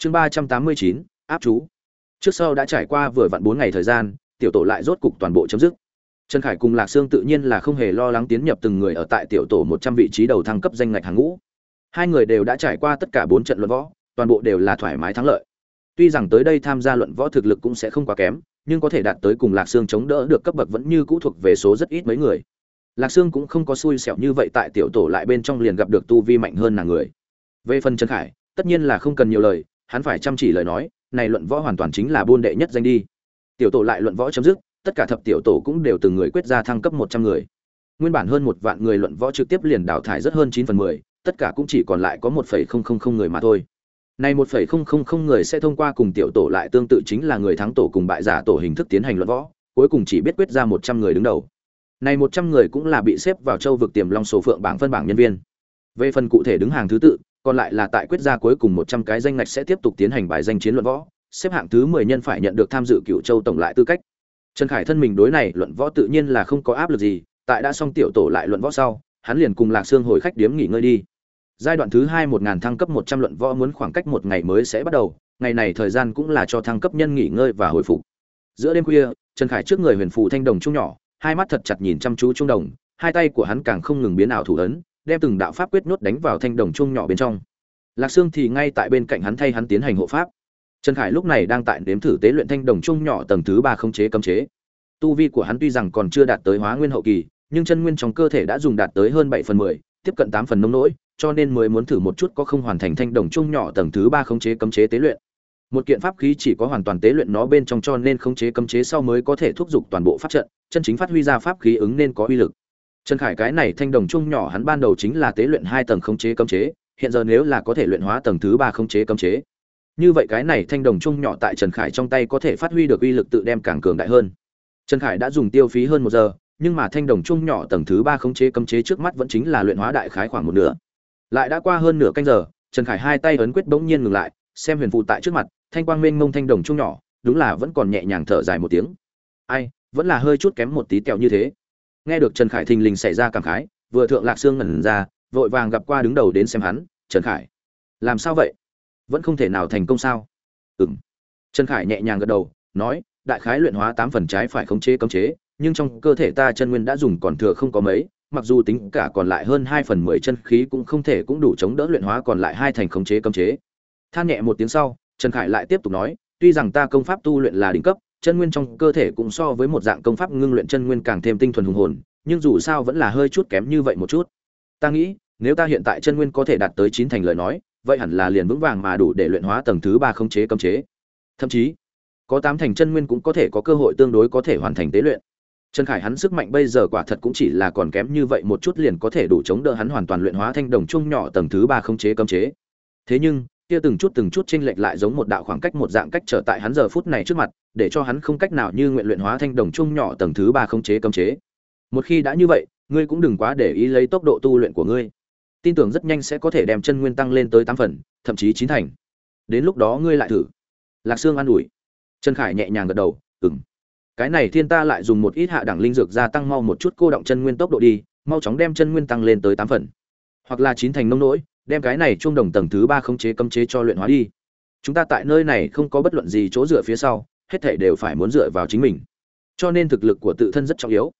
chương ba trăm tám mươi chín, áp chú. Trước sau đã trải qua vừa vặn bốn ngày thời gian, tiểu tổ lại rốt cục toàn bộ chấm dứt. Trần khải cùng lạc sương tự nhiên là không hề lo lắng tiến nhập từng người ở tại tiểu tổ một trăm vị trí đầu thăng cấp danh ngạch hàng ngũ. Hai người đều đã trải qua tất cả bốn trận luận võ, toàn bộ đều là thoải mái thắng lợi. Tuy rằng tới đây tham gia luận võ thực lực cũng sẽ không quá kém, nhưng có thể đạt tới cùng lạc sương chống đỡ được cấp bậc vẫn như cũ thuộc về số rất ít mấy người. Lạc sương cũng không có xui xẻo như vậy tại tiểu tổ lại bên trong liền gặp được tu vi mạnh hơn nàng người. Về phần trần khải, tất nhiên là không cần nhiều lời hắn phải chăm chỉ lời nói, này luận võ hoàn toàn chính là buôn đệ nhất danh đi. Tiểu tổ lại luận võ chấm dứt, tất cả thập tiểu tổ cũng đều từng người quyết ra thăng cấp một trăm người. Nguyên bản hơn một vạn người luận võ trực tiếp liền đào thải rất hơn chín phần mười, tất cả cũng chỉ còn lại có một phẩy không không không người mà thôi. Này một phẩy không không không người sẽ thông qua cùng tiểu tổ lại tương tự chính là người thắng tổ cùng bại giả tổ hình thức tiến hành luận võ, cuối cùng chỉ biết quyết ra một trăm người đứng đầu. Này một trăm người cũng là bị xếp vào châu vực tiềm long sổ phượng bảng phân bảng nhân viên. Về phần cụ thể đứng hàng thứ tự còn lại là tại quyết gia cuối cùng một trăm cái danh ngạch sẽ tiếp tục tiến hành bài danh chiến luận võ, xếp hạng thứ mười nhân phải nhận được tham dự cựu châu tổng lại tư cách. Trần khải thân mình đối này luận võ tự nhiên là không có áp lực gì, tại đã xong tiểu tổ lại luận võ sau, hắn liền cùng lạc sương hồi khách điếm nghỉ ngơi đi. Giai đoạn thứ hai một ngàn thăng cấp một trăm luận võ muốn khoảng cách một ngày mới sẽ bắt đầu, ngày này thời gian cũng là cho thăng cấp nhân nghỉ ngơi và hồi phục. Giữa đêm khuya, trần khải trước người huyền phù thanh đồng trung nhỏ, hai mắt thật chặt nhìn chăm chú trung đồng, hai tay của hắn càng không ngừng biến ảo thủ ấn đem từng đạo pháp quyết nốt đánh vào thanh đồng trung nhỏ bên trong. Lạc sương thì ngay tại bên cạnh hắn thay hắn tiến hành hộ pháp. Trần khải lúc này đang tại nếm thử tế luyện thanh đồng trung nhỏ tầng thứ ba không chế cấm chế. Tu vi của hắn tuy rằng còn chưa đạt tới hóa nguyên hậu kỳ, nhưng chân nguyên trong cơ thể đã dùng đạt tới hơn bảy phần mười, tiếp cận tám phần nông nỗi, cho nên mới muốn thử một chút có không hoàn thành thanh đồng trung nhỏ tầng thứ ba khống chế cấm chế tế luyện. Một kiện pháp khí chỉ có hoàn toàn tế luyện nó bên trong cho nên khống chế cấm chế sau mới có thể thúc giục toàn bộ pháp trận, chân chính phát huy ra pháp khí ứng nên có uy lực trần khải cái này thanh đồng trung nhỏ hắn ban đầu chính là tế luyện hai tầng khống chế cấm chế, hiện giờ nếu là có thể luyện hóa tầng thứ ba khống chế cấm chế. Như vậy cái này thanh đồng trung nhỏ tại trần khải trong tay có thể phát huy được uy lực tự đem càng cường đại hơn. Trần khải đã dùng tiêu phí hơn một giờ, nhưng mà thanh đồng trung nhỏ tầng thứ ba khống chế cấm chế trước mắt vẫn chính là luyện hóa đại khái khoảng một nửa. Lại đã qua hơn nửa canh giờ, trần khải hai tay ấn quyết bỗng nhiên ngừng lại, xem huyền phụ tại trước mặt, thanh quang mênh mông thanh đồng trung nhỏ, đúng là vẫn còn nhẹ nhàng thở dài một tiếng. Ai, vẫn là hơi chút kém một tí kẹo như thế nghe được trần khải thình lình xảy ra cảm khái, vừa thượng lạc xương ngẩn ra, vội vàng gặp qua đứng đầu đến xem hắn, trần khải, làm sao vậy? Vẫn không thể nào thành công sao? Ừng trần khải nhẹ nhàng gật đầu, nói, đại khái luyện hóa tám phần trái phải khống chế cấm chế, nhưng trong cơ thể ta chân nguyên đã dùng còn thừa không có mấy, mặc dù tính cả còn lại hơn hai phần mười chân khí cũng không thể cũng đủ chống đỡ luyện hóa còn lại hai thành khống chế cấm chế. Than nhẹ một tiếng sau, trần khải lại tiếp tục nói, tuy rằng ta công pháp tu luyện là đỉnh cấp chân nguyên trong cơ thể cũng so với một dạng công pháp ngưng luyện chân nguyên càng thêm tinh thuần hùng hồn, nhưng dù sao vẫn là hơi chút kém như vậy một chút. Ta nghĩ, nếu ta hiện tại chân nguyên có thể đạt tới chín thành lời nói, vậy hẳn là liền vững vàng mà đủ để luyện hóa tầng thứ ba khống chế cấm chế. Thậm chí, có tám thành chân nguyên cũng có thể có cơ hội tương đối có thể hoàn thành tế luyện. Trần khải hắn sức mạnh bây giờ quả thật cũng chỉ là còn kém như vậy một chút liền có thể đủ chống đỡ hắn hoàn toàn luyện hóa thanh đồng chung nhỏ tầng thứ ba khống chế cấm chế. Thế nhưng kia từng chút từng chút chênh lệch lại giống một đạo khoảng cách một dạng cách trở tại hắn giờ phút này trước mặt, để cho hắn không cách nào như nguyện luyện hóa thanh đồng chung nhỏ tầng thứ ba khống chế cấm chế. Một khi đã như vậy, ngươi cũng đừng quá để ý lấy tốc độ tu luyện của ngươi. Tin tưởng rất nhanh sẽ có thể đem chân nguyên tăng lên tới tám phần, thậm chí chín thành. Đến lúc đó ngươi lại thử. Lạc sương an ủi. Trần khải nhẹ nhàng gật đầu, "Ừm. cái này thiên ta lại dùng một ít hạ đẳng linh dược gia tăng mau một chút cô động chân nguyên tốc độ đi, mau chóng đem chân nguyên tăng lên tới tám phần. Hoặc là chín thành nông nỗi đem cái này trung đồng tầng thứ ba khống chế cấm chế cho luyện hóa đi. Chúng ta tại nơi này không có bất luận gì chỗ dựa phía sau, hết thảy đều phải muốn dựa vào chính mình. Cho nên thực lực của tự thân rất trọng yếu.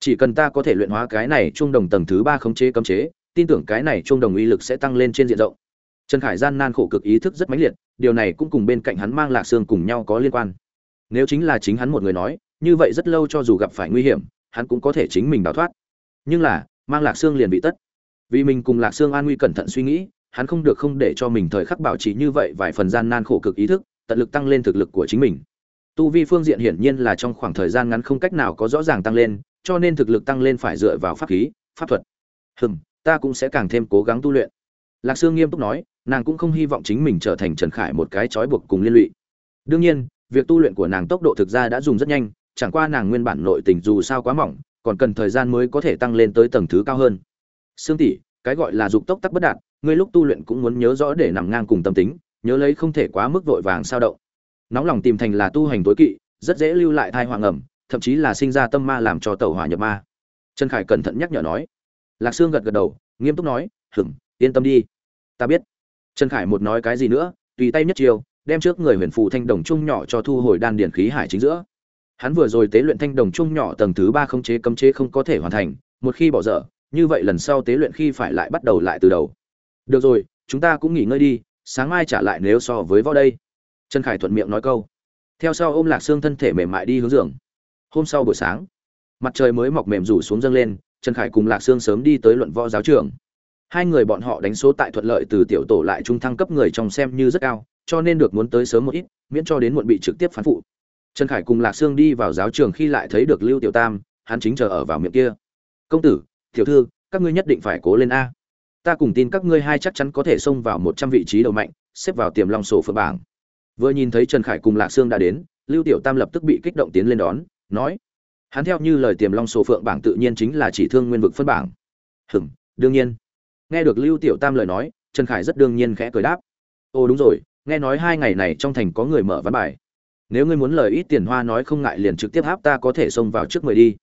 Chỉ cần ta có thể luyện hóa cái này trung đồng tầng thứ ba khống chế cấm chế, tin tưởng cái này trung đồng uy lực sẽ tăng lên trên diện rộng. Trần khải gian nan khổ cực ý thức rất mãnh liệt, điều này cũng cùng bên cạnh hắn mang lạc xương cùng nhau có liên quan. Nếu chính là chính hắn một người nói, như vậy rất lâu cho dù gặp phải nguy hiểm, hắn cũng có thể chính mình đào thoát. Nhưng là, mang lạc xương liền bị tất vì mình cùng lạc Sương an nguy cẩn thận suy nghĩ, hắn không được không để cho mình thời khắc bảo trì như vậy vài phần gian nan khổ cực ý thức, tận lực tăng lên thực lực của chính mình. Tu vi phương diện hiển nhiên là trong khoảng thời gian ngắn không cách nào có rõ ràng tăng lên, cho nên thực lực tăng lên phải dựa vào pháp khí, pháp thuật. Hừm, ta cũng sẽ càng thêm cố gắng tu luyện. Lạc sương nghiêm túc nói, nàng cũng không hy vọng chính mình trở thành trần khải một cái trói buộc cùng liên lụy. Đương nhiên, việc tu luyện của nàng tốc độ thực ra đã dùng rất nhanh, chẳng qua nàng nguyên bản nội tình dù sao quá mỏng, còn cần thời gian mới có thể tăng lên tới tầng thứ cao hơn sương tỷ cái gọi là dục tốc tắc bất đạt ngươi lúc tu luyện cũng muốn nhớ rõ để nằm ngang cùng tâm tính nhớ lấy không thể quá mức vội vàng sao động. Nóng lòng tìm thành là tu hành tối kỵ rất dễ lưu lại thai hoàng ẩm thậm chí là sinh ra tâm ma làm cho tẩu hỏa nhập ma. Trần khải cẩn thận nhắc nhở nói. Lạc sương gật gật đầu nghiêm túc nói "Ừm, yên tâm đi. Ta biết. Trần khải một nói cái gì nữa tùy tay nhất chiều đem trước người huyền phù thanh đồng trung nhỏ cho thu hồi đan điển khí hải chính giữa. Hắn vừa rồi tế luyện thanh đồng trung nhỏ tầng thứ ba không chế cấm chế không có thể hoàn thành một khi bỏ dở như vậy lần sau tế luyện khi phải lại bắt đầu lại từ đầu. Được rồi, chúng ta cũng nghỉ ngơi đi, sáng mai trả lại nếu so với võ đây. Trần khải thuận miệng nói câu. Theo sau ôm lạc xương thân thể mềm mại đi hướng giường. Hôm sau buổi sáng, mặt trời mới mọc mềm rủ xuống dâng lên, trần khải cùng lạc xương sớm đi tới luận võ giáo trường. Hai người bọn họ đánh số tại thuận lợi từ tiểu tổ lại trung thăng cấp người trong xem như rất cao, cho nên được muốn tới sớm một ít, miễn cho đến muộn bị trực tiếp phán phụ. Trần khải cùng lạc sương đi vào giáo trường khi lại thấy được lưu tiểu tam, hắn chính chờ ở vào miệng kia. Công tử tiểu thư, các ngươi nhất định phải cố lên a. Ta cùng tin các ngươi hai chắc chắn có thể xông vào một trăm vị trí đầu mạnh, xếp vào tiềm long sổ phượng bảng. Vừa nhìn thấy trần khải cùng lạc sương đã đến, lưu tiểu tam lập tức bị kích động tiến lên đón, nói, hắn theo như lời tiềm long sổ phượng bảng tự nhiên chính là chỉ thương nguyên vực phân bảng. Hừng đương nhiên. Nghe được lưu tiểu tam lời nói, trần khải rất đương nhiên khẽ cười đáp, ồ, đúng rồi, nghe nói hai ngày này trong thành có người mở ván bài. Nếu ngươi muốn lời ít tiền hoa nói không ngại liền trực tiếp háp ta có thể xông vào trước mười đi.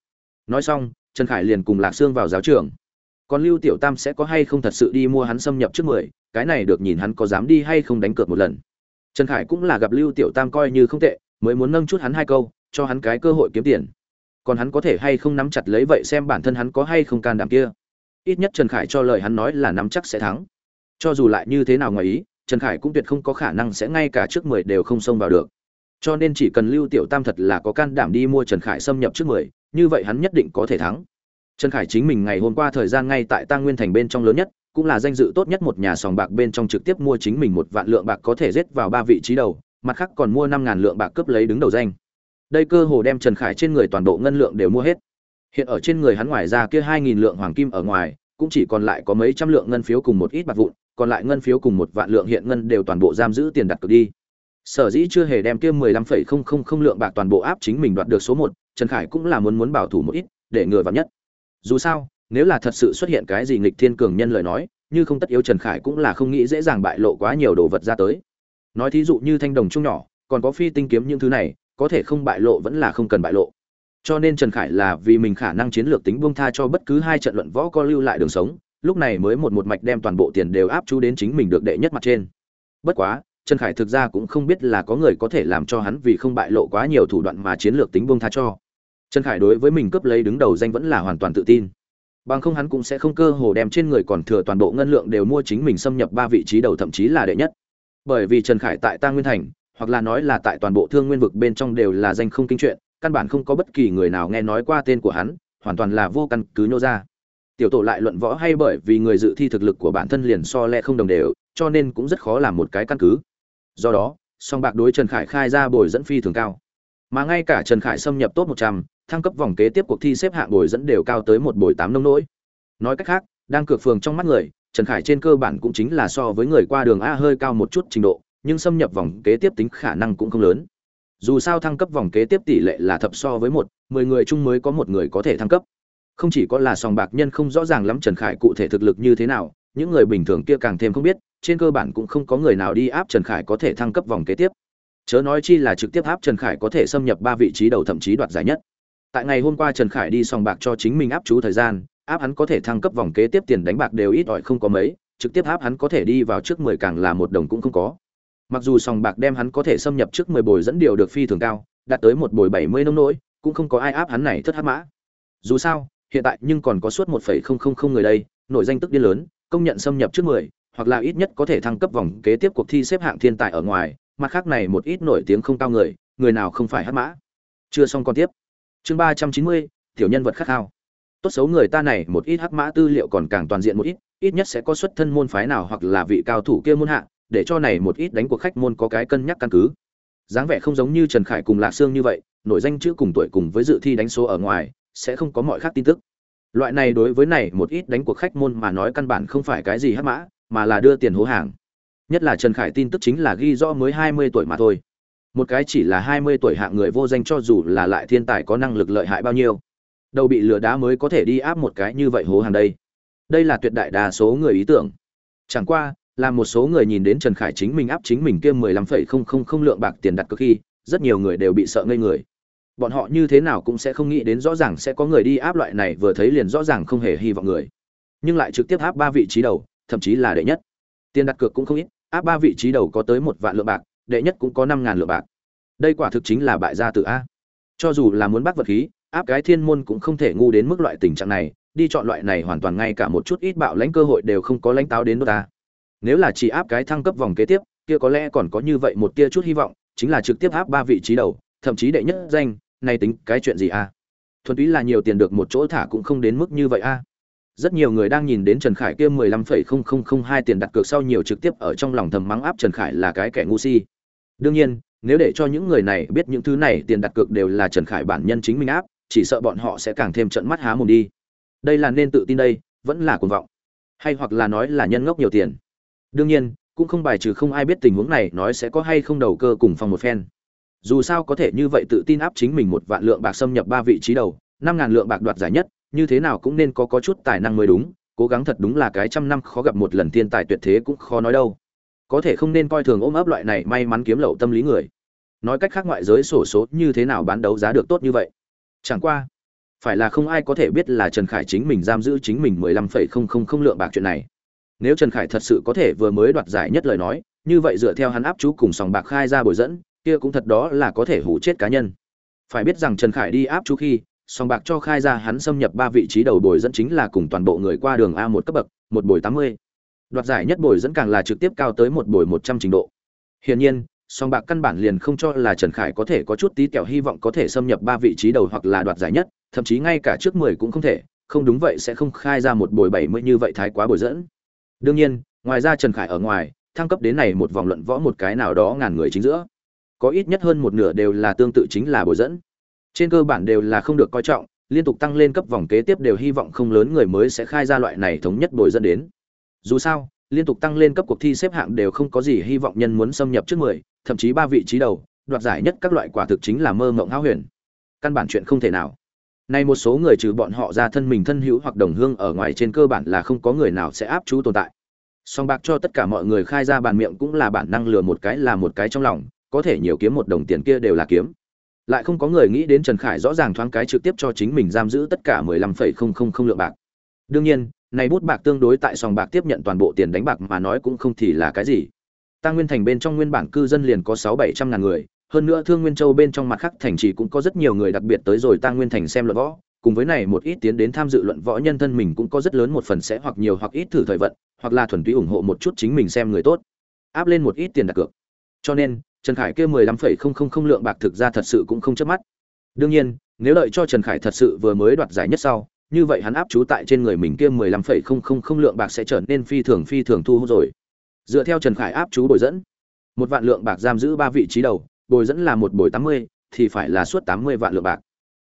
Nói xong trần khải liền cùng lạc sương vào giáo trường. Còn lưu tiểu tam sẽ có hay không thật sự đi mua hắn xâm nhập trước mười, cái này được nhìn hắn có dám đi hay không đánh cược một lần. Trần khải cũng là gặp lưu tiểu tam coi như không tệ, mới muốn nâng chút hắn hai câu, cho hắn cái cơ hội kiếm tiền. Còn hắn có thể hay không nắm chặt lấy vậy xem bản thân hắn có hay không can đảm kia. Ít nhất trần khải cho lời hắn nói là nắm chắc sẽ thắng. Cho dù lại như thế nào ngoài ý, trần khải cũng tuyệt không có khả năng sẽ ngay cả trước mười đều không xông vào được. Cho nên chỉ cần lưu tiểu tam thật là có can đảm đi mua trần khải xâm nhập trước mười như vậy hắn nhất định có thể thắng. Trần khải chính mình ngày hôm qua thời gian ngay tại tăng nguyên thành bên trong lớn nhất, cũng là danh dự tốt nhất một nhà sòng bạc bên trong trực tiếp mua chính mình một vạn lượng bạc có thể rết vào ba vị trí đầu, mặt khác còn mua năm ngàn lượng bạc cướp lấy đứng đầu danh. Đây cơ hồ đem trần khải trên người toàn bộ ngân lượng đều mua hết. Hiện ở trên người hắn ngoài ra kia hai nghìn lượng hoàng kim ở ngoài, cũng chỉ còn lại có mấy trăm lượng ngân phiếu cùng một ít bạc vụn, còn lại ngân phiếu cùng một vạn lượng hiện ngân đều toàn bộ giam giữ tiền đặt cược đi. Sở dĩ chưa hề đem kia mười lăm phẩy không không không lượng bạc toàn bộ áp chính mình đoạt được số một trần khải cũng là muốn muốn bảo thủ một ít, để ngừa vào nhất. Dù sao, nếu là thật sự xuất hiện cái gì nghịch thiên cường nhân lời nói, như không tất yếu trần khải cũng là không nghĩ dễ dàng bại lộ quá nhiều đồ vật ra tới. Nói thí dụ như thanh đồng trung nhỏ, còn có phi tinh kiếm những thứ này, có thể không bại lộ vẫn là không cần bại lộ. Cho nên trần khải là vì mình khả năng chiến lược tính buông tha cho bất cứ hai trận luận võ có lưu lại đường sống, lúc này mới một một mạch đem toàn bộ tiền đều áp chú đến chính mình được đệ nhất mặt trên. Bất quá trần khải thực ra cũng không biết là có người có thể làm cho hắn vì không bại lộ quá nhiều thủ đoạn mà chiến lược tính buông tha cho. Trần khải đối với mình cướp lấy đứng đầu danh vẫn là hoàn toàn tự tin. Bằng không hắn cũng sẽ không cơ hồ đem trên người còn thừa toàn bộ ngân lượng đều mua chính mình xâm nhập ba vị trí đầu thậm chí là đệ nhất. Bởi vì trần khải tại tăng nguyên thành, hoặc là nói là tại toàn bộ thương nguyên vực bên trong đều là danh không kinh chuyện, căn bản không có bất kỳ người nào nghe nói qua tên của hắn, hoàn toàn là vô căn cứ nhô ra. Tiểu tổ lại luận võ hay bởi vì người dự thi thực lực của bản thân liền so lẽ không đồng đều, cho nên cũng rất khó làm một cái căn cứ do đó, song bạc đối trần khải khai ra bồi dẫn phi thường cao. Mà ngay cả trần khải xâm nhập top một trăm, thăng cấp vòng kế tiếp cuộc thi xếp hạng bồi dẫn đều cao tới một bồi tám nông nỗi. Nói cách khác, đang cược phường trong mắt người, trần khải trên cơ bản cũng chính là so với người qua đường a hơi cao một chút trình độ, nhưng xâm nhập vòng kế tiếp tính khả năng cũng không lớn. Dù sao thăng cấp vòng kế tiếp tỷ lệ là thập so với một, mười người chung mới có một người có thể thăng cấp. Không chỉ có là sòng bạc nhân không rõ ràng lắm trần khải cụ thể thực lực như thế nào, những người bình thường kia càng thêm không biết trên cơ bản cũng không có người nào đi áp trần khải có thể thăng cấp vòng kế tiếp. Chớ nói chi là trực tiếp áp trần khải có thể xâm nhập ba vị trí đầu thậm chí đoạt giải nhất. Tại ngày hôm qua trần khải đi sòng bạc cho chính mình áp chú thời gian, áp hắn có thể thăng cấp vòng kế tiếp tiền đánh bạc đều ít ỏi không có mấy, trực tiếp áp hắn có thể đi vào trước mười càng là một đồng cũng không có. Mặc dù sòng bạc đem hắn có thể xâm nhập trước mười bồi dẫn điều được phi thường cao, đạt tới một bồi bảy mươi nông nỗi, cũng không có ai áp hắn này thất hát mã. Dù sao, hiện tại nhưng còn có suốt một phẩy không không không người đây, nội danh tức điên lớn, công nhận xâm nhập trước mười hoặc là ít nhất có thể thăng cấp vòng kế tiếp cuộc thi xếp hạng thiên tài ở ngoài, mặt khác này một ít nổi tiếng không cao người người nào không phải hát mã. Chưa xong còn tiếp. Chương ba trăm chín mươi, tiểu nhân vật khát khao. Tốt xấu người ta này, một ít hắc mã tư liệu còn càng toàn diện một ít ít nhất sẽ có xuất thân môn phái nào hoặc là vị cao thủ kia môn hạ, để cho này một ít đánh cuộc khách môn có cái cân nhắc căn cứ. Dáng vẻ không giống như trần khải cùng lạc sương như vậy nội danh chữ cùng tuổi cùng với dự thi đánh số ở ngoài, sẽ không có mọi khác tin tức. Loại này đối với này, một ít đánh cuộc khách môn mà nói căn bản không phải cái gì hắc mã mà là đưa tiền hố hàng. Nhất là trần khải tin tức chính là ghi rõ mới hai mươi tuổi mà thôi. Một cái chỉ là hai mươi tuổi hạng người vô danh cho dù là lại thiên tài có năng lực lợi hại bao nhiêu, đâu bị lừa đá mới có thể đi áp một cái như vậy hố hàng đây. Đây là tuyệt đại đa số người ý tưởng. Chẳng qua, là một số người nhìn đến trần khải chính mình áp chính mình kia mười lăm phẩy không không không lượng bạc tiền đặt cược khi, rất nhiều người đều bị sợ ngây người. Bọn họ như thế nào cũng sẽ không nghĩ đến rõ ràng sẽ có người đi áp loại này vừa thấy liền rõ ràng không hề hy vọng người. Nhưng lại trực tiếp áp ba vị trí đầu thậm chí là đệ nhất. Tiền đặt cược cũng không ít, áp ba vị trí đầu có tới một vạn lượng bạc, đệ nhất cũng có năm ngàn lượng bạc. Đây quả thực chính là bại gia tử a. Cho dù là muốn bắt vật khí, áp cái thiên môn cũng không thể ngu đến mức loại tình trạng này, đi chọn loại này hoàn toàn ngay cả một chút ít bạo lãnh cơ hội đều không có lãnh táo đến đâu ta nếu là chỉ áp cái thăng cấp vòng kế tiếp, kia có lẽ còn có như vậy một tia chút hy vọng, chính là trực tiếp áp ba vị trí đầu, thậm chí đệ nhất danh, này tính cái chuyện gì a? Thuần túy là nhiều tiền được một chỗ thả cũng không đến mức như vậy a rất nhiều người đang nhìn đến Trần Khải kia 15,0002 tiền đặt cược sau nhiều trực tiếp ở trong lòng thầm mắng áp Trần Khải là cái kẻ ngu si. Đương nhiên, nếu để cho những người này biết những thứ này tiền đặt cược đều là Trần Khải bản nhân chính mình áp, chỉ sợ bọn họ sẽ càng thêm trợn mắt há mồm đi. Đây là nên tự tin đây, vẫn là cuồng vọng. Hay hoặc là nói là nhân ngốc nhiều tiền. Đương nhiên, cũng không bài trừ không ai biết tình huống này nói sẽ có hay không đầu cơ cùng phòng một phen. Dù sao có thể như vậy tự tin áp chính mình một vạn lượng bạc xâm nhập ba vị trí đầu, năm ngàn lượng bạc đoạt giải nhất, như thế nào cũng nên có có chút tài năng mới đúng, cố gắng thật đúng là cái trăm năm khó gặp một lần thiên tài tuyệt thế cũng khó nói đâu. Có thể không nên coi thường ôm ấp loại này may mắn kiếm lậu tâm lý người. Nói cách khác ngoại giới sổ số như thế nào bán đấu giá được tốt như vậy? Chẳng qua, phải là không ai có thể biết là trần khải chính mình giam giữ chính mình mười lăm phẩy không không không lượng bạc chuyện này. Nếu trần khải thật sự có thể vừa mới đoạt giải nhất lời nói, như vậy dựa theo hắn áp chú cùng sòng bạc khai ra bồi dẫn, kia cũng thật đó là có thể hủ chết cá nhân. Phải biết rằng trần khải đi áp chú khi song bạc cho khai ra hắn xâm nhập ba vị trí đầu bồi dẫn chính là cùng toàn bộ người qua đường a một cấp bậc, một bồi tám mươi. Đoạt giải nhất bồi dẫn càng là trực tiếp cao tới một bồi một trăm trình độ. Hiển nhiên, song bạc căn bản liền không cho là trần khải có thể có chút tí kẹo hy vọng có thể xâm nhập ba vị trí đầu hoặc là đoạt giải nhất, thậm chí ngay cả trước mười cũng không thể, không đúng vậy sẽ không khai ra một bồi bảy mươi như vậy thái quá bồi dẫn. Đương nhiên, ngoài ra trần khải ở ngoài, thăng cấp đến này một vòng luận võ một cái nào đó ngàn người chính giữa. Có ít nhất hơn một nửa đều là tương tự chính là bồi dẫn trên cơ bản đều là không được coi trọng, liên tục tăng lên cấp vòng kế tiếp đều hy vọng không lớn người mới sẽ khai ra loại này thống nhất bồi dẫn đến. Dù sao, liên tục tăng lên cấp cuộc thi xếp hạng đều không có gì hy vọng nhân muốn xâm nhập trước mười, thậm chí ba vị trí đầu, đoạt giải nhất các loại quả thực chính là mơ mộng háo huyền. Căn bản chuyện không thể nào. Nay một số người trừ bọn họ ra thân mình thân hữu hoặc đồng hương ở ngoài trên cơ bản là không có người nào sẽ áp chú tồn tại. Song bạc cho tất cả mọi người khai ra bàn miệng cũng là bản năng lừa một cái là một cái trong lòng, có thể nhiều kiếm một đồng tiền kia đều là kiếm lại không có người nghĩ đến trần khải rõ ràng thoáng cái trực tiếp cho chính mình giam giữ tất cả mười lăm phẩy không không không lượng bạc. Đương nhiên, này bút bạc tương đối tại sòng bạc tiếp nhận toàn bộ tiền đánh bạc mà nói cũng không thì là cái gì. Tăng nguyên thành bên trong nguyên bản cư dân liền có sáu bảy trăm ngàn người, hơn nữa thương nguyên châu bên trong mặt khác thành trì cũng có rất nhiều người đặc biệt tới rồi tăng nguyên thành xem luận võ. Cùng với này một ít tiến đến tham dự luận võ nhân thân mình cũng có rất lớn một phần sẽ hoặc nhiều hoặc ít thử thời vận, hoặc là thuần túy ủng hộ một chút chính mình xem người tốt. Áp lên một ít tiền đặt cược cho nên Trần Khải kia 15,000 lượng bạc thực ra thật sự cũng không chớp mắt. Đương nhiên, nếu đợi cho Trần Khải thật sự vừa mới đoạt giải nhất sau, như vậy hắn áp chú tại trên người mình kia 15,000 lượng bạc sẽ trở nên phi thường phi thường thu hút rồi. Dựa theo Trần Khải áp chú bồi dẫn, một vạn lượng bạc giam giữ ba vị trí đầu, bồi dẫn là một bồi 80, thì phải là suốt 80 vạn lượng bạc.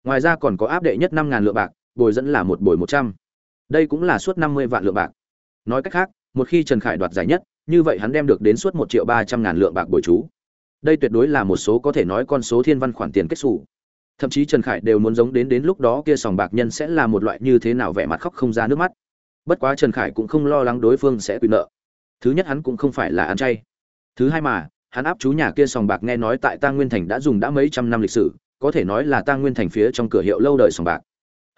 Ngoài ra còn có áp đệ nhất 5000 lượng bạc, bồi dẫn là một bồi 100. Đây cũng là suốt 50 vạn lượng bạc. Nói cách khác, một khi Trần Khải đoạt giải nhất, như vậy hắn đem được đến suốt 1 triệu 300 ngàn lượng bạc bồi chú đây tuyệt đối là một số có thể nói con số thiên văn khoản tiền kết xù. Thậm chí trần khải đều muốn giống đến đến lúc đó kia sòng bạc nhân sẽ là một loại như thế nào vẻ mặt khóc không ra nước mắt. Bất quá trần khải cũng không lo lắng đối phương sẽ quyền nợ. Thứ nhất hắn cũng không phải là ăn chay. Thứ hai mà, hắn áp chú nhà kia sòng bạc nghe nói tại tang nguyên thành đã dùng đã mấy trăm năm lịch sử, có thể nói là tang nguyên thành phía trong cửa hiệu lâu đời sòng bạc.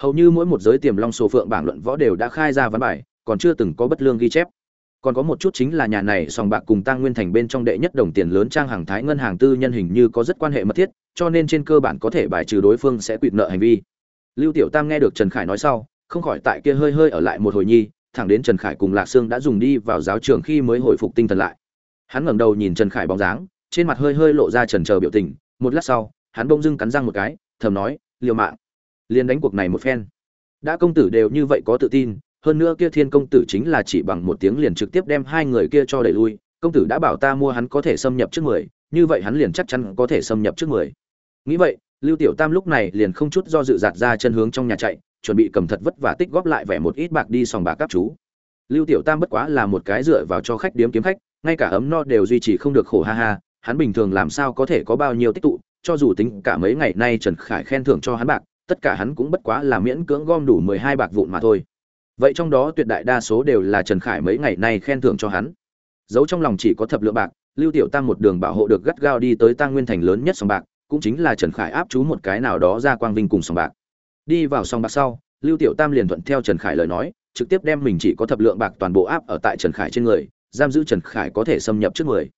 Hầu như mỗi một giới tiềm long sổ phượng bảng luận võ đều đã khai ra văn bài, còn chưa từng có bất lương ghi chép còn có một chút chính là nhà này sòng bạc cùng tăng nguyên thành bên trong đệ nhất đồng tiền lớn trang hàng thái ngân hàng tư nhân hình như có rất quan hệ mật thiết, cho nên trên cơ bản có thể bài trừ đối phương sẽ quỵt nợ hành vi. Lưu tiểu tam nghe được trần khải nói sau, không khỏi tại kia hơi hơi ở lại một hồi nhi, thẳng đến trần khải cùng lạc sương đã dùng đi vào giáo trường khi mới hồi phục tinh thần lại. Hắn ngẩng đầu nhìn trần khải bóng dáng, trên mặt hơi hơi lộ ra trần chờ biểu tình, một lát sau, hắn bỗng dưng cắn răng một cái, thầm nói, liều mạng, liền đánh cuộc này một phen. Đã công tử đều như vậy có tự tin hơn nữa kia thiên công tử chính là chỉ bằng một tiếng liền trực tiếp đem hai người kia cho đẩy lui, công tử đã bảo ta mua hắn có thể xâm nhập trước mười, như vậy hắn liền chắc chắn có thể xâm nhập trước mười. Nghĩ vậy, lưu tiểu tam lúc này liền không chút do dự giạt ra chân hướng trong nhà chạy, chuẩn bị cầm thật vất vả tích góp lại vẻ một ít bạc đi sòng bạc các chú. Lưu tiểu tam bất quá là một cái dựa vào cho khách điếm kiếm khách, ngay cả ấm no đều duy trì không được khổ ha ha, hắn bình thường làm sao có thể có bao nhiêu tích tụ, cho dù tính cả mấy ngày nay trần khải khen thưởng cho hắn bạc, tất cả hắn cũng bất quá là miễn cưỡng gom đủ mười hai bạc vụn mà thôi vậy trong đó tuyệt đại đa số đều là trần khải mấy ngày nay khen thưởng cho hắn. Giấu trong lòng chỉ có thập lượng bạc, lưu tiểu tăng một đường bảo hộ được gắt gao đi tới tăng nguyên thành lớn nhất sòng bạc, cũng chính là trần khải áp chú một cái nào đó ra quang vinh cùng sòng bạc. Đi vào sòng bạc sau, lưu tiểu tam liền thuận theo trần khải lời nói, trực tiếp đem mình chỉ có thập lượng bạc toàn bộ áp ở tại trần khải trên người, giam giữ trần khải có thể xâm nhập trước người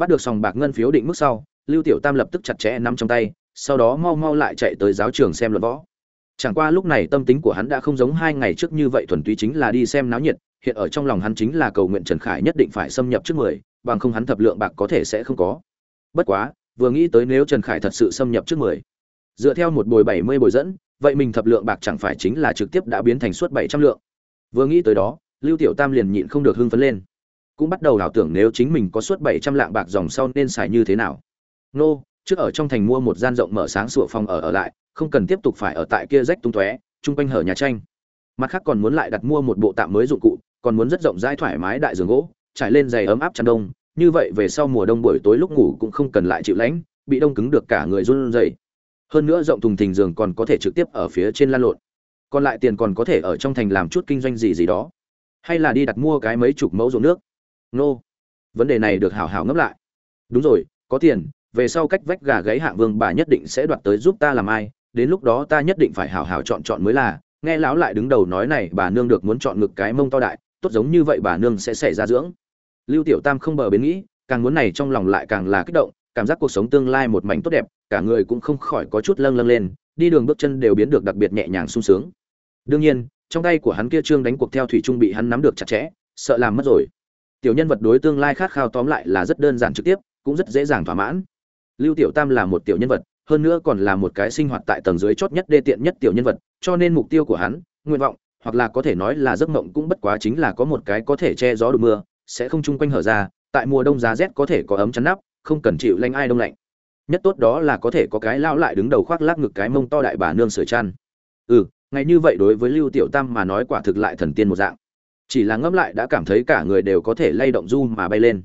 bắt được sòng bạc ngân phiếu định mức sau, lưu tiểu tam lập tức chặt chẽ nắm trong tay, sau đó mau mau lại chạy tới giáo trường xem luật võ chẳng qua lúc này tâm tính của hắn đã không giống hai ngày trước như vậy thuần túy chính là đi xem náo nhiệt, hiện ở trong lòng hắn chính là cầu nguyện trần khải nhất định phải xâm nhập trước mười, bằng không hắn thập lượng bạc có thể sẽ không có. Bất quá, vừa nghĩ tới nếu trần khải thật sự xâm nhập trước mười, dựa theo một bồi bảy mươi bồi dẫn, vậy mình thập lượng bạc chẳng phải chính là trực tiếp đã biến thành suốt bảy trăm lượng. Vừa nghĩ tới đó, lưu tiểu tam liền nhịn không được hưng phấn lên. Cũng bắt đầu ảo tưởng nếu chính mình có suốt bảy trăm lạng bạc dòng sau nên xài như thế nào. Nô, trước ở trong thành mua một gian rộng mở sáng sủa phòng ở ở lại không cần tiếp tục phải ở tại kia rách tung tóe, chung quanh hở nhà tranh. Mặt khác còn muốn lại đặt mua một bộ tạm mới dụng cụ, còn muốn rất rộng rãi thoải mái đại giường gỗ, trải lên giày ấm áp chăn đông. Như vậy về sau mùa đông buổi tối lúc ngủ cũng không cần lại chịu lạnh bị đông cứng được cả người run rẩy. Hơn nữa rộng thùng thình giường còn có thể trực tiếp ở phía trên lan lộn. Còn lại tiền còn có thể ở trong thành làm chút kinh doanh gì gì đó. Hay là đi đặt mua cái mấy chục mẫu ruộng nước. Nô. Vấn đề này được hảo hảo ngấp lại. Đúng rồi, có tiền, về sau cách vách gà gáy hạng vương bà nhất định sẽ đoạt tới giúp ta làm ai đến lúc đó ta nhất định phải hảo hảo chọn chọn mới là. Nghe lão lại đứng đầu nói này, bà nương được muốn chọn ngực cái mông to đại, tốt giống như vậy bà nương sẽ xảy ra dưỡng. Lưu tiểu tam không bờ bến nghĩ, càng muốn này trong lòng lại càng là kích động, cảm giác cuộc sống tương lai một mảnh tốt đẹp, cả người cũng không khỏi có chút lâng lâng lên, đi đường bước chân đều biến được đặc biệt nhẹ nhàng sung sướng. Đương nhiên, trong tay của hắn kia trương đánh cuộc theo thủy trung bị hắn nắm được chặt chẽ, sợ làm mất rồi. Tiểu nhân vật đối tương lai khát khao tóm lại là rất đơn giản trực tiếp, cũng rất dễ dàng thỏa mãn. Lưu tiểu tam là một tiểu nhân vật hơn nữa còn là một cái sinh hoạt tại tầng dưới chót nhất đê tiện nhất tiểu nhân vật, cho nên mục tiêu của hắn, nguyện vọng, hoặc là có thể nói là giấc mộng cũng bất quá chính là có một cái có thể che gió đủ mưa, sẽ không chung quanh hở ra, tại mùa đông giá rét có thể có ấm chắn nắp, không cần chịu lạnh ai đông lạnh. Nhất tốt đó là có thể có cái lao lại đứng đầu khoác lác ngực cái mông to đại bà nương sửa chăn. Ừ ngay như vậy đối với lưu tiểu tam mà nói quả thực lại thần tiên một dạng. Chỉ là ngẫm lại đã cảm thấy cả người đều có thể lay động du mà bay lên.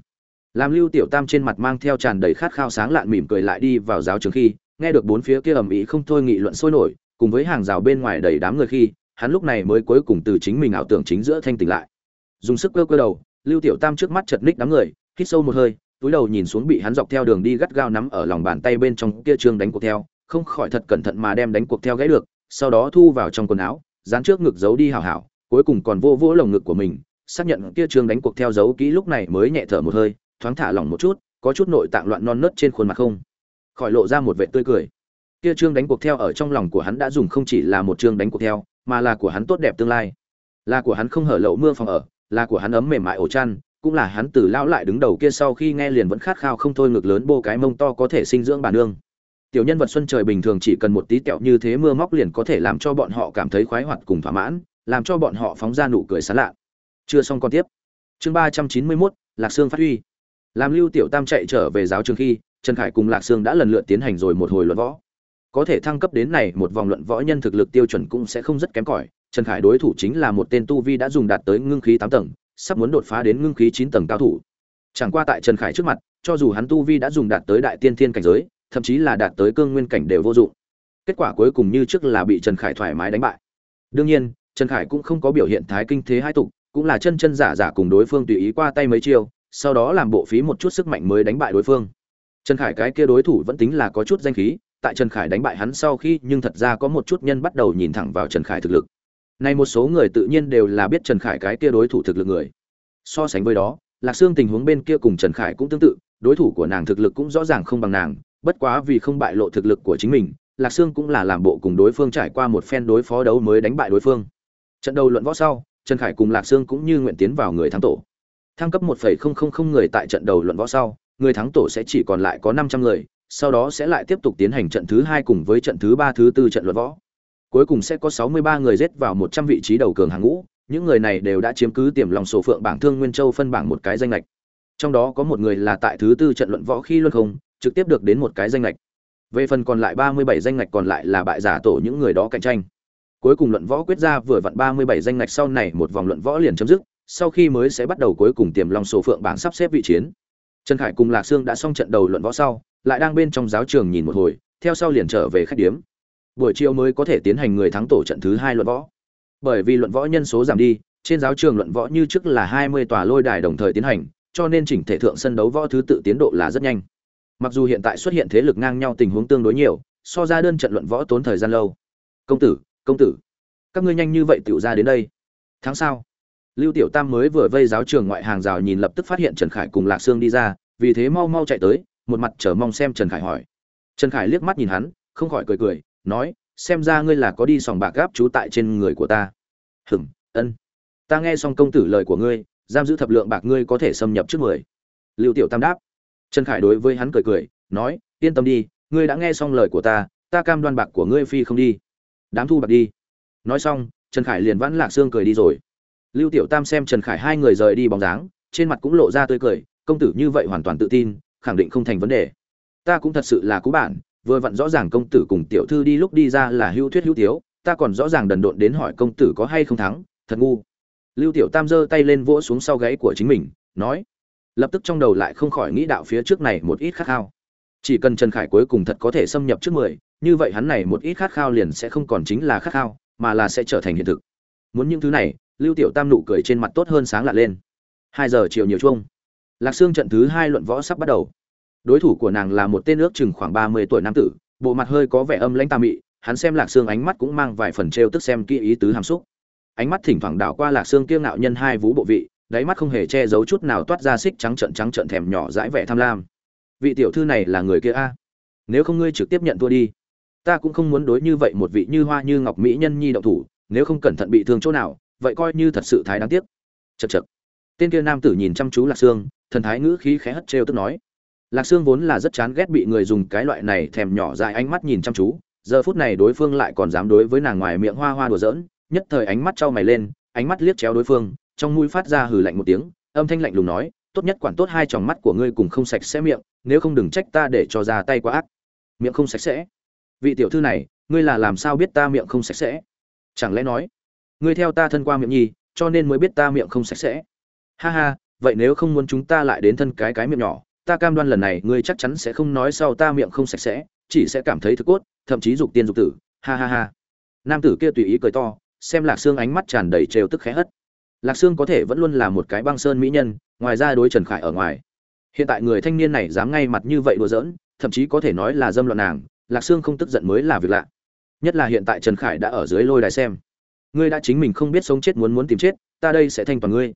Làm lưu tiểu tam trên mặt mang theo tràn đầy khát khao sáng lạn mỉm cười lại đi vào giáo trường khi nghe được bốn phía kia ầm ĩ không thôi nghị luận sôi nổi, cùng với hàng rào bên ngoài đầy đám người khi, hắn lúc này mới cuối cùng từ chính mình ảo tưởng chính giữa thanh tỉnh lại. Dùng sức cơ cơ đầu, lưu tiểu tam trước mắt chật ních đám người, hít sâu một hơi, túi đầu nhìn xuống bị hắn dọc theo đường đi gắt gao nắm ở lòng bàn tay bên trong kia trương đánh cuộc theo, không khỏi thật cẩn thận mà đem đánh cuộc theo gãy được, sau đó thu vào trong quần áo, dán trước ngực giấu đi hào hảo, cuối cùng còn vô vỗ lồng ngực của mình, xác nhận kia trương đánh cuộc theo giấu kỹ lúc này mới nhẹ thở một hơi, thoáng thả lỏng một chút, có chút nội tạng loạn non nớt trên khuôn mặt không khỏi lộ ra một vệ tươi cười. Kia chương đánh cuộc theo ở trong lòng của hắn đã dùng không chỉ là một chương đánh cuộc theo, mà là của hắn tốt đẹp tương lai. Là của hắn không hở lậu mưa phòng ở, là của hắn ấm mềm mại ổ chăn, cũng là hắn từ lão lại đứng đầu kia sau khi nghe liền vẫn khát khao không thôi ngực lớn bô cái mông to có thể sinh dưỡng bà nương. Tiểu nhân vật xuân trời bình thường chỉ cần một tí tẹo như thế mưa móc liền có thể làm cho bọn họ cảm thấy khoái hoạt cùng thỏa mãn, làm cho bọn họ phóng ra nụ cười sán lạ. Chưa xong còn tiếp. Chương ba trăm chín mươi mốt, lạc sương phát huy. Làm lưu tiểu tam chạy trở về giáo trường khi trần khải cùng lạc sương đã lần lượt tiến hành rồi một hồi luận võ. Có thể thăng cấp đến này một vòng luận võ nhân thực lực tiêu chuẩn cũng sẽ không rất kém cỏi. Trần khải đối thủ chính là một tên tu vi đã dùng đạt tới ngưng khí tám tầng, sắp muốn đột phá đến ngưng khí chín tầng cao thủ. Chẳng qua tại trần khải trước mặt, cho dù hắn tu vi đã dùng đạt tới đại tiên thiên cảnh giới, thậm chí là đạt tới cương nguyên cảnh đều vô dụng. Kết quả cuối cùng như trước là bị trần khải thoải mái đánh bại. Đương nhiên, trần khải cũng không có biểu hiện thái kinh thế hai tục, cũng là chân chân giả giả cùng đối phương tùy ý qua tay mấy chiêu, sau đó làm bộ phí một chút sức mạnh mới đánh bại đối phương trần khải cái kia đối thủ vẫn tính là có chút danh khí, tại trần khải đánh bại hắn sau khi, nhưng thật ra có một chút nhân bắt đầu nhìn thẳng vào trần khải thực lực. Nay một số người tự nhiên đều là biết trần khải cái kia đối thủ thực lực người. So sánh với đó, lạc sương tình huống bên kia cùng trần khải cũng tương tự, đối thủ của nàng thực lực cũng rõ ràng không bằng nàng, bất quá vì không bại lộ thực lực của chính mình, lạc sương cũng là làm bộ cùng đối phương trải qua một phen đối phó đấu mới đánh bại đối phương. Trận đầu luận võ sau, trần khải cùng lạc sương cũng như nguyện tiến vào người thắng tổ. Thăng cấp 1.000 người tại trận đầu luận võ sau người thắng tổ sẽ chỉ còn lại có 500 người, sau đó sẽ lại tiếp tục tiến hành trận thứ hai cùng với trận thứ ba, thứ tư trận luận võ. Cuối cùng sẽ có 63 người giết vào 100 vị trí đầu cường hàng ngũ, những người này đều đã chiếm cứ tiềm lòng sổ phượng bảng thương nguyên châu phân bảng một cái danh lệch. Trong đó có một người là tại thứ tư trận luận võ khi luân không, trực tiếp được đến một cái danh lệch. Về phần còn lại 37 danh ngạch còn lại là bại giả tổ những người đó cạnh tranh. Cuối cùng luận võ quyết ra vừa vặn 37 danh ngạch sau này một vòng luận võ liền chấm dứt, sau khi mới sẽ bắt đầu cuối cùng tiềm long sổ phượng bảng sắp xếp vị chiến trần khải cùng lạc sương đã xong trận đầu luận võ sau, lại đang bên trong giáo trường nhìn một hồi, theo sau liền trở về khách điếm. Buổi chiều mới có thể tiến hành người thắng tổ trận thứ hai luận võ. Bởi vì luận võ nhân số giảm đi, trên giáo trường luận võ như trước là hai mươi tòa lôi đài đồng thời tiến hành, cho nên chỉnh thể thượng sân đấu võ thứ tự tiến độ là rất nhanh. Mặc dù hiện tại xuất hiện thế lực ngang nhau tình huống tương đối nhiều, so ra đơn trận luận võ tốn thời gian lâu. Công tử công tử, các ngươi nhanh như vậy tựu ra đến đây. Tháng sau lưu tiểu tam mới vừa vây giáo trường ngoại hàng rào nhìn lập tức phát hiện trần khải cùng lạc sương đi ra vì thế mau mau chạy tới một mặt chờ mong xem trần khải hỏi. Trần khải liếc mắt nhìn hắn không khỏi cười cười nói xem ra ngươi là có đi sòng bạc gáp trú tại trên người của ta. Hửm, ân. Ta nghe xong công tử lời của ngươi giam giữ thập lượng bạc ngươi có thể xâm nhập trước mười. Lưu tiểu tam đáp. Trần khải đối với hắn cười cười nói yên tâm đi ngươi đã nghe xong lời của ta ta cam đoan bạc của ngươi phi không đi. Đám thu bạc đi. Nói xong trần khải liền vãn lạc xương cười đi rồi lưu tiểu tam xem trần khải hai người rời đi bóng dáng, trên mặt cũng lộ ra tươi cười, công tử như vậy hoàn toàn tự tin, khẳng định không thành vấn đề. Ta cũng thật sự là cú bản vừa vặn rõ ràng công tử cùng tiểu thư đi lúc đi ra là hữu thuyết hữu tiếu, ta còn rõ ràng đần độn đến hỏi công tử có hay không thắng, thật ngu. Lưu tiểu tam giơ tay lên vỗ xuống sau gáy của chính mình, nói, lập tức trong đầu lại không khỏi nghĩ đạo phía trước này một ít khát khao. Chỉ cần trần khải cuối cùng thật có thể xâm nhập trước mười, như vậy hắn này một ít khát khao liền sẽ không còn chính là khát khao, mà là sẽ trở thành hiện thực. Muốn những thứ này lưu tiểu tam nụ cười trên mặt tốt hơn sáng lạ lên. Hai giờ chiều nhiều chuông. Lạc Sương trận thứ hai luận võ sắp bắt đầu. Đối thủ của nàng là một tên ước chừng khoảng ba mươi tuổi nam tử, bộ mặt hơi có vẻ âm lãnh tà mị, hắn xem lạc Sương ánh mắt cũng mang vài phần trêu tức xem kỹ ý tứ hàm xúc. Ánh mắt thỉnh thoảng đảo qua lạc sương kiêng ngạo nhân hai vú bộ vị, đáy mắt không hề che giấu chút nào toát ra xích trắng trận trắng trận thèm nhỏ dãi vẻ tham lam. Vị tiểu thư này là người kia a? Nếu không ngươi trực tiếp nhận thua đi. Ta cũng không muốn đối như vậy một vị như hoa như ngọc mỹ nhân nhi động thủ, nếu không cẩn thận bị thương chỗ nào vậy coi như thật sự thái đáng tiếc. Chật chật tên kia nam tử nhìn chăm chú lạc sương, thần thái ngữ khí khẽ hất trêu tức nói. Lạc sương vốn là rất chán ghét bị người dùng cái loại này thèm nhỏ dài ánh mắt nhìn chăm chú, giờ phút này đối phương lại còn dám đối với nàng ngoài miệng hoa hoa đùa giỡn, nhất thời ánh mắt trao mày lên, ánh mắt liếc chéo đối phương, trong mũi phát ra hừ lạnh một tiếng, âm thanh lạnh lùng nói, tốt nhất quản tốt hai tròng mắt của ngươi cùng không sạch sẽ miệng, nếu không đừng trách ta để cho ra tay quá ác. Miệng không sạch sẽ? Vị tiểu thư này, ngươi là làm sao biết ta miệng không sạch sẽ? Chẳng lẽ nói ngươi theo ta thân qua miệng nhi, cho nên mới biết ta miệng không sạch sẽ. Ha ha, vậy nếu không muốn chúng ta lại đến thân cái cái miệng nhỏ, ta cam đoan lần này ngươi chắc chắn sẽ không nói sau ta miệng không sạch sẽ, chỉ sẽ cảm thấy thực cốt, thậm chí dục tiên dục tử. Ha ha ha. Nam tử kia tùy ý cười to, xem lạc xương ánh mắt tràn đầy trêu tức khẽ hất. Lạc xương có thể vẫn luôn là một cái băng sơn mỹ nhân, ngoài ra đối trần khải ở ngoài. Hiện tại người thanh niên này dám ngay mặt như vậy đùa giỡn, thậm chí có thể nói là dâm loạn nàng, lạc sương không tức giận mới là việc lạ. Nhất là hiện tại trần khải đã ở dưới lôi đài xem ngươi đã chính mình không biết sống chết muốn muốn tìm chết, ta đây sẽ thanh toàn ngươi.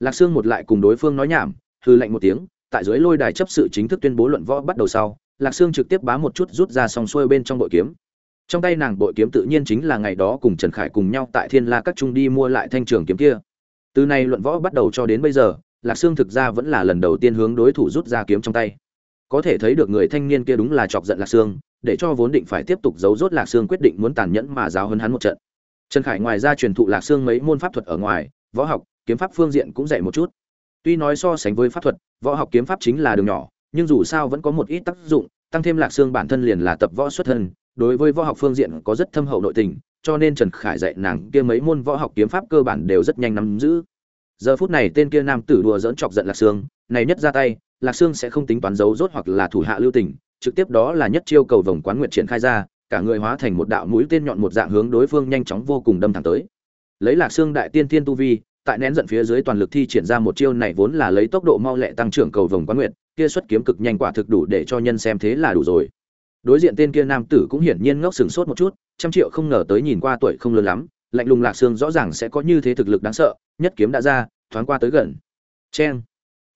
Lạc sương một lại cùng đối phương nói nhảm hư lạnh một tiếng, tại dưới lôi đài chấp sự chính thức tuyên bố luận võ bắt đầu sau, lạc sương trực tiếp bá một chút rút ra song xuôi bên trong bội kiếm. Trong tay nàng bội kiếm tự nhiên chính là ngày đó cùng trần khải cùng nhau tại thiên la các trung đi mua lại thanh trường kiếm kia. Từ nay luận võ bắt đầu cho đến bây giờ, lạc sương thực ra vẫn là lần đầu tiên hướng đối thủ rút ra kiếm trong tay. Có thể thấy được người thanh niên kia đúng là chọc giận lạc sương, để cho vốn định phải tiếp tục giấu rốt lạc sương quyết định muốn tàn nhẫn mà giáo hơn hắn một trận trần khải ngoài ra truyền thụ lạc sương mấy môn pháp thuật ở ngoài, võ học, kiếm pháp phương diện cũng dạy một chút. Tuy nói so sánh với pháp thuật, võ học kiếm pháp chính là đường nhỏ, nhưng dù sao vẫn có một ít tác dụng, tăng thêm lạc sương bản thân liền là tập võ xuất thân, đối với võ học phương diện có rất thâm hậu nội tình, cho nên trần khải dạy nàng kia mấy môn võ học kiếm pháp cơ bản đều rất nhanh nắm giữ. Giờ phút này tên kia nam tử đùa giỡn chọc giận lạc sương, này nhất ra tay, lạc sương sẽ không tính toán giấu rốt hoặc là thủ hạ lưu tình, trực tiếp đó là nhất chiêu cầu vòng quán nguyệt triển khai ra cả người hóa thành một đạo mũi tên nhọn một dạng hướng đối phương nhanh chóng vô cùng đâm thẳng tới. Lấy lạc xương đại tiên tiên tu vi, tại nén giận phía dưới toàn lực thi triển ra một chiêu này vốn là lấy tốc độ mau lẹ tăng trưởng cầu vồng quán nguyệt, kia xuất kiếm cực nhanh quả thực đủ để cho nhân xem thế là đủ rồi. Đối diện tên kia nam tử cũng hiển nhiên ngốc sừng sốt một chút, trăm triệu không ngờ tới nhìn qua tuổi không lớn lắm, lạnh lùng lạc xương rõ ràng sẽ có như thế thực lực đáng sợ, nhất kiếm đã ra, thoáng qua tới gần. Cheng.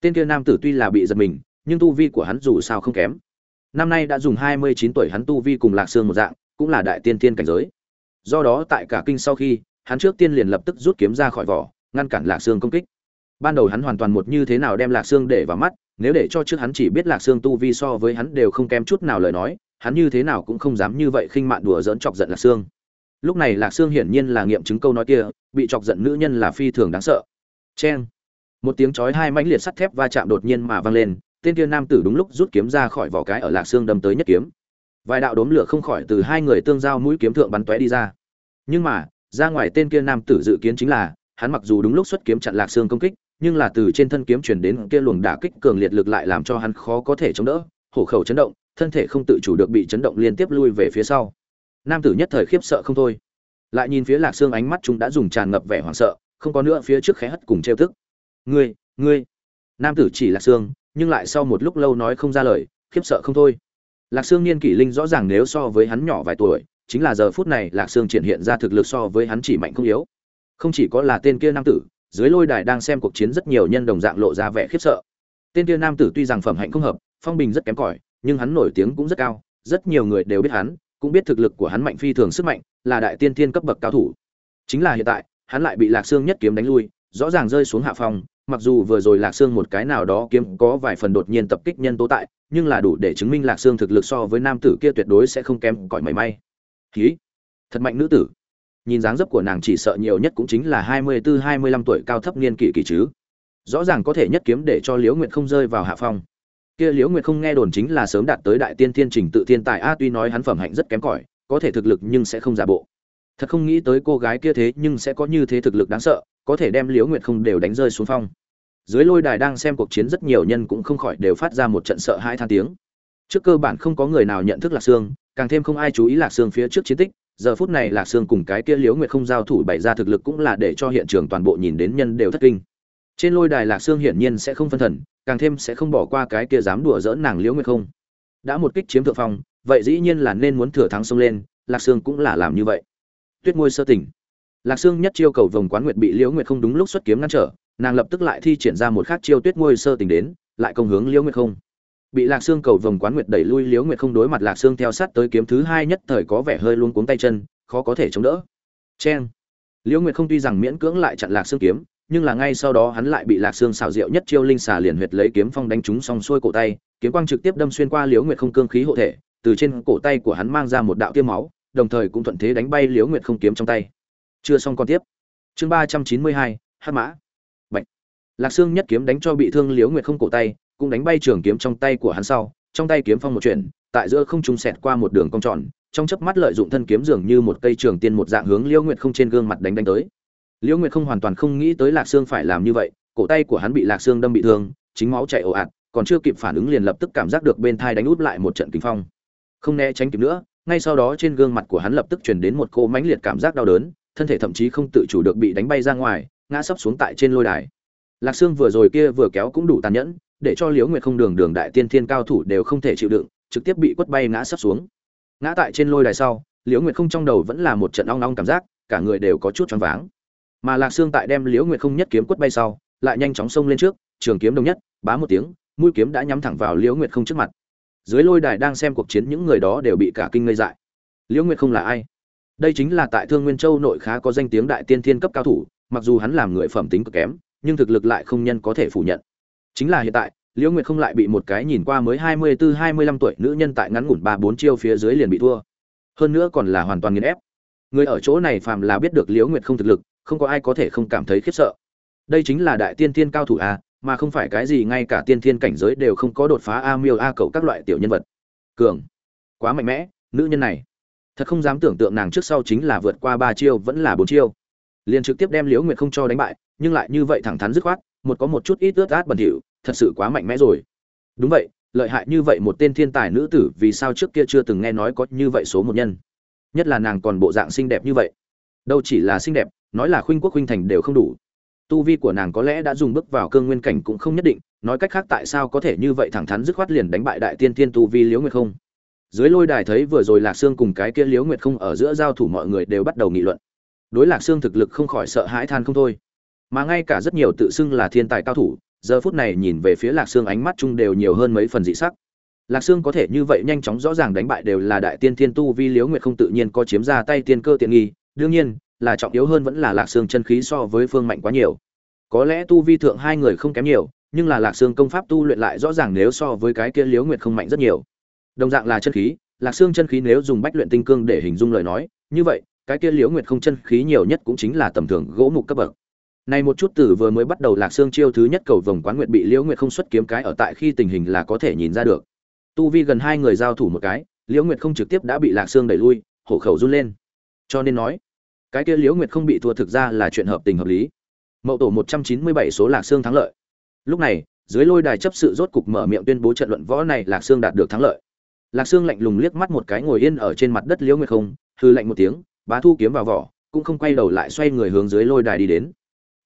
Tên kia nam tử tuy là bị giật mình, nhưng tu vi của hắn dù sao không kém năm nay đã dùng hai mươi chín tuổi hắn tu vi cùng lạc sương một dạng, cũng là đại tiên tiên cảnh giới. Do đó tại cả kinh sau khi, hắn trước tiên liền lập tức rút kiếm ra khỏi vỏ, ngăn cản lạc sương công kích. Ban đầu hắn hoàn toàn một như thế nào đem lạc sương để vào mắt, nếu để cho trước hắn chỉ biết lạc sương tu vi so với hắn đều không kém chút nào lời nói, hắn như thế nào cũng không dám như vậy khinh mạn đùa dỡn chọc giận lạc sương. Lúc này lạc sương hiển nhiên là nghiệm chứng câu nói kia, bị chọc giận nữ nhân là phi thường đáng sợ. Cheng! Một tiếng chói hai mãnh liệt sắt thép va chạm đột nhiên mà vang lên tên kia nam tử đúng lúc rút kiếm ra khỏi vỏ cái ở lạc xương đâm tới nhất kiếm. Vài đạo đốm lửa không khỏi từ hai người tương giao mũi kiếm thượng bắn tóe đi ra. Nhưng mà, ra ngoài tên kia nam tử dự kiến chính là, hắn mặc dù đúng lúc xuất kiếm chặn lạc xương công kích, nhưng là từ trên thân kiếm chuyển đến kia luồng đả kích cường liệt lực lại làm cho hắn khó có thể chống đỡ, hổ khẩu chấn động, thân thể không tự chủ được bị chấn động liên tiếp lui về phía sau. Nam tử nhất thời khiếp sợ không thôi. Lại nhìn phía lạc xương ánh mắt chúng đã dùng tràn ngập vẻ hoảng sợ, không có nữa phía trước khẽ hất cùng trêu tức. Ngươi ngươi! Nam tử chỉ lạc xương nhưng lại sau một lúc lâu nói không ra lời, khiếp sợ không thôi. Lạc sương niên kỷ linh rõ ràng nếu so với hắn nhỏ vài tuổi, chính là giờ phút này lạc sương triển hiện ra thực lực so với hắn chỉ mạnh không yếu. Không chỉ có là tên kia nam tử, dưới lôi đài đang xem cuộc chiến rất nhiều nhân đồng dạng lộ ra vẻ khiếp sợ. Tên kia nam tử tuy rằng phẩm hạnh không hợp, phong bình rất kém cỏi, nhưng hắn nổi tiếng cũng rất cao, rất nhiều người đều biết hắn, cũng biết thực lực của hắn mạnh phi thường sức mạnh, là đại tiên thiên cấp bậc cao thủ. Chính là hiện tại, hắn lại bị lạc xương nhất kiếm đánh lui, rõ ràng rơi xuống hạ phòng mặc dù vừa rồi lạc xương một cái nào đó kiếm có vài phần đột nhiên tập kích nhân tố tại, nhưng là đủ để chứng minh lạc xương thực lực so với nam tử kia tuyệt đối sẽ không kém cỏi mảy may. Khí thật mạnh nữ tử. Nhìn dáng dấp của nàng chỉ sợ nhiều nhất cũng chính là hai mươi bốn hai mươi lăm tuổi cao thấp niên kỷ kỳ chứ. Rõ ràng có thể nhất kiếm để cho liễu nguyệt không rơi vào hạ phong. Kia liễu nguyệt không nghe đồn chính là sớm đạt tới đại tiên thiên trình tự thiên tài, a, tuy nói hắn phẩm hạnh rất kém cỏi, có thể thực lực nhưng sẽ không giả bộ. Thật không nghĩ tới cô gái kia thế nhưng sẽ có như thế thực lực đáng sợ, có thể đem liễu nguyệt không đều đánh rơi xuống phong dưới lôi đài đang xem cuộc chiến rất nhiều nhân cũng không khỏi đều phát ra một trận sợ hãi than tiếng. Trước cơ bản không có người nào nhận thức lạc sương, càng thêm không ai chú ý lạc sương phía trước chiến tích, giờ phút này lạc sương cùng cái kia liễu nguyệt không giao thủ bày ra thực lực cũng là để cho hiện trường toàn bộ nhìn đến nhân đều thất kinh. Trên lôi đài lạc sương hiển nhiên sẽ không phân thần, càng thêm sẽ không bỏ qua cái kia dám đùa dỡn nàng liễu nguyệt không. Đã một kích chiếm thượng phong, vậy dĩ nhiên là nên muốn thừa thắng xông lên, lạc sương cũng là làm như vậy. Tuyết môi sơ tỉnh. Lạc sương nhất chiêu cầu vòng quán nguyệt bị liễu nguyệt không đúng lúc xuất kiếm ngăn trở nàng lập tức lại thi triển ra một khác chiêu tuyết ngôi sơ tình đến, lại công hướng liễu nguyệt không. Bị lạc xương cầu vồng quán nguyệt đẩy lui, liễu nguyệt không đối mặt lạc xương theo sát tới kiếm thứ hai nhất thời có vẻ hơi luôn cuống tay chân, khó có thể chống đỡ. Cheng! Liễu nguyệt không tuy rằng miễn cưỡng lại chặn lạc xương kiếm, nhưng là ngay sau đó hắn lại bị lạc xương xào rượu nhất chiêu linh xà liền huyệt lấy kiếm phong đánh trúng xong xuôi cổ tay, kiếm quang trực tiếp đâm xuyên qua liễu nguyệt không cương khí hộ thể, từ trên cổ tay của hắn mang ra một đạo tiêm máu, đồng thời cũng thuận thế đánh bay liễu nguyệt không kiếm trong tay. Chưa xong còn tiếp. Chương ba trăm chín mươi hai hát mã lạc Sương nhất kiếm đánh cho bị thương liễu nguyệt không cổ tay, cũng đánh bay trường kiếm trong tay của hắn sau. Trong tay kiếm phong một chuyển, tại giữa không trung xẹt qua một đường cong tròn, trong chớp mắt lợi dụng thân kiếm dường như một cây trường tiên một dạng hướng liễu nguyệt không trên gương mặt đánh đánh tới. Liễu nguyệt không hoàn toàn không nghĩ tới lạc Sương phải làm như vậy, cổ tay của hắn bị lạc Sương đâm bị thương, chính máu chảy ồ ạt, còn chưa kịp phản ứng liền lập tức cảm giác được bên thai đánh út lại một trận kinh phong. Không né tránh kịp nữa, ngay sau đó trên gương mặt của hắn lập tức truyền đến một cô mãnh liệt cảm giác đau đớn, thân thể thậm chí không tự chủ được bị đánh bay ra ngoài, ngã sấp xuống tại trên lôi đài lạc Sương vừa rồi kia vừa kéo cũng đủ tàn nhẫn, để cho liễu nguyệt không đường đường đại tiên thiên cao thủ đều không thể chịu đựng, trực tiếp bị quất bay ngã sấp xuống. Ngã tại trên lôi đài sau, liễu nguyệt không trong đầu vẫn là một trận ong ong cảm giác, cả người đều có chút choáng váng. Mà lạc Sương tại đem liễu nguyệt không nhất kiếm quất bay sau, lại nhanh chóng xông lên trước, trường kiếm đồng nhất, bá một tiếng, mũi kiếm đã nhắm thẳng vào liễu nguyệt không trước mặt. Dưới lôi đài đang xem cuộc chiến những người đó đều bị cả kinh ngây dại. Liễu nguyệt không là ai? Đây chính là tại thương nguyên châu nội khá có danh tiếng đại tiên thiên cấp cao thủ, mặc dù hắn làm người phẩm tính cực kém nhưng thực lực lại không nhân có thể phủ nhận. Chính là hiện tại, liễu nguyệt không lại bị một cái nhìn qua mới hai mươi bốn hai mươi lăm tuổi nữ nhân tại ngắn ngủn ba bốn chiêu phía dưới liền bị thua. Hơn nữa còn là hoàn toàn nghiền ép. Người ở chỗ này phàm là biết được liễu nguyệt không thực lực, không có ai có thể không cảm thấy khiếp sợ. Đây chính là đại tiên thiên cao thủ a mà không phải cái gì ngay cả tiên thiên cảnh giới đều không có đột phá a miêu a cậu các loại tiểu nhân vật. Cường. Quá mạnh mẽ, nữ nhân này. Thật không dám tưởng tượng nàng trước sau chính là vượt qua ba chiêu vẫn là bốn chiêu. Liền trực tiếp đem liễu nguyệt không cho đánh bại nhưng lại như vậy thẳng thắn dứt khoát, một có một chút ít ướt át bẩn thỉu, thật sự quá mạnh mẽ rồi. Đúng vậy, lợi hại như vậy một tên thiên tài nữ tử vì sao trước kia chưa từng nghe nói có như vậy số một nhân? Nhất là nàng còn bộ dạng xinh đẹp như vậy. Đâu chỉ là xinh đẹp, nói là khuynh quốc khuynh thành đều không đủ. Tu vi của nàng có lẽ đã dùng bước vào cương nguyên cảnh cũng không nhất định, nói cách khác tại sao có thể như vậy thẳng thắn dứt khoát liền đánh bại đại tiên tiên tu vi liễu nguyệt không? Dưới lôi đài thấy vừa rồi lạc sương cùng cái kia liễu nguyệt không ở giữa giao thủ mọi người đều bắt đầu nghị luận. Đối lạc sương thực lực không khỏi sợ hãi than không thôi mà ngay cả rất nhiều tự xưng là thiên tài cao thủ, giờ phút này nhìn về phía lạc sương ánh mắt chung đều nhiều hơn mấy phần dị sắc. Lạc sương có thể như vậy nhanh chóng rõ ràng đánh bại đều là đại tiên thiên tu vi liếu nguyệt không tự nhiên có chiếm ra tay tiên cơ tiện nghi, đương nhiên, là trọng yếu hơn vẫn là lạc sương chân khí so với phương mạnh quá nhiều. Có lẽ tu vi thượng hai người không kém nhiều, nhưng là lạc sương công pháp tu luyện lại rõ ràng nếu so với cái kia liếu nguyệt không mạnh rất nhiều. Đồng dạng là chân khí, lạc sương chân khí nếu dùng bách luyện tinh cương để hình dung lời nói, như vậy, cái kia liếu nguyệt không chân khí nhiều nhất cũng chính là tầm thường gỗ mục cấp bậc này một chút tử vừa mới bắt đầu Lạc Xương chiêu thứ nhất cầu vòng quán nguyệt bị Liễu Nguyệt không xuất kiếm cái ở tại khi tình hình là có thể nhìn ra được. Tu vi gần hai người giao thủ một cái, Liễu Nguyệt không trực tiếp đã bị Lạc Xương đẩy lui, hổ khẩu run lên. Cho nên nói, cái kia Liễu Nguyệt không bị thua thực ra là chuyện hợp tình hợp lý. Mậu tổ một trăm chín mươi bảy số Lạc Xương thắng lợi. Lúc này, dưới lôi đài chấp sự rốt cục mở miệng tuyên bố trận luận võ này Lạc Xương đạt được thắng lợi. Lạc Xương lạnh lùng liếc mắt một cái ngồi yên ở trên mặt đất Liễu Nguyệt không, hư lạnh một tiếng, bá thu kiếm vào vỏ, cũng không quay đầu lại xoay người hướng dưới lôi đài đi đến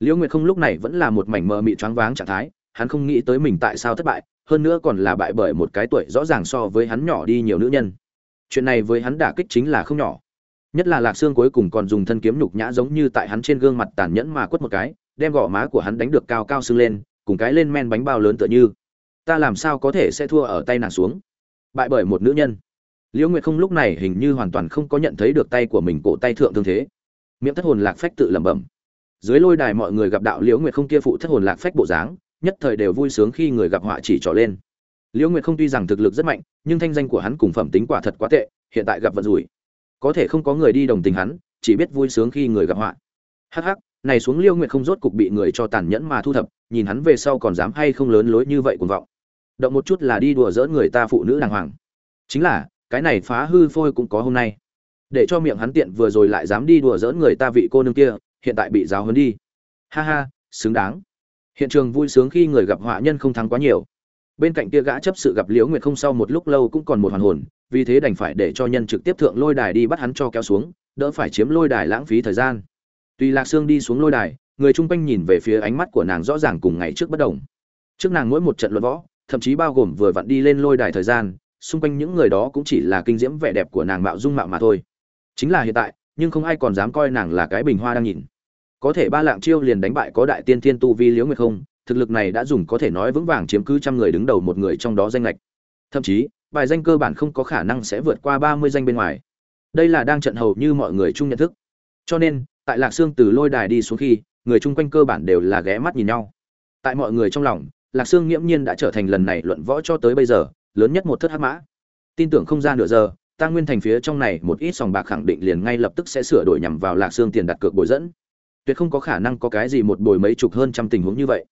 liễu nguyệt không lúc này vẫn là một mảnh mờ mị choáng váng trạng thái, hắn không nghĩ tới mình tại sao thất bại, hơn nữa còn là bại bởi một cái tuổi rõ ràng so với hắn nhỏ đi nhiều nữ nhân. Chuyện này với hắn đả kích chính là không nhỏ. Nhất là lạc xương cuối cùng còn dùng thân kiếm nhục nhã giống như tại hắn trên gương mặt tàn nhẫn mà quất một cái, đem gò má của hắn đánh được cao cao sưng lên, cùng cái lên men bánh bao lớn tựa như. Ta làm sao có thể sẽ thua ở tay nàng xuống? Bại bởi một nữ nhân. Liễu nguyệt không lúc này hình như hoàn toàn không có nhận thấy được tay của mình cổ tay thượng thương thế. Miệng thất hồn lạc phách tự lẩm bẩm dưới lôi đài mọi người gặp đạo liễu nguyệt không kia phụ thất hồn lạc phách bộ dáng, nhất thời đều vui sướng khi người gặp họa chỉ trỏ lên. Liễu nguyệt không tuy rằng thực lực rất mạnh, nhưng thanh danh của hắn cùng phẩm tính quả thật quá tệ, hiện tại gặp vận rủi. Có thể không có người đi đồng tình hắn, chỉ biết vui sướng khi người gặp họa. Hắc hắc, này xuống liễu nguyệt không rốt cục bị người cho tàn nhẫn mà thu thập, nhìn hắn về sau còn dám hay không lớn lối như vậy cuồng vọng. Động một chút là đi đùa dỡ người ta phụ nữ đàng hoàng. Chính là, cái này phá hư phôi cũng có hôm nay. Để cho miệng hắn tiện vừa rồi lại dám đi đùa dỡ người ta vị cô nương kia hiện tại bị giáo huấn đi. Ha ha, xứng đáng. Hiện trường vui sướng khi người gặp họa nhân không thắng quá nhiều. Bên cạnh kia gã chấp sự gặp liễu nguyệt không sau một lúc lâu cũng còn một hoàn hồn, vì thế đành phải để cho nhân trực tiếp thượng lôi đài đi bắt hắn cho kéo xuống, đỡ phải chiếm lôi đài lãng phí thời gian. Tùy lạc sương đi xuống lôi đài, người chung quanh nhìn về phía ánh mắt của nàng rõ ràng cùng ngày trước bất đồng. Trước nàng mỗi một trận luận võ, thậm chí bao gồm vừa vặn đi lên lôi đài thời gian, xung quanh những người đó cũng chỉ là kinh diễm vẻ đẹp của nàng mạo dung mạo mà thôi. Chính là hiện tại, nhưng không ai còn dám coi nàng là cái bình hoa đang nhìn có thể ba lạng chiêu liền đánh bại có đại tiên thiên tu vi liễu nguyệt không, thực lực này đã dùng có thể nói vững vàng chiếm cứ trăm người đứng đầu một người trong đó danh lệch thậm chí, bài danh cơ bản không có khả năng sẽ vượt qua ba mươi danh bên ngoài. Đây là đang trận hầu như mọi người chung nhận thức. Cho nên, tại lạc sương từ lôi đài đi xuống khi, người chung quanh cơ bản đều là ghé mắt nhìn nhau. Tại mọi người trong lòng, lạc sương nghiễm nhiên đã trở thành lần này luận võ cho tới bây giờ, lớn nhất một thất hắc mã. Tin tưởng không ra nửa giờ ta nguyên thành phía trong này một ít sòng bạc khẳng định liền ngay lập tức sẽ sửa đổi nhằm vào lạc xương tiền đặt cược bồi dẫn tuyệt không có khả năng có cái gì một bồi mấy chục hơn trăm tình huống như vậy.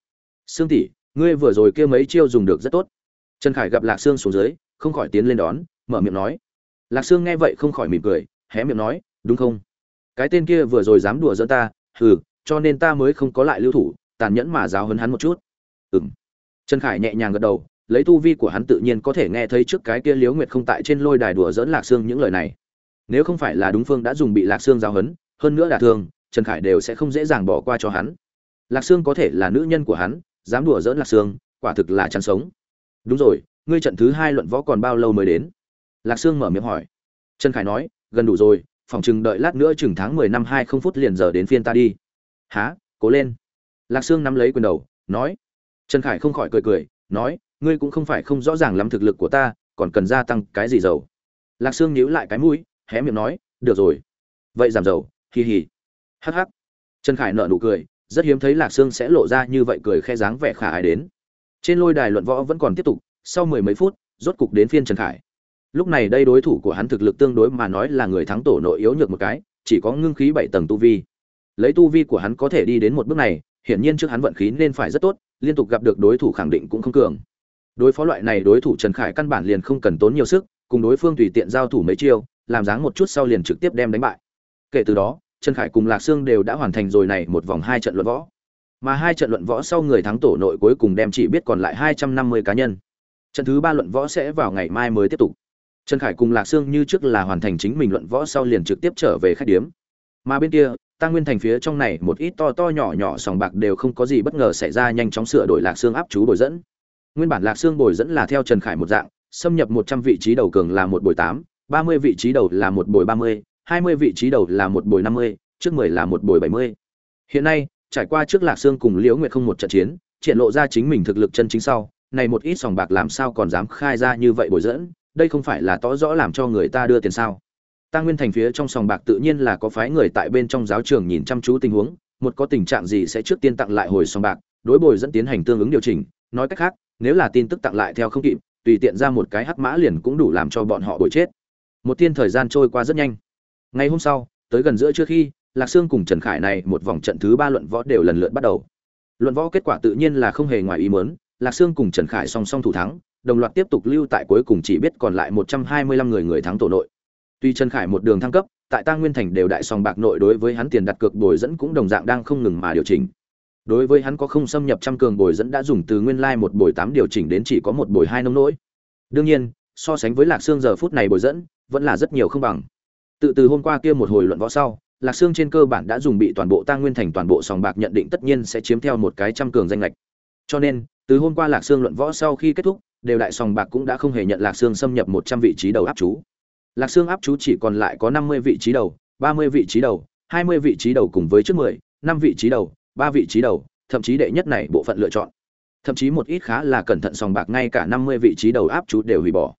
Sương tỷ, ngươi vừa rồi kia mấy chiêu dùng được rất tốt. Trần khải gặp lạc sương xuống dưới, không khỏi tiến lên đón, mở miệng nói. Lạc sương nghe vậy không khỏi mỉm cười, hé miệng nói, đúng không? Cái tên kia vừa rồi dám đùa giỡn ta, hừ, cho nên ta mới không có lại lưu thủ, tàn nhẫn mà giáo hấn hắn một chút. Ừm. trần khải nhẹ nhàng gật đầu, lấy tu vi của hắn tự nhiên có thể nghe thấy trước cái kia liếu nguyệt không tại trên lôi đài đùa dỡn lạc xương những lời này. Nếu không phải là đúng phương đã dùng bị lạc xương giao hấn hơn nữa đả thương trần khải đều sẽ không dễ dàng bỏ qua cho hắn. Lạc Sương có thể là nữ nhân của hắn dám đùa dỡn lạc Sương, quả thực là chăn sống. Đúng rồi ngươi trận thứ hai luận võ còn bao lâu mới đến? Lạc Sương mở miệng hỏi. Trần khải nói gần đủ rồi phòng chừng đợi lát nữa chừng tháng mười năm hai không phút liền giờ đến phiên ta đi. Há cố lên. Lạc sương nắm lấy quyền đầu nói. Trần khải không khỏi cười cười nói ngươi cũng không phải không rõ ràng lắm thực lực của ta còn cần gia tăng cái gì dầu? Lạc sương nhíu lại cái mũi hé miệng nói được rồi. Vậy giảm dầu hì hì hắc hắc. Trần khải nợ nụ cười, rất hiếm thấy lạc sương sẽ lộ ra như vậy cười khe dáng vẻ khả ai đến. Trên lôi đài luận võ vẫn còn tiếp tục, sau mười mấy phút, rốt cục đến phiên trần khải. Lúc này đây đối thủ của hắn thực lực tương đối mà nói là người thắng tổ nội yếu nhược một cái, chỉ có ngưng khí bảy tầng tu vi. Lấy tu vi của hắn có thể đi đến một bước này, hiển nhiên trước hắn vận khí nên phải rất tốt, liên tục gặp được đối thủ khẳng định cũng không cường. Đối phó loại này đối thủ trần khải căn bản liền không cần tốn nhiều sức, cùng đối phương tùy tiện giao thủ mấy chiêu, làm dáng một chút sau liền trực tiếp đem đánh bại. Kể từ đó trần khải cùng lạc sương đều đã hoàn thành rồi này một vòng hai trận luận võ. Mà hai trận luận võ sau người thắng tổ nội cuối cùng đem chỉ biết còn lại hai trăm năm mươi cá nhân. Trận thứ ba luận võ sẽ vào ngày mai mới tiếp tục. Trần khải cùng lạc sương như trước là hoàn thành chính mình luận võ sau liền trực tiếp trở về khách điếm. Mà bên kia, tăng nguyên thành phía trong này một ít to to nhỏ nhỏ sòng bạc đều không có gì bất ngờ xảy ra nhanh chóng sửa đổi lạc xương áp chú bồi dẫn. Nguyên bản lạc xương bồi dẫn là theo trần khải một dạng, xâm nhập một trăm vị trí đầu cường là một bồi tám, ba mươi vị trí đầu là một bồi ba mươi hai mươi vị trí đầu là một bồi năm mươi trước mười là một bồi bảy mươi hiện nay trải qua trước lạc xương cùng liễu nguyệt không một trận chiến triển lộ ra chính mình thực lực chân chính sau này một ít sòng bạc làm sao còn dám khai ra như vậy bồi dẫn đây không phải là tỏ rõ làm cho người ta đưa tiền sao Tăng Nguyên Thành phía trong sòng bạc tự nhiên là có phái người tại bên trong giáo trường nhìn chăm chú tình huống, một có tình trạng gì sẽ trước tiên tặng lại hồi sòng bạc, đối bồi dẫn tiến hành tương ứng điều chỉnh, nói cách khác, nếu là tin tức tặng lại theo không kịp, tùy tiện ra một cái hắc mã liền cũng đủ làm cho bọn họ bồi chết. Một tiên thời gian trôi qua rất nhanh. Ngày hôm sau, tới gần giữa trưa khi, Lạc Sương cùng Trần Khải này một vòng trận thứ ba luận võ đều lần lượt bắt đầu. Luận võ kết quả tự nhiên là không hề ngoài ý muốn, Lạc Sương cùng Trần Khải song song thủ thắng, đồng loạt tiếp tục lưu tại cuối cùng chỉ biết còn lại 125 người người thắng tổ nội. Tuy Trần Khải một đường thăng cấp, tại ta Nguyên Thành đều đại sòng bạc nội đối với hắn tiền đặt cược bồi dẫn cũng đồng dạng đang không ngừng mà điều chỉnh. Đối với hắn có không xâm nhập trăm cường bồi dẫn đã dùng từ nguyên lai like một bồi tám điều chỉnh đến chỉ có một bồi hai nông nỗi. Đương nhiên, so sánh với Lạc Sương giờ phút này bồi dẫn, vẫn là rất nhiều không bằng. Tự từ hôm qua kia một hồi luận võ sau, Lạc Xương trên cơ bản đã dùng bị toàn bộ Tang Nguyên Thành toàn bộ sòng bạc nhận định tất nhiên sẽ chiếm theo một cái trăm cường danh lệch. Cho nên, từ hôm qua Lạc Xương luận võ sau khi kết thúc, đều đại sòng bạc cũng đã không hề nhận Lạc Xương xâm nhập một trăm vị trí đầu áp chú. Lạc Xương áp chú chỉ còn lại có 50 vị trí đầu, 30 vị trí đầu, 20 vị trí đầu cùng với trước 10, 5 vị trí đầu, ba vị trí đầu thậm chí đệ nhất này bộ phận lựa chọn thậm chí một ít khá là cẩn thận sòng bạc ngay cả năm mươi vị trí đầu áp chú đều hủy bỏ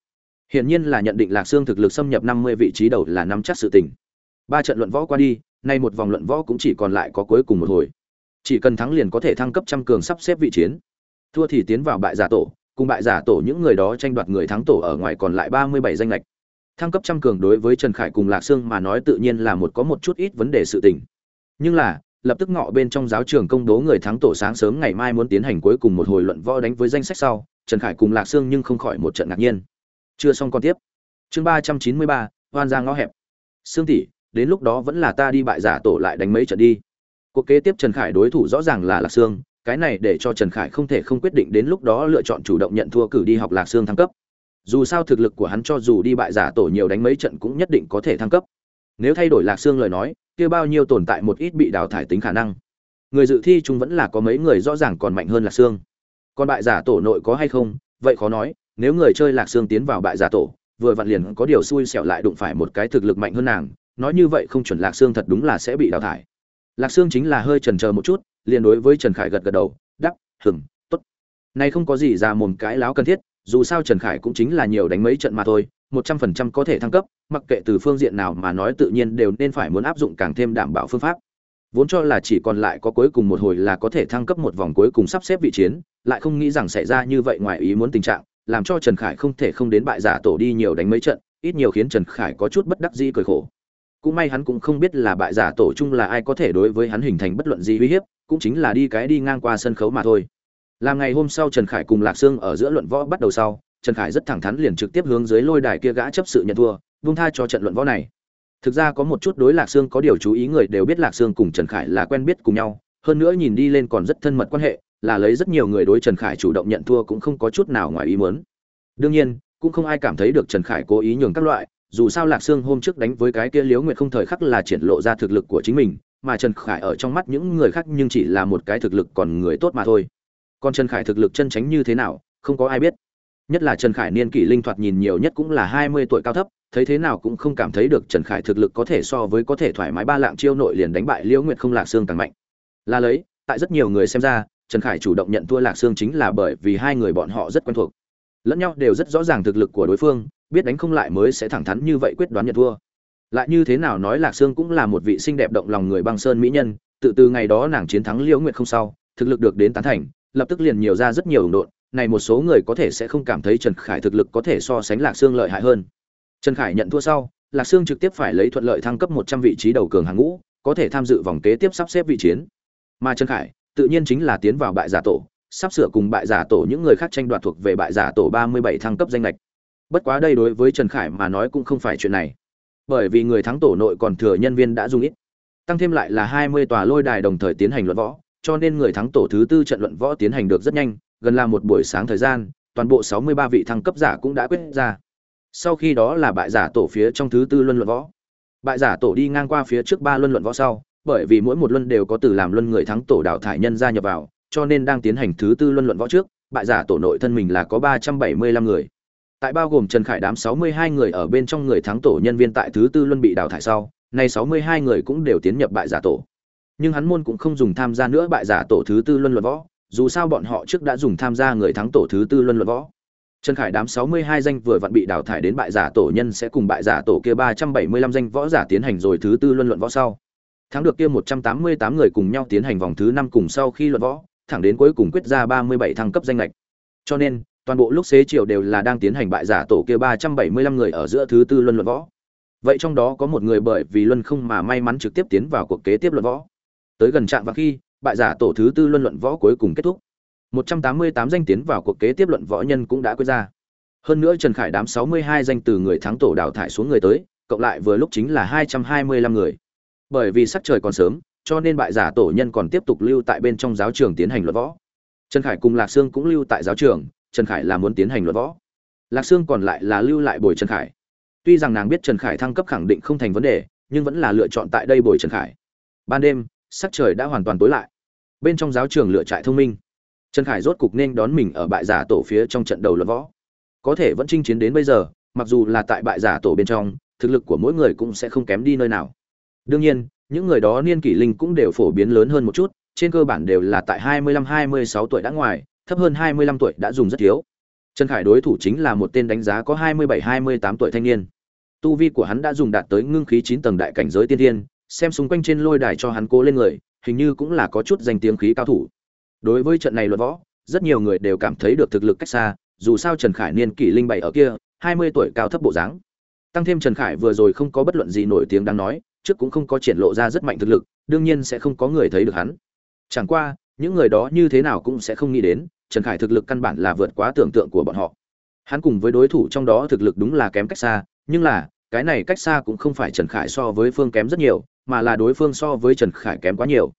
hiển nhiên là nhận định lạc xương thực lực xâm nhập năm mươi vị trí đầu là nắm chắc sự tình. Ba trận luận võ qua đi, nay một vòng luận võ cũng chỉ còn lại có cuối cùng một hồi. Chỉ cần thắng liền có thể thăng cấp trăm cường sắp xếp vị chiến. Thua thì tiến vào bại giả tổ, cùng bại giả tổ những người đó tranh đoạt người thắng tổ ở ngoài còn lại ba mươi bảy danh lệch. Thăng cấp trăm cường đối với trần khải cùng lạc sương mà nói tự nhiên là một có một chút ít vấn đề sự tình. Nhưng là, lập tức ngọ bên trong giáo trường công bố người thắng tổ sáng sớm ngày mai muốn tiến hành cuối cùng một hồi luận võ đánh với danh sách sau, trần khải cùng lạc sương nhưng không khỏi một trận ngạc nhiên chưa xong còn tiếp. Chương ba trăm chín mươi ba, hoan ra ngõ hẹp. Sương tỷ, đến lúc đó vẫn là ta đi bại giả tổ lại đánh mấy trận đi. Cuộc kế tiếp trần khải đối thủ rõ ràng là lạc sương, cái này để cho trần khải không thể không quyết định đến lúc đó lựa chọn chủ động nhận thua cử đi học lạc sương thăng cấp. Dù sao thực lực của hắn cho dù đi bại giả tổ nhiều đánh mấy trận cũng nhất định có thể thăng cấp. Nếu thay đổi lạc sương lời nói, kia bao nhiêu tồn tại một ít bị đào thải tính khả năng. Người dự thi chúng vẫn là có mấy người rõ ràng còn mạnh hơn lạc sương. Còn bại giả tổ nội có hay không? Vậy khó nói nếu người chơi lạc xương tiến vào bại giả tổ, vừa vặn liền có điều xui xẻo lại đụng phải một cái thực lực mạnh hơn nàng, nói như vậy không chuẩn lạc xương thật đúng là sẽ bị đào thải. Lạc xương chính là hơi chần chờ một chút, liền đối với trần khải gật gật đầu đắp hừng t ố t này không có gì ra mồm cái láo cần thiết, dù sao trần khải cũng chính là nhiều đánh mấy trận mà thôi, một trăm phần trăm có thể thăng cấp, mặc kệ từ phương diện nào mà nói tự nhiên đều nên phải muốn áp dụng càng thêm đảm bảo phương pháp. Vốn cho là chỉ còn lại có cuối cùng một hồi là có thể thăng cấp một vòng cuối cùng sắp xếp vị chiến, lại không nghĩ rằng xảy ra như vậy ngoài ý muốn tình trạng làm cho trần khải không thể không đến bại giả tổ đi nhiều đánh mấy trận, ít nhiều khiến trần khải có chút bất đắc dĩ cười khổ. Cũng may hắn cũng không biết là bại giả tổ chung là ai có thể đối với hắn hình thành bất luận gì uy hiếp, cũng chính là đi cái đi ngang qua sân khấu mà thôi. Làm ngày hôm sau trần khải cùng lạc sương ở giữa luận võ bắt đầu sau, trần khải rất thẳng thắn liền trực tiếp hướng dưới lôi đài kia gã chấp sự nhận thua buông tha cho trận luận võ này. Thực ra có một chút đối lạc sương có điều chú ý người đều biết lạc sương cùng trần khải là quen biết cùng nhau, hơn nữa nhìn đi lên còn rất thân mật quan hệ là lấy rất nhiều người đối trần khải chủ động nhận thua cũng không có chút nào ngoài ý muốn. Đương nhiên, cũng không ai cảm thấy được trần khải cố ý nhường các loại, dù sao lạc sương hôm trước đánh với cái kia Liễu nguyệt không thời khắc là triển lộ ra thực lực của chính mình, mà trần khải ở trong mắt những người khác nhưng chỉ là một cái thực lực còn người tốt mà thôi. Còn trần khải thực lực chân tránh như thế nào, không có ai biết. Nhất là trần khải niên kỷ linh thoạt nhìn nhiều nhất cũng là hai mươi tuổi cao thấp, thấy thế nào cũng không cảm thấy được trần khải thực lực có thể so với có thể thoải mái ba lạng chiêu nội liền đánh bại liễu nguyệt không lạc xương càng mạnh. Là lấy, tại rất nhiều người xem ra trần khải chủ động nhận thua lạc Sương chính là bởi vì hai người bọn họ rất quen thuộc. Lẫn nhau đều rất rõ ràng thực lực của đối phương, biết đánh không lại mới sẽ thẳng thắn như vậy quyết đoán nhận thua. Lại như thế nào nói lạc sương cũng là một vị xinh đẹp động lòng người băng sơn mỹ nhân, tự từ ngày đó nàng chiến thắng liễu nguyệt không sau, thực lực được đến tán thành, lập tức liền nhiều ra rất nhiều ủng độn, này một số người có thể sẽ không cảm thấy trần khải thực lực có thể so sánh lạc sương lợi hại hơn. Trần khải nhận thua sau, lạc sương trực tiếp phải lấy thuận lợi thăng cấp một trăm vị trí đầu cường hàng ngũ, có thể tham dự vòng kế tiếp sắp xếp vị chiến. Mà trần khải tự nhiên chính là tiến vào bại giả tổ, sắp sửa cùng bại giả tổ những người khác tranh đoạt thuộc về bại giả tổ ba mươi bảy thăng cấp danh lệch. Bất quá đây đối với trần khải mà nói cũng không phải chuyện này. Bởi vì người thắng tổ nội còn thừa nhân viên đã dùng ít. Tăng thêm lại là hai mươi tòa lôi đài đồng thời tiến hành luận võ, cho nên người thắng tổ thứ tư trận luận võ tiến hành được rất nhanh, gần là một buổi sáng thời gian, toàn bộ sáu mươi ba vị thăng cấp giả cũng đã quyết ra. Sau khi đó là bại giả tổ phía trong thứ tư luân luận võ. Bại giả tổ đi ngang qua phía trước ba luân luận võ sau bởi vì mỗi một luân đều có từ làm luân người thắng tổ đào thải nhân gia nhập vào cho nên đang tiến hành thứ tư luân luận võ trước bại giả tổ nội thân mình là có ba trăm bảy mươi lăm người tại bao gồm Trần Khải đám 62 người ở bên trong người thắng tổ nhân viên tại thứ tư luân bị đào thải sau, nay 62 người cũng đều tiến nhập bại giả tổ. Nhưng hắn môn cũng không dùng tham gia nữa bại giả tổ thứ tư luân luận võ, dù sao bọn họ trước đã dùng tham gia người thắng tổ thứ tư luân luận võ. Trần Khải đám 62 danh vừa vặn bị đào thải đến bại giả tổ nhân sẽ cùng bại giả tổ kia 375 danh võ giả tiến hành rồi thứ tư luân luận võ sau. Thắng được kia 188 người cùng nhau tiến hành vòng thứ 5 cùng sau khi luận võ, thẳng đến cuối cùng quyết ra 37 thăng cấp danh lệch. Cho nên, toàn bộ lúc xế chiều đều là đang tiến hành bại giả tổ kia ba trăm bảy mươi lăm người ở giữa thứ tư luân luận võ. Vậy trong đó có một người bởi vì luân không mà may mắn trực tiếp tiến vào cuộc kế tiếp luận võ. Tới gần trạm và khi bại giả tổ thứ tư luân luận võ cuối cùng kết thúc. một trăm tám mươi tám danh tiến vào cuộc kế tiếp luận võ nhân cũng đã quyết ra. Hơn nữa trần khải đám sáu mươi hai danh từ người thắng tổ đào thải xuống người tới cộng lại vừa lúc chính là hai trăm hai mươi lăm người bởi vì sắc trời còn sớm cho nên bại giả tổ nhân còn tiếp tục lưu tại bên trong giáo trường tiến hành luận võ trần khải cùng lạc sương cũng lưu tại giáo trường Trần Khải là muốn tiến hành luận võ. Lạc Sương còn lại là lưu lại bồi Trần Khải. Tuy rằng nàng biết Trần Khải thăng cấp khẳng định không thành vấn đề, nhưng vẫn là lựa chọn tại đây bồi Trần Khải. Ban đêm, sắc trời đã hoàn toàn tối lại. Bên trong giáo trường lựa trại thông minh, Trần Khải rốt cục nên đón mình ở bại giả tổ phía trong trận đầu luận võ. Có thể vẫn chinh chiến đến bây giờ, mặc dù là tại bại giả tổ bên trong, thực lực của mỗi người cũng sẽ không kém đi nơi nào. Đương nhiên, những người đó niên kỷ linh cũng đều phổ biến lớn hơn một chút, trên cơ bản đều là tại 25-26 tuổi đã ngoài, thấp hơn 25 tuổi đã dùng rất thiếu. Trần Khải đối thủ chính là một tên đánh giá có 27-28 tuổi thanh niên. Tu vi của hắn đã dùng đạt tới ngưng khí 9 tầng đại cảnh giới tiên thiên, xem xung quanh trên lôi đài cho hắn cố lên người, hình như cũng là có chút danh tiếng khí cao thủ. Đối với trận này luận võ, rất nhiều người đều cảm thấy được thực lực cách xa, dù sao Trần Khải niên kỷ linh bảy ở kia, 20 tuổi cao thấp bộ dáng. Tăng thêm Trần Khải vừa rồi không có bất luận gì nổi tiếng đáng nói, trước cũng không có triển lộ ra rất mạnh thực lực, đương nhiên sẽ không có người thấy được hắn. Chẳng qua, những người đó như thế nào cũng sẽ không nghĩ đến, Trần Khải thực lực căn bản là vượt quá tưởng tượng của bọn họ. Hắn cùng với đối thủ trong đó thực lực đúng là kém cách xa, nhưng là, cái này cách xa cũng không phải Trần Khải so với Phương kém rất nhiều, mà là đối phương so với Trần Khải kém quá nhiều.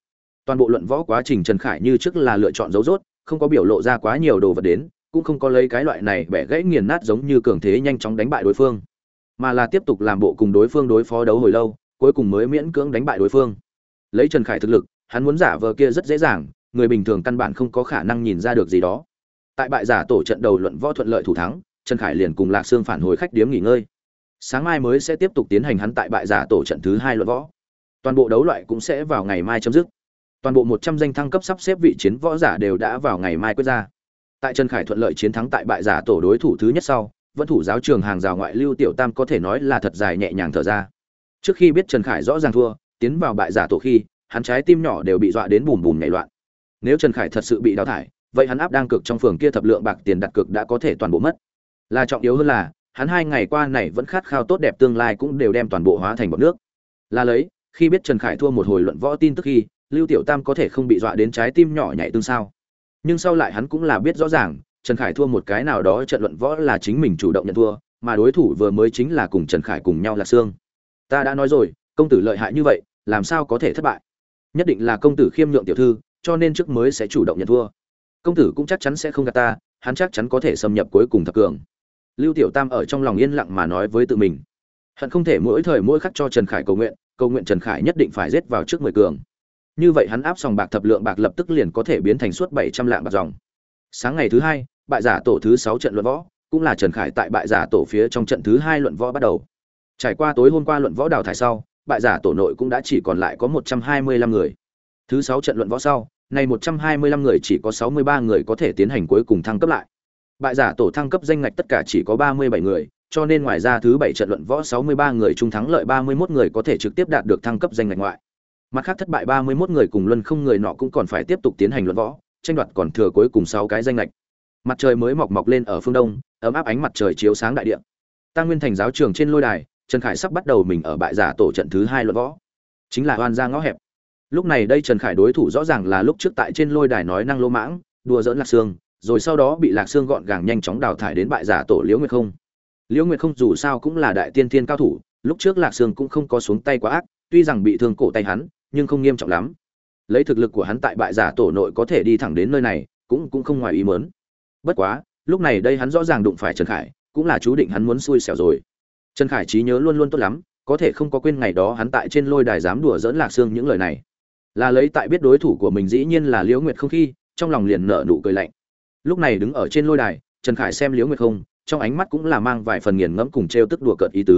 Toàn bộ luận võ quá trình Trần Khải như trước là lựa chọn dấu rốt, không có biểu lộ ra quá nhiều đồ vật đến, cũng không có lấy cái loại này bẻ gãy nghiền nát giống như cường thế nhanh chóng đánh bại đối phương, mà là tiếp tục làm bộ cùng đối phương đối phó đấu hồi lâu, cuối cùng mới miễn cưỡng đánh bại đối phương. Lấy Trần Khải thực lực, hắn muốn giả vờ kia rất dễ dàng, người bình thường căn bản không có khả năng nhìn ra được gì đó. Tại bại giả tổ trận đầu luận võ thuận lợi thủ thắng, Trần Khải liền cùng Lạc Sương phản hồi khách điếm nghỉ ngơi. Sáng mai mới sẽ tiếp tục tiến hành hắn tại bại giả tổ trận thứ hai luận võ. Toàn bộ đấu loại cũng sẽ vào ngày mai chấm dứt. Toàn bộ 100 danh thăng cấp sắp xếp vị chiến võ giả đều đã vào ngày mai quyết ra. Tại Trần Khải thuận lợi chiến thắng tại bại giả tổ đối thủ thứ nhất sau, vẫn thủ giáo trường hàng rào ngoại lưu tiểu tam có thể nói là thật dài nhẹ nhàng thở ra. Trước khi biết Trần Khải rõ ràng thua, tiến vào bại giả tổ khi, hắn trái tim nhỏ đều bị dọa đến bùm bùm nhảy loạn. Nếu Trần Khải thật sự bị đào thải, vậy hắn áp đang cực trong phường kia thập lượng bạc tiền đặt cược đã có thể toàn bộ mất. Là trọng yếu hơn là, hắn hai ngày qua này vẫn khát khao tốt đẹp tương lai cũng đều đem toàn bộ hóa thành bọt nước. Là lấy, khi biết Trần Khải thua một hồi luận võ tin tức khi, Lưu Tiểu Tam có thể không bị dọa đến trái tim nhỏ nhảy tương sao? Nhưng sau lại hắn cũng là biết rõ ràng, Trần Khải thua một cái nào đó trận luận võ là chính mình chủ động nhận thua, mà đối thủ vừa mới chính là cùng Trần Khải cùng nhau là xương. Ta đã nói rồi, công tử lợi hại như vậy, làm sao có thể thất bại? Nhất định là công tử khiêm nhượng tiểu thư, cho nên trước mới sẽ chủ động nhận thua. Công tử cũng chắc chắn sẽ không gạt ta, hắn chắc chắn có thể xâm nhập cuối cùng thập cường. Lưu Tiểu Tam ở trong lòng yên lặng mà nói với tự mình, hận không thể mỗi thời mỗi khắc cho Trần Khải cầu nguyện, cầu nguyện Trần Khải nhất định phải giết vào trước mười cường. Như vậy hắn áp sòng bạc thập lượng bạc lập tức liền có thể biến thành suốt bảy trăm lạng bạc dòng. Sáng ngày thứ hai, bại giả tổ thứ sáu trận luận võ, cũng là Trần Khải tại bại giả tổ phía trong trận thứ hai luận võ bắt đầu. Trải qua tối hôm qua luận võ đào thải sau, bại giả tổ nội cũng đã chỉ còn lại có một trăm hai mươi lăm người. Thứ sáu trận luận võ sau, nay một trăm hai mươi người chỉ có sáu mươi ba người có thể tiến hành cuối cùng thăng cấp lại. Bại giả tổ thăng cấp danh ngạch tất cả chỉ có ba mươi bảy người, cho nên ngoài ra thứ bảy trận luận võ sáu mươi ba người trung thắng lợi ba mươi 31 người có thể trực tiếp đạt được thăng cấp danh ngạch ngoại. Mặt khác thất bại ba mươi 31 người cùng luân không người nọ cũng còn phải tiếp tục tiến hành luận võ, tranh đoạt còn thừa cuối cùng sáu cái danh ngạch mặt trời mới mọc mọc lên ở phương đông ấm áp ánh mặt trời chiếu sáng đại địa tăng nguyên thành giáo trường trên lôi đài trần khải sắp bắt đầu mình ở bại giả tổ trận thứ hai luận võ. Chính là oan ra ngõ hẹp. Lúc này đây trần khải đối thủ rõ ràng là lúc trước tại trên lôi đài nói năng lô mãng, đùa dỡn lạc sương, rồi sau đó bị lạc sương gọn gàng nhanh chóng đào thải đến bại giả tổ liễu nguyệt không. Liễu nguyệt không dù sao cũng là đại tiên thiên cao thủ, lúc trước lạc sương cũng không có xuống tay quá ác, tuy rằng bị thương cổ tay hắn, nhưng không nghiêm trọng lắm. Lấy thực lực của hắn tại bại giả tổ nội có thể đi thẳng đến nơi này, cũng cũng không ngoài ý mớn bất quá, lúc này đây hắn rõ ràng đụng phải trần khải, cũng là chú định hắn muốn xui xẻo rồi trần khải trí nhớ luôn luôn tốt lắm, có thể không có quên ngày đó hắn tại trên lôi đài dám đùa dỡn lạc xương những lời này. Là lấy tại biết đối thủ của mình dĩ nhiên là liễu nguyệt không khi, trong lòng liền nở nụ cười lạnh. Lúc này đứng ở trên lôi đài, trần khải xem liễu nguyệt không, trong ánh mắt cũng là mang vài phần nghiền ngẫm cùng t r e o tức đùa cợt ý tứ.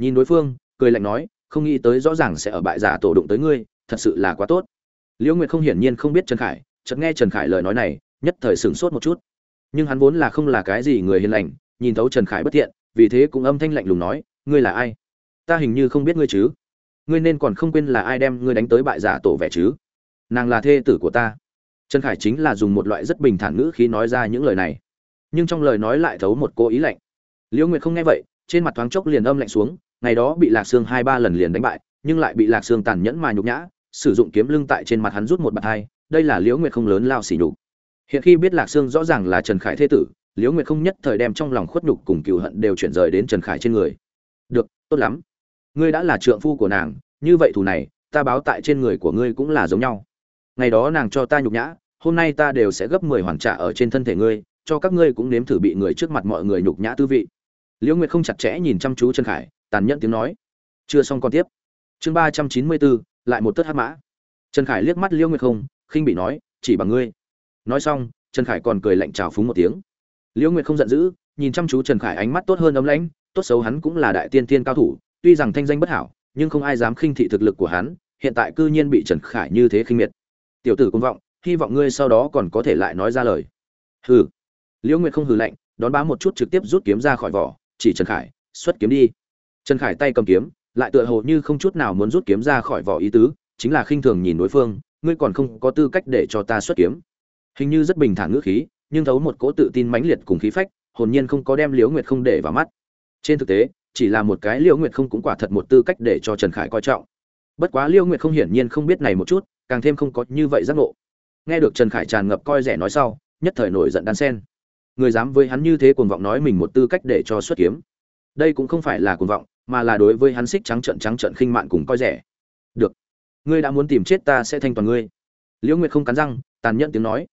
Nhìn đối phương, cười lạnh nói, không nghĩ tới rõ ràng sẽ ở bại giả tổ đụng tới ngươi, thật sự là quá tốt. Liễu nguyệt không hiển nhiên không biết trần khải, chợt nghe trần khải lời nói này, nhất thời sửng sốt một chút. Nhưng hắn vốn là không là cái gì người hiền lành, nhìn thấu trần khải bất thiện vì thế cũng âm thanh lạnh lùng nói, ngươi là ai? Ta hình như không biết ngươi chứ. Ngươi nên còn không quên là ai đem ngươi đánh tới bại giả tổ vẻ chứ? Nàng là thê tử của ta. Trần khải chính là dùng một loại rất bình thản ngữ khi nói ra những lời này. Nhưng trong lời nói lại thấu một cố ý lạnh. Liễu nguyệt không nghe vậy, trên mặt thoáng chốc liền âm lạnh xuống, ngày đó bị lạc sương hai ba lần liền đánh bại, nhưng lại bị lạc sương tàn nhẫn mà nhục nhã, sử dụng kiếm lưng tại trên mặt hắn rút một bạt hai, đây là liễu nguyệt không lớn lao xỉ nhục. Hiện khi biết lạc sương rõ ràng là trần khải thế tử liễu nguyệt không nhất thời đem trong lòng khuất nhục cùng cựu hận đều chuyển rời đến trần khải trên người. Được, tốt lắm. Ngươi đã là trượng phu của nàng, như vậy thù này, ta báo tại trên người của ngươi cũng là giống nhau. Ngày đó nàng cho ta nhục nhã, hôm nay ta đều sẽ gấp mười hoàn trả ở trên thân thể ngươi, cho các ngươi cũng nếm thử bị người trước mặt mọi người nhục nhã tư vị. Liễu nguyệt không chặt chẽ nhìn chăm chú trần khải, tàn nhẫn tiếng nói. Chưa xong còn tiếp. Chương ba trăm chín mươi bốn, lại một tớt hát mã. Trần khải liếc mắt liễu nguyệt không, khinh bị nói, chỉ bằng ngươi. Nói xong, trần khải còn cười lạnh trào phúng một tiếng liễu nguyệt không giận dữ, nhìn chăm chú trần khải ánh mắt tốt hơn ấm lãnh, tốt xấu hắn cũng là đại tiên tiên cao thủ, tuy rằng thanh danh bất hảo, nhưng không ai dám khinh thị thực lực của hắn, hiện tại cư nhiên bị trần khải như thế khinh miệt. Tiểu tử công vọng, hy vọng ngươi sau đó còn có thể lại nói ra lời. Hừ. Liễu nguyệt không hừ lạnh, đón bá một chút trực tiếp rút kiếm ra khỏi vỏ, chỉ trần khải, xuất kiếm đi. Trần khải tay cầm kiếm, lại tựa hồ như không chút nào muốn rút kiếm ra khỏi vỏ ý tứ, chính là khinh thường nhìn đối phương, ngươi còn không có tư cách để cho ta xuất kiếm. Hình như rất bình thản ngữ khí nhưng thấu một cỗ tự tin mãnh liệt cùng khí phách, hồn nhiên không có đem liễu nguyệt không để vào mắt. Trên thực tế, chỉ là một cái liễu nguyệt không cũng quả thật một tư cách để cho trần khải coi trọng. Bất quá liễu nguyệt không hiển nhiên không biết này một chút, càng thêm không có như vậy giác ngộ. Nghe được trần khải tràn ngập coi rẻ nói sau, nhất thời nổi giận đan sen. Người dám với hắn như thế cuồng vọng nói mình một tư cách để cho xuất kiếm. Đây cũng không phải là cuồng vọng, mà là đối với hắn xích trắng trận trắng trận khinh mạn cùng coi rẻ. Được. Ngươi đã muốn tìm chết ta sẽ thanh toàn ngươi. Liễu nguyệt không cắn răng, tàn nhẫn tiếng nói.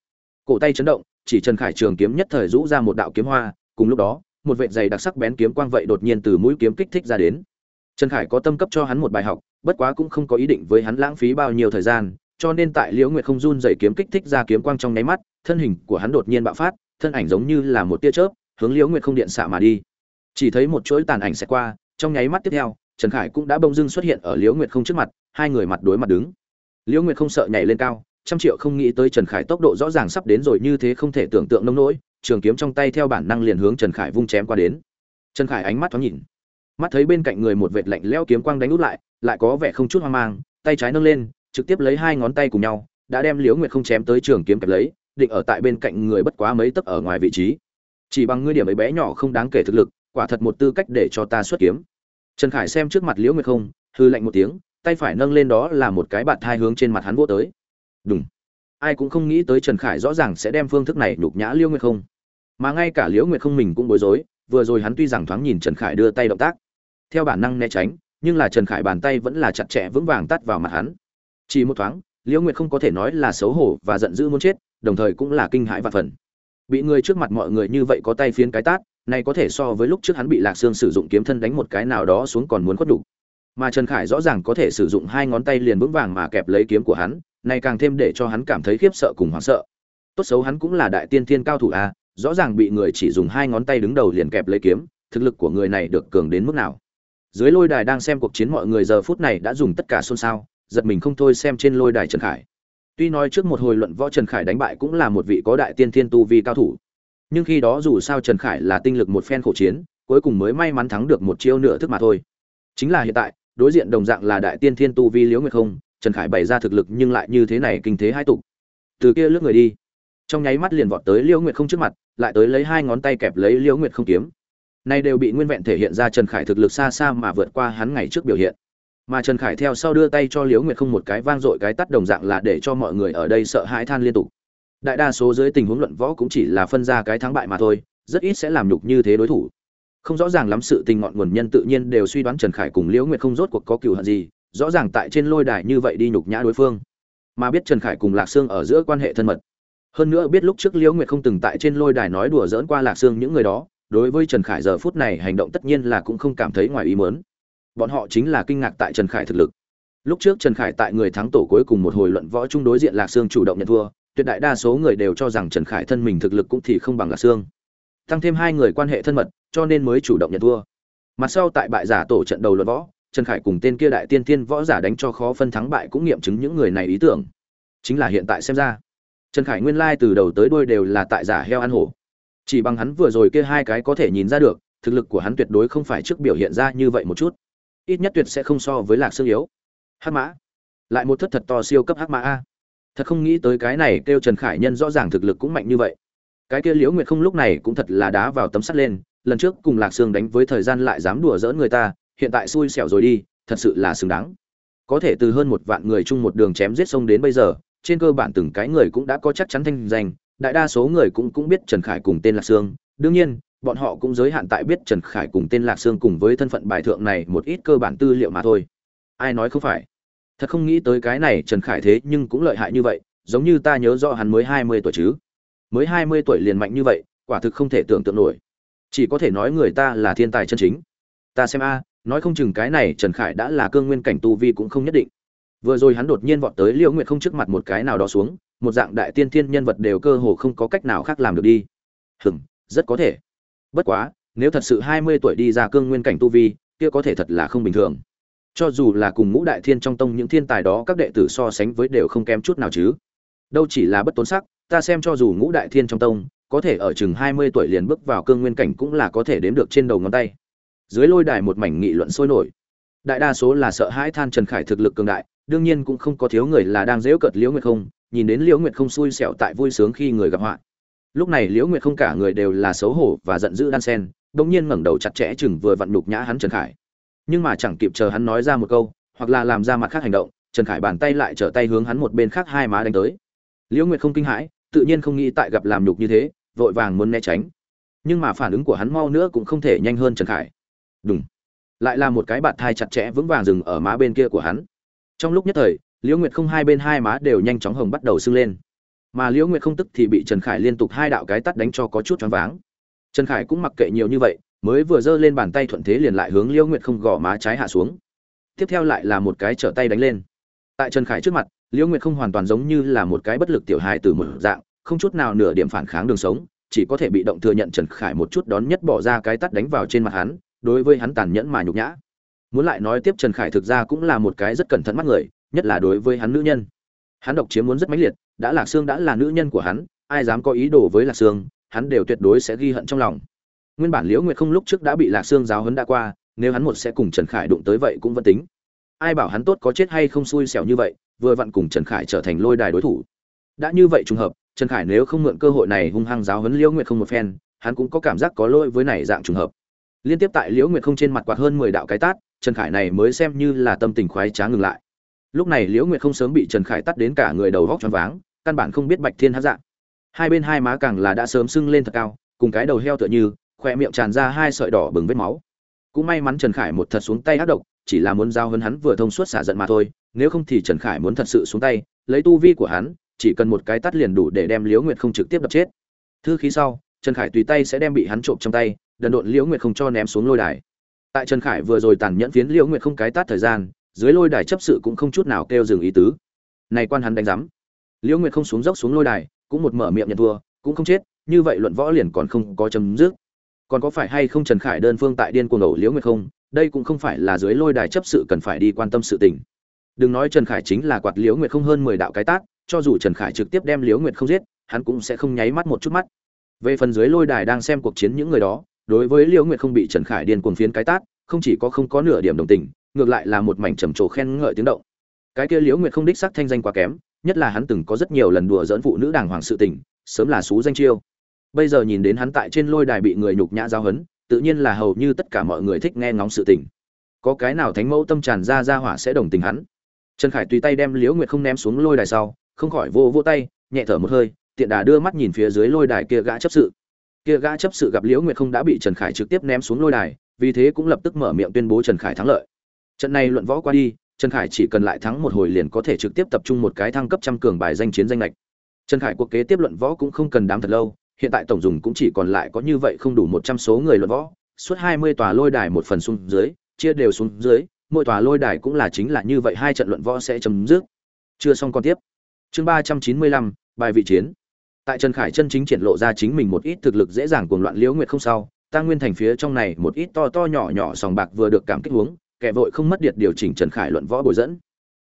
Cổ tay chấn động chỉ trần khải trường kiếm nhất thời rũ ra một đạo kiếm hoa, cùng lúc đó, một vệt dày đặc sắc bén kiếm quang vậy đột nhiên từ mũi kiếm kích thích ra đến. Trần khải có tâm cấp cho hắn một bài học, bất quá cũng không có ý định với hắn lãng phí bao nhiêu thời gian, cho nên tại liễu nguyệt không run dày kiếm kích thích ra kiếm quang trong nháy mắt, thân hình của hắn đột nhiên bạo phát, thân ảnh giống như là một tia chớp, hướng liễu nguyệt không điện xạ mà đi. Chỉ thấy một chuỗi tàn ảnh sẽ qua, trong nháy mắt tiếp theo, trần khải cũng đã bỗng dưng xuất hiện ở liễu nguyệt không trước mặt, hai người mặt đối mặt đứng. Liễu nguyệt không sợ nhảy lên cao trăm triệu không nghĩ tới trần khải tốc độ rõ ràng sắp đến rồi như thế không thể tưởng tượng nông nỗi, trường kiếm trong tay theo bản năng liền hướng trần khải vung chém qua đến. Trần khải ánh mắt thoáng nhìn, mắt thấy bên cạnh người một vệt lạnh lẽo kiếm quang đánh út lại lại có vẻ không chút hoang mang, tay trái nâng lên, trực tiếp lấy hai ngón tay cùng nhau, đã đem liễu nguyệt không chém tới trường kiếm kịp lấy, định ở tại bên cạnh người bất quá mấy tấc ở ngoài vị trí. Chỉ bằng ngươi điểm ấy bé nhỏ không đáng kể thực lực, quả thật một tư cách để cho ta xuất kiếm. Trần khải xem trước mặt liễu nguyệt không hư lạnh một tiếng, tay phải nâng lên đó là một cái bạt thai hướng trên mặt hắn vỗ tới đúng. Ai cũng không nghĩ tới trần khải rõ ràng sẽ đem phương thức này nhục nhã liễu nguyệt không. Mà ngay cả liễu nguyệt không mình cũng bối rối, vừa rồi hắn tuy rằng thoáng nhìn trần khải đưa tay động tác, theo bản năng né tránh, nhưng là trần khải bàn tay vẫn là chặt chẽ vững vàng tắt vào mặt hắn. Chỉ một thoáng liễu nguyệt không có thể nói là xấu hổ và giận dữ muốn chết, đồng thời cũng là kinh hãi và phần bị người trước mặt mọi người như vậy có tay phiến cái tát, này có thể so với lúc trước hắn bị lạc xương sử dụng kiếm thân đánh một cái nào đó xuống còn muốn khuất đủ. Mà trần khải rõ ràng có thể sử dụng hai ngón tay liền vững vàng mà kẹp lấy kiếm của hắn này càng thêm để cho hắn cảm thấy khiếp sợ cùng hoảng sợ. Tốt xấu hắn cũng là đại tiên thiên cao thủ a, rõ ràng bị người chỉ dùng hai ngón tay đứng đầu liền kẹp lấy kiếm, thực lực của người này được cường đến mức nào. Dưới lôi đài đang xem cuộc chiến mọi người giờ phút này đã dùng tất cả xôn xao, giật mình không thôi xem trên lôi đài trần khải. Tuy nói trước một hồi luận võ trần khải đánh bại cũng là một vị có đại tiên thiên tu vi cao thủ, nhưng khi đó dù sao trần khải là tinh lực một phen khổ chiến, cuối cùng mới may mắn thắng được một chiêu nửa thức mà thôi. Chính là hiện tại, đối diện đồng dạng là đại tiên thiên tu vi liễu nguyệt không trần khải bày ra thực lực nhưng lại như thế này kinh thế hai tục. Từ kia lướt người đi. Trong nháy mắt liền vọt tới liễu nguyệt không trước mặt, lại tới lấy hai ngón tay kẹp lấy liễu nguyệt không kiếm. Nay đều bị nguyên vẹn thể hiện ra trần khải thực lực xa xa mà vượt qua hắn ngày trước biểu hiện. Mà trần khải theo sau đưa tay cho liễu nguyệt không một cái vang dội cái tắt đồng dạng là để cho mọi người ở đây sợ hãi than liên tục. Đại đa số dưới tình huống luận võ cũng chỉ là phân ra cái thắng bại mà thôi, rất ít sẽ làm nhục như thế đối thủ. Không rõ ràng lắm sự tình ngọn nguồn nhân tự nhiên đều suy đoán trần khải cùng liễu nguyệt không rốt cuộc có cựu hận gì rõ ràng tại trên lôi đài như vậy đi nhục nhã đối phương. Mà biết trần khải cùng lạc sương ở giữa quan hệ thân mật. Hơn nữa biết lúc trước liễu nguyệt không từng tại trên lôi đài nói đùa dỡn qua lạc sương những người đó, đối với trần khải giờ phút này hành động tất nhiên là cũng không cảm thấy ngoài ý mớn bọn họ chính là kinh ngạc tại trần khải thực lực. Lúc trước trần khải tại người thắng tổ cuối cùng một hồi luận võ chung đối diện lạc sương chủ động nhận thua, tuyệt đại đa số người đều cho rằng trần khải thân mình thực lực cũng thì không bằng lạc sương. Tăng thêm hai người quan hệ thân mật, cho nên mới chủ động nhận thua. Mặt sau tại bại giả tổ trận đầu luận võ trần khải cùng tên kia đại tiên tiên võ giả đánh cho khó phân thắng bại cũng nghiệm chứng những người này ý tưởng. Chính là hiện tại xem ra, trần khải nguyên lai từ đầu tới đuôi đều là tại giả heo ăn hổ. Chỉ bằng hắn vừa rồi kia hai cái có thể nhìn ra được, thực lực của hắn tuyệt đối không phải trước biểu hiện ra như vậy một chút. Ít nhất tuyệt sẽ không so với lạc sương yếu. Hắc mã. Lại một thất thật to siêu cấp hắc mã a. Thật không nghĩ tới cái này kêu trần khải nhân rõ ràng thực lực cũng mạnh như vậy. Cái kia liễu nguyệt không lúc này cũng thật là đá vào tấm sắt lên, lần trước cùng lạc sương đánh với thời gian lại dám đùa giỡn người ta hiện tại xui xẻo rồi đi, thật sự là xứng đáng. Có thể từ hơn một vạn người chung một đường chém giết sông đến bây giờ, trên cơ bản từng cái người cũng đã có chắc chắn thanh danh, đại đa số người cũng cũng biết trần khải cùng tên lạc sương. Đương nhiên, bọn họ cũng giới hạn tại biết trần khải cùng tên lạc sương cùng với thân phận bài thượng này một ít cơ bản tư liệu mà thôi. Ai nói không phải? Thật không nghĩ tới cái này trần khải thế nhưng cũng lợi hại như vậy, giống như ta nhớ rõ hắn mới hai mươi tuổi chứ. Mới hai mươi tuổi liền mạnh như vậy, quả thực không thể tưởng tượng nổi. Chỉ có thể nói người ta là thiên tài chân chính. Ta xem a nói không chừng cái này trần khải đã là cương nguyên cảnh tu vi cũng không nhất định. Vừa rồi hắn đột nhiên vọt tới liễu nguyệt không trước mặt một cái nào đó xuống, một dạng đại tiên thiên nhân vật đều cơ hồ không có cách nào khác làm được đi. Hừng rất có thể. Bất quá, nếu thật sự hai mươi tuổi đi ra cương nguyên cảnh tu vi, kia có thể thật là không bình thường. Cho dù là cùng ngũ đại thiên trong tông những thiên tài đó các đệ tử so sánh với đều không kém chút nào chứ. Đâu chỉ là bất tốn sắc, ta xem cho dù ngũ đại thiên trong tông, có thể ở chừng hai mươi tuổi liền bước vào cương nguyên cảnh cũng là có thể đếm được trên đầu ngón tay dưới lôi đài một mảnh nghị luận sôi nổi. Đại đa số là sợ hãi than trần khải thực lực cường đại, đương nhiên cũng không có thiếu người là đang dễu cợt liễu nguyệt không, nhìn đến liễu nguyệt không xui xẻo tại vui sướng khi người gặp họa. Lúc này liễu nguyệt không cả người đều là xấu hổ và giận dữ đan sen, bỗng nhiên ngẩng đầu chặt chẽ chừng vừa vặn nhục nhã hắn trần khải. Nhưng mà chẳng kịp chờ hắn nói ra một câu, hoặc là làm ra mặt khác hành động, trần khải bàn tay lại trở tay hướng hắn một bên khác hai má đánh tới. Liễu nguyệt không kinh hãi, tự nhiên không nghĩ tại gặp làm nhục như thế, vội vàng muốn né tránh. Nhưng mà phản ứng của hắn mau nữa cũng không thể nhanh hơn trần khải đúng. Lại là một cái bạt thai chặt chẽ vững vàng dừng ở má bên kia của hắn. Trong lúc nhất thời, liễu nguyệt không hai bên hai má đều nhanh chóng hồng bắt đầu sưng lên. Mà liễu nguyệt không tức thì bị trần khải liên tục hai đạo cái tắt đánh cho có chút choáng váng. Trần khải cũng mặc kệ nhiều như vậy, mới vừa giơ lên bàn tay thuận thế liền lại hướng liễu nguyệt không gõ má trái hạ xuống. Tiếp theo lại là một cái trở tay đánh lên. Tại trần khải trước mặt, liễu nguyệt không hoàn toàn giống như là một cái bất lực tiểu hài từ một dạng, không chút nào nửa điểm phản kháng đường sống, chỉ có thể bị động thừa nhận trần khải một chút đón nhất bỏ ra cái tắt đánh vào trên mặt hắn đối với hắn tàn nhẫn mà nhục nhã. Muốn lại nói tiếp trần khải thực ra cũng là một cái rất cẩn thận mắt người, nhất là đối với hắn nữ nhân. Hắn độc chiếm muốn rất mãnh liệt, đã lạc sương đã là nữ nhân của hắn, ai dám có ý đồ với lạc sương, hắn đều tuyệt đối sẽ ghi hận trong lòng. Nguyên bản liễu nguyệt không lúc trước đã bị lạc sương giáo hấn đã qua, nếu hắn một sẽ cùng trần khải đụng tới vậy cũng vẫn tính. Ai bảo hắn tốt có chết hay không xui xẻo như vậy, vừa vặn cùng trần khải trở thành lôi đài đối thủ. Đã như vậy trùng hợp, trần khải nếu không mượn cơ hội này hung hăng giáo hấn liễu nguyệt không một phen, hắn cũng có cảm giác có lỗi với này dạng trùng hợp liên tiếp tại liễu nguyệt không trên mặt quạt hơn mười đạo cái tát, trần khải này mới xem như là tâm tình khoái trá ngừng lại. Lúc này liễu nguyệt không sớm bị trần khải tắt đến cả người đầu vóc choáng váng, căn bản không biết bạch thiên hát dạng. Hai bên hai má càng là đã sớm sưng lên thật cao, cùng cái đầu heo tựa như khoe miệng tràn ra hai sợi đỏ bừng vết máu. Cũng may mắn trần khải một thật xuống tay ác độc, chỉ là muốn giao hơn hắn vừa thông suốt xả giận mà thôi, nếu không thì trần khải muốn thật sự xuống tay, lấy tu vi của hắn, chỉ cần một cái tắt liền đủ để đem liễu nguyệt không trực tiếp đập chết. Thư khí sau, trần khải tùy tay sẽ đem bị hắn trộm trong tay đần độn liễu nguyệt không cho ném xuống lôi đài. Tại trần khải vừa rồi tàn nhẫn phiến liễu nguyệt không cái tát thời gian, dưới lôi đài chấp sự cũng không chút nào kêu dừng ý tứ. Này quan hắn đánh giám. Liễu nguyệt không xuống dốc xuống lôi đài, cũng một mở miệng nhận thua, cũng không chết, như vậy luận võ liền còn không có chấm dứt. Còn có phải hay không trần khải đơn phương tại điên cuồng ẩu liễu nguyệt không, đây cũng không phải là dưới lôi đài chấp sự cần phải đi quan tâm sự tình. Đừng nói trần khải chính là quạt liễu nguyệt không hơn mười đạo cái tát, cho dù trần khải trực tiếp đem liễu nguyệt không giết, hắn cũng sẽ không nháy mắt một chút mắt. Về phần dưới lôi đài đang xem cuộc chiến những người đó đối với liễu nguyệt không bị trần khải điên cuồng phiến cái tát, không chỉ có không có nửa điểm đồng tình, ngược lại là một mảnh trầm trồ khen ngợi tiếng động. Cái kia liễu nguyệt không đích sắc thanh danh quá kém, nhất là hắn từng có rất nhiều lần đùa dỡn phụ nữ đàng hoàng sự tình, sớm là xú danh chiêu. Bây giờ nhìn đến hắn tại trên lôi đài bị người nhục nhã giao hấn, tự nhiên là hầu như tất cả mọi người thích nghe ngóng sự tình. Có cái nào thánh mẫu tâm tràn ra ra hỏa sẽ đồng tình hắn? Trần khải tùy tay đem liễu nguyệt không ném xuống lôi đài sau, không khỏi vô vô tay, nhẹ thở một hơi, tiện đà đưa mắt nhìn phía dưới lôi đài kia gã chấp sự kia gã chấp sự gặp liễu nguyệt không đã bị trần khải trực tiếp ném xuống lôi đài, vì thế cũng lập tức mở miệng tuyên bố trần khải thắng lợi. Trận này luận võ qua đi, trần khải chỉ cần lại thắng một hồi liền có thể trực tiếp tập trung một cái thăng cấp trăm cường bài danh chiến danh lệch. Trần khải cuộc kế tiếp luận võ cũng không cần đám thật lâu, hiện tại tổng dùng cũng chỉ còn lại có như vậy không đủ một trăm số người luận võ, suốt hai mươi tòa lôi đài một phần xuống dưới, chia đều xuống dưới, mỗi tòa lôi đài cũng là chính là như vậy, hai trận luận võ sẽ chấm dứt. Chưa xong còn tiếp. Chương ba trăm chín mươi lăm, bài vị chiến tại trần khải chân chính triển lộ ra chính mình một ít thực lực dễ dàng cuồng loạn liễu nguyệt không sao, ta nguyên thành phía trong này một ít to to nhỏ nhỏ sòng bạc vừa được cảm kích huống, kẻ vội không mất điện điều chỉnh trần khải luận võ bồi dẫn.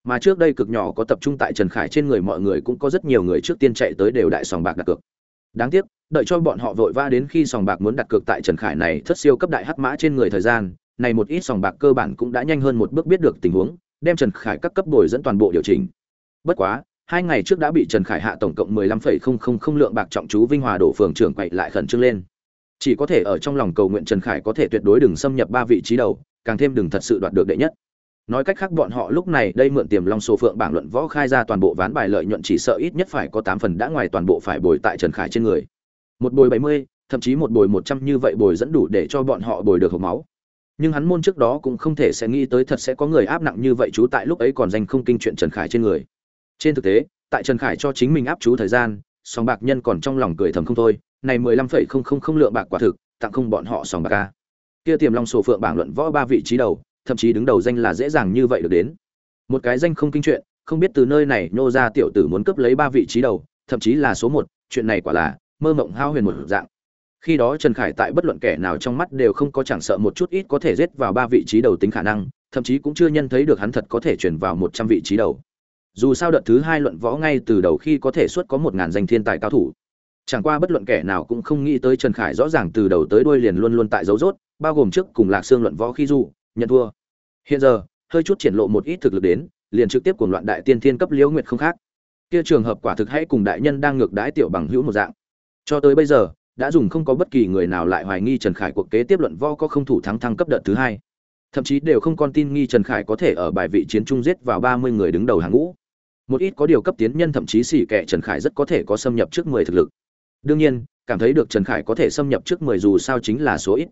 Mà trước đây cực nhỏ có tập trung tại trần khải trên người mọi người cũng có rất nhiều người trước tiên chạy tới đều đại sòng bạc đặt cược. Đáng tiếc, đợi cho bọn họ vội vã đến khi sòng bạc muốn đặt cược tại trần khải này thất siêu cấp đại hắc mã trên người thời gian, này một ít sòng bạc cơ bản cũng đã nhanh hơn một bước biết được tình huống, đem trần khải các cấp bồi dẫn toàn bộ điều chỉnh. Bất quá hai ngày trước đã bị trần khải hạ tổng cộng mười lăm phẩy không không không lượng bạc trọng chú vinh hòa đổ phường trưởng quậy lại khẩn trương lên. Chỉ có thể ở trong lòng cầu nguyện trần khải có thể tuyệt đối đừng xâm nhập ba vị trí đầu, càng thêm đừng thật sự đoạt được đệ nhất. Nói cách khác bọn họ lúc này đây mượn tiềm long số phượng bảng luận võ khai ra toàn bộ ván bài lợi nhuận chỉ sợ ít nhất phải có tám phần đã ngoài toàn bộ phải bồi tại trần khải trên người. Một bồi bảy mươi, thậm chí một bồi một trăm như vậy bồi dẫn đủ để cho bọn họ bồi được hộp máu. Nhưng hắn môn trước đó cũng không thể sẽ nghĩ tới thật sẽ có người áp nặng như vậy, chú tại lúc ấy còn danh không kinh chuyện trần khải trên người trên thực tế, tại trần khải cho chính mình áp chú thời gian, sòng bạc nhân còn trong lòng cười thầm không thôi, này mười lăm phẩy không không không lượng bạc quả thực, tặng không bọn họ sòng bạc ca kia tiềm long sổ phượng bảng luận võ ba vị trí đầu, thậm chí đứng đầu danh là dễ dàng như vậy được đến. Một cái danh không kinh chuyện, không biết từ nơi này nhô ra tiểu tử muốn cướp lấy ba vị trí đầu, thậm chí là số một, chuyện này quả là mơ mộng hao huyền một dạng. Khi đó trần khải tại bất luận kẻ nào trong mắt đều không có chẳng sợ một chút ít có thể giết vào ba vị trí đầu tính khả năng, thậm chí cũng chưa nhân thấy được hắn thật có thể chuyển vào một trăm vị trí đầu dù sao đợt thứ hai luận võ ngay từ đầu khi có thể xuất có một ngàn danh thiên tài cao thủ. Chẳng qua bất luận kẻ nào cũng không nghĩ tới trần khải rõ ràng từ đầu tới đuôi liền luôn luôn tại dấu rốt, bao gồm trước cùng lạc xương luận võ khi du nhận thua. Hiện giờ, hơi chút triển lộ một ít thực lực đến, liền trực tiếp cùng loạn đại tiên thiên cấp liễu nguyệt không khác. Kia trường hợp quả thực hãy cùng đại nhân đang ngược đãi tiểu bằng hữu một dạng. Cho tới bây giờ, đã dùng không có bất kỳ người nào lại hoài nghi trần khải cuộc kế tiếp luận võ có không thủ thắng thăng cấp đợt thứ hai. Thậm chí đều không con tin nghi trần khải có thể ở bài vị chiến trung giết vào ba mươi người đứng đầu hàng ngũ một ít có điều cấp tiến nhân thậm chí xỉ kẻ trần khải rất có thể có xâm nhập trước mười thực lực. Đương nhiên, cảm thấy được trần khải có thể xâm nhập trước mười dù sao chính là số ít.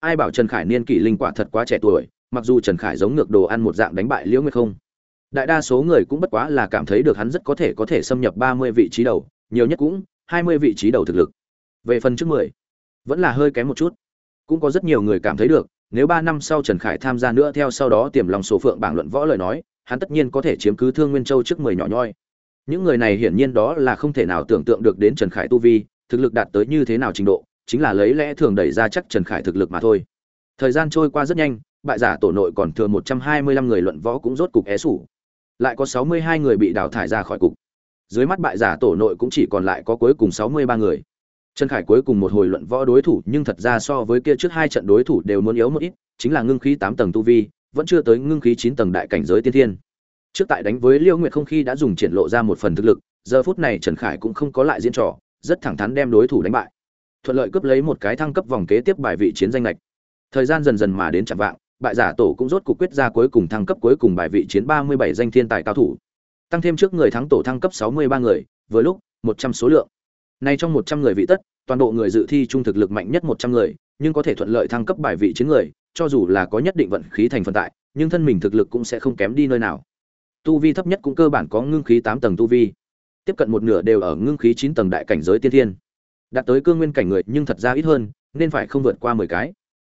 Ai bảo trần khải niên kỷ linh quả thật quá trẻ tuổi, mặc dù trần khải giống ngược đồ ăn một dạng đánh bại liễu nguyệt không. Đại đa số người cũng bất quá là cảm thấy được hắn rất có thể có thể xâm nhập ba mươi vị trí đầu, nhiều nhất cũng hai mươi vị trí đầu thực lực. Về phần trước mười, vẫn là hơi kém một chút. Cũng có rất nhiều người cảm thấy được, nếu ba năm sau trần khải tham gia nữa theo sau đó tiềm lòng số phượng bảng luận võ lời nói hắn tất nhiên có thể chiếm cứ thương nguyên châu trước mười nhỏ nhoi. Những người này hiển nhiên đó là không thể nào tưởng tượng được đến trần khải tu vi, thực lực đạt tới như thế nào trình độ, chính là lấy lẽ thường đẩy ra chắc trần khải thực lực mà thôi. Thời gian trôi qua rất nhanh, bại giả tổ nội còn thừa một trăm hai mươi lăm người luận võ cũng rốt cục é sủ. Lại có sáu mươi hai người bị đào thải ra khỏi cục. Dưới mắt bại giả tổ nội cũng chỉ còn lại có cuối cùng sáu mươi ba người. Trần khải cuối cùng một hồi luận võ đối thủ, nhưng thật ra so với kia trước hai trận đối thủ đều muốn yếu một ít, chính là ngưng khí tám tầng tu vi vẫn chưa tới ngưng khí chín tầng đại cảnh giới tiên thiên. Trước tại đánh với liêu nguyệt không khi đã dùng triển lộ ra một phần thực lực, giờ phút này trần khải cũng không có lại diễn trò, rất thẳng thắn đem đối thủ đánh bại. Thuận lợi cướp lấy một cái thăng cấp vòng kế tiếp bài vị chiến danh lệch. Thời gian dần dần mà đến chạm vạng, bại giả tổ cũng rốt cuộc quyết ra cuối cùng thăng cấp cuối cùng bài vị chiến ba mươi bảy danh thiên tài cao thủ. Tăng thêm trước người thắng tổ thăng cấp sáu mươi ba người, vừa lúc, một trăm số lượng. Nay trong một trăm người vị tất, toàn bộ người dự thi trung thực lực mạnh nhất một trăm người, nhưng có thể thuận lợi thăng cấp bài vị chiến người cho dù là có nhất định vận khí thành phần tại, nhưng thân mình thực lực cũng sẽ không kém đi nơi nào. Tu vi thấp nhất cũng cơ bản có ngưng khí tám tầng tu vi. Tiếp cận một nửa đều ở ngưng khí chín tầng đại cảnh giới tiên thiên. Đạt tới cương nguyên cảnh người nhưng thật ra ít hơn, nên phải không vượt qua mười cái.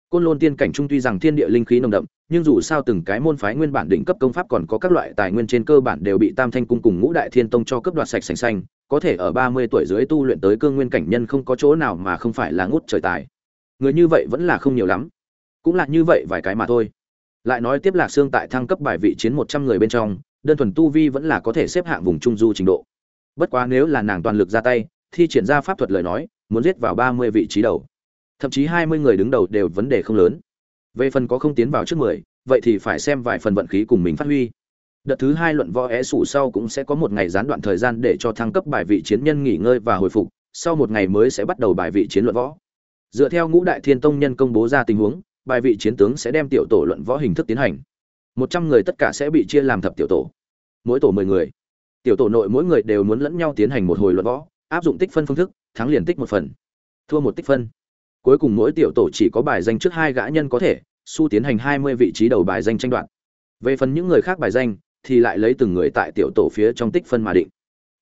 Côn lôn tiên cảnh trung tuy rằng thiên địa linh khí nồng đậm, nhưng dù sao từng cái môn phái nguyên bản đỉnh cấp công pháp còn có các loại tài nguyên trên cơ bản đều bị tam thanh cung cùng ngũ đại thiên tông cho cấp đoạt sạch sành xanh, có thể ở ba mươi tuổi dưới tu luyện tới cương nguyên cảnh nhân không có chỗ nào mà không phải là ngút trời tài. Người như vậy vẫn là không nhiều lắm cũng là như vậy vài cái mà thôi. Lại nói tiếp lạc xương tại thăng cấp bài vị chiến một trăm người bên trong, đơn thuần tu vi vẫn là có thể xếp hạng vùng trung du trình độ. Bất quá nếu là nàng toàn lực ra tay, thi triển ra pháp thuật lời nói, muốn giết vào ba mươi vị trí đầu. Thậm chí hai mươi người đứng đầu đều vấn đề không lớn. Về phần có không tiến vào trước mười, vậy thì phải xem vài phần vận khí cùng mình phát huy. Đợt thứ hai luận võ é sủ sau cũng sẽ có một ngày gián đoạn thời gian để cho thăng cấp bài vị chiến nhân nghỉ ngơi và hồi phục, sau một ngày mới sẽ bắt đầu bài vị chiến luận võ. Dựa theo ngũ đại thiên tông nhân công bố ra tình huống bài vị chiến tướng sẽ đem tiểu tổ luận võ hình thức tiến hành. Một trăm người tất cả sẽ bị chia làm thập tiểu tổ. Mỗi tổ mười người. Tiểu tổ nội mỗi người đều muốn lẫn nhau tiến hành một hồi luận võ, áp dụng tích phân phương thức, thắng liền tích một phần, thua một tích phân. Cuối cùng mỗi tiểu tổ chỉ có bài danh trước hai gã nhân có thể, su tiến hành hai mươi vị trí đầu bài danh tranh đoạt. Về phần những người khác bài danh, thì lại lấy từng người tại tiểu tổ phía trong tích phân mà định.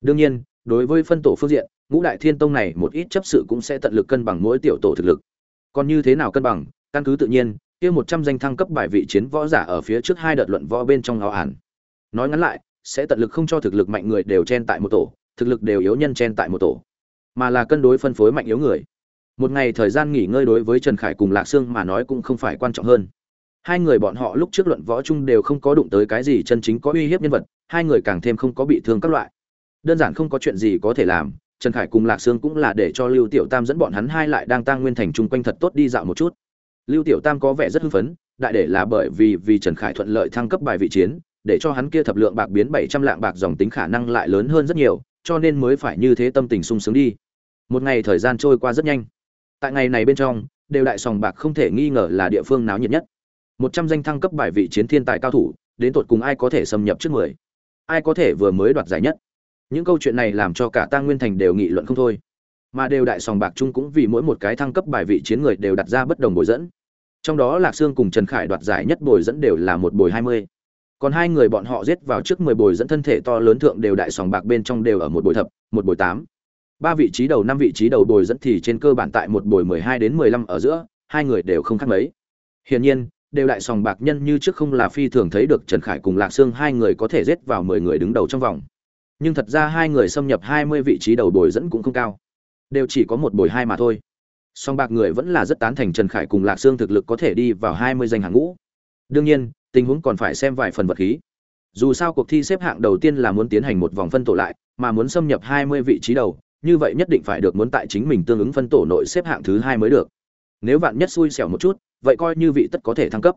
Đương nhiên, đối với phân tổ phương diện, ngũ đại thiên tông này một ít chấp sự cũng sẽ tận lực cân bằng mỗi tiểu tổ thực lực. Còn như thế nào cân bằng căn cứ tự nhiên, kia một trăm danh thăng cấp bài vị chiến võ giả ở phía trước hai đợt luận võ bên trong ngao ản. Nói ngắn lại, sẽ tận lực không cho thực lực mạnh người đều chen tại một tổ, thực lực đều yếu nhân chen tại một tổ, mà là cân đối phân phối mạnh yếu người. Một ngày thời gian nghỉ ngơi đối với trần khải cùng lạc sương mà nói cũng không phải quan trọng hơn. Hai người bọn họ lúc trước luận võ chung đều không có đụng tới cái gì chân chính có uy hiếp nhân vật, hai người càng thêm không có bị thương các loại. Đơn giản không có chuyện gì có thể làm, trần khải cùng lạc sương cũng là để cho lưu tiểu tam dẫn bọn hắn hai lại đang tăng nguyên thành chung quanh thật tốt đi dạo một chút lưu tiểu tam có vẻ rất hưng phấn, đại để là bởi vì vì trần khải thuận lợi thăng cấp bài vị chiến, để cho hắn kia thập lượng bạc biến bảy trăm lạng bạc dòng tính khả năng lại lớn hơn rất nhiều, cho nên mới phải như thế tâm tình sung sướng đi. Một ngày thời gian trôi qua rất nhanh. Tại ngày này bên trong, đều đại sòng bạc không thể nghi ngờ là địa phương náo nhiệt nhất. Một trăm danh thăng cấp bài vị chiến thiên tài cao thủ, đến tột cùng ai có thể xâm nhập trước mười? Ai có thể vừa mới đoạt giải nhất? Những câu chuyện này làm cho cả tăng nguyên thành đều nghị luận không thôi. Mà đều đại sòng bạc chung cũng vì mỗi một cái thăng cấp bài vị chiến người đều đặt ra bất đồng bồi dẫn trong đó lạc sương cùng trần khải đoạt giải nhất bồi dẫn đều là một bồi hai mươi. Còn hai người bọn họ giết vào trước mười bồi dẫn thân thể to lớn thượng đều đại sòng bạc bên trong đều ở một bồi thập, một bồi tám. Ba vị trí đầu, năm vị trí đầu bồi dẫn thì trên cơ bản tại một bồi mười hai đến mười lăm ở giữa, hai người đều không khác mấy. Hiển nhiên, đều đại sòng bạc nhân như trước không là phi thường thấy được trần khải cùng lạc sương hai người có thể giết vào mười người đứng đầu trong vòng. Nhưng thật ra hai người xâm nhập hai mươi vị trí đầu bồi dẫn cũng không cao. Đều chỉ có một bồi hai mà thôi song bạc người vẫn là rất tán thành trần khải cùng lạc sương thực lực có thể đi vào hai mươi danh hàng ngũ đương nhiên tình huống còn phải xem vài phần vật khí Dù sao cuộc thi xếp hạng đầu tiên là muốn tiến hành một vòng phân tổ lại, mà muốn xâm nhập 20 vị trí đầu, như vậy nhất định phải được muốn tại chính mình tương ứng phân tổ nội xếp hạng thứ hai mới được. Nếu vạn nhất xui xẻo một chút, vậy coi như vị tất có thể thăng cấp.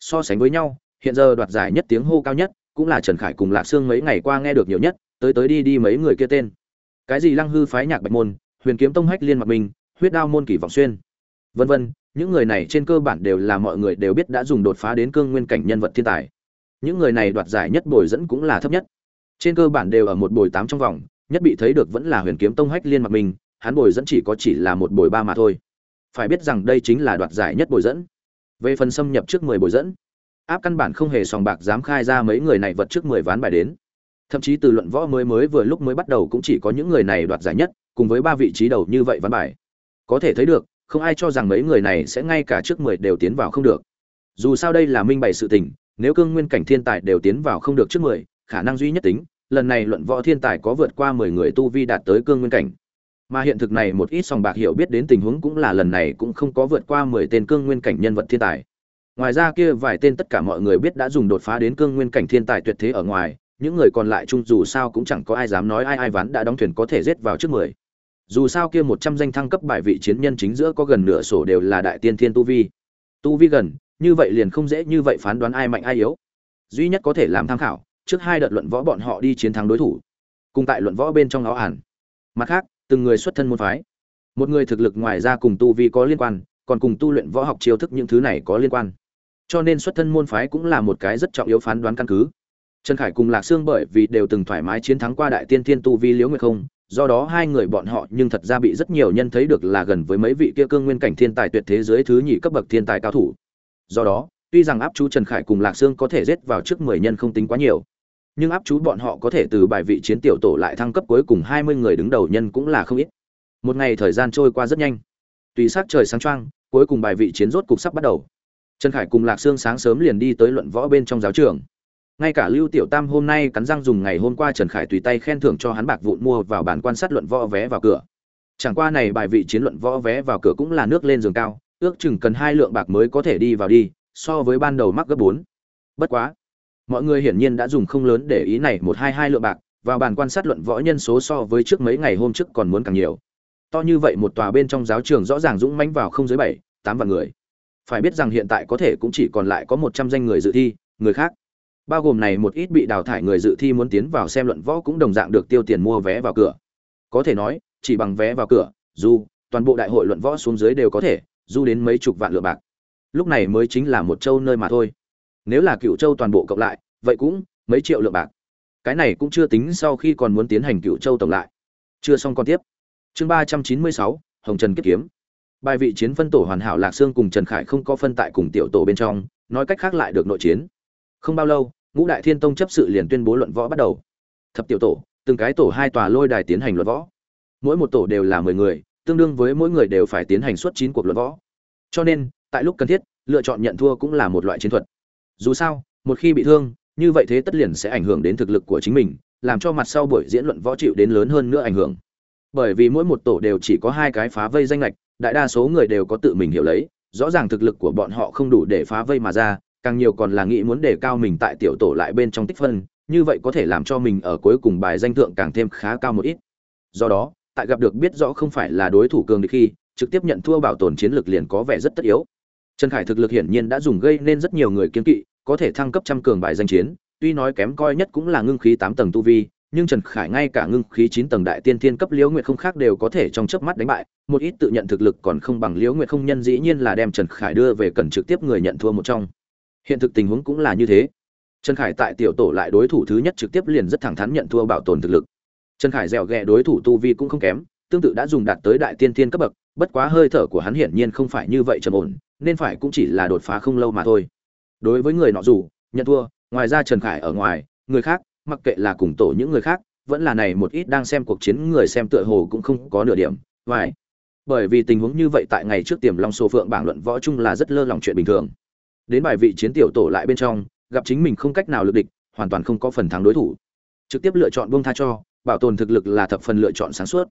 So sánh với nhau, hiện giờ đoạt giải nhất tiếng hô cao nhất, cũng là Trần Khải cùng Lạc Sương mấy ngày qua nghe được nhiều nhất, tới tới đi đi mấy người kia tên. Cái gì Lăng Hư phái nhạc Bạch môn, Huyền Kiếm Tông Hách Liên Mặc Minh, Huyết Đao môn Kỳ Vọng Xuyên, vân vân, những người này trên cơ bản đều là mọi người đều biết đã dùng đột phá đến cương nguyên cảnh nhân vật thiên tài. Những người này đoạt giải nhất bồi dẫn cũng là thấp nhất. Trên cơ bản đều ở một bồi tám trong vòng, nhất bị thấy được vẫn là Huyền Kiếm Tông Hách Liên Mặc mình hắn bồi dẫn chỉ có chỉ là một bồi ba mà thôi. Phải biết rằng đây chính là đoạt giải nhất bồi dẫn. Về phần xâm nhập trước 10 bồi dẫn, áp căn bản không hề sòng bạc dám khai ra mấy người này vật trước 10 ván bài đến. Thậm chí từ luận võ mới mới vừa lúc mới bắt đầu cũng chỉ có những người này đoạt giải nhất, cùng với ba vị trí đầu như vậy ván bài. Có thể thấy được, không ai cho rằng mấy người này sẽ ngay cả trước 10 đều tiến vào không được. Dù sao đây là minh bày sự tình, nếu cương nguyên cảnh thiên tài đều tiến vào không được trước 10, khả năng duy nhất tính, lần này luận võ thiên tài có vượt qua 10 người tu vi đạt tới cương nguyên cảnh. Mà hiện thực này một ít sòng bạc hiểu biết đến tình huống cũng là lần này cũng không có vượt qua 10 tên cương nguyên cảnh nhân vật thiên tài. Ngoài ra kia vài tên tất cả mọi người biết đã dùng đột phá đến cương nguyên cảnh thiên tài tuyệt thế ở ngoài, những người còn lại chung dù sao cũng chẳng có ai dám nói ai ai ván đã đóng thuyền có thể giết vào trước 10. Dù sao kia 100 danh thăng cấp bài vị chiến nhân chính giữa có gần nửa sổ đều là đại tiên thiên tu vi. Tu vi gần, như vậy liền không dễ như vậy phán đoán ai mạnh ai yếu. Duy nhất có thể làm tham khảo, trước hai đợt luận võ bọn họ đi chiến thắng đối thủ. Cùng tại luận võ bên trong áo ản. Mặt khác, từng người xuất thân môn phái. Một người thực lực ngoài ra cùng tu vi có liên quan, còn cùng tu luyện võ học chiêu thức những thứ này có liên quan. Cho nên xuất thân môn phái cũng là một cái rất trọng yếu phán đoán căn cứ. Trần Khải cùng Lạc Sương bởi vì đều từng thoải mái chiến thắng qua đại tiên thiên tu vi Liễu Nguyệt không, do đó hai người bọn họ nhưng thật ra bị rất nhiều nhân thấy được là gần với mấy vị kia cương nguyên cảnh thiên tài tuyệt thế giới thứ nhị cấp bậc thiên tài cao thủ. Do đó, tuy rằng áp chú Trần Khải cùng Lạc Sương có thể giết vào trước 10 nhân không tính quá nhiều, nhưng áp chú bọn họ có thể từ bài vị chiến tiểu tổ lại thăng cấp cuối cùng 20 người đứng đầu nhân cũng là không ít. Một ngày thời gian trôi qua rất nhanh. Tùy sắc trời sáng choang, cuối cùng bài vị chiến rốt cục sắp bắt đầu. Trần Khải cùng Lạc Sương sáng sớm liền đi tới luận võ bên trong giáo trường. Ngay cả Lưu Tiểu Tam hôm nay cắn răng dùng ngày hôm qua Trần Khải tùy tay khen thưởng cho hắn bạc vụn mua vào bản quan sát luận võ vé vào cửa. Chẳng qua này bài vị chiến luận võ vé vào cửa cũng là nước lên giường cao, ước chừng cần hai lượng bạc mới có thể đi vào đi, so với ban đầu mắc gấp bốn. Bất quá, mọi người hiển nhiên đã dùng không lớn để ý này một hai hai lượng bạc, vào bàn quan sát luận võ nhân số so với trước mấy ngày hôm trước còn muốn càng nhiều. To như vậy một tòa bên trong giáo trường rõ ràng dũng mãnh vào không dưới 7, 8 vạn người. Phải biết rằng hiện tại có thể cũng chỉ còn lại có 100 danh người dự thi, người khác bao gồm này một ít bị đào thải người dự thi muốn tiến vào xem luận võ cũng đồng dạng được tiêu tiền mua vé vào cửa. Có thể nói, chỉ bằng vé vào cửa, dù toàn bộ đại hội luận võ xuống dưới đều có thể du đến mấy chục vạn lượng bạc. Lúc này mới chính là một châu nơi mà thôi. Nếu là cựu châu toàn bộ cộng lại, vậy cũng mấy triệu lượng bạc. Cái này cũng chưa tính sau khi còn muốn tiến hành cựu châu tổng lại. Chưa xong còn tiếp. Chương ba trăm chín mươi sáu, hồng trần kết kiếm. Bài vị chiến phân tổ hoàn hảo lạc sương cùng trần khải không có phân tại cùng tiểu tổ bên trong, nói cách khác lại được nội chiến. Không bao lâu ngũ đại thiên tông chấp sự liền tuyên bố luận võ bắt đầu. Thập tiểu tổ, từng cái tổ hai tòa lôi đài tiến hành luận võ. Mỗi một tổ đều là mười người, tương đương với mỗi người đều phải tiến hành suốt chín cuộc luận võ. Cho nên, tại lúc cần thiết, lựa chọn nhận thua cũng là một loại chiến thuật. Dù sao, một khi bị thương, như vậy thế tất liền sẽ ảnh hưởng đến thực lực của chính mình, làm cho mặt sau buổi diễn luận võ chịu đến lớn hơn nữa ảnh hưởng. Bởi vì mỗi một tổ đều chỉ có hai cái phá vây danh lệch, đại đa số người đều có tự mình hiểu lấy, rõ ràng thực lực của bọn họ không đủ để phá vây mà ra càng nhiều còn là nghĩ muốn đề cao mình tại tiểu tổ lại bên trong tích phân, như vậy có thể làm cho mình ở cuối cùng bài danh thượng càng thêm khá cao một ít. Do đó, tại gặp được biết rõ không phải là đối thủ cường địch khi, trực tiếp nhận thua bảo tồn chiến lược liền có vẻ rất tất yếu. Trần Khải thực lực hiển nhiên đã dùng gây nên rất nhiều người kiên kỵ, có thể thăng cấp trăm cường bài danh chiến, tuy nói kém coi nhất cũng là ngưng khí 8 tầng tu vi, nhưng Trần Khải ngay cả ngưng khí 9 tầng đại tiên thiên cấp Liễu Nguyệt không khác đều có thể trong chớp mắt đánh bại, một ít tự nhận thực lực còn không bằng Liễu Nguyệt không nhân dĩ nhiên là đem Trần Khải đưa về cần trực tiếp người nhận thua một trong hiện thực tình huống cũng là như thế. Trần khải tại tiểu tổ lại đối thủ thứ nhất trực tiếp liền rất thẳng thắn nhận thua bảo tồn thực lực. Trần khải dẻo ghẹ đối thủ tu vi cũng không kém, tương tự đã dùng đạt tới đại tiên tiên cấp bậc, bất quá hơi thở của hắn hiển nhiên không phải như vậy trầm ổn, nên phải cũng chỉ là đột phá không lâu mà thôi. Đối với người nọ dù, nhận thua, ngoài ra trần khải ở ngoài, người khác, mặc kệ là cùng tổ những người khác, vẫn là này một ít đang xem cuộc chiến người xem tựa hồ cũng không có nửa điểm, vài. Bởi vì tình huống như vậy tại ngày trước tiềm long sô phượng bảng luận võ chung là rất lơ lòng chuyện bình thường đến bài vị chiến tiểu tổ lại bên trong, gặp chính mình không cách nào lực địch, hoàn toàn không có phần thắng đối thủ. Trực tiếp lựa chọn buông tha cho, bảo tồn thực lực là thập phần lựa chọn sáng suốt.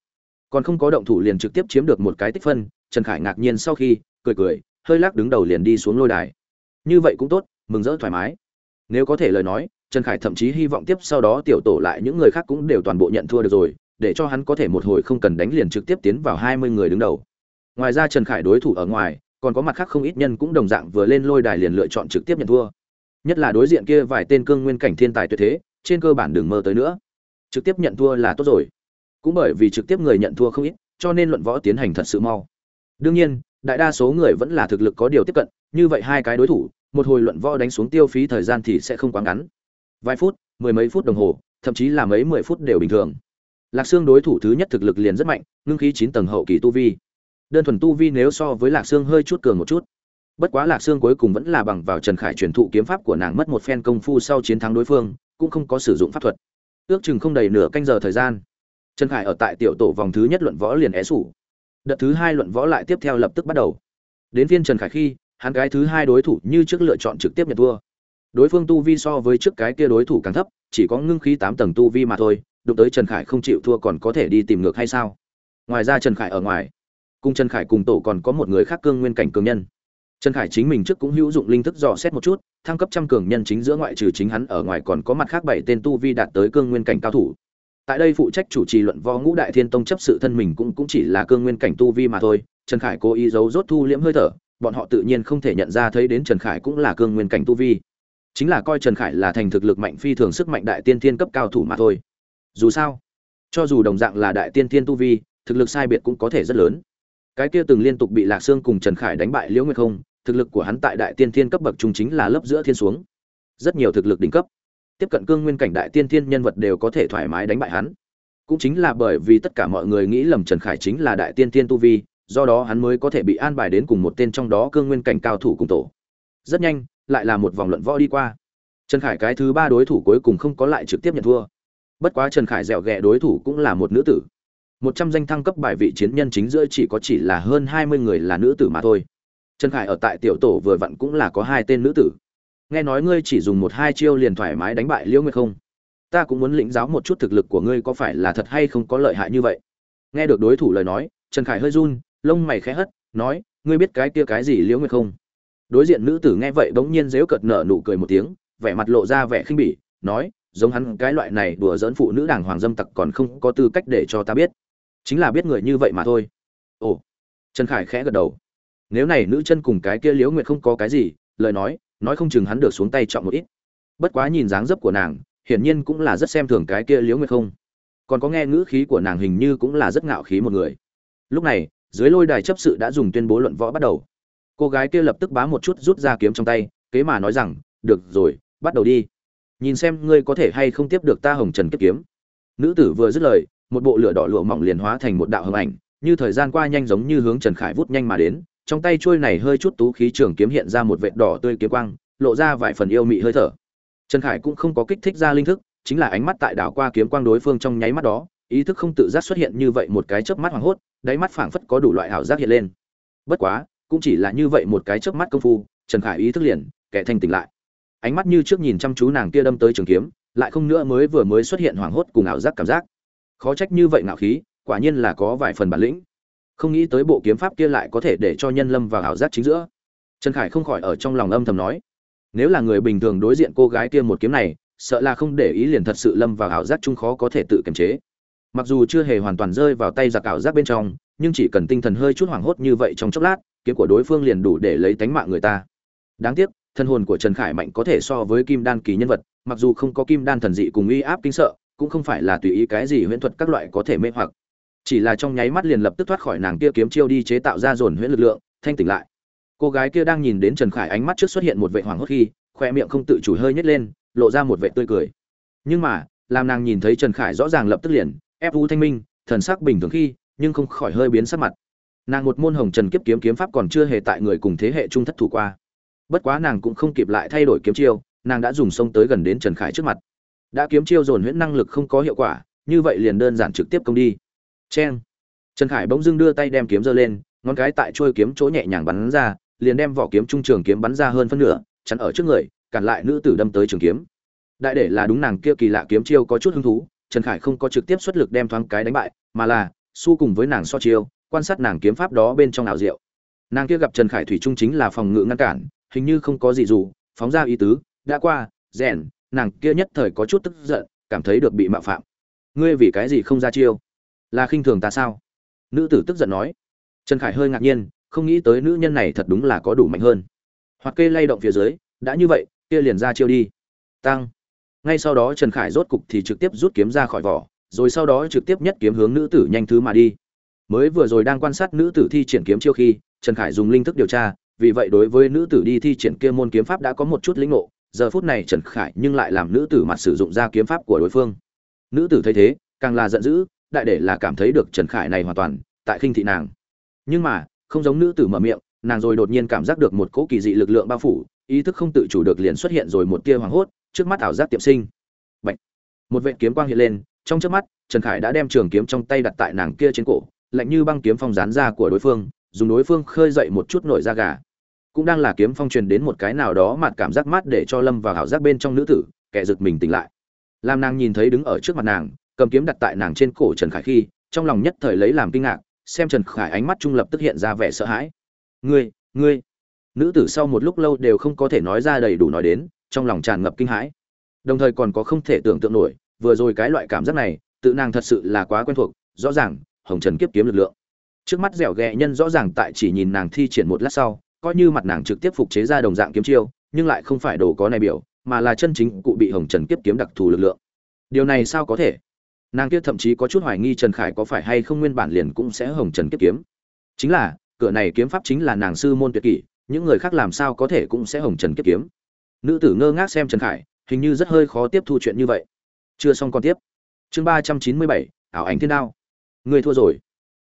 Còn không có động thủ liền trực tiếp chiếm được một cái tích phân, trần khải ngạc nhiên sau khi, cười cười, hơi lắc đứng đầu liền đi xuống lôi đài. Như vậy cũng tốt, mừng rỡ thoải mái. Nếu có thể lời nói, trần khải thậm chí hy vọng tiếp sau đó tiểu tổ lại những người khác cũng đều toàn bộ nhận thua được rồi, để cho hắn có thể một hồi không cần đánh liền trực tiếp tiến vào hai mươi người đứng đầu. Ngoài ra trần khải đối thủ ở ngoài còn có mặt khác không ít nhân cũng đồng dạng vừa lên lôi đài liền lựa chọn trực tiếp nhận thua. Nhất là đối diện kia vài tên cương nguyên cảnh thiên tài tuyệt thế, trên cơ bản đừng mơ tới nữa. Trực tiếp nhận thua là tốt rồi. Cũng bởi vì trực tiếp người nhận thua không ít, cho nên luận võ tiến hành thật sự mau. Đương nhiên, đại đa số người vẫn là thực lực có điều tiếp cận, như vậy hai cái đối thủ, một hồi luận võ đánh xuống tiêu phí thời gian thì sẽ không quá ngắn. Vài phút, mười mấy phút đồng hồ, thậm chí là mấy mười phút đều bình thường. Lạc xương đối thủ thứ nhất thực lực liền rất mạnh, ngưng khí chín tầng hậu kỳ tu vi đơn thuần tu vi nếu so với lạc xương hơi chút cường một chút. Bất quá lạc xương cuối cùng vẫn là bằng vào trần khải truyền thụ kiếm pháp của nàng mất một phen công phu sau chiến thắng đối phương, cũng không có sử dụng pháp thuật. Ước chừng không đầy nửa canh giờ thời gian, trần khải ở tại tiểu tổ vòng thứ nhất luận võ liền é sủ. Đợt thứ hai luận võ lại tiếp theo lập tức bắt đầu. Đến phiên trần khải khi, hắn cái thứ hai đối thủ như trước lựa chọn trực tiếp nhận thua. Đối phương tu vi so với trước cái kia đối thủ càng thấp, chỉ có ngưng khí tám tầng tu vi mà thôi, đụng tới trần khải không chịu thua còn có thể đi tìm ngược hay sao? Ngoài ra trần khải ở ngoài cùng trần khải cùng tổ còn có một người khác cương nguyên cảnh cường nhân. Trần khải chính mình trước cũng hữu dụng linh thức dò xét một chút, thăng cấp trăm cường nhân chính giữa ngoại trừ chính hắn ở ngoài còn có mặt khác bảy tên tu vi đạt tới cương nguyên cảnh cao thủ. Tại đây phụ trách chủ trì luận võ ngũ đại thiên tông chấp sự thân mình cũng cũng chỉ là cương nguyên cảnh tu vi mà thôi, trần khải cố ý giấu rốt thu liễm hơi thở, bọn họ tự nhiên không thể nhận ra thấy đến trần khải cũng là cương nguyên cảnh tu vi. Chính là coi trần khải là thành thực lực mạnh phi thường sức mạnh đại tiên thiên cấp cao thủ mà thôi. Dù sao, cho dù đồng dạng là đại tiên thiên tu vi, thực lực sai biệt cũng có thể rất lớn cái kia từng liên tục bị lạc sương cùng trần khải đánh bại liễu nguyệt không, thực lực của hắn tại đại tiên thiên cấp bậc trung chính là lớp giữa thiên xuống. Rất nhiều thực lực đỉnh cấp, tiếp cận cương nguyên cảnh đại tiên thiên nhân vật đều có thể thoải mái đánh bại hắn. Cũng chính là bởi vì tất cả mọi người nghĩ lầm trần khải chính là đại tiên thiên tu vi, do đó hắn mới có thể bị an bài đến cùng một tên trong đó cương nguyên cảnh cao thủ cùng tổ. Rất nhanh, lại là một vòng luận võ đi qua. Trần khải cái thứ ba đối thủ cuối cùng không có lại trực tiếp nhận thua. Bất quá trần khải dẻo ghẹ đối thủ cũng là một nữ tử một trăm danh thăng cấp bài vị chiến nhân chính giữa chỉ có chỉ là hơn hai mươi người là nữ tử mà thôi. Trần khải ở tại tiểu tổ vừa vặn cũng là có hai tên nữ tử. Nghe nói ngươi chỉ dùng một hai chiêu liền thoải mái đánh bại liễu nguyệt không? Ta cũng muốn lĩnh giáo một chút thực lực của ngươi có phải là thật hay không có lợi hại như vậy? Nghe được đối thủ lời nói, trần khải hơi run, lông mày khẽ hất, nói, ngươi biết cái kia cái gì liễu nguyệt không? Đối diện nữ tử nghe vậy bỗng nhiên dếu cợt nở nụ cười một tiếng, vẻ mặt lộ ra vẻ khinh bỉ, nói, giống hắn cái loại này đùa dỡn phụ nữ đảng hoàng dâm tặc còn không có tư cách để cho ta biết chính là biết người như vậy mà thôi. Ồ, trần khải khẽ gật đầu. Nếu này nữ chân cùng cái kia liễu nguyệt không có cái gì, lời nói nói không chừng hắn được xuống tay trọng một ít. Bất quá nhìn dáng dấp của nàng, hiển nhiên cũng là rất xem thường cái kia liễu nguyệt không. Còn có nghe ngữ khí của nàng hình như cũng là rất ngạo khí một người. Lúc này, dưới lôi đài chấp sự đã dùng tuyên bố luận võ bắt đầu. Cô gái kia lập tức bá một chút rút ra kiếm trong tay, kế mà nói rằng, được rồi, bắt đầu đi. Nhìn xem ngươi có thể hay không tiếp được ta hồng trần kiếp kiếm. Nữ tử vừa dứt lời một bộ lửa đỏ lụa mỏng liền hóa thành một đạo hồng ảnh, như thời gian qua nhanh giống như hướng trần khải vút nhanh mà đến, trong tay chuôi này hơi chút tú khí trường kiếm hiện ra một vệt đỏ tươi kiếm quang, lộ ra vài phần yêu mị hơi thở. Trần khải cũng không có kích thích ra linh thức, chính là ánh mắt tại đảo qua kiếm quang đối phương trong nháy mắt đó, ý thức không tự giác xuất hiện như vậy một cái chớp mắt hoảng hốt, đáy mắt phảng phất có đủ loại ảo giác hiện lên. Bất quá, cũng chỉ là như vậy một cái chớp mắt công phu, trần khải ý thức liền, kẻ thanh tỉnh lại. Ánh mắt như trước nhìn chăm chú nàng kia đâm tới trường kiếm, lại không nữa mới vừa mới xuất hiện hoảng hốt cùng ảo giác cảm giác khó trách như vậy ngạo khí, quả nhiên là có vài phần bản lĩnh. Không nghĩ tới bộ kiếm pháp kia lại có thể để cho nhân lâm vào ảo giác chính giữa. Trần khải không khỏi ở trong lòng âm thầm nói, nếu là người bình thường đối diện cô gái kia một kiếm này, sợ là không để ý liền thật sự lâm vào ảo giác chung khó có thể tự kiềm chế. Mặc dù chưa hề hoàn toàn rơi vào tay giặc ảo giác bên trong, nhưng chỉ cần tinh thần hơi chút hoảng hốt như vậy trong chốc lát, kiếm của đối phương liền đủ để lấy tánh mạng người ta. Đáng tiếc, thân hồn của trần khải mạnh có thể so với kim đan kỳ nhân vật, mặc dù không có kim đan thần dị cùng uy áp kinh sợ cũng không phải là tùy ý cái gì huyễn thuật các loại có thể mê hoặc. Chỉ là trong nháy mắt liền lập tức thoát khỏi nàng kia kiếm chiêu đi chế tạo ra dồn huyễn lực lượng, thanh tỉnh lại. Cô gái kia đang nhìn đến trần khải ánh mắt trước xuất hiện một vệ hoàng hốt khi, khoe miệng không tự chủ hơi nhét lên, lộ ra một vệ tươi cười. Nhưng mà, làm nàng nhìn thấy trần khải rõ ràng lập tức liền, ép u thanh minh, thần sắc bình thường khi, nhưng không khỏi hơi biến sắc mặt. Nàng một môn hồng trần kiếp kiếm kiếm pháp còn chưa hề tại người cùng thế hệ trung thất thủ qua. Bất quá nàng cũng không kịp lại thay đổi kiếm chiêu, nàng đã dùng sông tới gần đến trần khải trước mặt đã kiếm chiêu dồn huyễn năng lực không có hiệu quả, như vậy liền đơn giản trực tiếp công đi. Cheng. Trần khải bỗng dưng đưa tay đem kiếm giơ lên, ngón cái tại trôi kiếm chỗ nhẹ nhàng bắn ra, liền đem vỏ kiếm trung trường kiếm bắn ra hơn phân nửa, chắn ở trước người, cản lại nữ tử đâm tới trường kiếm. Đại để là đúng nàng kia kỳ lạ kiếm chiêu có chút hứng thú, trần khải không có trực tiếp xuất lực đem thoáng cái đánh bại, mà là, su cùng với nàng so chiêu, quan sát nàng kiếm pháp đó bên trong ảo diệu. Nàng kia gặp trần khải thủy trung chính là phòng ngự ngăn cản, hình như không có gì dù, phóng ra ý tứ, đã qua, rèn nàng kia nhất thời có chút tức giận, cảm thấy được bị mạo phạm. Ngươi vì cái gì không ra chiêu? Là khinh thường ta sao? Nữ tử tức giận nói. Trần khải hơi ngạc nhiên, không nghĩ tới nữ nhân này thật đúng là có đủ mạnh hơn. Hoặc kê lay động phía dưới, đã như vậy, kia liền ra chiêu đi. Tăng. Ngay sau đó trần khải rốt cục thì trực tiếp rút kiếm ra khỏi vỏ, rồi sau đó trực tiếp nhất kiếm hướng nữ tử nhanh thứ mà đi. Mới vừa rồi đang quan sát nữ tử thi triển kiếm chiêu khi, trần khải dùng linh thức điều tra, vì vậy đối với nữ tử đi thi triển kia môn kiếm pháp đã có một chút lĩnh ngộ giờ phút này trần khải nhưng lại làm nữ tử mặt sử dụng ra kiếm pháp của đối phương. Nữ tử thấy thế, càng là giận dữ, đại để là cảm thấy được trần khải này hoàn toàn tại khinh thị nàng. Nhưng mà, không giống nữ tử mở miệng, nàng rồi đột nhiên cảm giác được một cỗ kỳ dị lực lượng bao phủ, ý thức không tự chủ được liền xuất hiện rồi một tia hoảng hốt, trước mắt ảo giác tiệm sinh. Bạch. một vệ kiếm quang hiện lên, trong trước mắt, trần khải đã đem trường kiếm trong tay đặt tại nàng kia trên cổ, lạnh như băng kiếm phong rán ra của đối phương, dùng đối phương khơi dậy một chút nổi da gà cũng đang là kiếm phong truyền đến một cái nào đó mặt cảm giác mát để cho lâm vào hảo giác bên trong nữ tử, kẻ giật mình tỉnh lại. Làm nàng nhìn thấy đứng ở trước mặt nàng, cầm kiếm đặt tại nàng trên cổ trần khải khi, trong lòng nhất thời lấy làm kinh ngạc, xem trần khải ánh mắt trung lập tức hiện ra vẻ sợ hãi. Ngươi ngươi. Nữ tử sau một lúc lâu đều không có thể nói ra đầy đủ nói đến, trong lòng tràn ngập kinh hãi. Đồng thời còn có không thể tưởng tượng nổi, vừa rồi cái loại cảm giác này, tự nàng thật sự là quá quen thuộc, rõ ràng, hồng trần kiếp kiếm lực lượng. Trước mắt dẻo ghẹ nhân rõ ràng tại chỉ nhìn nàng thi triển một lát sau coi như mặt nàng trực tiếp phục chế ra đồng dạng kiếm chiêu, nhưng lại không phải đồ có này biểu, mà là chân chính cụ bị hồng trần kiếp kiếm đặc thù lực lượng. Điều này sao có thể? Nàng kia thậm chí có chút hoài nghi trần khải có phải hay không nguyên bản liền cũng sẽ hồng trần kiếp kiếm. Chính là, cửa này kiếm pháp chính là nàng sư môn tuyệt kỷ, những người khác làm sao có thể cũng sẽ hồng trần kiếp kiếm. Nữ tử ngơ ngác xem trần khải, hình như rất hơi khó tiếp thu chuyện như vậy. Chưa xong còn tiếp. Chương ba trăm chín mươi bảy, ảo ảnh thiên đao. Người thua rồi.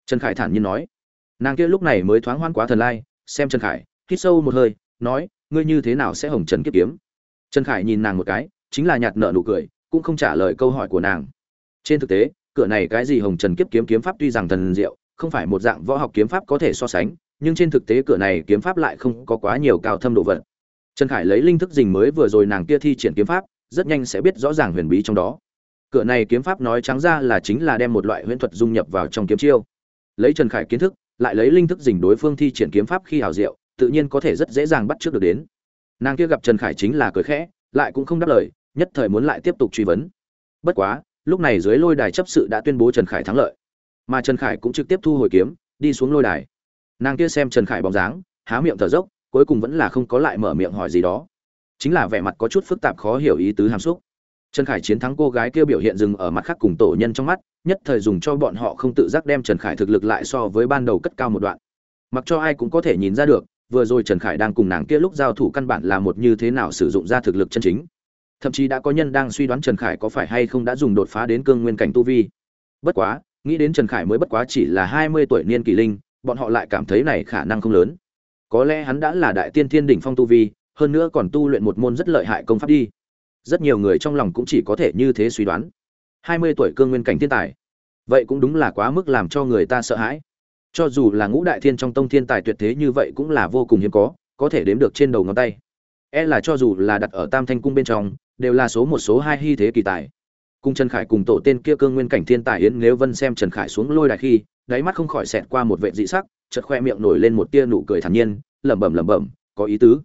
Trần khải thản nhiên nói. Nàng kia lúc này mới thoáng hoan quá thần lai xem trần khải, hít sâu một hơi, nói, ngươi như thế nào sẽ hồng trần kiếp kiếm? Trần khải nhìn nàng một cái, chính là nhạt nợ nụ cười, cũng không trả lời câu hỏi của nàng. Trên thực tế, cửa này cái gì hồng trần kiếp kiếm kiếm pháp tuy rằng thần diệu, không phải một dạng võ học kiếm pháp có thể so sánh, nhưng trên thực tế cửa này kiếm pháp lại không có quá nhiều cao thâm độ vật trần khải lấy linh thức dình mới vừa rồi nàng kia thi triển kiếm pháp, rất nhanh sẽ biết rõ ràng huyền bí trong đó. Cửa này kiếm pháp nói trắng ra là chính là đem một loại huyễn thuật dung nhập vào trong kiếm chiêu. Lấy trần khải kiến thức lại lấy linh thức dình đối phương thi triển kiếm pháp khi hào diệu, tự nhiên có thể rất dễ dàng bắt trước được đến. Nàng kia gặp trần khải chính là cười khẽ, lại cũng không đáp lời, nhất thời muốn lại tiếp tục truy vấn. Bất quá, lúc này dưới lôi đài chấp sự đã tuyên bố trần khải thắng lợi. Mà trần khải cũng trực tiếp thu hồi kiếm, đi xuống lôi đài. Nàng kia xem trần khải bóng dáng, há miệng thở dốc, cuối cùng vẫn là không có lại mở miệng hỏi gì đó. Chính là vẻ mặt có chút phức tạp khó hiểu ý tứ hàm xúc trần khải chiến thắng cô gái kia biểu hiện dừng ở mặt khác cùng tổ nhân trong mắt, nhất thời dùng cho bọn họ không tự giác đem trần khải thực lực lại so với ban đầu cất cao một đoạn. Mặc cho ai cũng có thể nhìn ra được, vừa rồi trần khải đang cùng nàng kia lúc giao thủ căn bản là một như thế nào sử dụng ra thực lực chân chính. Thậm chí đã có nhân đang suy đoán trần khải có phải hay không đã dùng đột phá đến cương nguyên cảnh tu vi. Bất quá, nghĩ đến trần khải mới bất quá chỉ là hai mươi tuổi niên kỳ linh, bọn họ lại cảm thấy này khả năng không lớn. Có lẽ hắn đã là đại tiên thiên đỉnh phong tu vi, hơn nữa còn tu luyện một môn rất lợi hại công pháp đi rất nhiều người trong lòng cũng chỉ có thể như thế suy đoán. Hai mươi tuổi cương nguyên cảnh thiên tài. Vậy cũng đúng là quá mức làm cho người ta sợ hãi. Cho dù là ngũ đại thiên trong tông thiên tài tuyệt thế như vậy cũng là vô cùng hiếm có có thể đếm được trên đầu ngón tay. E là cho dù là đặt ở tam thanh cung bên trong, đều là số một, số hai hy thế kỳ tài. Cùng trần khải cùng tổ tên kia cương nguyên cảnh thiên tài yến nếu vân xem trần khải xuống lôi đài khi, đáy mắt không khỏi xẹt qua một vệ dị sắc, chợt khoe miệng nổi lên một tia nụ cười thản nhiên, lẩm bẩm lẩm bẩm, có ý tứ.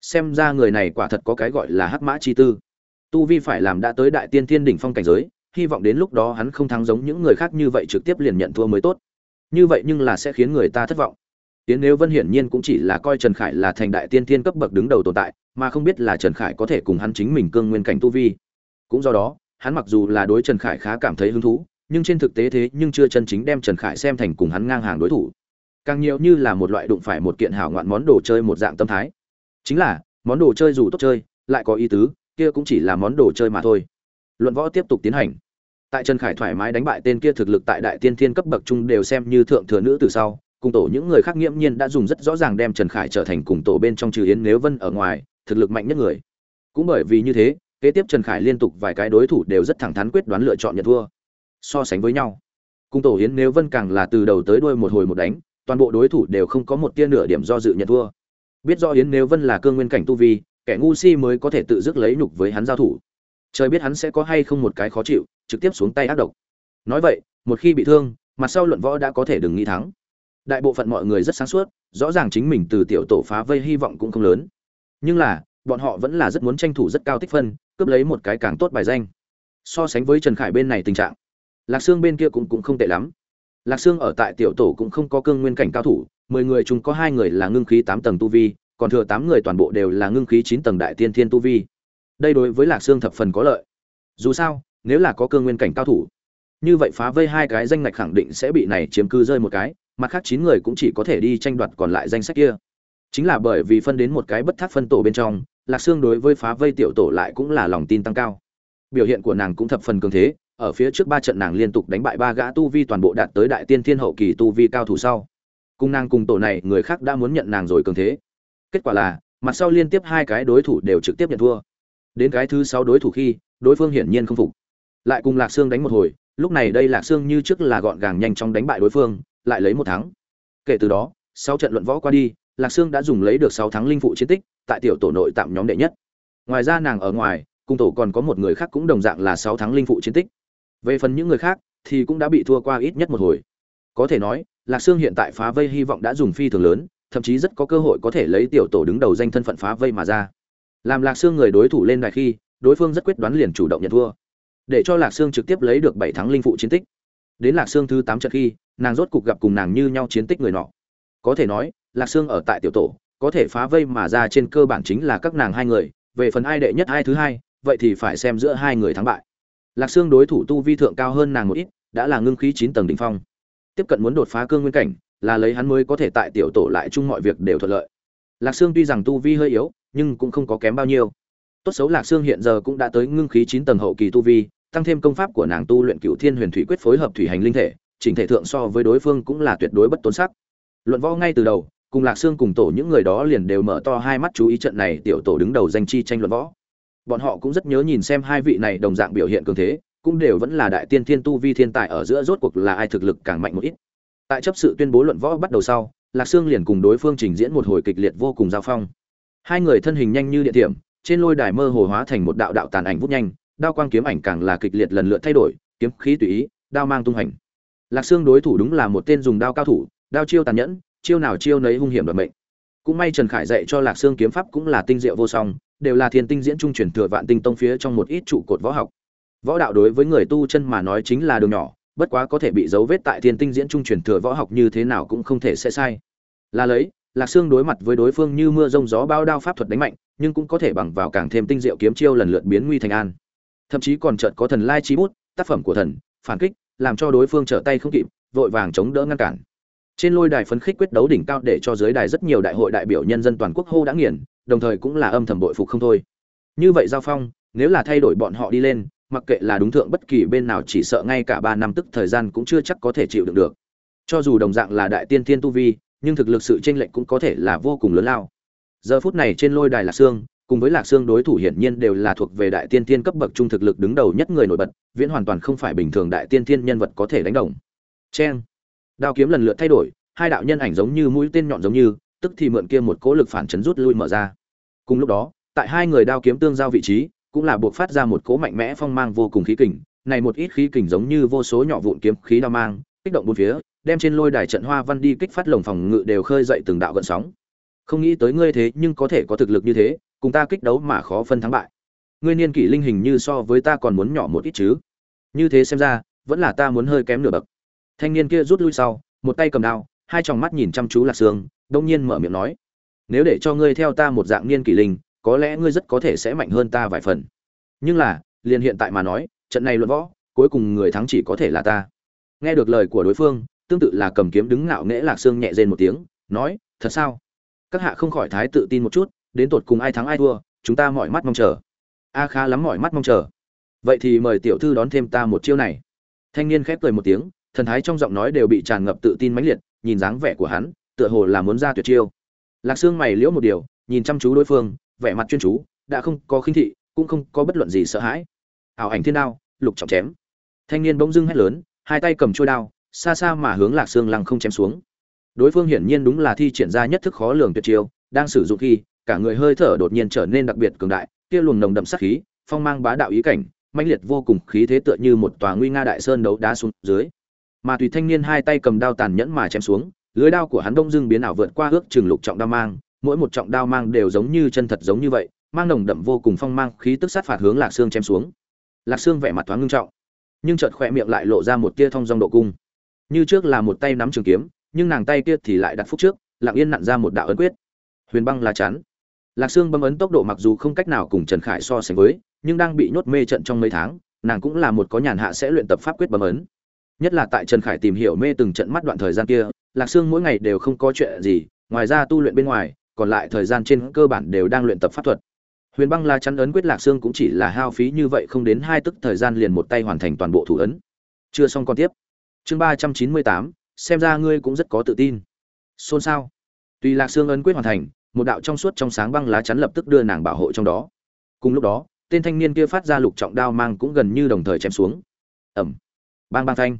Xem ra người này quả thật có cái gọi là hắc mã chi tư tu vi phải làm đã tới đại tiên thiên đỉnh phong cảnh giới, hy vọng đến lúc đó hắn không thắng giống những người khác như vậy trực tiếp liền nhận thua mới tốt. Như vậy nhưng là sẽ khiến người ta thất vọng. Tiến nếu vân hiển nhiên cũng chỉ là coi trần khải là thành đại tiên thiên cấp bậc đứng đầu tồn tại, mà không biết là trần khải có thể cùng hắn chính mình cương nguyên cảnh tu vi. Cũng do đó, hắn mặc dù là đối trần khải khá cảm thấy hứng thú, nhưng trên thực tế thế nhưng chưa chân chính đem trần khải xem thành cùng hắn ngang hàng đối thủ. Càng nhiều như là một loại đụng phải một kiện hảo ngoạn món đồ chơi một dạng tâm thái. Chính là, món đồ chơi dù tốt chơi, lại có ý tứ kia cũng chỉ là món đồ chơi mà thôi. Luận võ tiếp tục tiến hành. Tại trần khải thoải mái đánh bại tên kia thực lực tại đại tiên thiên cấp bậc trung đều xem như thượng thừa nữ từ sau, cùng tổ những người khác nghiễm nhiên đã dùng rất rõ ràng đem trần khải trở thành cùng tổ bên trong trừ yến nếu vân ở ngoài, thực lực mạnh nhất người. Cũng bởi vì như thế, kế tiếp trần khải liên tục vài cái đối thủ đều rất thẳng thắn quyết đoán lựa chọn nhận thua. So sánh với nhau, cùng tổ yến nếu vân càng là từ đầu tới đuôi một hồi một đánh, toàn bộ đối thủ đều không có một tia nửa điểm do dự nhận thua. Biết do yến nếu vân là cương nguyên cảnh tu vi kẻ ngu si mới có thể tự dứt lấy nhục với hắn giao thủ. Trời biết hắn sẽ có hay không một cái khó chịu, trực tiếp xuống tay ác độc. Nói vậy, một khi bị thương, mặt sau luận võ đã có thể đừng nghĩ thắng. Đại bộ phận mọi người rất sáng suốt, rõ ràng chính mình từ tiểu tổ phá vây hy vọng cũng không lớn. Nhưng là, bọn họ vẫn là rất muốn tranh thủ rất cao tích phân, cướp lấy một cái càng tốt bài danh. So sánh với trần khải bên này tình trạng, lạc sương bên kia cũng cũng không tệ lắm. Lạc sương ở tại tiểu tổ cũng không có cương nguyên cảnh cao thủ, mười người chúng có hai người là ngưng khí tám tầng tu vi còn thừa tám người toàn bộ đều là ngưng khí chín tầng đại tiên thiên tu vi. Đây đối với lạc sương thập phần có lợi. Dù sao, nếu là có cương nguyên cảnh cao thủ, như vậy phá vây hai cái danh ngạch khẳng định sẽ bị này chiếm cư rơi một cái, mặt khác chín người cũng chỉ có thể đi tranh đoạt còn lại danh sách kia. Chính là bởi vì phân đến một cái bất thác phân tổ bên trong, lạc sương đối với phá vây tiểu tổ lại cũng là lòng tin tăng cao. Biểu hiện của nàng cũng thập phần cường thế, ở phía trước ba trận nàng liên tục đánh bại ba gã tu vi toàn bộ đạt tới đại tiên thiên hậu kỳ tu vi cao thủ sau. Cùng nàng cùng tổ này, người khác đã muốn nhận nàng rồi cường thế kết quả là, mặt sau liên tiếp hai cái đối thủ đều trực tiếp nhận thua. Đến cái thứ sáu đối thủ khi, đối phương hiển nhiên không phục. Lại cùng lạc sương đánh một hồi, lúc này đây lạc sương như trước là gọn gàng nhanh chóng đánh bại đối phương, lại lấy một thắng. Kể từ đó, sau trận luận võ qua đi, lạc sương đã dùng lấy được sáu thắng linh phụ chiến tích, tại tiểu tổ nội tạm nhóm đệ nhất. Ngoài ra nàng ở ngoài cung tổ còn có một người khác cũng đồng dạng là sáu thắng linh phụ chiến tích. Về phần những người khác, thì cũng đã bị thua qua ít nhất một hồi. Có thể nói, lạc sương hiện tại phá vây hy vọng đã dùng phi thường lớn thậm chí rất có cơ hội có thể lấy tiểu tổ đứng đầu danh thân phận phá vây mà ra. Làm lạc sương người đối thủ lên đài khi, đối phương rất quyết đoán liền chủ động nhận thua. Để cho lạc sương trực tiếp lấy được bảy thắng linh phụ chiến tích. Đến lạc sương thứ tám trận khi, nàng rốt cục gặp cùng nàng như nhau chiến tích người nọ. Có thể nói, lạc sương ở tại tiểu tổ, có thể phá vây mà ra trên cơ bản chính là các nàng hai người, về phần ai đệ nhất ai thứ hai, vậy thì phải xem giữa hai người thắng bại. Lạc sương đối thủ tu vi thượng cao hơn nàng một ít, đã là ngưng khí chín tầng đ ỉ n h phong. Tiếp cận muốn đột phá cương nguyên cảnh là lấy hắn mới có thể tại tiểu tổ lại chung mọi việc đều thuận lợi. Lạc sương tuy rằng tu vi hơi yếu, nhưng cũng không có kém bao nhiêu. Tốt xấu lạc sương hiện giờ cũng đã tới ngưng khí chín tầng hậu kỳ tu vi, tăng thêm công pháp của nàng tu luyện cựu thiên huyền thủy quyết phối hợp thủy hành linh thể, chỉnh thể thượng so với đối phương cũng là tuyệt đối bất tốn sắc. Luận võ ngay từ đầu, cùng lạc sương cùng tổ những người đó liền đều mở to hai mắt chú ý trận này tiểu tổ đứng đầu danh chi tranh luận võ. Bọn họ cũng rất nhớ nhìn xem hai vị này đồng dạng biểu hiện cường thế, cũng đều vẫn là đại tiên thiên tu vi thiên tài ở giữa rốt cuộc là ai thực lực càng mạnh một ít tại chấp sự tuyên bố luận võ bắt đầu sau, lạc sương liền cùng đối phương trình diễn một hồi kịch liệt vô cùng giao phong. Hai người thân hình nhanh như địa điểm trên lôi đài mơ hồ hóa thành một đạo đạo tàn ảnh vút nhanh, đao quang kiếm ảnh càng là kịch liệt lần lượt thay đổi, kiếm khí tùy ý, đao mang tung hành lạc sương đối thủ đúng là một tên dùng đao cao thủ, đao chiêu tàn nhẫn, chiêu nào chiêu nấy hung hiểm đoạt mệnh. Cũng may trần khải dạy cho lạc sương kiếm pháp cũng là tinh diệu vô song, đều là thiên tinh diễn trung truyền thừa vạn tinh tông phía trong một ít trụ cột võ học. Võ đạo đối với người tu chân mà nói chính là đường nhỏ bất quá có thể bị dấu vết tại thiên tinh diễn trung truyền thừa võ học như thế nào cũng không thể sẽ sai. Là lấy, lạc sương đối mặt với đối phương như mưa rông gió bao đao pháp thuật đánh mạnh, nhưng cũng có thể bằng vào càng thêm tinh diệu kiếm chiêu lần lượt biến nguy thành an. Thậm chí còn chợt có thần lai trí bút, tác phẩm của thần, phản kích, làm cho đối phương trở tay không kịp, vội vàng chống đỡ ngăn cản. Trên lôi đài phấn khích quyết đấu đỉnh cao để cho dưới đài rất nhiều đại hội đại biểu nhân dân toàn quốc hô đã nghiền, đồng thời cũng là âm thầm bội phục không thôi. Như vậy giao phong, nếu là thay đổi bọn họ đi lên mặc kệ là đúng thượng bất kỳ bên nào chỉ sợ ngay cả ba năm tức thời gian cũng chưa chắc có thể chịu đựng được. Cho dù đồng dạng là đại tiên thiên tu vi, nhưng thực lực sự chênh lệch cũng có thể là vô cùng lớn lao. Giờ phút này trên lôi đài lạc xương cùng với lạc xương đối thủ hiển nhiên đều là thuộc về đại tiên thiên cấp bậc trung thực lực đứng đầu nhất người nổi bật, viễn hoàn toàn không phải bình thường đại tiên thiên nhân vật có thể đánh đồng. Chen đao kiếm lần lượt thay đổi, hai đạo nhân ảnh giống như mũi tên nhọn giống như, tức thì mượn kia một cỗ lực phản chấn rút lui mở ra. Cùng lúc đó, tại hai người đao kiếm tương giao vị trí cũng là buộc phát ra một cỗ mạnh mẽ phong mang vô cùng khí kình, này một ít khí kình giống như vô số nhỏ vụn kiếm khí đao mang, kích động bốn phía, đem trên lôi đài trận hoa văn đi kích phát lồng phòng ngự đều khơi dậy từng đạo gợn sóng. Không nghĩ tới ngươi thế nhưng có thể có thực lực như thế, cùng ta kích đấu mà khó phân thắng bại. Ngươi niên kỷ linh hình như so với ta còn muốn nhỏ một ít chứ. Như thế xem ra, vẫn là ta muốn hơi kém nửa bậc. Thanh niên kia rút lui sau, một tay cầm đao, hai tròng mắt nhìn chăm chú lạc sương, đông nhiên mở miệng nói, nếu để cho ngươi theo ta một dạng niên kỷ linh có lẽ ngươi rất có thể sẽ mạnh hơn ta vài phần. Nhưng là, liền hiện tại mà nói, trận này luận võ, cuối cùng người thắng chỉ có thể là ta. Nghe được lời của đối phương, tương tự là cầm kiếm đứng ngạo nghễ lạc sương nhẹ rên một tiếng, nói, thật sao? Các hạ không khỏi thái tự tin một chút, đến tột cùng ai thắng ai thua, chúng ta mọi mắt mong chờ. A khá lắm mọi mắt mong chờ. Vậy thì mời tiểu thư đón thêm ta một chiêu này. Thanh niên khép cười một tiếng, thần thái trong giọng nói đều bị tràn ngập tự tin mãnh liệt, nhìn dáng vẻ của hắn, tựa hồ là muốn ra tuyệt chiêu. Lạc sương mày liễu một điều, nhìn chăm chú đối phương vẻ mặt chuyên chú, đã không có khinh thị, cũng không có bất luận gì sợ hãi. Ảo ảnh thiên đao, lục trọng chém. Thanh niên bỗng dưng hét lớn, hai tay cầm chuôi đao, xa xa mà hướng lạc sương lăng không chém xuống. Đối phương hiển nhiên đúng là thi triển ra nhất thức khó lường tuyệt chiêu, đang sử dụng khi, cả người hơi thở đột nhiên trở nên đặc biệt cường đại, kia luồng nồng đậm sát khí, phong mang bá đạo ý cảnh, mãnh liệt vô cùng khí thế tựa như một tòa nguy nga đại sơn đấu đá xuống dưới. Mà tùy thanh niên hai tay cầm đao tàn nhẫn mà chém xuống, lưới đao của hắn đông dưng biến ảo vượt qua ước chừng lục trọng đao mang mỗi một trọng đao mang đều giống như chân thật giống như vậy, mang nồng đậm vô cùng phong mang, khí tức sát phạt hướng lạc xương chém xuống. Lạc xương vẻ mặt thoáng ngưng trọng, nhưng chợt khỏe miệng lại lộ ra một tia thông dong độ cung. Như trước là một tay nắm trường kiếm, nhưng nàng tay kia thì lại đặt phúc trước, lặng yên nặn ra một đạo ấn quyết. Huyền băng là chắn lạc xương bấm ấn tốc độ mặc dù không cách nào cùng trần khải so sánh với, nhưng đang bị nhốt mê trận trong mấy tháng, nàng cũng là một có nhàn hạ sẽ luyện tập pháp quyết bấm ấn. Nhất là tại trần khải tìm hiểu mê từng trận mắt đoạn thời gian kia, lạc sương mỗi ngày đều không có chuyện gì, ngoài ra tu luyện bên ngoài còn lại thời gian trên cơ bản đều đang luyện tập pháp thuật. Huyền băng la chắn ấn quyết lạc xương cũng chỉ là hao phí như vậy không đến hai tức thời gian liền một tay hoàn thành toàn bộ thủ ấn. Chưa xong còn tiếp. Chương ba trăm chín mươi tám, xem ra ngươi cũng rất có tự tin. Xôn xao. Tùy lạc xương ấn quyết hoàn thành, một đạo trong suốt trong sáng băng lá chắn lập tức đưa nàng bảo hộ trong đó. Cùng lúc đó, tên thanh niên kia phát ra lục trọng đao mang cũng gần như đồng thời chém xuống. Ẩm. Bang bang thanh.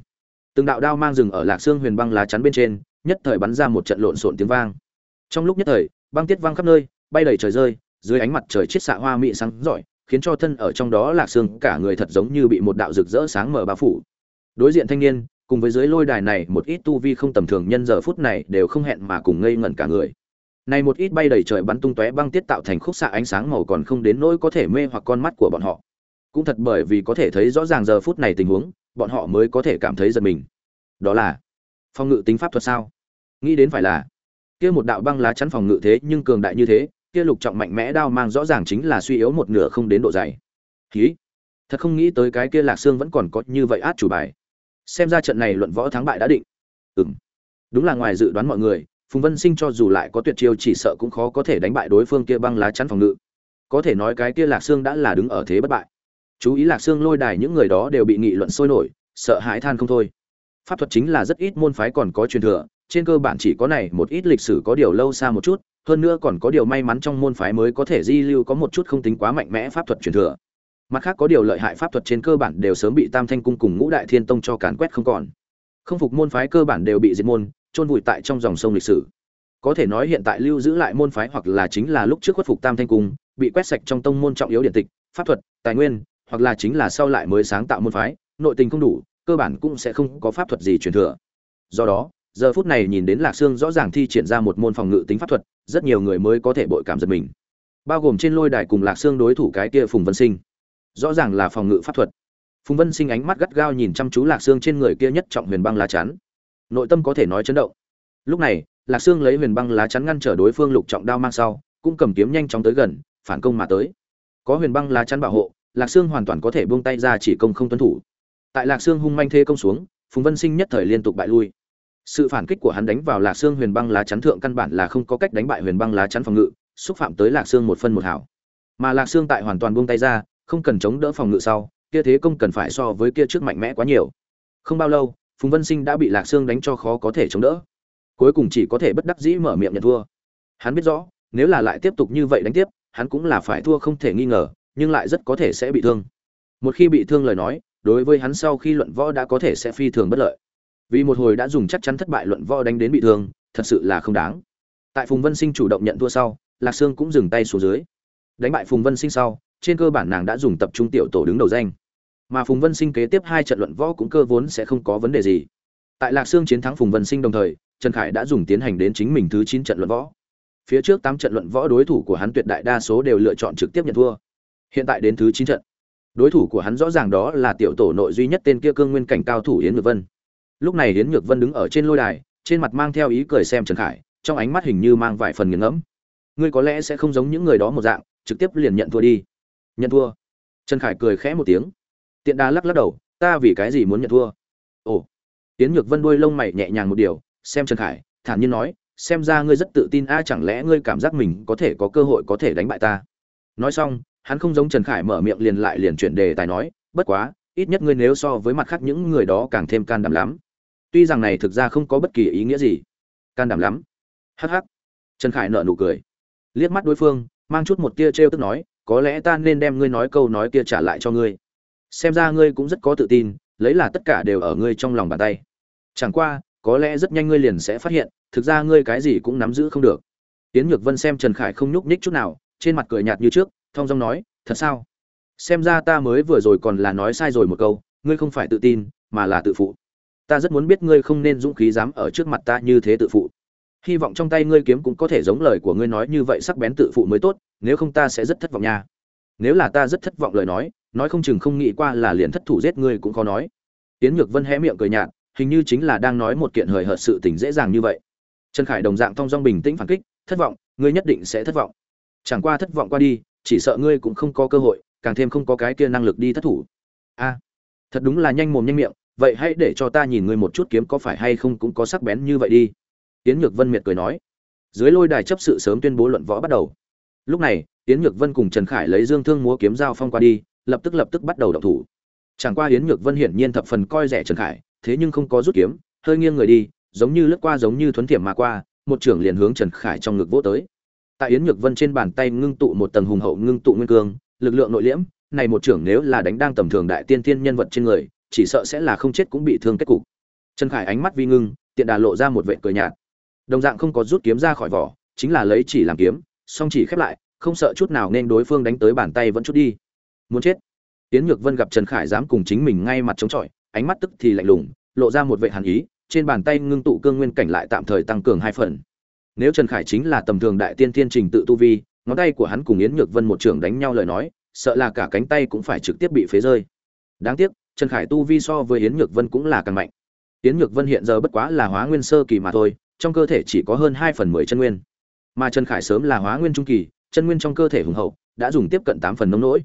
Từng đạo đao mang rừng ở lạc xương huyền băng lá chắn bên trên, nhất thời bắn ra một trận lộn xộn tiếng vang. Trong lúc nhất thời băng tiết văng khắp nơi, bay đầy trời rơi, dưới ánh mặt trời chiết xạ hoa mị sáng rọi, khiến cho thân ở trong đó lạc xương, cả người thật giống như bị một đạo rực rỡ sáng mở bao phủ. Đối diện thanh niên, cùng với dưới lôi đài này, một ít tu vi không tầm thường nhân giờ phút này đều không hẹn mà cùng ngây ngẩn cả người. Này một ít bay đầy trời bắn tung tóe băng tiết tạo thành khúc xạ ánh sáng màu còn không đến nỗi có thể mê hoặc con mắt của bọn họ. Cũng thật bởi vì có thể thấy rõ ràng giờ phút này tình huống, bọn họ mới có thể cảm thấy giật mình. Đó là phòng ngự tính pháp thuật sao? Nghĩ đến phải là kia một đạo băng lá chắn phòng ngự thế nhưng cường đại như thế, kia lục trọng mạnh mẽ đao mang rõ ràng chính là suy yếu một nửa không đến độ dày. Khí thật không nghĩ tới cái kia lạc xương vẫn còn có như vậy át chủ bài. Xem ra trận này luận võ thắng bại đã định. Ừm. Đúng là ngoài dự đoán mọi người, phùng vân sinh cho dù lại có tuyệt chiêu chỉ sợ cũng khó có thể đánh bại đối phương kia băng lá chắn phòng ngự. Có thể nói cái kia lạc xương đã là đứng ở thế bất bại. Chú ý lạc xương lôi đài những người đó đều bị nghị luận sôi nổi, sợ hãi than không thôi. Pháp thuật chính là rất ít môn phái còn có truyền thừa trên cơ bản chỉ có này một ít lịch sử có điều lâu xa một chút, hơn nữa còn có điều may mắn trong môn phái mới có thể di lưu có một chút không tính quá mạnh mẽ pháp thuật truyền thừa. Mặt khác có điều lợi hại pháp thuật trên cơ bản đều sớm bị tam thanh cung cùng ngũ đại thiên tông cho càn quét không còn. Không phục môn phái cơ bản đều bị diệt môn, chôn vùi tại trong dòng sông lịch sử. Có thể nói hiện tại lưu giữ lại môn phái hoặc là chính là lúc trước khuất phục tam thanh cung, bị quét sạch trong tông môn trọng yếu điện tịch, pháp thuật, tài nguyên, hoặc là chính là sau lại mới sáng tạo môn phái, nội tình không đủ, cơ bản cũng sẽ không có pháp thuật gì truyền thừa. Do đó giờ phút này nhìn đến lạc sương rõ ràng thi triển ra một môn phòng ngự tính pháp thuật, rất nhiều người mới có thể bội cảm giật mình. Bao gồm trên lôi đài cùng lạc sương đối thủ cái kia phùng vân sinh. Rõ ràng là phòng ngự pháp thuật. Phùng vân sinh ánh mắt gắt gao nhìn chăm chú lạc sương trên người kia nhất trọng huyền băng lá chắn. Nội tâm có thể nói chấn động. Lúc này, lạc sương lấy huyền băng lá chắn ngăn trở đối phương lục trọng đao mang sau, cũng cầm kiếm nhanh chóng tới gần, phản công mà tới. Có huyền băng lá chắn bảo hộ, lạc sương hoàn toàn có thể buông tay ra chỉ công không tuân thủ. Tại lạc sương hung manh thê công xuống, phùng vân sinh nhất thời liên tục bại lui sự phản kích của hắn đánh vào lạc xương huyền băng lá chắn thượng căn bản là không có cách đánh bại huyền băng lá chắn phòng ngự, xúc phạm tới lạc xương một phân một hảo. Mà lạc xương tại hoàn toàn buông tay ra, không cần chống đỡ phòng ngự sau, kia thế công cần phải so với kia trước mạnh mẽ quá nhiều. Không bao lâu, phùng vân sinh đã bị lạc xương đánh cho khó có thể chống đỡ. Cuối cùng chỉ có thể bất đắc dĩ mở miệng nhận thua. Hắn biết rõ, nếu là lại tiếp tục như vậy đánh tiếp, hắn cũng là phải thua không thể nghi ngờ, nhưng lại rất có thể sẽ bị thương. Một khi bị thương lời nói, đối với hắn sau khi luận võ đã có thể sẽ phi thường bất lợi vì một hồi đã dùng chắc chắn thất bại luận võ đánh đến bị thương, thật sự là không đáng. Tại phùng vân sinh chủ động nhận thua sau, lạc sương cũng dừng tay xuống dưới. Đánh bại phùng vân sinh sau, trên cơ bản nàng đã dùng tập trung tiểu tổ đứng đầu danh. Mà phùng vân sinh kế tiếp hai trận luận võ cũng cơ vốn sẽ không có vấn đề gì. Tại lạc sương chiến thắng phùng vân sinh đồng thời, trần khải đã dùng tiến hành đến chính mình thứ chín trận luận võ. Phía trước tám trận luận võ đối thủ của hắn tuyệt đại đa số đều lựa chọn trực tiếp nhận thua. Hiện tại đến thứ chín trận, đối thủ của hắn rõ ràng đó là tiểu tổ nội duy nhất tên kia cương nguyên cảnh cao thủ yến nhược vân lúc này hiến nhược vân đứng ở trên lôi đài trên mặt mang theo ý cười xem trần khải trong ánh mắt hình như mang vài phần nghiền ngẫm. Ngươi có lẽ sẽ không giống những người đó một dạng trực tiếp liền nhận thua đi. Nhận thua. Trần khải cười khẽ một tiếng. Tiện đa lắc lắc đầu ta vì cái gì muốn nhận thua? Ồ. Hiến nhược vân đuôi lông mày nhẹ nhàng một điều xem trần khải thản nhiên nói xem ra ngươi rất tự tin a chẳng lẽ ngươi cảm giác mình có thể có cơ hội có thể đánh bại ta? Nói xong hắn không giống Trần Khải mở miệng liền lại liền chuyển đề tài nói, bất quá, ít nhất ngươi nếu so với mặt khác những người đó càng thêm can đảm lắm. Tuy rằng này thực ra không có bất kỳ ý nghĩa gì. Can đảm lắm. Hắc hắc. Trần Khải nở nụ cười, liếc mắt đối phương, mang chút một tia trêu tức nói, có lẽ ta nên đem ngươi nói câu nói kia trả lại cho ngươi. Xem ra ngươi cũng rất có tự tin, lấy là tất cả đều ở ngươi trong lòng bàn tay. Chẳng qua, có lẽ rất nhanh ngươi liền sẽ phát hiện, thực ra ngươi cái gì cũng nắm giữ không được. Tiến Nhược Vân xem Trần Khải không nhúc nhích chút nào, trên mặt cười nhạt như trước, thong dong nói thật sao xem ra ta mới vừa rồi còn là nói sai rồi một câu ngươi không phải tự tin mà là tự phụ ta rất muốn biết ngươi không nên dũng khí dám ở trước mặt ta như thế tự phụ. Hy vọng trong tay ngươi kiếm cũng có thể giống lời của ngươi nói như vậy sắc bén tự phụ mới tốt, nếu không ta sẽ rất thất vọng nha. Nếu là ta rất thất vọng lời nói nói không chừng không nghĩ qua là liền thất thủ giết ngươi cũng khó nói. Tiến nhược vân hé miệng cười nhạt, hình như chính là đang nói một kiện hời hợt sự tình dễ dàng như vậy. Trần khải đồng dạng thong dong bình tĩnh phản kích, thất vọng, ngươi nhất định sẽ thất vọng. Chẳng qua thất vọng qua đi, chỉ sợ ngươi cũng không có cơ hội, càng thêm không có cái kia năng lực đi thất thủ. A, thật đúng là nhanh mồm nhanh miệng vậy hãy để cho ta nhìn ngươi một chút kiếm có phải hay không cũng có sắc bén như vậy đi. Tiến nhược vân miệt cười nói. Dưới lôi đài chấp sự sớm tuyên bố luận võ bắt đầu. Lúc này tiến nhược vân cùng trần khải lấy dương thương múa kiếm dao phong qua đi, lập tức lập tức bắt đầu động thủ. Chẳng qua yến nhược vân hiển nhiên thập phần coi rẻ trần khải, thế nhưng không có rút kiếm, hơi nghiêng người đi, giống như lướt qua giống như thuấn thiểm mà qua, một trưởng liền hướng trần khải trong ngực vỗ tới. Tại yến nhược vân trên bàn tay ngưng tụ một tầng hùng hậu ngưng tụ nguyên cương, lực lượng nội liễm, này một trưởng nếu là đánh đang tầm thường đại tiên thiên nhân vật trên người chỉ sợ sẽ là không chết cũng bị thương kết cục. Trần khải ánh mắt vi ngưng, tiện đà lộ ra một vệ cười nhạt. Đồng dạng không có rút kiếm ra khỏi vỏ, chính là lấy chỉ làm kiếm, song chỉ khép lại, không sợ chút nào nên đối phương đánh tới bàn tay vẫn chút đi. Muốn chết. Tiến nhược vân gặp trần khải dám cùng chính mình ngay mặt chống chọi, ánh mắt tức thì lạnh lùng, lộ ra một vệ hàn ý, trên bàn tay ngưng tụ cương nguyên cảnh lại tạm thời tăng cường hai phần. Nếu trần khải chính là tầm thường đại tiên tiên trình tự tu vi, ngón tay của hắn cùng yến nhược vân một trưởng đánh nhau lời nói, sợ là cả cánh tay cũng phải trực tiếp bị phế rơi. Đáng tiếc trần khải tu vi so với yến nhược vân cũng là càng mạnh yến nhược vân hiện giờ bất quá là hóa nguyên sơ kỳ mà thôi trong cơ thể chỉ có hơn hai phần mười chân nguyên mà trần khải sớm là hóa nguyên trung kỳ chân nguyên trong cơ thể hùng hậu đã dùng tiếp cận tám phần nông nỗi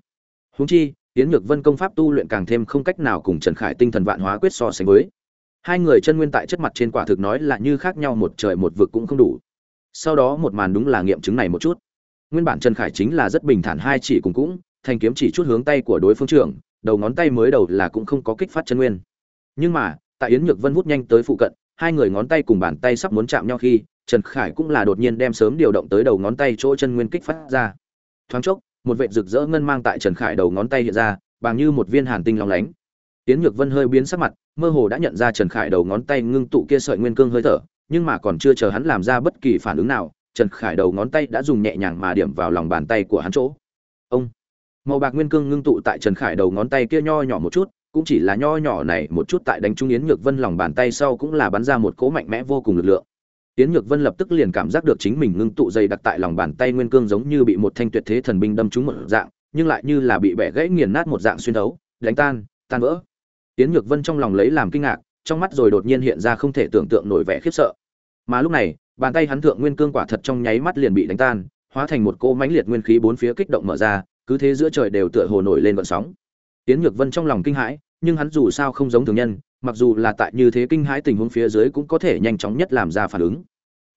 húng chi Yến Nhược Vân công pháp tu luyện càng thêm không cách nào cùng Trần Khải tinh thần vạn hóa quyết so sánh với. Hai người chân nguyên tại chất mặt trên quả thực nói là như khác nhau một trời một vực cũng không đủ. Sau đó một màn đúng là nghiệm chứng này một chút. Nguyên bản Trần Khải chính là rất bình thản hai chỉ cùng cũng, thành kiếm chỉ chút hướng tay của đối phương trưởng, đầu ngón tay mới đầu là cũng không có kích phát chân nguyên. Nhưng mà, tại Yến Nhược Vân hút nhanh tới phụ cận, hai người ngón tay cùng bàn tay sắp muốn chạm nhau khi, Trần Khải cũng là đột nhiên đem sớm điều động tới đầu ngón tay chỗ chân nguyên kích phát ra. Thoáng chốc, một vệt rực rỡ ngân mang tại Trần Khải đầu ngón tay hiện ra, bằng như một viên hàn tinh long lánh. Yến Nhược Vân hơi biến sắc mặt, mơ hồ đã nhận ra Trần Khải đầu ngón tay ngưng tụ kia sợi nguyên cương hơi thở, nhưng mà còn chưa chờ hắn làm ra bất kỳ phản ứng nào, Trần Khải đầu ngón tay đã dùng nhẹ nhàng mà điểm vào lòng bàn tay của hắn chỗ. Màu bạc nguyên cương ngưng tụ tại Trần Khải đầu ngón tay kia nho nhỏ một chút, cũng chỉ là nho nhỏ này một chút tại đánh trúng Yến Nhược Vân lòng bàn tay sau cũng là bắn ra một cỗ mạnh mẽ vô cùng lực lượng. Yến Nhược Vân lập tức liền cảm giác được chính mình ngưng tụ dày đặc tại lòng bàn tay nguyên cương giống như bị một thanh tuyệt thế thần binh đâm trúng một dạng, nhưng lại như là bị bẻ gãy nghiền nát một dạng xuyên thấu, đánh tan, tan vỡ. Yến Nhược Vân trong lòng lấy làm kinh ngạc, trong mắt rồi đột nhiên hiện ra không thể tưởng tượng nổi vẻ khiếp sợ. Mà lúc này, bàn tay hắn thượng nguyên cương quả thật trong nháy mắt liền bị đánh tan, hóa thành một cỗ mãnh liệt nguyên khí bốn phía kích động mở ra, cứ thế giữa trời đều tựa hồ nổi lên vận sóng. Yến Nhược Vân trong lòng kinh hãi, nhưng hắn dù sao không giống thường nhân, mặc dù là tại như thế kinh hãi tình huống phía dưới cũng có thể nhanh chóng nhất làm ra phản ứng.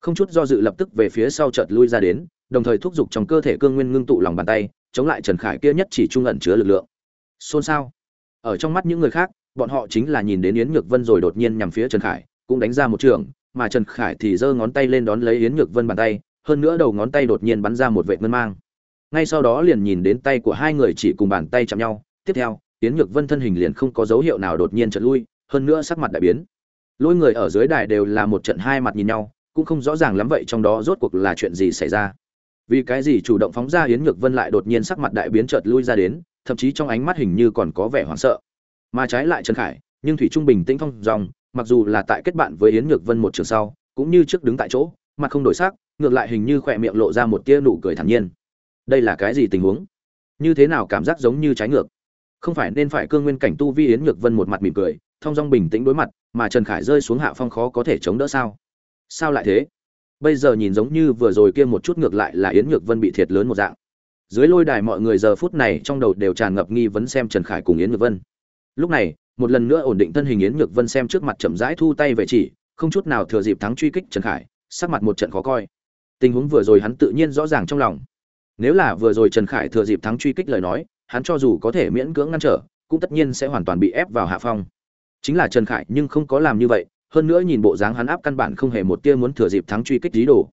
Không chút do dự lập tức về phía sau chợt lui ra đến đồng thời thúc giục trong cơ thể cương nguyên ngưng tụ lòng bàn tay chống lại trần khải kia nhất chỉ trung ẩn chứa lực lượng. Xôn xao. Ở trong mắt những người khác bọn họ chính là nhìn đến yến nhược vân rồi đột nhiên nhằm phía trần khải cũng đánh ra một trường mà trần khải thì giơ ngón tay lên đón lấy yến nhược vân bàn tay hơn nữa đầu ngón tay đột nhiên bắn ra một vệ ngân mang ngay sau đó liền nhìn đến tay của hai người chỉ cùng bàn tay chạm nhau. Tiếp theo, yến nhược vân thân hình liền không có dấu hiệu nào đột nhiên trật lui, hơn nữa sắc mặt đại biến. Lôi người ở dưới đài đều là một trận hai mặt nhìn nhau, cũng không rõ ràng lắm vậy trong đó rốt cuộc là chuyện gì xảy ra. Vì cái gì chủ động phóng ra yến nhược vân lại đột nhiên sắc mặt đại biến chợt lui ra đến, thậm chí trong ánh mắt hình như còn có vẻ hoảng sợ. Mà trái lại trần khải, nhưng thủy trung bình tĩnh phong dòng, mặc dù là tại kết bạn với yến nhược vân một trường sau, cũng như trước đứng tại chỗ, mặt không đổi sắc, ngược lại hình như khỏe miệng lộ ra một tia nụ cười thản nhiên đây là cái gì tình huống? Như thế nào cảm giác giống như trái ngược? Không phải nên phải cương nguyên cảnh tu vi yến nhược vân một mặt mỉm cười, thong dong bình tĩnh đối mặt, mà trần khải rơi xuống hạ phong khó có thể chống đỡ sao? Sao lại thế? Bây giờ nhìn giống như vừa rồi kia một chút ngược lại là yến nhược vân bị thiệt lớn một dạng. Dưới lôi đài mọi người giờ phút này trong đầu đều tràn ngập nghi vấn xem trần khải cùng yến nhược vân. Lúc này, một lần nữa ổn định thân hình yến nhược vân xem trước mặt chậm rãi thu tay về chỉ, không chút nào thừa dịp thắng truy kích trần khải, sắc mặt một trận khó coi. Tình huống vừa rồi hắn tự nhiên rõ ràng trong lòng nếu là vừa rồi trần khải thừa dịp thắng truy kích lời nói, hắn cho dù có thể miễn cưỡng ngăn trở, cũng tất nhiên sẽ hoàn toàn bị ép vào hạ phong. Chính là trần khải nhưng không có làm như vậy, hơn nữa nhìn bộ dáng hắn áp căn bản không hề một tia muốn thừa dịp thắng truy kích dí đồ.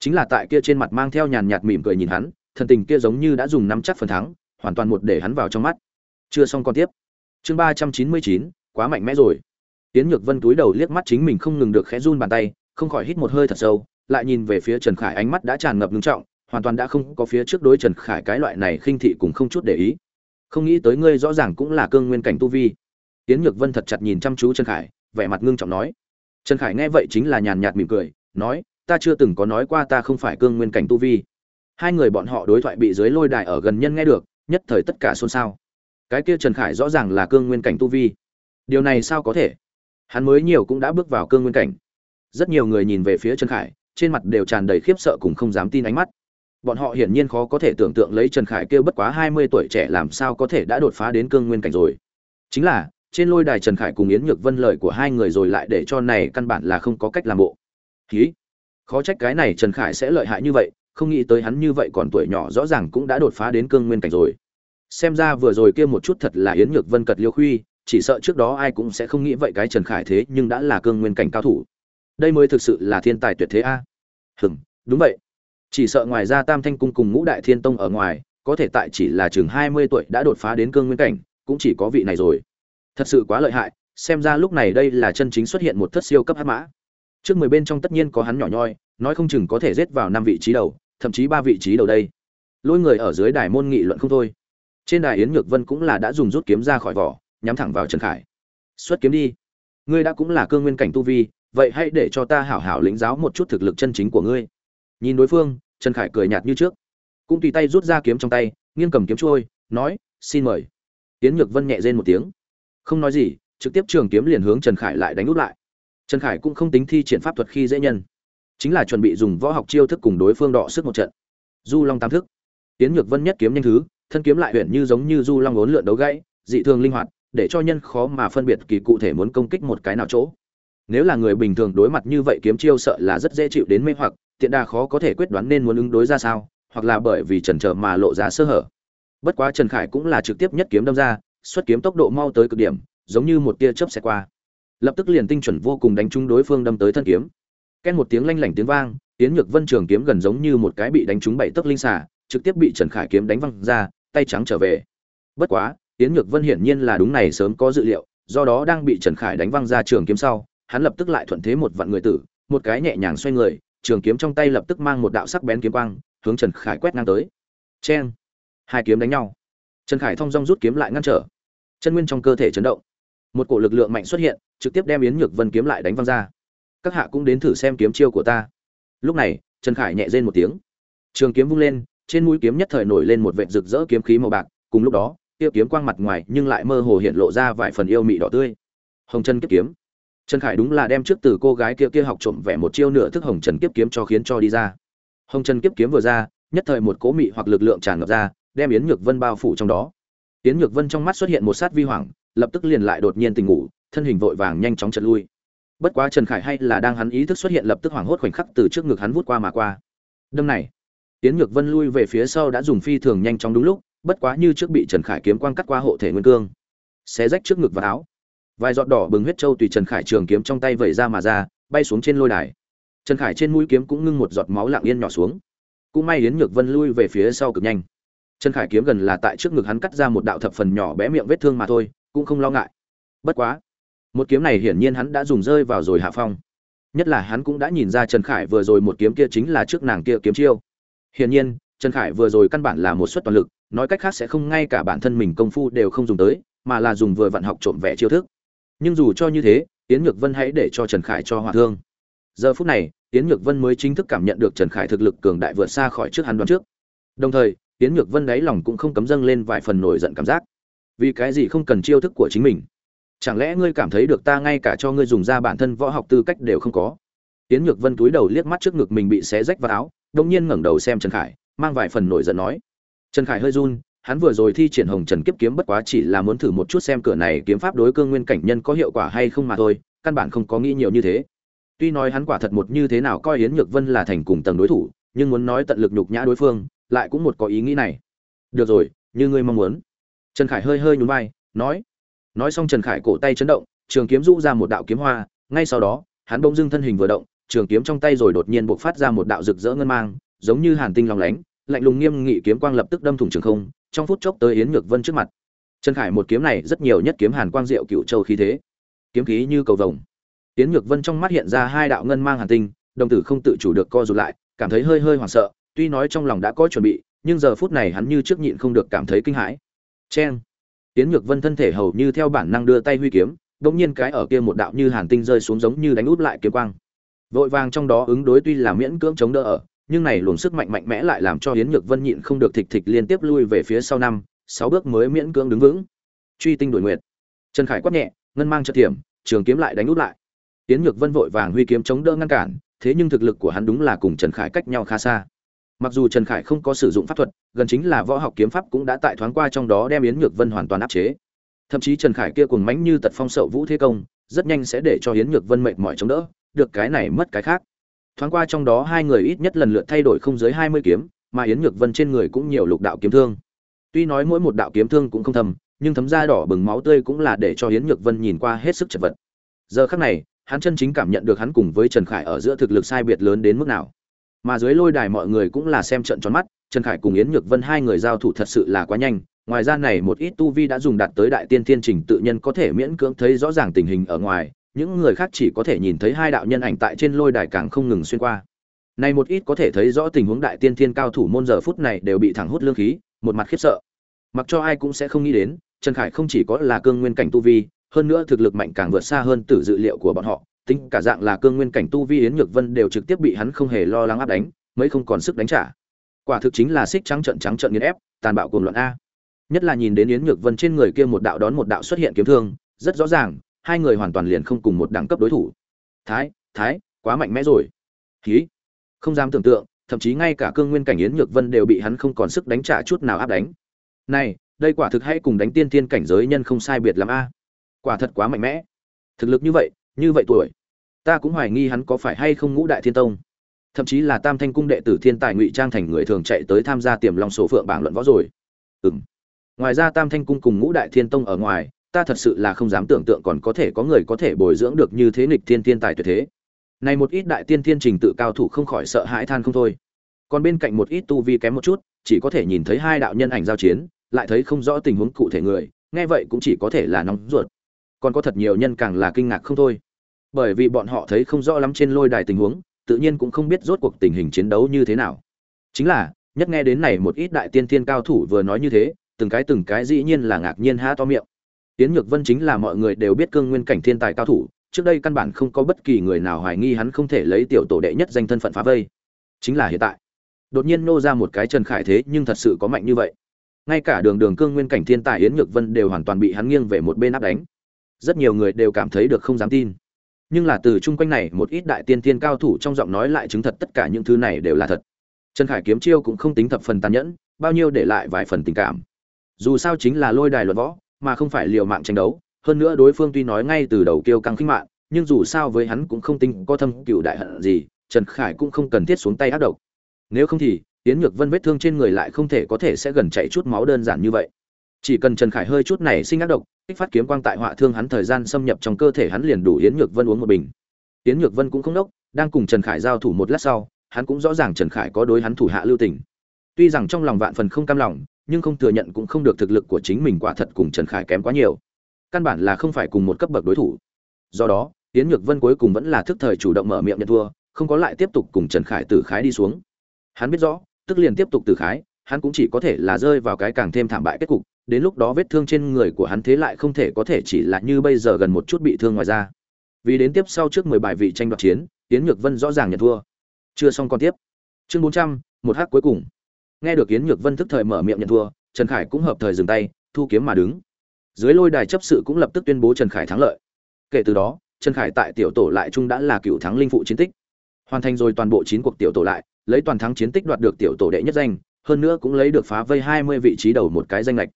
Chính là tại kia trên mặt mang theo nhàn nhạt mỉm cười nhìn hắn, thần tình kia giống như đã dùng nắm chắc phần thắng, hoàn toàn một để hắn vào trong mắt. Chưa xong con tiếp. Chương ba trăm chín mươi chín, quá mạnh mẽ rồi. Tiến nhược vân túi đầu liếc mắt chính mình không ngừng được khẽ run bàn tay, không khỏi hít một hơi thật sâu, lại nhìn về phía trần khải ánh mắt đã tràn ngập ngưng trọng hoàn toàn đã không có phía trước đối trần khải cái loại này khinh thị cũng không chút để ý. Không nghĩ tới ngươi rõ ràng cũng là cương nguyên cảnh tu vi. Tiến nhược vân thật chặt nhìn chăm chú trần khải, vẻ mặt ngưng trọng nói. Trần khải nghe vậy chính là nhàn nhạt mỉm cười, nói, ta chưa từng có nói qua ta không phải cương nguyên cảnh tu vi. Hai người bọn họ đối thoại bị dưới lôi đài ở gần nhân nghe được, nhất thời tất cả xôn xao. Cái kia trần khải rõ ràng là cương nguyên cảnh tu vi. Điều này sao có thể? Hắn mới nhiều cũng đã bước vào cương nguyên cảnh. Rất nhiều người nhìn về phía trần khải, trên mặt đều tràn đầy khiếp sợ cùng không dám tin ánh mắt bọn họ hiển nhiên khó có thể tưởng tượng lấy trần khải kêu bất quá hai mươi tuổi trẻ làm sao có thể đã đột phá đến cương nguyên cảnh rồi. Chính là, trên lôi đài trần khải cùng yến nhược vân lời của hai người rồi lại để cho này căn bản là không có cách làm bộ. Ký khó trách cái này trần khải sẽ lợi hại như vậy, không nghĩ tới hắn như vậy còn tuổi nhỏ rõ ràng cũng đã đột phá đến cương nguyên cảnh rồi. Xem ra vừa rồi kia một chút thật là yến nhược vân cật liêu khuy, chỉ sợ trước đó ai cũng sẽ không nghĩ vậy cái trần khải thế nhưng đã là cương nguyên cảnh cao thủ. Đây mới thực sự là thiên tài tuyệt thế a. À? hừng đúng vậy chỉ sợ ngoài ra tam thanh cung cùng ngũ đại thiên tông ở ngoài, có thể tại chỉ là chừng hai mươi tuổi đã đột phá đến cương nguyên cảnh, cũng chỉ có vị này rồi. Thật sự quá lợi hại, xem ra lúc này đây là chân chính xuất hiện một thất siêu cấp hát mã. Trước mười bên trong tất nhiên có hắn nhỏ nhoi, nói không chừng có thể rết vào năm vị trí đầu, thậm chí ba vị trí đầu đây. Lôi người ở dưới đài môn nghị luận không thôi. Trên đài yến nhược vân cũng là đã dùng rút kiếm ra khỏi vỏ, nhắm thẳng vào trần khải. Xuất kiếm đi. Ngươi đã cũng là cương nguyên cảnh tu vi, vậy hãy để cho ta hảo hảo lĩnh giáo một chút thực lực chân chính của ngươi. Nhìn đối phương trần khải cười nhạt như trước, cũng tùy tay rút ra kiếm trong tay, nghiêng cầm kiếm trôi nói, xin mời. Tiến nhược vân nhẹ rên một tiếng. Không nói gì, trực tiếp trường kiếm liền hướng trần khải lại đánh út lại. Trần khải cũng không tính thi triển pháp thuật khi dễ nhân, chính là chuẩn bị dùng võ học chiêu thức cùng đối phương đọ sức một trận. Du long tam thức. Tiến nhược vân nhất kiếm nhanh thứ, thân kiếm lại huyện như giống như du long ốn lượn đấu gãy, dị thường linh hoạt, để cho nhân khó mà phân biệt kỳ cụ thể muốn công kích một cái nào chỗ. Nếu là người bình thường đối mặt như vậy kiếm chiêu sợ là rất dễ chịu đến mê hoặc tiện đa khó có thể quyết đoán nên muốn ứng đối ra sao hoặc là bởi vì trần trờ mà lộ ra sơ hở. Bất quá trần khải cũng là trực tiếp nhất kiếm đâm ra xuất kiếm tốc độ mau tới cực điểm giống như một tia chớp xẹt qua. Lập tức liền tinh chuẩn vô cùng đánh trúng đối phương đâm tới thân kiếm. Ken một tiếng lanh lảnh tiếng vang tiến nhược vân trường kiếm gần giống như một cái bị đánh trúng bảy tấc linh xả, trực tiếp bị trần khải kiếm đánh văng ra tay trắng trở về. Bất quá tiến nhược vân hiển nhiên là đúng này sớm có dự liệu do đó đang bị trần khải đánh văng ra trường kiếm sau hắn lập tức lại thuận thế một vạn người tử một cái nhẹ nhàng xoay người trường kiếm trong tay lập tức mang một đạo sắc bén kiếm quang, hướng trần khải quét ngang tới. Cheng! Hai kiếm đánh nhau. Trần khải thong dong rút kiếm lại ngăn trở. Chân nguyên trong cơ thể chấn động. Một cổ lực lượng mạnh xuất hiện, trực tiếp đem yến nhược vân kiếm lại đánh văng ra. Các hạ cũng đến thử xem kiếm chiêu của ta. Lúc này, trần khải nhẹ rên một tiếng. Trường kiếm vung lên, trên mũi kiếm nhất thời nổi lên một vệt rực rỡ kiếm khí màu bạc, cùng lúc đó tiêu kiếm quang mặt ngoài nhưng lại mơ hồ hiện lộ ra vài phần yêu mị đỏ tươi. Hồng chân kiếp kiếm trần khải đúng là đem trước từ cô gái kia kia học trộm vẽ một chiêu nửa thức hồng trần kiếp kiếm cho khiến cho đi ra. Hồng trần kiếp kiếm vừa ra, nhất thời một cố mị hoặc lực lượng tràn ngập ra, đem yến nhược vân bao phủ trong đó. Yến nhược vân trong mắt xuất hiện một sát vi hoàng lập tức liền lại đột nhiên tỉnh ngủ, thân hình vội vàng nhanh chóng chật lui. Bất quá trần khải hay là đang hắn ý thức xuất hiện lập tức hoảng hốt khoảnh khắc từ trước ngực hắn vút qua mà qua. Đâm này, Yến nhược vân lui về phía sau đã dùng phi thường nhanh chóng đúng lúc, bất quá như trước bị trần khải kiếm quang cắt qua hộ thể nguyên cương, xé rách trước ngực và áo vài giọt đỏ bừng huyết trâu tùy trần khải trường kiếm trong tay vẩy ra mà ra, bay xuống trên lôi đài. Trần khải trên mũi kiếm cũng ngưng một giọt máu lặng yên nhỏ xuống. Cũng may yến nhược vân lui về phía sau cực nhanh. Trần khải kiếm gần là tại trước ngực hắn cắt ra một đạo thập phần nhỏ bé miệng vết thương mà thôi, cũng không lo ngại. Bất quá, một kiếm này hiển nhiên hắn đã dùng rơi vào rồi hạ phong. Nhất là hắn cũng đã nhìn ra trần khải vừa rồi một kiếm kia chính là trước nàng kia kiếm chiêu. Hiển nhiên, trần khải vừa rồi căn bản là một suất toàn lực, nói cách khác sẽ không ngay cả bản thân mình công phu đều không dùng tới, mà là dùng vừa vặn học trộm vẽ chiêu thức nhưng dù cho như thế tiến nhược vân hãy để cho trần khải cho hòa thương. Giờ phút này tiến nhược vân mới chính thức cảm nhận được trần khải thực lực cường đại vượt xa khỏi trước hắn đoán trước. Đồng thời tiến nhược vân đáy lòng cũng không cấm dâng lên vài phần nổi giận cảm giác. Vì cái gì không cần chiêu thức của chính mình? Chẳng lẽ ngươi cảm thấy được ta ngay cả cho ngươi dùng ra bản thân võ học tư cách đều không có? Tiến nhược vân túi đầu liếc mắt trước ngực mình bị xé rách vào áo đông nhiên ngẩng đầu xem trần khải, mang vài phần nổi giận nói. Trần khải hơi run hắn vừa rồi thi triển hồng trần kiếp kiếm bất quá chỉ là muốn thử một chút xem cửa này kiếm pháp đối cương nguyên cảnh nhân có hiệu quả hay không mà thôi, căn bản không có nghĩ nhiều như thế. Tuy nói hắn quả thật một như thế nào coi yến nhược vân là thành cùng tầng đối thủ, nhưng muốn nói tận lực nhục nhã đối phương, lại cũng một có ý nghĩ này. Được rồi, như ngươi mong muốn. Trần khải hơi hơi nhún vai, nói. Nói xong trần khải cổ tay chấn động, trường kiếm rũ ra một đạo kiếm hoa, ngay sau đó, hắn bỗng dưng thân hình vừa động, trường kiếm trong tay rồi đột nhiên buộc phát ra một đạo rực rỡ ngân mang, giống như hàn tinh lòng lánh, lạnh lùng nghiêm nghị kiếm quang lập tức đâm thủng trường không trong phút chốc tới yến nhược vân trước mặt. Trần khải một kiếm này rất nhiều nhất kiếm hàn quang diệu cựu châu khí thế. Kiếm khí như cầu vồng. Yến nhược vân trong mắt hiện ra hai đạo ngân mang hàn tinh đồng tử không tự chủ được co rụt lại cảm thấy hơi hơi hoảng sợ tuy nói trong lòng đã có chuẩn bị nhưng giờ phút này hắn như trước nhịn không được cảm thấy kinh hãi. Cheng. Yến Nhược Vân thân thể hầu như theo bản năng đưa tay huy kiếm, đột nhiên cái ở kia một đạo như hàn tinh rơi xuống giống như đánh út lại kiếm quang. Vội vàng trong đó ứng đối tuy là miễn cưỡng chống đỡ ở, nhưng này luồng sức mạnh mạnh mẽ lại làm cho Yến Nhược Vân nhịn không được thịch thịch liên tiếp lui về phía sau năm, sáu bước mới miễn cưỡng đứng vững. Truy tinh đổi nguyệt. Trần Khải quát nhẹ, ngân mang chợt tiệm, trường kiếm lại đánh út lại. Yến Nhược Vân vội vàng huy kiếm chống đỡ ngăn cản, thế nhưng thực lực của hắn đúng là cùng Trần Khải cách nhau khá xa. Mặc dù Trần Khải không có sử dụng pháp thuật, gần chính là võ học kiếm pháp cũng đã tại thoáng qua trong đó đem Yến Nhược Vân hoàn toàn áp chế. Thậm chí Trần Khải kia cuồng mãnh như tật phong sậu vũ thế công, rất nhanh sẽ để cho Yến Nhược Vân mệt mỏi chống đỡ, được cái này mất cái khác. Thoáng qua trong đó hai người ít nhất lần lượt thay đổi không dưới hai mươi kiếm, mà Yến Nhược Vân trên người cũng nhiều lục đạo kiếm thương. Tuy nói mỗi một đạo kiếm thương cũng không thầm, nhưng thấm da đỏ bừng máu tươi cũng là để cho Yến Nhược Vân nhìn qua hết sức chật vật. Giờ khắc này, hắn chân chính cảm nhận được hắn cùng với Trần Khải ở giữa thực lực sai biệt lớn đến mức nào. Mà dưới lôi đài mọi người cũng là xem trận tròn mắt, Trần Khải cùng Yến Nhược Vân hai người giao thủ thật sự là quá nhanh, ngoài ra này một ít tu vi đã dùng đạt tới đại tiên thiên trình tự nhân có thể miễn cưỡng thấy rõ ràng tình hình ở ngoài, những người khác chỉ có thể nhìn thấy hai đạo nhân ảnh tại trên lôi đài càng không ngừng xuyên qua. Này một ít có thể thấy rõ tình huống đại tiên thiên cao thủ môn giờ phút này đều bị thẳng hút lương khí, một mặt khiếp sợ. Mặc cho ai cũng sẽ không nghĩ đến, Trần Khải không chỉ có là cương nguyên cảnh tu vi, hơn nữa thực lực mạnh càng vượt xa hơn từ dự liệu của bọn họ, tính cả dạng là cương nguyên cảnh tu vi yến nhược vân đều trực tiếp bị hắn không hề lo lắng áp đánh, mấy không còn sức đánh trả. Quả thực chính là xích trắng trận trắng trận nghiền ép, tàn bạo cuồng loạn a. Nhất là nhìn đến yến nhược vân trên người kia một đạo đón một đạo xuất hiện kiếm thương, rất rõ ràng, hai người hoàn toàn liền không cùng một đẳng cấp đối thủ. Thái, thái, quá mạnh mẽ rồi. Khí. Không dám tưởng tượng, thậm chí ngay cả cương nguyên cảnh yến nhược vân đều bị hắn không còn sức đánh trả chút nào áp đánh. Này, đây quả thực hay cùng đánh tiên tiên cảnh giới nhân không sai biệt lắm a. Quả thật quá mạnh mẽ. Thực lực như vậy, như vậy tuổi, ta cũng hoài nghi hắn có phải hay không ngũ đại thiên tông. Thậm chí là Tam Thanh cung đệ tử thiên tài ngụy trang thành người thường chạy tới tham gia tiềm long sổ phượng bảng luận võ rồi. Ừm. Ngoài ra Tam Thanh cung cùng ngũ đại thiên tông ở ngoài, ta thật sự là không dám tưởng tượng còn có thể có người có thể bồi dưỡng được như thế nghịch thiên thiên tài tuyệt thế. Này một ít đại tiên thiên trình tự cao thủ không khỏi sợ hãi than không thôi. Còn bên cạnh một ít tu vi kém một chút, chỉ có thể nhìn thấy hai đạo nhân ảnh giao chiến, lại thấy không rõ tình huống cụ thể người, nghe vậy cũng chỉ có thể là nóng ruột. Còn có thật nhiều nhân càng là kinh ngạc không thôi. Bởi vì bọn họ thấy không rõ lắm trên lôi đài tình huống, tự nhiên cũng không biết rốt cuộc tình hình chiến đấu như thế nào. Chính là, nhất nghe đến này một ít đại tiên thiên cao thủ vừa nói như thế, từng cái từng cái dĩ nhiên là ngạc nhiên há to miệng. Yến Nhược Vân chính là mọi người đều biết cương nguyên cảnh thiên tài cao thủ, trước đây căn bản không có bất kỳ người nào hoài nghi hắn không thể lấy tiểu tổ đệ nhất danh thân phận phá vây. Chính là hiện tại. Đột nhiên nô ra một cái Trần Khải thế nhưng thật sự có mạnh như vậy. Ngay cả đường đường cương nguyên cảnh thiên tài Yến Nhược Vân đều hoàn toàn bị hắn nghiêng về một bên áp đánh. Rất nhiều người đều cảm thấy được không dám tin. Nhưng là từ chung quanh này một ít đại tiên thiên cao thủ trong giọng nói lại chứng thật tất cả những thứ này đều là thật. Trần Khải kiếm chiêu cũng không tính thập phần tàn nhẫn, bao nhiêu để lại vài phần tình cảm. Dù sao chính là lôi đài luận võ, mà không phải liều mạng tranh đấu, hơn nữa đối phương tuy nói ngay từ đầu kêu căng khinh mạng, nhưng dù sao với hắn cũng không tính có thâm cựu đại hận gì, Trần Khải cũng không cần thiết xuống tay ác độc. Nếu không thì, Yến Nhược Vân vết thương trên người lại không thể có thể sẽ gần chảy chút máu đơn giản như vậy. Chỉ cần Trần Khải hơi chút này sinh ác độc, kích phát kiếm quang tại họa thương hắn thời gian xâm nhập trong cơ thể hắn liền đủ Yến Nhược Vân uống một bình. Yến Nhược Vân cũng không đốc, đang cùng Trần Khải giao thủ một lát sau, hắn cũng rõ ràng Trần Khải có đối hắn thủ hạ lưu tình. Tuy rằng trong lòng vạn phần không cam lòng, nhưng không thừa nhận cũng không được thực lực của chính mình quả thật cùng Trần Khải kém quá nhiều. Căn bản là không phải cùng một cấp bậc đối thủ. Do đó, Yến Nhược Vân cuối cùng vẫn là thức thời chủ động mở miệng nhận thua, không có lại tiếp tục cùng Trần Khải tử khái đi xuống. Hắn biết rõ, tức liền tiếp tục tử khái, hắn cũng chỉ có thể là rơi vào cái càng thêm thảm bại kết cục, đến lúc đó vết thương trên người của hắn thế lại không thể có thể chỉ là như bây giờ gần một chút bị thương ngoài ra. Vì đến tiếp sau trước 10 bài vị tranh đoạt chiến, Yến Nhược Vân rõ ràng nhận thua. Chưa xong còn tiếp. Chương 400, một hắc cuối cùng. Nghe được Yến Nhược Vân thức thời mở miệng nhận thua, Trần Khải cũng hợp thời dừng tay, thu kiếm mà đứng. Dưới lôi đài chấp sự cũng lập tức tuyên bố Trần Khải thắng lợi. Kể từ đó, Trần Khải tại tiểu tổ lại trung đã là cựu thắng linh phụ chiến tích. Hoàn thành rồi toàn bộ chín cuộc tiểu tổ lại, lấy toàn thắng chiến tích đoạt được tiểu tổ đệ nhất danh, hơn nữa cũng lấy được phá vây 20 vị trí đầu một cái danh lệch.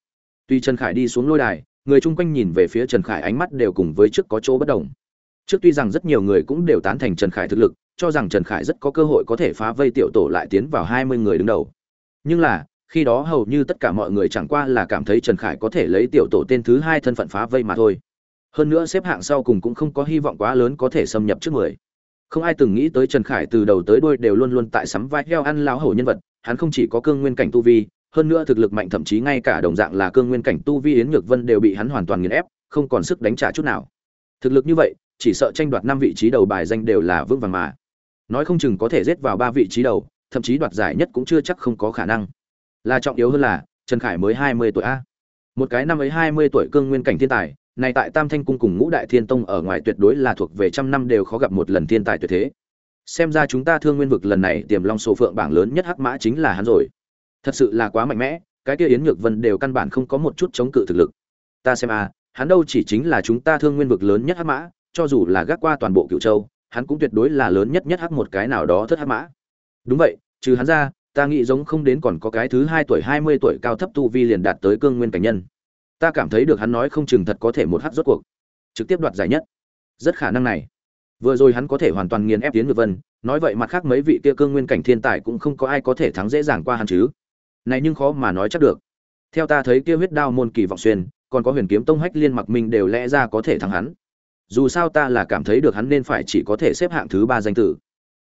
Tuy Trần Khải đi xuống lôi đài, người chung quanh nhìn về phía Trần Khải ánh mắt đều cùng với trước có chỗ bất đồng. Trước tuy rằng rất nhiều người cũng đều tán thành Trần Khải thực lực, cho rằng Trần Khải rất có cơ hội có thể phá vây tiểu tổ lại tiến vào 20 người đứng đầu. Nhưng là, khi đó hầu như tất cả mọi người chẳng qua là cảm thấy Trần Khải có thể lấy tiểu tổ tên thứ hai thân phận phá vây mà thôi. Hơn nữa xếp hạng sau cùng cũng không có hy vọng quá lớn có thể xâm nhập trước người. Không ai từng nghĩ tới Trần Khải từ đầu tới đuôi đều luôn luôn tại sắm vai heo ăn lão hầu nhân vật, hắn không chỉ có cương nguyên cảnh tu vi, hơn nữa thực lực mạnh thậm chí ngay cả đồng dạng là cương nguyên cảnh tu vi Yến Nhược Vân đều bị hắn hoàn toàn nghiền ép, không còn sức đánh trả chút nào. Thực lực như vậy, chỉ sợ tranh đoạt năm vị trí đầu bài danh đều là vững vàng mà. Nói không chừng có thể giết vào ba vị trí đầu, thậm chí đoạt giải nhất cũng chưa chắc không có khả năng. Là trọng yếu hơn là, Trần Khải mới hai mươi tuổi a. Một cái năm ấy hai mươi tuổi cương nguyên cảnh thiên tài, này tại Tam Thanh cung cùng Ngũ Đại Thiên Tông ở ngoài tuyệt đối là thuộc về trăm năm đều khó gặp một lần thiên tài tuyệt thế. xem ra chúng ta thương nguyên vực lần này tiềm long số phượng bảng lớn nhất hắc mã chính là hắn rồi thật sự là quá mạnh mẽ cái kia yến nhược vân đều căn bản không có một chút chống cự thực lực ta xem a hắn đâu chỉ chính là chúng ta thương nguyên vực lớn nhất hắc mã cho dù là gác qua toàn bộ Cửu châu hắn cũng tuyệt đối là lớn nhất nhất hắc một cái nào đó thất hắc mã đúng vậy, trừ hắn ra, ta nghĩ giống không đến còn có cái thứ hai tuổi, hai mươi tuổi cao thấp tu vi liền đạt tới cương nguyên cảnh nhân. Ta cảm thấy được hắn nói không chừng thật có thể một hát rốt cuộc. Trực tiếp đoạt giải nhất. Rất khả năng này. Vừa rồi hắn có thể hoàn toàn nghiền ép tiến ngược vân, nói vậy mặt khác mấy vị kia cương nguyên cảnh thiên tài cũng không có ai có thể thắng dễ dàng qua hắn chứ. Này nhưng khó mà nói chắc được. Theo ta thấy kia huyết đao môn kỳ vọng xuyên, còn có huyền kiếm tông hách liên mặc minh đều lẽ ra có thể thắng hắn. Dù sao ta là cảm thấy được hắn nên phải chỉ có thể xếp hạng thứ ba danh tử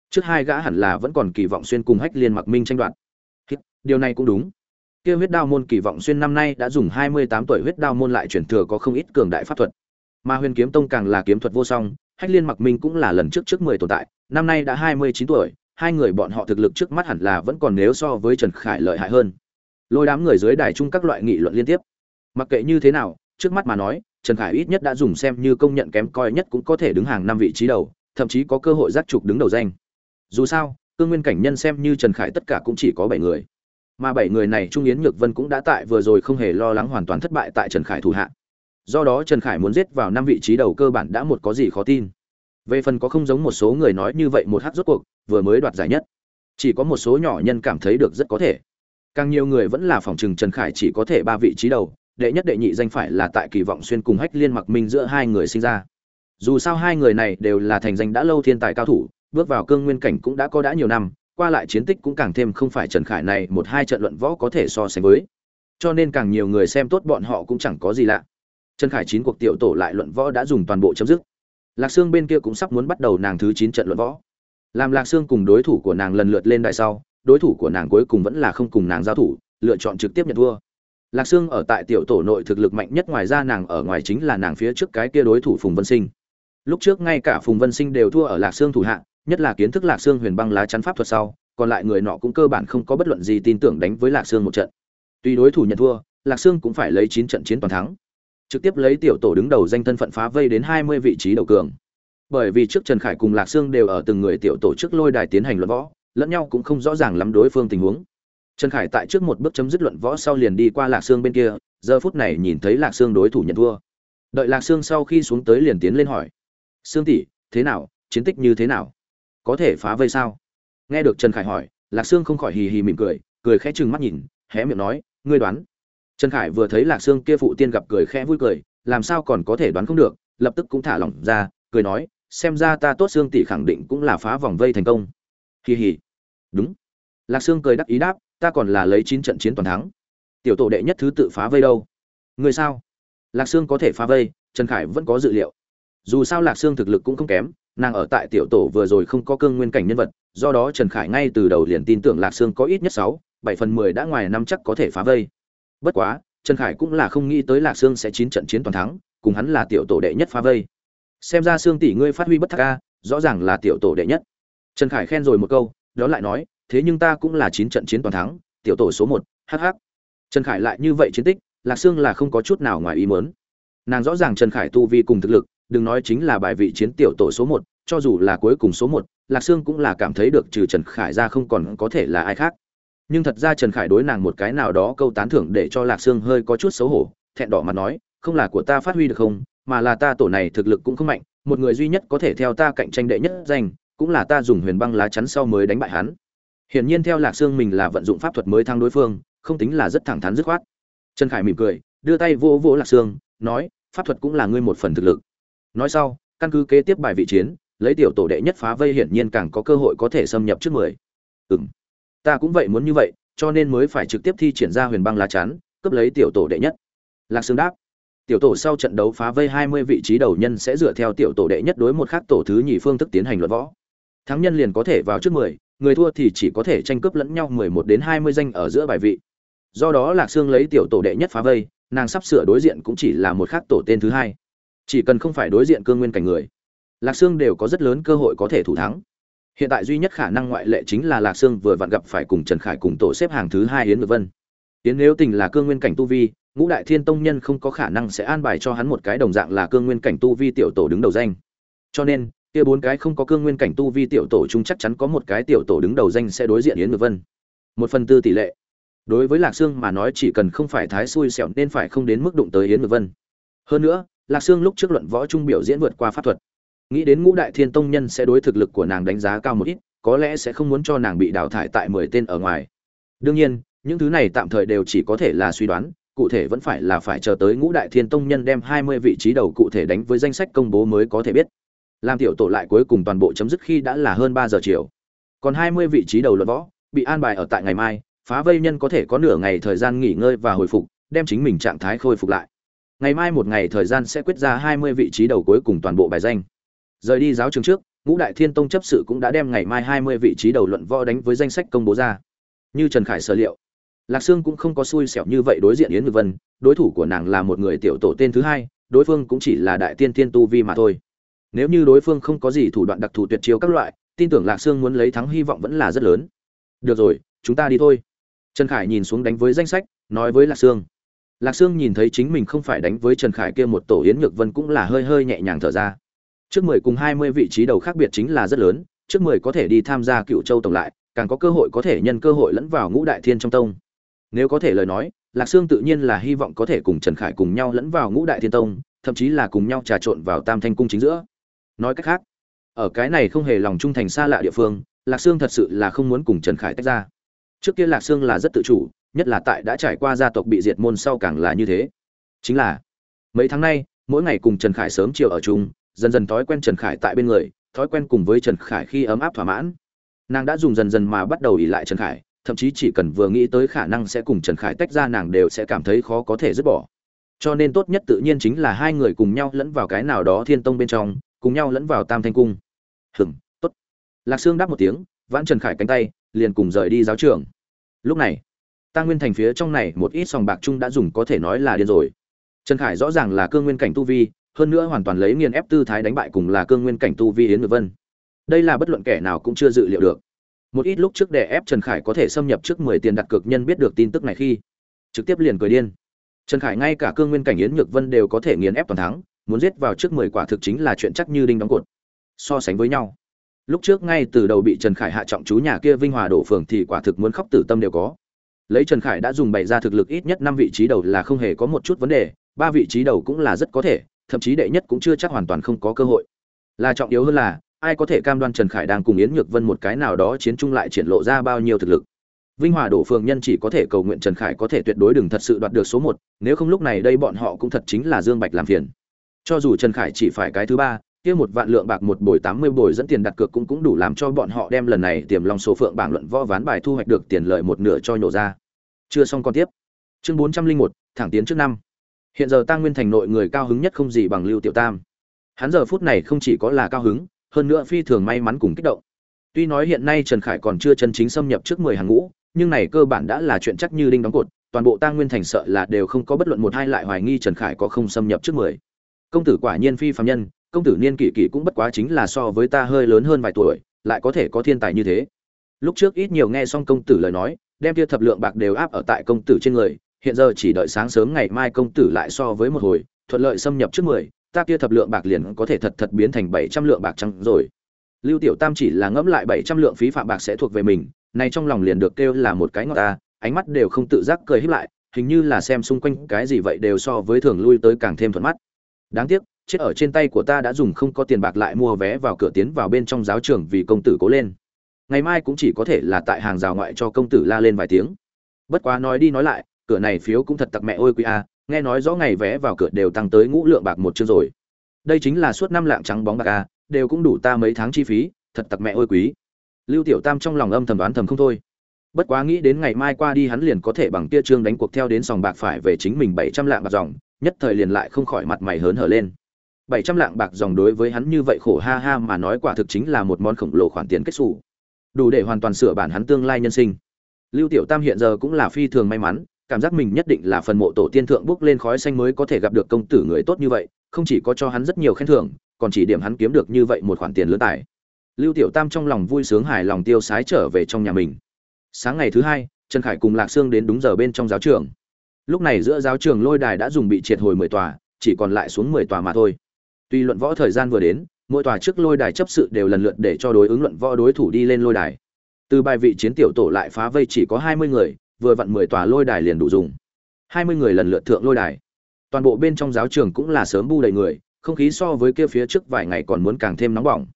trước hai gã hẳn là vẫn còn kỳ vọng xuyên cùng hách liên mặc minh tranh đoạt. Điều này cũng đúng. Kia huyết đao môn kỳ vọng xuyên năm nay đã dùng hai mươi tám tuổi huyết đao môn lại chuyển thừa có không ít cường đại pháp thuật. Mà huyền kiếm tông càng là kiếm thuật vô song, hách liên mặc minh cũng là lần trước trước mười tồn tại, năm nay đã hai mươi chín tuổi, hai người bọn họ thực lực trước mắt hẳn là vẫn còn nếu so với trần khải lợi hại hơn. Lôi đám người dưới đài chung các loại nghị luận liên tiếp. Mặc kệ như thế nào, trước mắt mà nói, trần khải ít nhất đã dùng xem như công nhận kém coi nhất cũng có thể đứng hàng năm vị trí đầu, thậm chí có cơ hội giác trục đứng đầu danh dù sao, cương nguyên cảnh nhân xem như trần khải tất cả cũng chỉ có bảy người. Mà bảy người này trung yến nhược vân cũng đã tại vừa rồi không hề lo lắng hoàn toàn thất bại tại trần khải thủ hạ. Do đó trần khải muốn giết vào năm vị trí đầu cơ bản đã một có gì khó tin. Về phần có không giống một số người nói như vậy một hát rốt cuộc, vừa mới đoạt giải nhất. Chỉ có một số nhỏ nhân cảm thấy được rất có thể. Càng nhiều người vẫn là phòng trừng trần khải chỉ có thể ba vị trí đầu, đệ nhất đệ nhị danh phải là tại kỳ vọng xuyên cùng hách liên mặc minh giữa hai người sinh ra. Dù sao hai người này đều là thành danh đã lâu thiên tài cao thủ bước vào cương nguyên cảnh cũng đã có đã nhiều năm, qua lại chiến tích cũng càng thêm không phải trần khải này một hai trận luận võ có thể so sánh với. Cho nên càng nhiều người xem tốt bọn họ cũng chẳng có gì lạ. Trần khải chín cuộc tiểu tổ lại luận võ đã dùng toàn bộ chấm dứt. Lạc sương bên kia cũng sắp muốn bắt đầu nàng thứ chín trận luận võ. Làm lạc sương cùng đối thủ của nàng lần lượt lên đại sau, đối thủ của nàng cuối cùng vẫn là không cùng nàng giao thủ, lựa chọn trực tiếp nhận thua. Lạc sương ở tại tiểu tổ nội thực lực mạnh nhất ngoài ra nàng ở ngoài chính là nàng phía trước cái kia đối thủ phùng vân sinh. Lúc trước ngay cả phùng vân sinh đều thua ở lạc sương thủ hạ nhất là kiến thức lạc xương huyền băng lá chắn pháp thuật sau, còn lại người nọ cũng cơ bản không có bất luận gì tin tưởng đánh với lạc xương một trận. Tuy đối thủ nhận thua, lạc xương cũng phải lấy chín trận chiến toàn thắng. Trực tiếp lấy tiểu tổ đứng đầu danh thân phận phá vây đến hai mươi vị trí đầu cường. Bởi vì trước trần khải cùng lạc sương đều ở từng người tiểu tổ chức lôi đài tiến hành luận võ, lẫn nhau cũng không rõ ràng lắm đối phương tình huống. Trần khải tại trước một bước chấm dứt luận võ sau liền đi qua lạc sương bên kia, giờ phút này nhìn thấy lạc sương đối thủ nhận thua. Đợi lạc sương sau khi xuống tới liền tiến lên hỏi. Sương tỷ, thế nào? Chiến tích như thế nào? Có thể phá vây sao? Nghe được trần khải hỏi, lạc sương không khỏi hì hì mỉm cười cười khẽ chừng mắt nhìn, hé miệng nói, ngươi đoán. Trần khải vừa thấy lạc sương kia phụ tiên gặp cười khẽ vui cười, làm sao còn có thể đoán không được, lập tức cũng thả lỏng ra, cười nói, xem ra ta tốt xương tỷ khẳng định cũng là phá vòng vây thành công. Hì hì. Đúng. Lạc sương cười đắc ý đáp, ta còn là lấy chín trận chiến toàn thắng. Tiểu tổ đệ nhất thứ tự phá vây đâu? Người sao? Lạc sương có thể phá vây, trần khải vẫn có dự liệu. Dù sao lạc sương thực lực cũng không kém nàng ở tại tiểu tổ vừa rồi không có cương nguyên cảnh nhân vật, do đó trần khải ngay từ đầu liền tin tưởng lạc sương có ít nhất sáu, bảy phần mười đã ngoài năm chắc có thể phá vây. Bất quá, trần khải cũng là không nghĩ tới lạc sương sẽ chín trận chiến toàn thắng, cùng hắn là tiểu tổ đệ nhất phá vây. Xem ra sương tỷ ngươi phát huy bất thắc ca rõ ràng là tiểu tổ đệ nhất. Trần khải khen rồi một câu đó lại nói, thế nhưng ta cũng là chín trận chiến toàn thắng, tiểu tổ số một hh trần khải lại như vậy chiến tích, lạc sương là không có chút nào ngoài ý mớn nàng rõ ràng trần khải tu vi cùng thực lực đừng nói chính là bài vị chiến tiểu tổ số một, cho dù là cuối cùng số một, lạc sương cũng là cảm thấy được trừ trần khải ra không còn có thể là ai khác. Nhưng thật ra trần khải đối nàng một cái nào đó câu tán thưởng để cho lạc sương hơi có chút xấu hổ, thẹn đỏ mặt nói, không là của ta phát huy được không, mà là ta tổ này thực lực cũng không mạnh, một người duy nhất có thể theo ta cạnh tranh đệ nhất danh, cũng là ta dùng huyền băng lá chắn sau mới đánh bại hắn. Hiển nhiên theo lạc sương mình là vận dụng pháp thuật mới thăng đối phương, không tính là rất thẳng thắn dứt khoát. Trần khải mỉm cười, đưa tay vỗ vỗ lạc sương, nói, pháp thuật cũng là ngươi một phần thực lực nói sau, căn cứ kế tiếp bài vị chiến, lấy tiểu tổ đệ nhất phá vây hiển nhiên càng có cơ hội có thể xâm nhập trước mười. Ừm. Ta cũng vậy muốn như vậy, cho nên mới phải trực tiếp thi triển ra huyền băng lá chắn, cướp lấy tiểu tổ đệ nhất. Lạc sương đáp. Tiểu tổ sau trận đấu phá vây hai mươi vị trí đầu nhân sẽ dựa theo tiểu tổ đệ nhất đối một khác tổ thứ nhì phương thức tiến hành luận võ. Thắng nhân liền có thể vào trước mười, người thua thì chỉ có thể tranh cướp lẫn nhau mười một đến hai mươi danh ở giữa bài vị. Do đó lạc sương lấy tiểu tổ đệ nhất phá vây, nàng sắp sửa đối diện cũng chỉ là một khác tổ tên thứ hai chỉ cần không phải đối diện cương nguyên cảnh người, lạc sương đều có rất lớn cơ hội có thể thủ thắng. Hiện tại duy nhất khả năng ngoại lệ chính là lạc sương vừa vặn gặp phải cùng trần khải cùng tổ xếp hàng thứ hai yến ngược vân. Yến nếu tình là cương nguyên cảnh tu vi, ngũ đại thiên tông nhân không có khả năng sẽ an bài cho hắn một cái đồng dạng là cương nguyên cảnh tu vi tiểu tổ đứng đầu danh. Cho nên, kia bốn cái không có cương nguyên cảnh tu vi tiểu tổ chung chắc chắn có một cái tiểu tổ đứng đầu danh sẽ đối diện yến ngược vân. Một phần tư tỷ lệ. Đối với lạc sương mà nói chỉ cần không phải thái xui xẻo nên phải không đến mức đụng tới yến ngược vân. Hơn nữa lạc sương lúc trước luận võ trung biểu diễn vượt qua pháp thuật. Nghĩ đến ngũ đại thiên tông nhân sẽ đối thực lực của nàng đánh giá cao một ít, có lẽ sẽ không muốn cho nàng bị đào thải tại mười tên ở ngoài. Đương nhiên, những thứ này tạm thời đều chỉ có thể là suy đoán, cụ thể vẫn phải là phải chờ tới ngũ đại thiên tông nhân đem hai mươi vị trí đầu cụ thể đánh với danh sách công bố mới có thể biết. Làm tiểu tổ lại cuối cùng toàn bộ chấm dứt khi đã là hơn ba giờ chiều. Còn hai mươi vị trí đầu luận võ, bị an bài ở tại ngày mai, phá vây nhân có thể có nửa ngày thời gian nghỉ ngơi và hồi phục, đem chính mình trạng thái khôi phục lại ngày mai một ngày thời gian sẽ quyết ra hai mươi vị trí đầu cuối cùng toàn bộ bài danh. Rời đi giáo trường trước, ngũ đại thiên tông chấp sự cũng đã đem ngày mai hai mươi vị trí đầu luận võ đánh với danh sách công bố ra. Như trần khải sở liệu, lạc sương cũng không có xui xẻo như vậy đối diện yến ngự vân, đối thủ của nàng là một người tiểu tổ tên thứ hai, đối phương cũng chỉ là đại tiên tiên tu vi mà thôi. Nếu như đối phương không có gì thủ đoạn đặc thù tuyệt chiêu các loại, tin tưởng lạc sương muốn lấy thắng hy vọng vẫn là rất lớn. Được rồi, chúng ta đi thôi. Trần khải nhìn xuống đánh với danh sách, nói với lạc sương lạc sương nhìn thấy chính mình không phải đánh với trần khải kia một tổ yến nhược vân cũng là hơi hơi nhẹ nhàng thở ra. Trước mười cùng hai mươi vị trí đầu khác biệt chính là rất lớn, trước mười có thể đi tham gia cựu châu tổng lại, càng có cơ hội có thể nhân cơ hội lẫn vào ngũ đại thiên trong tông. Nếu có thể lời nói, lạc sương tự nhiên là hy vọng có thể cùng trần khải cùng nhau lẫn vào ngũ đại thiên tông, thậm chí là cùng nhau trà trộn vào tam thanh cung chính giữa. Nói cách khác, ở cái này không hề lòng trung thành xa lạ địa phương, lạc sương thật sự là không muốn cùng trần khải tách ra. Trước kia lạc sương là rất tự chủ nhất là tại đã trải qua gia tộc bị diệt môn sau càng là như thế. Chính là, mấy tháng nay, mỗi ngày cùng trần khải sớm chiều ở chung, dần dần thói quen trần khải tại bên người, thói quen cùng với trần khải khi ấm áp thỏa mãn. Nàng đã dùng dần dần mà bắt đầu ỉ lại trần khải, thậm chí chỉ cần vừa nghĩ tới khả năng sẽ cùng trần khải tách ra nàng đều sẽ cảm thấy khó có thể dứt bỏ. Cho nên tốt nhất tự nhiên chính là hai người cùng nhau lẫn vào cái nào đó thiên tông bên trong, cùng nhau lẫn vào tam thanh cung. Hừng tốt. Lạc sương đáp một tiếng, vãn trần khải cánh tay, liền cùng rời đi giáo trường. Lúc này ta nguyên thành phía trong này một ít sòng bạc chung đã dùng có thể nói là điên rồi. Trần khải rõ ràng là cương nguyên cảnh tu vi, hơn nữa hoàn toàn lấy nghiền ép tư thái đánh bại cùng là cương nguyên cảnh tu vi yến ngược vân. Đây là bất luận kẻ nào cũng chưa dự liệu được. Một ít lúc trước đè ép trần khải có thể xâm nhập trước mười tiền đặt cược nhân biết được tin tức này khi, trực tiếp liền cười điên. Trần khải ngay cả cương nguyên cảnh yến nhược vân đều có thể nghiền ép toàn thắng, muốn giết vào trước mười quả thực chính là chuyện chắc như đinh đóng cột. So sánh với nhau, lúc trước ngay từ đầu bị trần khải hạ trọng chú nhà kia vinh hòa đổ phường thì quả thực muốn khóc tử tâm đều có lấy trần khải đã dùng bày ra thực lực ít nhất năm vị trí đầu là không hề có một chút vấn đề, ba vị trí đầu cũng là rất có thể, thậm chí đệ nhất cũng chưa chắc hoàn toàn không có cơ hội. Là trọng yếu hơn là, ai có thể cam đoan trần khải đang cùng yến nhược vân một cái nào đó chiến trung lại triển lộ ra bao nhiêu thực lực. Vinh hòa đổ phường nhân chỉ có thể cầu nguyện trần khải có thể tuyệt đối đừng thật sự đoạt được số một, nếu không lúc này đây bọn họ cũng thật chính là dương bạch làm phiền. Cho dù trần khải chỉ phải cái thứ ba kia một vạn lượng bạc một buổi tám mươi buổi dẫn tiền đặt cược cũng cũng đủ làm cho bọn họ đem lần này tiềm long số phượng bảng luận võ ván bài thu hoạch được tiền lợi một nửa cho nhổ ra. Chưa xong còn tiếp. Chương bốn trăm linh một, thẳng tiến trước năm. Hiện giờ Tang nguyên thành nội người cao hứng nhất không gì bằng lưu tiểu tam. Hắn giờ phút này không chỉ có là cao hứng, hơn nữa phi thường may mắn cùng kích động. Tuy nói hiện nay trần khải còn chưa chân chính xâm nhập trước mười hàng ngũ, nhưng này cơ bản đã là chuyện chắc như đinh đóng cột, toàn bộ Tang nguyên thành sợ là đều không có bất luận một hai lại hoài nghi trần khải có không xâm nhập trước mười. Công tử quả nhiên phi phàm nhân công tử niên kỷ kỷ cũng bất quá chính là so với ta hơi lớn hơn vài tuổi, lại có thể có thiên tài như thế. Lúc trước ít nhiều nghe xong công tử lời nói, đem tia thập lượng bạc đều áp ở tại công tử trên người, hiện giờ chỉ đợi sáng sớm ngày mai công tử lại so với một hồi, thuận lợi xâm nhập trước mười, ta kia thập lượng bạc liền có thể thật thật biến thành bảy trăm lượng bạc trắng rồi. Lưu tiểu tam chỉ là ngẫm lại bảy trăm lượng phí phạm bạc sẽ thuộc về mình, nay trong lòng liền được kêu là một cái ngọt ta, ánh mắt đều không tự giác cười híp lại, hình như là xem xung quanh cái gì vậy đều so với thường lui tới càng thêm thuận mắt. Đáng tiếc chết ở trên tay của ta đã dùng không có tiền bạc lại mua vé vào cửa tiến vào bên trong giáo trường vì công tử cố lên. Ngày mai cũng chỉ có thể là tại hàng rào ngoại cho công tử la lên vài tiếng. Bất quá nói đi nói lại, cửa này phiếu cũng thật tặc mẹ ôi quý a, nghe nói rõ ngày vé vào cửa đều tăng tới ngũ lượng bạc một chương rồi. Đây chính là suốt năm lạng trắng bóng bạc a, đều cũng đủ ta mấy tháng chi phí, thật tặc mẹ ôi quý. Lưu tiểu tam trong lòng âm thầm đoán thầm không thôi. Bất quá nghĩ đến ngày mai qua đi hắn liền có thể bằng tia trương đánh cuộc theo đến sòng bạc phải về chính mình bảy trăm lạng bạc dòng, nhất thời liền lại không khỏi mặt mày hớn hở lên bảy trăm lạng bạc dòng đối với hắn như vậy khổ ha ha mà nói quả thực chính là một món khổng lồ khoản tiền kết xù. Đủ để hoàn toàn sửa bản hắn tương lai nhân sinh. Lưu tiểu tam hiện giờ cũng là phi thường may mắn, cảm giác mình nhất định là phần mộ tổ tiên thượng bước lên khói xanh mới có thể gặp được công tử người tốt như vậy, không chỉ có cho hắn rất nhiều khen thưởng, còn chỉ điểm hắn kiếm được như vậy một khoản tiền lớn tài. Lưu tiểu tam trong lòng vui sướng hài lòng tiêu sái trở về trong nhà mình. Sáng ngày thứ hai, trần khải cùng lạc sương đến đúng giờ bên trong giáo trường. Lúc này giữa giáo trường lôi đài đã dùng bị triệt hồi mười tòa, chỉ còn lại xuống mười tòa mà thôi tuy luận võ thời gian vừa đến, mỗi tòa trước lôi đài chấp sự đều lần lượt để cho đối ứng luận võ đối thủ đi lên lôi đài. Từ bài vị chiến tiểu tổ lại phá vây chỉ có hai mươi người, vừa vặn mười tòa lôi đài liền đủ dùng. Hai mươi người lần lượt thượng lôi đài. Toàn bộ bên trong giáo trường cũng là sớm bu đầy người, không khí so với kia phía trước vài ngày còn muốn càng thêm nóng bỏng.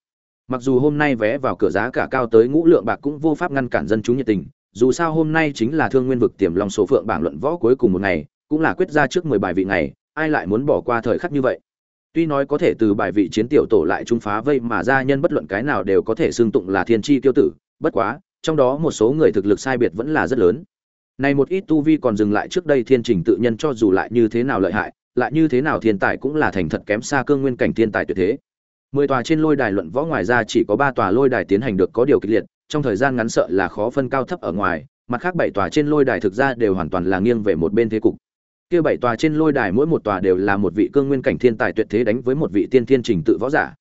Mặc dù hôm nay vé vào cửa giá cả cao tới ngũ lượng bạc cũng vô pháp ngăn cản dân chúng nhiệt tình, dù sao hôm nay chính là thương nguyên vực tiềm long số phượng bảng luận võ cuối cùng một ngày, cũng là quyết ra trước mười bài vị ngày, ai lại muốn bỏ qua thời khắc như vậy? Tuy nói có thể từ bài vị chiến tiểu tổ lại trung phá vây mà gia nhân bất luận cái nào đều có thể xưng tụng là thiên chi tiêu tử, bất quá, trong đó một số người thực lực sai biệt vẫn là rất lớn. Này một ít tu vi còn dừng lại trước đây thiên trình tự nhân cho dù lại như thế nào lợi hại, lại như thế nào thiên tài cũng là thành thật kém xa cương nguyên cảnh thiên tài tuyệt thế. Mười tòa trên lôi đài luận võ ngoài ra chỉ có ba tòa lôi đài tiến hành được có điều kịch liệt, trong thời gian ngắn sợ là khó phân cao thấp ở ngoài, mặt khác bảy tòa trên lôi đài thực ra đều hoàn toàn là nghiêng về một bên thế cục kia bảy tòa trên lôi đài mỗi một tòa đều là một vị cương nguyên cảnh thiên tài tuyệt thế đánh với một vị tiên thiên trình tự võ giả.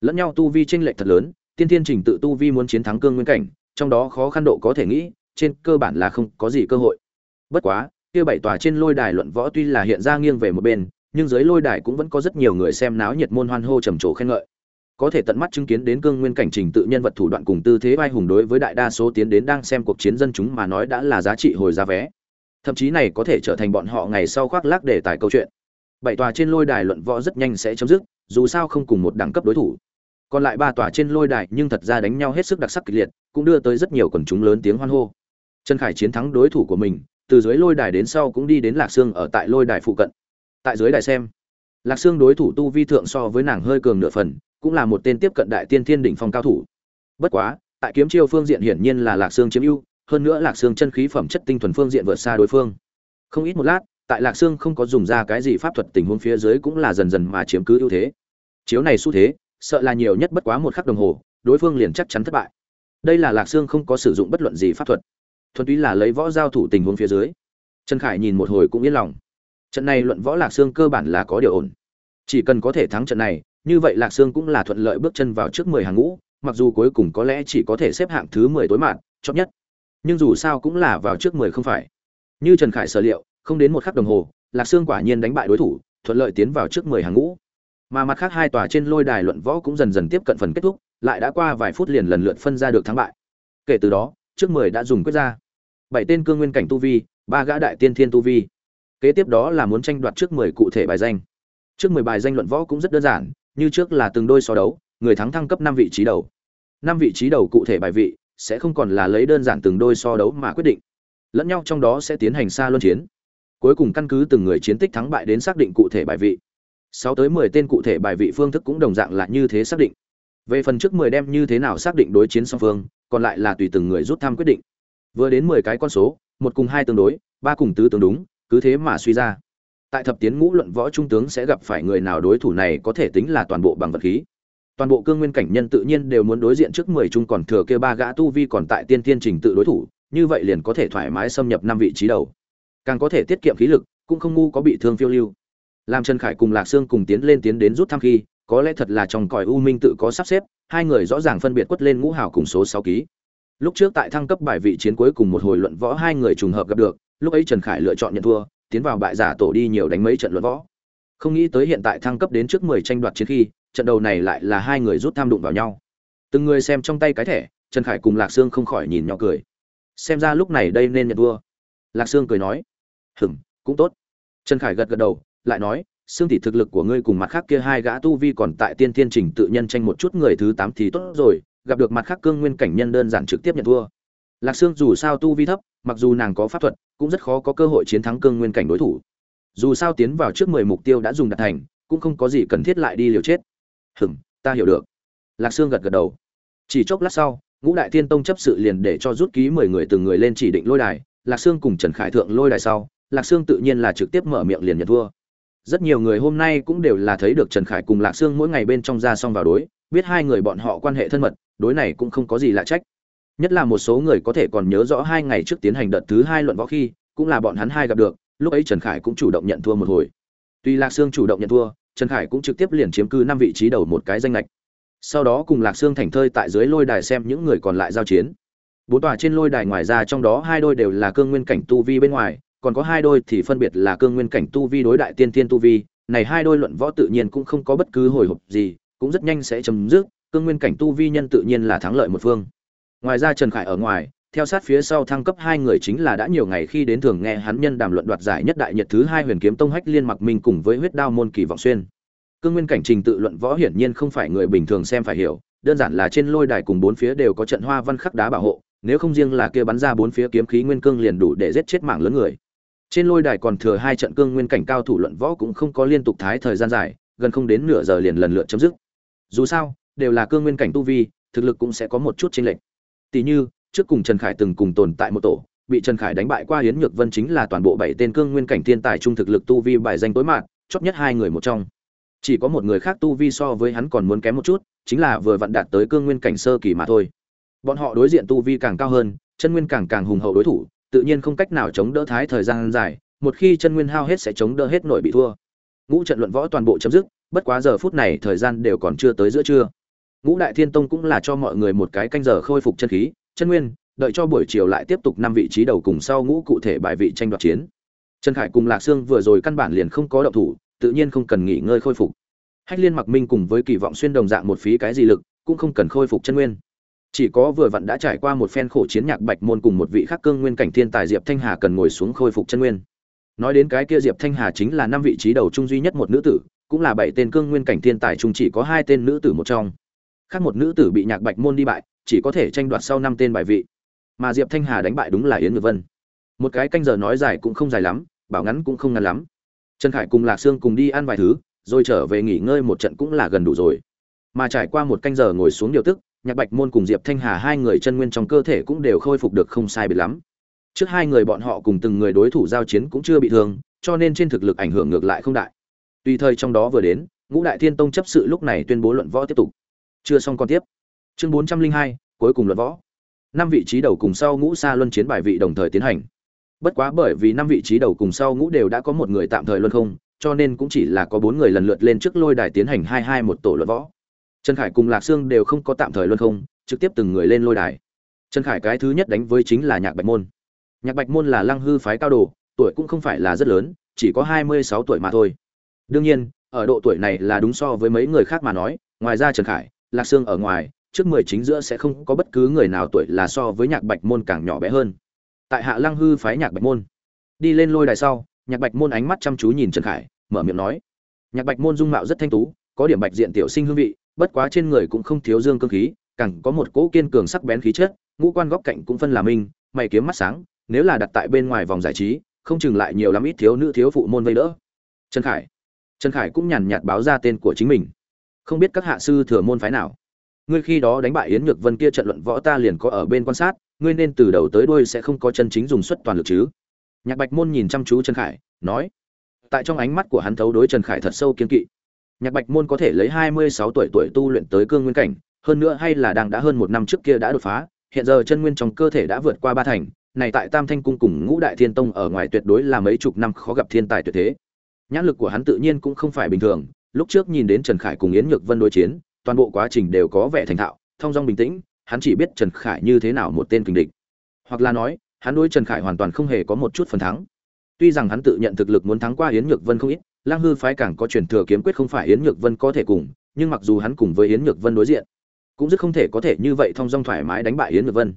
Lẫn nhau tu vi chênh lệch thật lớn, tiên thiên trình tự tu vi muốn chiến thắng cương nguyên cảnh, trong đó khó khăn độ có thể nghĩ, trên cơ bản là không có gì cơ hội. Bất quá, kia bảy tòa trên lôi đài luận võ tuy là hiện ra nghiêng về một bên, nhưng dưới lôi đài cũng vẫn có rất nhiều người xem náo nhiệt môn hoan hô trầm trồ khen ngợi. Có thể tận mắt chứng kiến đến cương nguyên cảnh trình tự nhân vật thủ đoạn cùng tư thế vai hùng đối với đại đa số tiến đến đang xem cuộc chiến dân chúng mà nói đã là giá trị hồi giá vé thậm chí này có thể trở thành bọn họ ngày sau khoác lác để tài câu chuyện. Bảy tòa trên lôi đài luận võ rất nhanh sẽ chấm dứt, dù sao không cùng một đẳng cấp đối thủ. Còn lại ba tòa trên lôi đài nhưng thật ra đánh nhau hết sức đặc sắc kịch liệt, cũng đưa tới rất nhiều quần chúng lớn tiếng hoan hô. Trần khải chiến thắng đối thủ của mình, từ dưới lôi đài đến sau cũng đi đến lạc sương ở tại lôi đài phụ cận. Tại dưới đài xem, lạc sương đối thủ tu vi thượng so với nàng hơi cường nửa phần, cũng là một tên tiếp cận đại tiên thiên đỉnh phong cao thủ. Bất quá, tại kiếm chiêu phương diện hiển nhiên là lạc sương chiếm ưu hơn nữa lạc xương chân khí phẩm chất tinh thuần phương diện vượt xa đối phương. Không ít một lát, tại lạc xương không có dùng ra cái gì pháp thuật tình huống phía dưới cũng là dần dần mà chiếm cứ ưu thế. Chiếu này xu thế, sợ là nhiều nhất bất quá một khắc đồng hồ, đối phương liền chắc chắn thất bại. Đây là lạc xương không có sử dụng bất luận gì pháp thuật. Thuần túy là lấy võ giao thủ tình huống phía dưới. Trần khải nhìn một hồi cũng yên lòng. Trận này luận võ lạc xương cơ bản là có điều ổn. Chỉ cần có thể thắng trận này, như vậy lạc sương cũng là thuận lợi bước chân vào trước mười hàng ngũ, mặc dù cuối cùng có lẽ chỉ có thể xếp hạng thứ mười tối mạn, chót nhất nhưng dù sao cũng là vào trước mười không phải. Như trần khải sở liệu, không đến một khắc đồng hồ, lạc sương quả nhiên đánh bại đối thủ, thuận lợi tiến vào trước mười hàng ngũ. Mà mặt khác hai tòa trên lôi đài luận võ cũng dần dần tiếp cận phần kết thúc, lại đã qua vài phút liền lần lượt phân ra được thắng bại. Kể từ đó, trước mười đã dùng quyết ra. Bảy tên cương nguyên cảnh tu vi, ba gã đại tiên thiên tu vi. Kế tiếp đó là muốn tranh đoạt trước mười cụ thể bài danh. Trước mười bài danh luận võ cũng rất đơn giản, như trước là từng đôi so đấu, người thắng thăng cấp năm vị trí đầu. Năm vị trí đầu cụ thể bài vị sẽ không còn là lấy đơn giản từng đôi so đấu mà quyết định. Lẫn nhau trong đó sẽ tiến hành xa luân chiến. Cuối cùng căn cứ từng người chiến tích thắng bại đến xác định cụ thể bài vị. Sáu tới mười tên cụ thể bài vị phương thức cũng đồng dạng là như thế xác định. Về phần trước mười đem như thế nào xác định đối chiến song phương, còn lại là tùy từng người rút thăm quyết định. Vừa đến mười cái con số, một cùng hai tương đối, ba cùng tứ tương đúng, cứ thế mà suy ra. Tại thập tiến ngũ luận võ trung tướng sẽ gặp phải người nào đối thủ này có thể tính là toàn bộ bằng vật khí toàn bộ cương nguyên cảnh nhân tự nhiên đều muốn đối diện trước mười chung còn thừa kia ba gã tu vi còn tại tiên tiên trình tự đối thủ, như vậy liền có thể thoải mái xâm nhập năm vị trí đầu. Càng có thể tiết kiệm khí lực, cũng không ngu có bị thương phiêu lưu. Làm trần khải cùng lạc sương cùng tiến lên tiến đến rút thăm khi, có lẽ thật là trong còi u minh tự có sắp xếp, hai người rõ ràng phân biệt quất lên ngũ hào cùng số sáu ký. Lúc trước tại thăng cấp bài vị chiến cuối cùng một hồi luận võ hai người trùng hợp gặp được, lúc ấy trần khải lựa chọn nhận thua, tiến vào bại giả tổ đi nhiều đánh mấy trận luận võ. Không nghĩ tới hiện tại thăng cấp đến trước mười tranh đoạt chiến khi trận đầu này lại là hai người rút tham đụng vào nhau. Từng người xem trong tay cái thẻ, trần khải cùng lạc sương không khỏi nhìn nhỏ cười. Xem ra lúc này đây nên nhận thua lạc sương cười nói hừm cũng tốt. Trần khải gật gật đầu, lại nói xương tỷ thực lực của ngươi cùng mặt khác kia hai gã tu vi còn tại tiên thiên trình tự nhân tranh một chút người thứ tám thì tốt rồi, gặp được mặt khác cương nguyên cảnh nhân đơn giản trực tiếp nhận thua lạc sương dù sao tu vi thấp, mặc dù nàng có pháp thuật, cũng rất khó có cơ hội chiến thắng cương nguyên cảnh đối thủ. Dù sao tiến vào trước mười mục tiêu đã dùng đạt thành, cũng không có gì cần thiết lại đi liều chết hừm, ta hiểu được. Lạc sương gật gật đầu. Chỉ chốc lát sau, ngũ đại thiên tông chấp sự liền để cho rút ký mười người từng người lên chỉ định lôi đài. Lạc sương cùng trần khải thượng lôi đài sau, lạc sương tự nhiên là trực tiếp mở miệng liền nhận thua. Rất nhiều người hôm nay cũng đều là thấy được trần khải cùng lạc sương mỗi ngày bên trong ra xong vào đối, biết hai người bọn họ quan hệ thân mật, đối này cũng không có gì lạ trách. Nhất là một số người có thể còn nhớ rõ hai ngày trước tiến hành đợt thứ hai luận võ khi, cũng là bọn hắn hai gặp được, lúc ấy trần khải cũng chủ động nhận thua một hồi. Tuy lạc sương chủ động nhận thua trần khải cũng trực tiếp liền chiếm cứ năm vị trí đầu một cái danh lệch sau đó cùng lạc sương thành thơi tại dưới lôi đài xem những người còn lại giao chiến. Bốn tòa trên lôi đài ngoài ra trong đó hai đôi đều là cương nguyên cảnh tu vi bên ngoài, còn có hai đôi thì phân biệt là cương nguyên cảnh tu vi đối đại tiên tiên tu vi. Này hai đôi luận võ tự nhiên cũng không có bất cứ hồi hộp gì, cũng rất nhanh sẽ chấm dứt, cương nguyên cảnh tu vi nhân tự nhiên là thắng lợi một phương. Ngoài ra trần khải ở ngoài theo sát phía sau thăng cấp hai người chính là đã nhiều ngày khi đến thường nghe hắn nhân đàm luận đoạt giải nhất đại nhật thứ hai huyền kiếm tông hách liên mặc minh cùng với huyết đao môn kỳ vọng xuyên. Cương nguyên cảnh trình tự luận võ hiển nhiên không phải người bình thường xem phải hiểu, đơn giản là trên lôi đài cùng bốn phía đều có trận hoa văn khắc đá bảo hộ, nếu không riêng là kia bắn ra bốn phía kiếm khí nguyên cương liền đủ để giết chết mạng lớn người. Trên lôi đài còn thừa hai trận cương nguyên cảnh cao thủ luận võ cũng không có liên tục thái thời gian dài, gần không đến nửa giờ liền lần lượt chấm dứt. Dù sao, đều là cương nguyên cảnh tu vi, thực lực cũng sẽ có một chút chênh lệch. Tỷ như trước cùng trần khải từng cùng tồn tại một tổ, bị trần khải đánh bại qua Yến nhược vân chính là toàn bộ bảy tên cương nguyên cảnh thiên tài trung thực lực tu vi bài danh tối mạng chót nhất hai người một trong. Chỉ có một người khác tu vi so với hắn còn muốn kém một chút, chính là vừa vặn đạt tới cương nguyên cảnh sơ kỳ mà thôi. Bọn họ đối diện tu vi càng cao hơn, chân nguyên càng càng hùng hậu đối thủ, tự nhiên không cách nào chống đỡ thái thời gian dài, một khi chân nguyên hao hết sẽ chống đỡ hết nổi bị thua. Ngũ trận luận võ toàn bộ chấm dứt, bất quá giờ phút này thời gian đều còn chưa tới giữa trưa. Ngũ đại thiên tông cũng là cho mọi người một cái canh giờ khôi phục chân khí chân nguyên, đợi cho buổi chiều lại tiếp tục năm vị trí đầu cùng sau ngũ cụ thể bài vị tranh đoạt chiến. Trần khải cùng lạc sương vừa rồi căn bản liền không có động thủ, tự nhiên không cần nghỉ ngơi khôi phục. Hách liên mặc minh cùng với kỳ vọng xuyên đồng dạng một phí cái gì lực, cũng không cần khôi phục chân nguyên. Chỉ có vừa vặn đã trải qua một phen khổ chiến nhạc bạch môn cùng một vị khắc cương nguyên cảnh thiên tài diệp thanh hà cần ngồi xuống khôi phục chân nguyên. Nói đến cái kia diệp thanh hà chính là năm vị trí đầu trung duy nhất một nữ tử, cũng là bảy tên cương nguyên cảnh thiên tài trung chỉ có hai tên nữ tử một trong. Khác một nữ tử bị nhạc bạch môn đi bại chỉ có thể tranh đoạt sau năm tên bài vị. Mà diệp thanh hà đánh bại đúng là yến ngược vân. Một cái canh giờ nói dài cũng không dài lắm, bảo ngắn cũng không ngắn lắm. Trần khải cùng lạc sương cùng đi ăn vài thứ, rồi trở về nghỉ ngơi một trận cũng là gần đủ rồi. Mà trải qua một canh giờ ngồi xuống điều tức, nhạc bạch môn cùng diệp thanh hà hai người chân nguyên trong cơ thể cũng đều khôi phục được không sai biệt lắm. Trước hai người bọn họ cùng từng người đối thủ giao chiến cũng chưa bị thương, cho nên trên thực lực ảnh hưởng ngược lại không đại. Tùy thời trong đó vừa đến, ngũ đại thiên tông chấp sự lúc này tuyên bố luận võ tiếp tục. Chưa xong còn tiếp chương bốn trăm linh hai, cuối cùng luận võ. Năm vị trí đầu cùng sau ngũ xa luân chiến bài vị đồng thời tiến hành. Bất quá bởi vì năm vị trí đầu cùng sau ngũ đều đã có một người tạm thời luân không, cho nên cũng chỉ là có bốn người lần lượt lên trước lôi đài tiến hành hai hai một tổ luận võ. Trần khải cùng lạc sương đều không có tạm thời luân không, trực tiếp từng người lên lôi đài. Trần khải cái thứ nhất đánh với chính là nhạc bạch môn. Nhạc bạch môn là lăng hư phái cao đồ, tuổi cũng không phải là rất lớn, chỉ có hai mươi sáu tuổi mà thôi. Đương nhiên, ở độ tuổi này là đúng so với mấy người khác mà nói, ngoài ra trần khải, lạc sương ở ngoài trước mười chính giữa sẽ không có bất cứ người nào tuổi là so với nhạc bạch môn càng nhỏ bé hơn. Tại hạ lăng hư phái nhạc bạch môn, đi lên lôi đài sau, nhạc bạch môn ánh mắt chăm chú nhìn trần khải, mở miệng nói, nhạc bạch môn dung mạo rất thanh tú, có điểm bạch diện tiểu sinh hương vị, bất quá trên người cũng không thiếu dương cương khí, càng có một cỗ kiên cường sắc bén khí chất, ngũ quan góc cạnh cũng phân là minh, mày kiếm mắt sáng, nếu là đặt tại bên ngoài vòng giải trí, không chừng lại nhiều lắm ít thiếu nữ thiếu phụ môn vây đỡ. Trần khải trần khải cũng nhàn nhạt báo ra tên của chính mình. Không biết các hạ sư thừa môn phái nào ngươi khi đó đánh bại yến nhược vân kia trận luận võ ta liền có ở bên quan sát, ngươi nên từ đầu tới đuôi sẽ không có chân chính dùng suất toàn lực chứ? Nhạc bạch môn nhìn chăm chú trần khải, nói, tại trong ánh mắt của hắn thấu đối trần khải thật sâu kiên kỵ. Nhạc bạch môn có thể lấy hai mươi sáu tuổi tuổi tu luyện tới cương nguyên cảnh, hơn nữa hay là đang đã hơn một năm trước kia đã đột phá, hiện giờ chân nguyên trong cơ thể đã vượt qua ba thành, này tại tam thanh cung cùng ngũ đại thiên tông ở ngoài tuyệt đối là mấy chục năm khó gặp thiên tài tuyệt thế. Nhãn lực của hắn tự nhiên cũng không phải bình thường, lúc trước nhìn đến trần khải cùng yến nhược vân đối chiến toàn bộ quá trình đều có vẻ thành thạo thong dong bình tĩnh, hắn chỉ biết trần khải như thế nào một tên kình địch. Hoặc là nói, hắn đối trần khải hoàn toàn không hề có một chút phần thắng. Tuy rằng hắn tự nhận thực lực muốn thắng qua yến nhược vân không ít, lang hư phái càng có truyền thừa kiếm quyết không phải yến nhược vân có thể cùng, nhưng mặc dù hắn cùng với yến nhược vân đối diện, cũng rất không thể có thể như vậy thong dong thoải mái đánh bại yến nhược vân.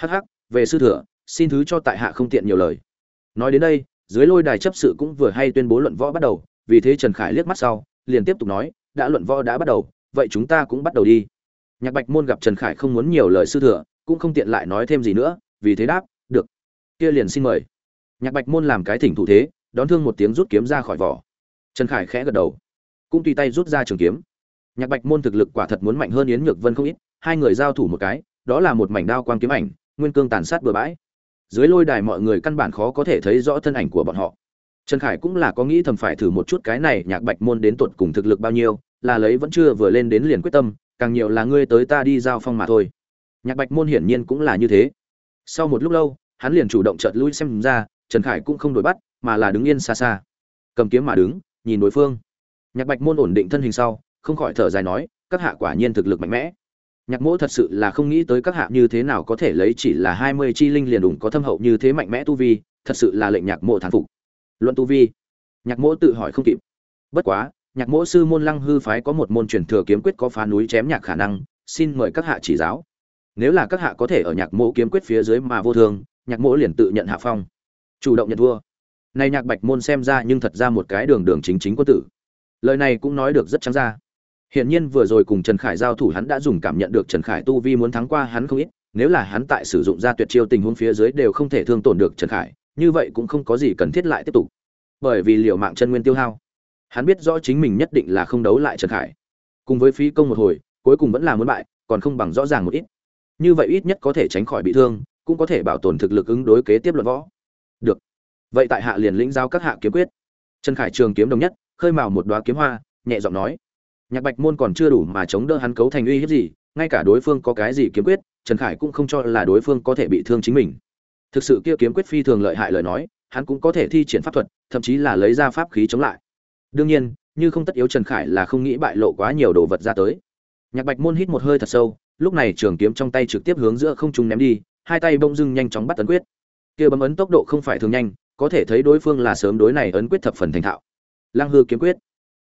Hh về sư thừa xin thứ cho tại hạ không tiện nhiều lời. Nói đến đây, dưới lôi đài chấp sự cũng vừa hay tuyên bố luận võ bắt đầu, vì thế trần khải liếc mắt sau, liền tiếp tục nói, đã luận võ đã bắt đầu vậy chúng ta cũng bắt đầu đi. Nhạc bạch môn gặp trần khải không muốn nhiều lời sư thừa, cũng không tiện lại nói thêm gì nữa, vì thế đáp, được, kia liền xin mời. Nhạc bạch môn làm cái thỉnh thủ thế, đón thương một tiếng rút kiếm ra khỏi vỏ. Trần khải khẽ gật đầu, cũng tùy tay rút ra trường kiếm. Nhạc bạch môn thực lực quả thật muốn mạnh hơn yến nhược vân không ít, hai người giao thủ một cái, đó là một mảnh đao quang kiếm ảnh, nguyên cương tàn sát bừa bãi. Dưới lôi đài mọi người căn bản khó có thể thấy rõ thân ảnh của bọn họ trần khải cũng là có nghĩ thầm phải thử một chút cái này nhạc bạch môn đến tuột cùng thực lực bao nhiêu, là lấy vẫn chưa vừa lên đến liền quyết tâm, càng nhiều là ngươi tới ta đi giao phong mà thôi. Nhạc bạch môn hiển nhiên cũng là như thế. Sau một lúc lâu, hắn liền chủ động chợt lui xem ra, trần khải cũng không đuổi bắt, mà là đứng yên xa xa. Cầm kiếm mà đứng, nhìn đối phương. Nhạc bạch môn ổn định thân hình sau, không khỏi thở dài nói, các hạ quả nhiên thực lực mạnh mẽ. Nhạc mỗ thật sự là không nghĩ tới các hạ như thế nào có thể lấy chỉ là hai mươi chi linh liền đủ có thâm hậu như thế mạnh mẽ tu vi, thật sự là lệnh nhạc mộ thán phục luận tu vi. Nhạc mỗ tự hỏi không kịp. Bất quá, nhạc mỗ sư môn lăng hư phái có một môn truyền thừa kiếm quyết có phá núi chém nhạc khả năng, xin mời các hạ chỉ giáo. Nếu là các hạ có thể ở nhạc mỗ kiếm quyết phía dưới mà vô thương nhạc mỗ liền tự nhận hạ phong. Chủ động nhận thua này nhạc bạch môn xem ra nhưng thật ra một cái đường đường chính chính quân tử. Lời này cũng nói được rất trắng ra. Hiển nhiên vừa rồi cùng trần khải giao thủ hắn đã dùng cảm nhận được trần khải tu vi muốn thắng qua hắn không ít, nếu là hắn tại sử dụng ra tuyệt chiêu tình huống phía dưới đều không thể thương tổn được trần khải như vậy cũng không có gì cần thiết lại tiếp tục. Bởi vì liệu mạng chân nguyên tiêu hao, hắn biết rõ chính mình nhất định là không đấu lại trần khải. Cùng với phí công một hồi, cuối cùng vẫn là muốn bại, còn không bằng rõ ràng một ít. Như vậy ít nhất có thể tránh khỏi bị thương, cũng có thể bảo tồn thực lực ứng đối kế tiếp luận võ. Được. Vậy tại hạ liền lĩnh giao các hạ kiếm quyết. Trần khải trường kiếm đồng nhất, khơi mào một đoá kiếm hoa, nhẹ giọng nói. Nhạc bạch môn còn chưa đủ mà chống đỡ hắn cấu thành uy hiếp gì, ngay cả đối phương có cái gì kiếm quyết, trần khải cũng không cho là đối phương có thể bị thương chính mình thực sự kia kiếm quyết phi thường lợi hại lời nói, hắn cũng có thể thi triển pháp thuật, thậm chí là lấy ra pháp khí chống lại. Đương nhiên, như không tất yếu trần khải là không nghĩ bại lộ quá nhiều đồ vật ra tới. Nhạc bạch môn hít một hơi thật sâu, lúc này trường kiếm trong tay trực tiếp hướng giữa không trung ném đi, hai tay bông dưng nhanh chóng bắt tấn quyết. Kia bấm ấn tốc độ không phải thường nhanh, có thể thấy đối phương là sớm đối này ấn quyết thập phần thành thạo. Lang hư kiếm quyết.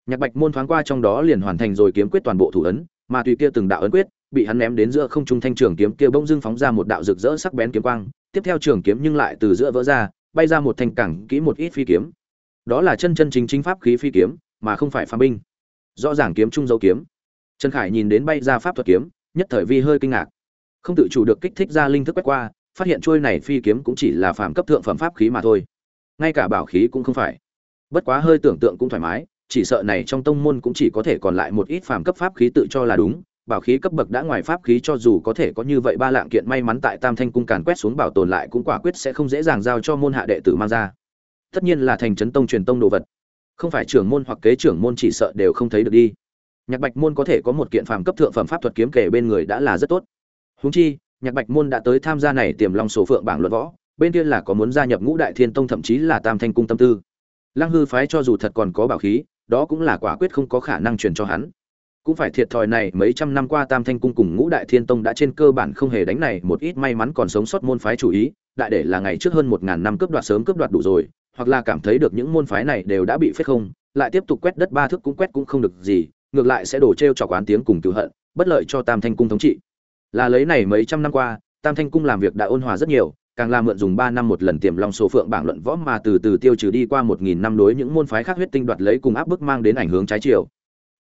Nhạc bạch môn thoáng qua trong đó liền hoàn thành rồi kiếm quyết toàn bộ thủ ấn, mà tùy kia từng đạo ấn quyết, bị hắn ném đến giữa không trung thanh trường kiếm kia bỗng dưng phóng ra một đạo rực rỡ sắc bén kiếm quang tiếp theo trường kiếm nhưng lại từ giữa vỡ ra, bay ra một thanh cẳng kỹ một ít phi kiếm. Đó là chân chân chính chính pháp khí phi kiếm, mà không phải phàm binh. Rõ ràng kiếm trung dấu kiếm. Trần khải nhìn đến bay ra pháp thuật kiếm, nhất thời vi hơi kinh ngạc. Không tự chủ được kích thích ra linh thức quét qua, phát hiện trôi này phi kiếm cũng chỉ là phàm cấp thượng phẩm pháp khí mà thôi. Ngay cả bảo khí cũng không phải. Bất quá hơi tưởng tượng cũng thoải mái, chỉ sợ này trong tông môn cũng chỉ có thể còn lại một ít phàm cấp pháp khí tự cho là đúng bảo khí cấp bậc đã ngoài pháp khí cho dù có thể có như vậy ba lạng kiện may mắn tại tam thanh cung càn quét xuống bảo tồn lại cũng quả quyết sẽ không dễ dàng giao cho môn hạ đệ tử mang ra. Tất nhiên là thành trấn tông truyền tông đồ vật. Không phải trưởng môn hoặc kế trưởng môn chỉ sợ đều không thấy được đi. Nhạc bạch môn có thể có một kiện phàm cấp thượng phẩm pháp thuật kiếm kể bên người đã là rất tốt. Húng chi, nhạc bạch môn đã tới tham gia này tiềm long số phượng bảng luận võ, bên kia là có muốn gia nhập ngũ đại thiên tông thậm chí là tam thanh cung tâm tư. Lăng hư phái cho dù thật còn có bảo khí, đó cũng là quả quyết không có khả năng truyền cho hắn cũng phải thiệt thòi này, mấy trăm năm qua tam thanh cung cùng ngũ đại thiên tông đã trên cơ bản không hề đánh này, một ít may mắn còn sống sót môn phái chủ ý, đại để là ngày trước hơn một ngàn năm cướp đoạt sớm cướp đoạt đủ rồi, hoặc là cảm thấy được những môn phái này đều đã bị phết không, lại tiếp tục quét đất ba thước cũng quét cũng không được gì, ngược lại sẽ đổ t r e o quán tiếng cùng cựu hận, bất lợi cho tam thanh cung thống trị là lấy này mấy trăm năm qua, tam thanh cung làm việc đã ôn hòa rất nhiều, càng là mượn dùng ba năm một lần tiềm long số phượng bảng luận võ mà từ từ tiêu trừ đi qua một nghìn năm đối những môn phái khác huyết tinh đoạt lấy cùng áp bức mang đến ảnh hướng trái chiều.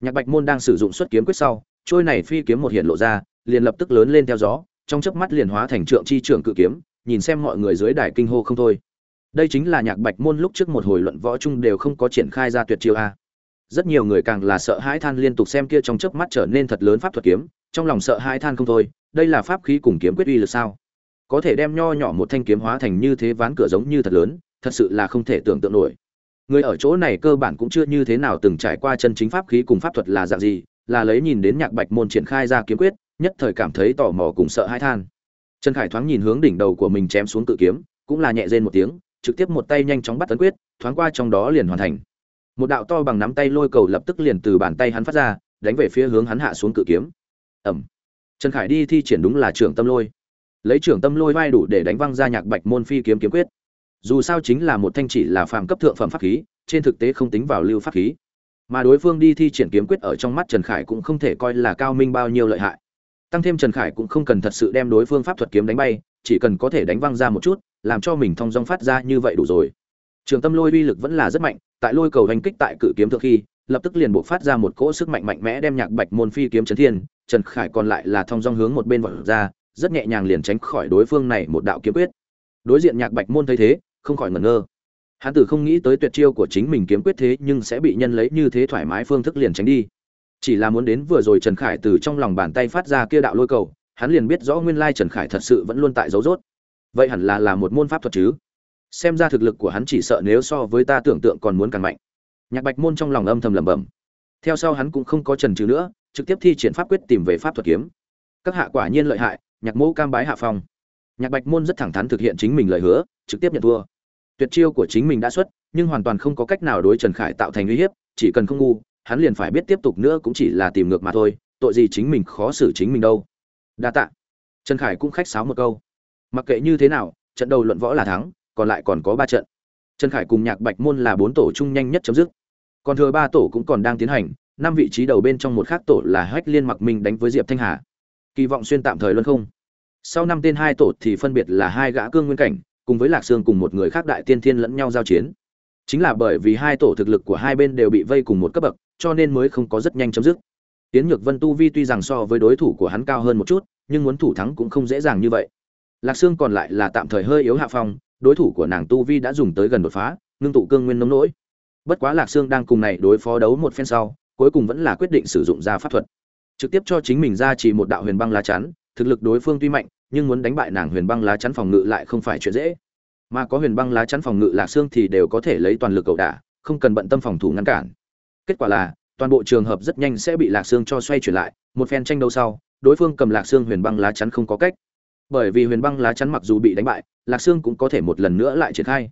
Nhạc Bạch môn đang sử dụng xuất kiếm quyết sau, trôi này phi kiếm một hiện lộ ra, liền lập tức lớn lên theo gió, trong chớp mắt liền hóa thành trượng chi trưởng cự kiếm, nhìn xem mọi người dưới đài kinh hô không thôi. Đây chính là Nhạc Bạch môn lúc trước một hồi luận võ chung đều không có triển khai ra tuyệt chiêu a. Rất nhiều người càng là sợ hãi than liên tục xem kia trong chớp mắt trở nên thật lớn pháp thuật kiếm, trong lòng sợ hãi than không thôi, đây là pháp khí cùng kiếm quyết uy lực sao? có thể đem nho nhỏ một thanh kiếm hóa thành như thế ván cửa giống như thật lớn thật sự là không thể tưởng tượng nổi người ở chỗ này cơ bản cũng chưa như thế nào từng trải qua chân chính pháp khí cùng pháp thuật là dạng gì, là lấy nhìn đến nhạc bạch môn triển khai ra kiếm quyết, nhất thời cảm thấy tò mò cùng sợ hãi than. Trần khải thoáng nhìn hướng đỉnh đầu của mình chém xuống tự kiếm, cũng là nhẹ rên một tiếng, trực tiếp một tay nhanh chóng bắt tấn quyết, thoáng qua trong đó liền hoàn thành. Một đạo to bằng nắm tay lôi cầu lập tức liền từ bàn tay hắn phát ra, đánh về phía hướng hắn hạ xuống cự kiếm. Ẩm. Trần khải đi thi triển đúng là trưởng tâm lôi. Lấy trưởng tâm lôi vai đủ để đánh văng ra nhạc bạch môn phi kiếm kiếm quyết dù sao chính là một thanh chỉ là phàm cấp thượng phẩm pháp khí, trên thực tế không tính vào lưu pháp khí. Mà đối phương đi thi triển kiếm quyết ở trong mắt trần khải cũng không thể coi là cao minh bao nhiêu lợi hại. Tăng thêm trần khải cũng không cần thật sự đem đối phương pháp thuật kiếm đánh bay, chỉ cần có thể đánh văng ra một chút, làm cho mình thông dong phát ra như vậy đủ rồi. Trường tâm lôi uy lực vẫn là rất mạnh, tại lôi cầu hành kích tại cự kiếm thượng khi, lập tức liền buộc phát ra một cỗ sức mạnh mạnh mẽ đem nhạc bạch môn phi kiếm trấn thiên, trần khải còn lại là thông dong hướng một bên vọt ra, rất nhẹ nhàng liền tránh khỏi đối phương này một đạo kiếm quyết. Đối diện nhạc bạch môn thấy thế không khỏi ngẩn ngơ. Hắn tử không nghĩ tới tuyệt chiêu của chính mình kiếm quyết thế nhưng sẽ bị nhân lấy như thế thoải mái phương thức liền tránh đi. Chỉ là muốn đến vừa rồi trần khải từ trong lòng bàn tay phát ra kia đạo lôi cầu, hắn liền biết rõ nguyên lai trần khải thật sự vẫn luôn tại dấu rốt vậy hẳn là là một môn pháp thuật chứ? Xem ra thực lực của hắn chỉ sợ nếu so với ta tưởng tượng còn muốn càng mạnh. Nhạc bạch môn trong lòng âm thầm lẩm bẩm. Theo sau hắn cũng không có trần trừ nữa, trực tiếp thi triển pháp quyết tìm về pháp thuật kiếm. Các hạ quả nhiên lợi hại, nhạc mẫu cam bái hạ phong. Nhạc bạch môn rất thẳng thắn thực hiện chính mình lời hứa, trực tiếp nhận thua tuyệt chiêu của chính mình đã xuất, nhưng hoàn toàn không có cách nào đối trần khải tạo thành uy hiếp, chỉ cần không ngu, hắn liền phải biết tiếp tục nữa cũng chỉ là tìm ngược mà thôi, tội gì chính mình khó xử chính mình đâu. Đa tạ. Trần khải cũng khách sáo một câu. Mặc kệ như thế nào, trận đầu luận võ là thắng, còn lại còn có ba trận. Trần khải cùng nhạc bạch môn là bốn tổ chung nhanh nhất chấm dứt. Còn thừa ba tổ cũng còn đang tiến hành, năm vị trí đầu bên trong một khác tổ là hách liên mặc minh đánh với diệp thanh hà. Kỳ vọng xuyên tạm thời luân không. Sau năm tên hai tổ thì phân biệt là hai gã cương nguyên cảnh cùng với lạc sương cùng một người khác đại tiên thiên lẫn nhau giao chiến. Chính là bởi vì hai tổ thực lực của hai bên đều bị vây cùng một cấp bậc, cho nên mới không có rất nhanh chấm dứt. Tiến nhược vân tu vi tuy rằng so với đối thủ của hắn cao hơn một chút, nhưng muốn thủ thắng cũng không dễ dàng như vậy. Lạc sương còn lại là tạm thời hơi yếu hạ phong, đối thủ của nàng tu vi đã dùng tới gần đột phá, ngưng tụ cương nguyên nông nỗi. Bất quá lạc sương đang cùng này đối phó đấu một phen sau, cuối cùng vẫn là quyết định sử dụng ra pháp thuật. Trực tiếp cho chính mình ra chỉ một đạo huyền băng lá chắn, thực lực đối phương tuy mạnh nhưng muốn đánh bại nàng huyền băng lá chắn phòng ngự lại không phải chuyện dễ. Mà có huyền băng lá chắn phòng ngự lạc xương thì đều có thể lấy toàn lực cầu đả, không cần bận tâm phòng thủ ngăn cản. Kết quả là, toàn bộ trường hợp rất nhanh sẽ bị lạc xương cho xoay chuyển lại, một phen tranh đấu sau, đối phương cầm lạc xương huyền băng lá chắn không có cách. Bởi vì huyền băng lá chắn mặc dù bị đánh bại, lạc xương cũng có thể một lần nữa lại triển khai.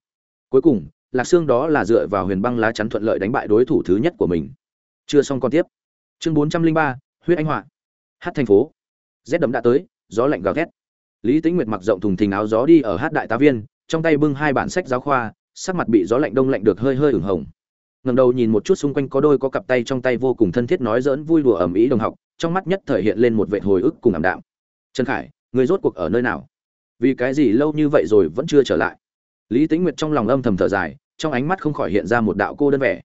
Cuối cùng, lạc xương đó là dựa vào huyền băng lá chắn thuận lợi đánh bại đối thủ thứ nhất của mình. Chưa xong còn tiếp. Chương bốn trăm linh ba, huyết anh họa. Hát thành phố. Rét đậm đã tới, gió lạnh gào thét lý tĩnh nguyệt mặc rộng thùng thình áo gió đi ở hát đại tá viên, trong tay bưng hai bản sách giáo khoa, sắc mặt bị gió lạnh đông lạnh được hơi hơi ửng hồng. Ngẩng đầu nhìn một chút xung quanh có đôi có cặp tay trong tay vô cùng thân thiết nói dỡn vui đùa ẩm ý đồng học, trong mắt nhất thể hiện lên một vẻ hồi ức cùng ảm đạm. Trần khải, người rốt cuộc ở nơi nào? Vì cái gì lâu như vậy rồi vẫn chưa trở lại? Lý tĩnh nguyệt trong lòng âm thầm thở dài, trong ánh mắt không khỏi hiện ra một đạo cô đơn vẻ.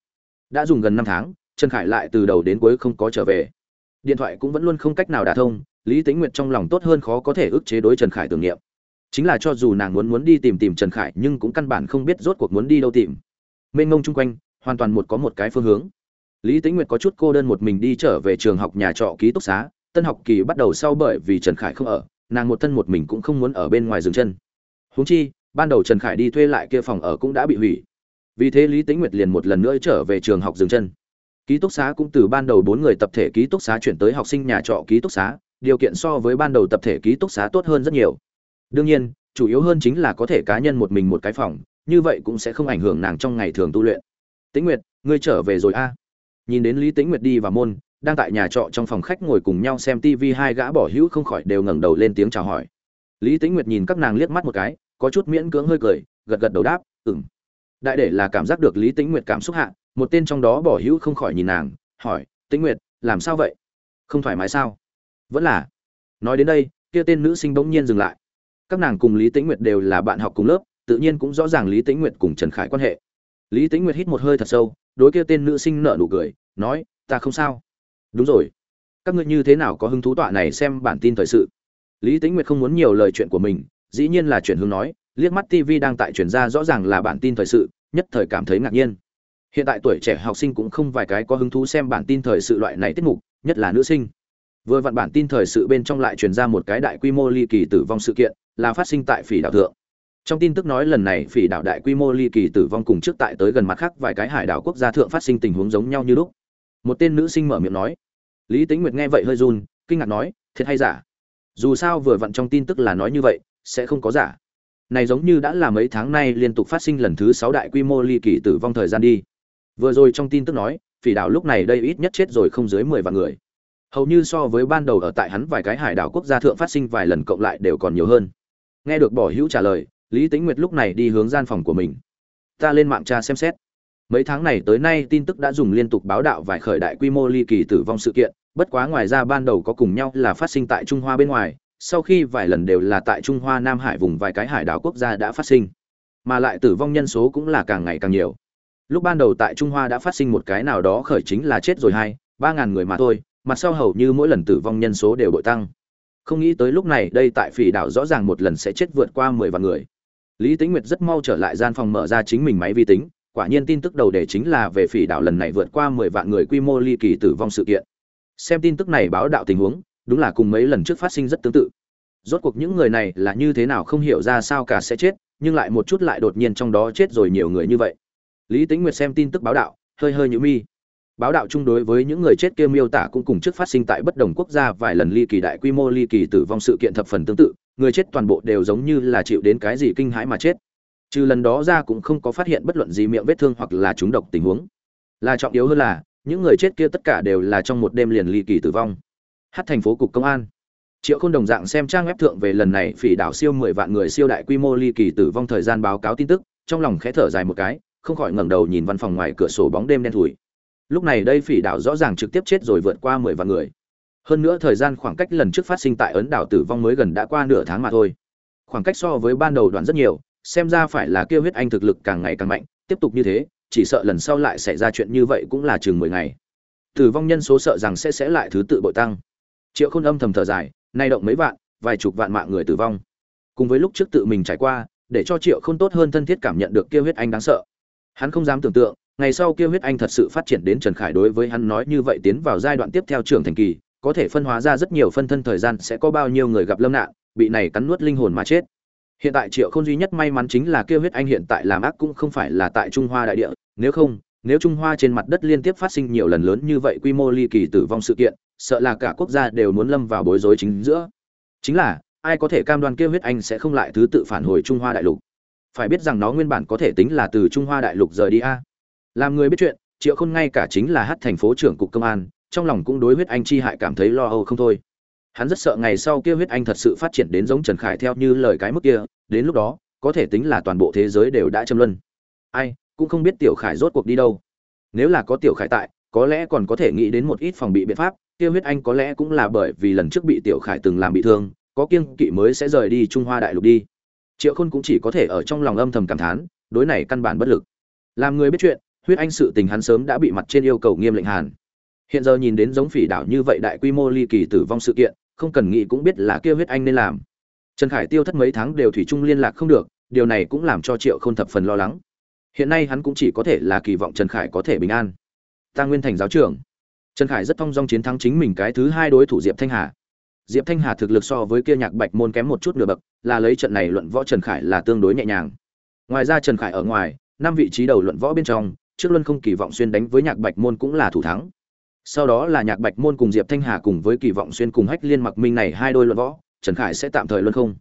Đã dùng gần năm tháng, trần khải lại từ đầu đến cuối không có trở về. Điện thoại cũng vẫn luôn không cách nào đả thông lý tĩnh nguyệt trong lòng tốt hơn khó có thể ức chế đối trần khải tưởng niệm. Chính là cho dù nàng muốn muốn đi tìm tìm trần khải nhưng cũng căn bản không biết rốt cuộc muốn đi đâu tìm. Mênh mông chung quanh, hoàn toàn một có một cái phương hướng. Lý tĩnh nguyệt có chút cô đơn một mình đi trở về trường học nhà trọ ký túc xá, tân học kỳ bắt đầu sau bởi vì trần khải không ở, nàng một thân một mình cũng không muốn ở bên ngoài dừng chân. Huống chi, ban đầu trần khải đi thuê lại kia phòng ở cũng đã bị hủy. Vì thế lý tĩnh nguyệt liền một lần nữa trở về trường học dừng chân. Ký túc xá cũng từ ban đầu bốn người tập thể ký túc xá chuyển tới học sinh nhà trọ ký túc xá điều kiện so với ban đầu tập thể ký túc xá tốt hơn rất nhiều. Đương nhiên, chủ yếu hơn chính là có thể cá nhân một mình một cái phòng, như vậy cũng sẽ không ảnh hưởng nàng trong ngày thường tu luyện. Tĩnh nguyệt, ngươi trở về rồi a? Nhìn đến lý tĩnh nguyệt đi vào môn, đang tại nhà trọ trong phòng khách ngồi cùng nhau xem tv hai gã bỏ hữu không khỏi đều ngẩng đầu lên tiếng chào hỏi. Lý tĩnh nguyệt nhìn các nàng liếc mắt một cái, có chút miễn cưỡng hơi cười, gật gật đầu đáp ừng đại để là cảm giác được lý tĩnh nguyệt cảm xúc hạ, một tên trong đó bỏ hữu không khỏi nhìn nàng, hỏi, tĩnh nguyệt, làm sao vậy? Không thoải mái sao? Vẫn là. Nói đến đây, kia tên nữ sinh bỗng nhiên dừng lại. Các nàng cùng lý tĩnh nguyệt đều là bạn học cùng lớp, tự nhiên cũng rõ ràng lý tĩnh nguyệt cùng trần khải quan hệ. Lý tĩnh nguyệt hít một hơi thật sâu, đối kia tên nữ sinh nở nụ cười, nói, ta không sao. Đúng rồi. Các ngươi như thế nào có hứng thú tọa này xem bản tin thời sự? Lý tĩnh nguyệt không muốn nhiều lời chuyện của mình, dĩ nhiên là chuyện hướng nói, liếc mắt tv đang tại truyền ra rõ ràng là bản tin thời sự, nhất thời cảm thấy ngạc nhiên. Hiện tại tuổi trẻ học sinh cũng không vài cái có hứng thú xem bản tin thời sự loại này tiết mục, nhất là nữ sinh vừa vặn bản tin thời sự bên trong lại truyền ra một cái đại quy mô ly kỳ tử vong sự kiện, là phát sinh tại phỉ đảo thượng. Trong tin tức nói lần này phỉ đảo đại quy mô ly kỳ tử vong cùng trước tại tới gần mặt khác vài cái hải đảo quốc gia thượng phát sinh tình huống giống nhau như lúc. Một tên nữ sinh mở miệng nói. Lý tính nguyệt nghe vậy hơi run, kinh ngạc nói, thiệt hay giả? Dù sao vừa vặn trong tin tức là nói như vậy, sẽ không có giả. Này giống như đã là mấy tháng nay liên tục phát sinh lần thứ sáu đại quy mô ly kỳ tử vong thời gian đi. Vừa rồi trong tin tức nói, phỉ đảo lúc này đây ít nhất chết rồi không dưới mười vạn người hầu như so với ban đầu ở tại hắn vài cái hải đảo quốc gia thượng phát sinh vài lần cộng lại đều còn nhiều hơn. Nghe được bỏ hữu trả lời, lý tính nguyệt lúc này đi hướng gian phòng của mình. Ta lên mạng tra xem xét. Mấy tháng này tới nay tin tức đã dùng liên tục báo đạo vài khởi đại quy mô ly kỳ tử vong sự kiện, bất quá ngoài ra ban đầu có cùng nhau là phát sinh tại trung hoa bên ngoài, sau khi vài lần đều là tại trung hoa nam hải vùng vài cái hải đảo quốc gia đã phát sinh. Mà lại tử vong nhân số cũng là càng ngày càng nhiều. Lúc ban đầu tại trung hoa đã phát sinh một cái nào đó khởi chính là chết rồi hai, ba ngàn người mà thôi mặt sau hầu như mỗi lần tử vong nhân số đều bội tăng. Không nghĩ tới lúc này đây tại phỉ đảo rõ ràng một lần sẽ chết vượt qua mười vạn người. Lý tính nguyệt rất mau trở lại gian phòng mở ra chính mình máy vi tính, quả nhiên tin tức đầu đề chính là về phỉ đảo lần này vượt qua mười vạn người quy mô ly kỳ tử vong sự kiện. Xem tin tức này báo đạo tình huống, đúng là cùng mấy lần trước phát sinh rất tương tự. Rốt cuộc những người này là như thế nào không hiểu ra sao cả sẽ chết, nhưng lại một chút lại đột nhiên trong đó chết rồi nhiều người như vậy. Lý tính nguyệt xem tin tức báo đạo, hơi hơi nhũ mi báo đạo chung đối với những người chết kia miêu tả cũng cùng trước phát sinh tại bất đồng quốc gia vài lần ly kỳ đại quy mô ly kỳ tử vong sự kiện thập phần tương tự, người chết toàn bộ đều giống như là chịu đến cái gì kinh hãi mà chết. Trừ lần đó ra cũng không có phát hiện bất luận gì miệng vết thương hoặc là trúng độc tình huống. Là trọng yếu hơn là, những người chết kia tất cả đều là trong một đêm liền ly kỳ tử vong. Hát thành phố cục công an. Triệu khôn đồng dạng xem trang web thượng về lần này phỉ đảo siêu mười vạn người siêu đại quy mô ly kỳ tử vong thời gian báo cáo tin tức, trong lòng khẽ thở dài một cái, không khỏi ngẩng đầu nhìn văn phòng ngoài cửa sổ bóng đêm đen thủi lúc này đây phỉ đảo rõ ràng trực tiếp chết rồi vượt qua mười vạn người. Hơn nữa thời gian khoảng cách lần trước phát sinh tại ấn đảo tử vong mới gần đã qua nửa tháng mà thôi. Khoảng cách so với ban đầu đoạn rất nhiều, xem ra phải là kêu huyết anh thực lực càng ngày càng mạnh, tiếp tục như thế, chỉ sợ lần sau lại xảy ra chuyện như vậy cũng là chừng mười ngày. Tử vong nhân số sợ rằng sẽ sẽ lại thứ tự bội tăng. Triệu khôn âm thầm thở dài, nay động mấy vạn, vài chục vạn mạng người tử vong. Cùng với lúc trước tự mình trải qua, để cho triệu khôn tốt hơn thân thiết cảm nhận được kêu huyết anh đáng sợ. Hắn không dám tưởng tượng ngày sau kia huyết anh thật sự phát triển đến trần khải đối với hắn nói như vậy tiến vào giai đoạn tiếp theo trưởng thành kỳ, có thể phân hóa ra rất nhiều phân thân thời gian sẽ có bao nhiêu người gặp lâm nạn, bị này cắn nuốt linh hồn mà chết. Hiện tại triệu không duy nhất may mắn chính là kêu huyết anh hiện tại làm ác cũng không phải là tại trung hoa đại địa, nếu không, nếu trung hoa trên mặt đất liên tiếp phát sinh nhiều lần lớn như vậy quy mô ly kỳ tử vong sự kiện, sợ là cả quốc gia đều muốn lâm vào bối rối chính giữa. Chính là, ai có thể cam đoan kêu huyết anh sẽ không lại thứ tự phản hồi trung hoa đại lục? Phải biết rằng nó nguyên bản có thể tính là từ trung hoa đại lục rời đi a làm người biết chuyện, triệu khôn ngay cả chính là hát thành phố trưởng cục công an, trong lòng cũng đối huyết anh chi hại cảm thấy lo âu không thôi. Hắn rất sợ ngày sau kia huyết anh thật sự phát triển đến giống trần khải theo như lời cái mức kia, đến lúc đó, có thể tính là toàn bộ thế giới đều đã châm luân. Ai, cũng không biết tiểu khải rốt cuộc đi đâu. Nếu là có tiểu khải tại, có lẽ còn có thể nghĩ đến một ít phòng bị biện pháp, kia huyết anh có lẽ cũng là bởi vì lần trước bị tiểu khải từng làm bị thương, có kiêng kỵ mới sẽ rời đi trung hoa đại lục đi. Triệu khôn cũng chỉ có thể ở trong lòng âm thầm cảm thán, đối này căn bản bất lực. Làm người biết chuyện huyết anh sự tình hắn sớm đã bị mặt trên yêu cầu nghiêm lệnh hàn. Hiện giờ nhìn đến giống phỉ đảo như vậy đại quy mô ly kỳ tử vong sự kiện, không cần nghĩ cũng biết là kêu huyết anh nên làm. Trần khải tiêu thất mấy tháng đều thủy chung liên lạc không được, điều này cũng làm cho triệu không thập phần lo lắng. Hiện nay hắn cũng chỉ có thể là kỳ vọng trần khải có thể bình an. Ta nguyên thành giáo trưởng. Trần khải rất thong dong chiến thắng chính mình cái thứ hai đối thủ diệp thanh hà. Diệp thanh hà thực lực so với kia nhạc bạch môn kém một chút nửa bậc, là lấy trận này luận võ trần khải là tương đối nhẹ nhàng. Ngoài ra trần khải ở ngoài, năm vị trí đầu luận võ bên trong trước luân không kỳ vọng xuyên đánh với nhạc bạch môn cũng là thủ thắng. Sau đó là nhạc bạch môn cùng diệp thanh hà cùng với kỳ vọng xuyên cùng hách liên mặc minh này hai đôi luận võ, trần khải sẽ tạm thời luân không.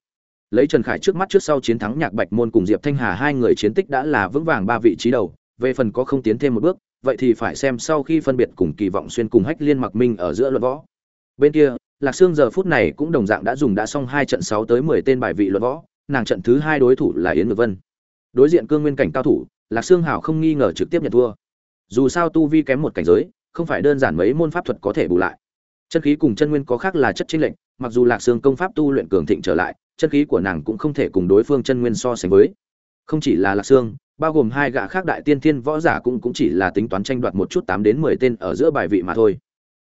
Lấy trần khải trước mắt trước sau chiến thắng nhạc bạch môn cùng diệp thanh hà hai người chiến tích đã là vững vàng ba vị trí đầu, về phần có không tiến thêm một bước, vậy thì phải xem sau khi phân biệt cùng kỳ vọng xuyên cùng hách liên mặc minh ở giữa luận võ. Bên kia, lạc sương giờ phút này cũng đồng dạng đã dùng đã xong hai trận sáu tới mười tên bài vị luận võ, nàng trận thứ hai đối thủ là yến ngược vân đối diện cương nguyên cảnh cao thủ, lạc sương hảo không nghi ngờ trực tiếp nhận thua. Dù sao tu vi kém một cảnh giới, không phải đơn giản mấy môn pháp thuật có thể bù lại. Chân khí cùng chân nguyên có khác là chất chính lệnh mặc dù lạc sương công pháp tu luyện cường thịnh trở lại, chân khí của nàng cũng không thể cùng đối phương chân nguyên so sánh với. Không chỉ là lạc sương, bao gồm hai gã khác đại tiên thiên võ giả cũng cũng chỉ là tính toán tranh đoạt một chút tám đến mười tên ở giữa bài vị mà thôi.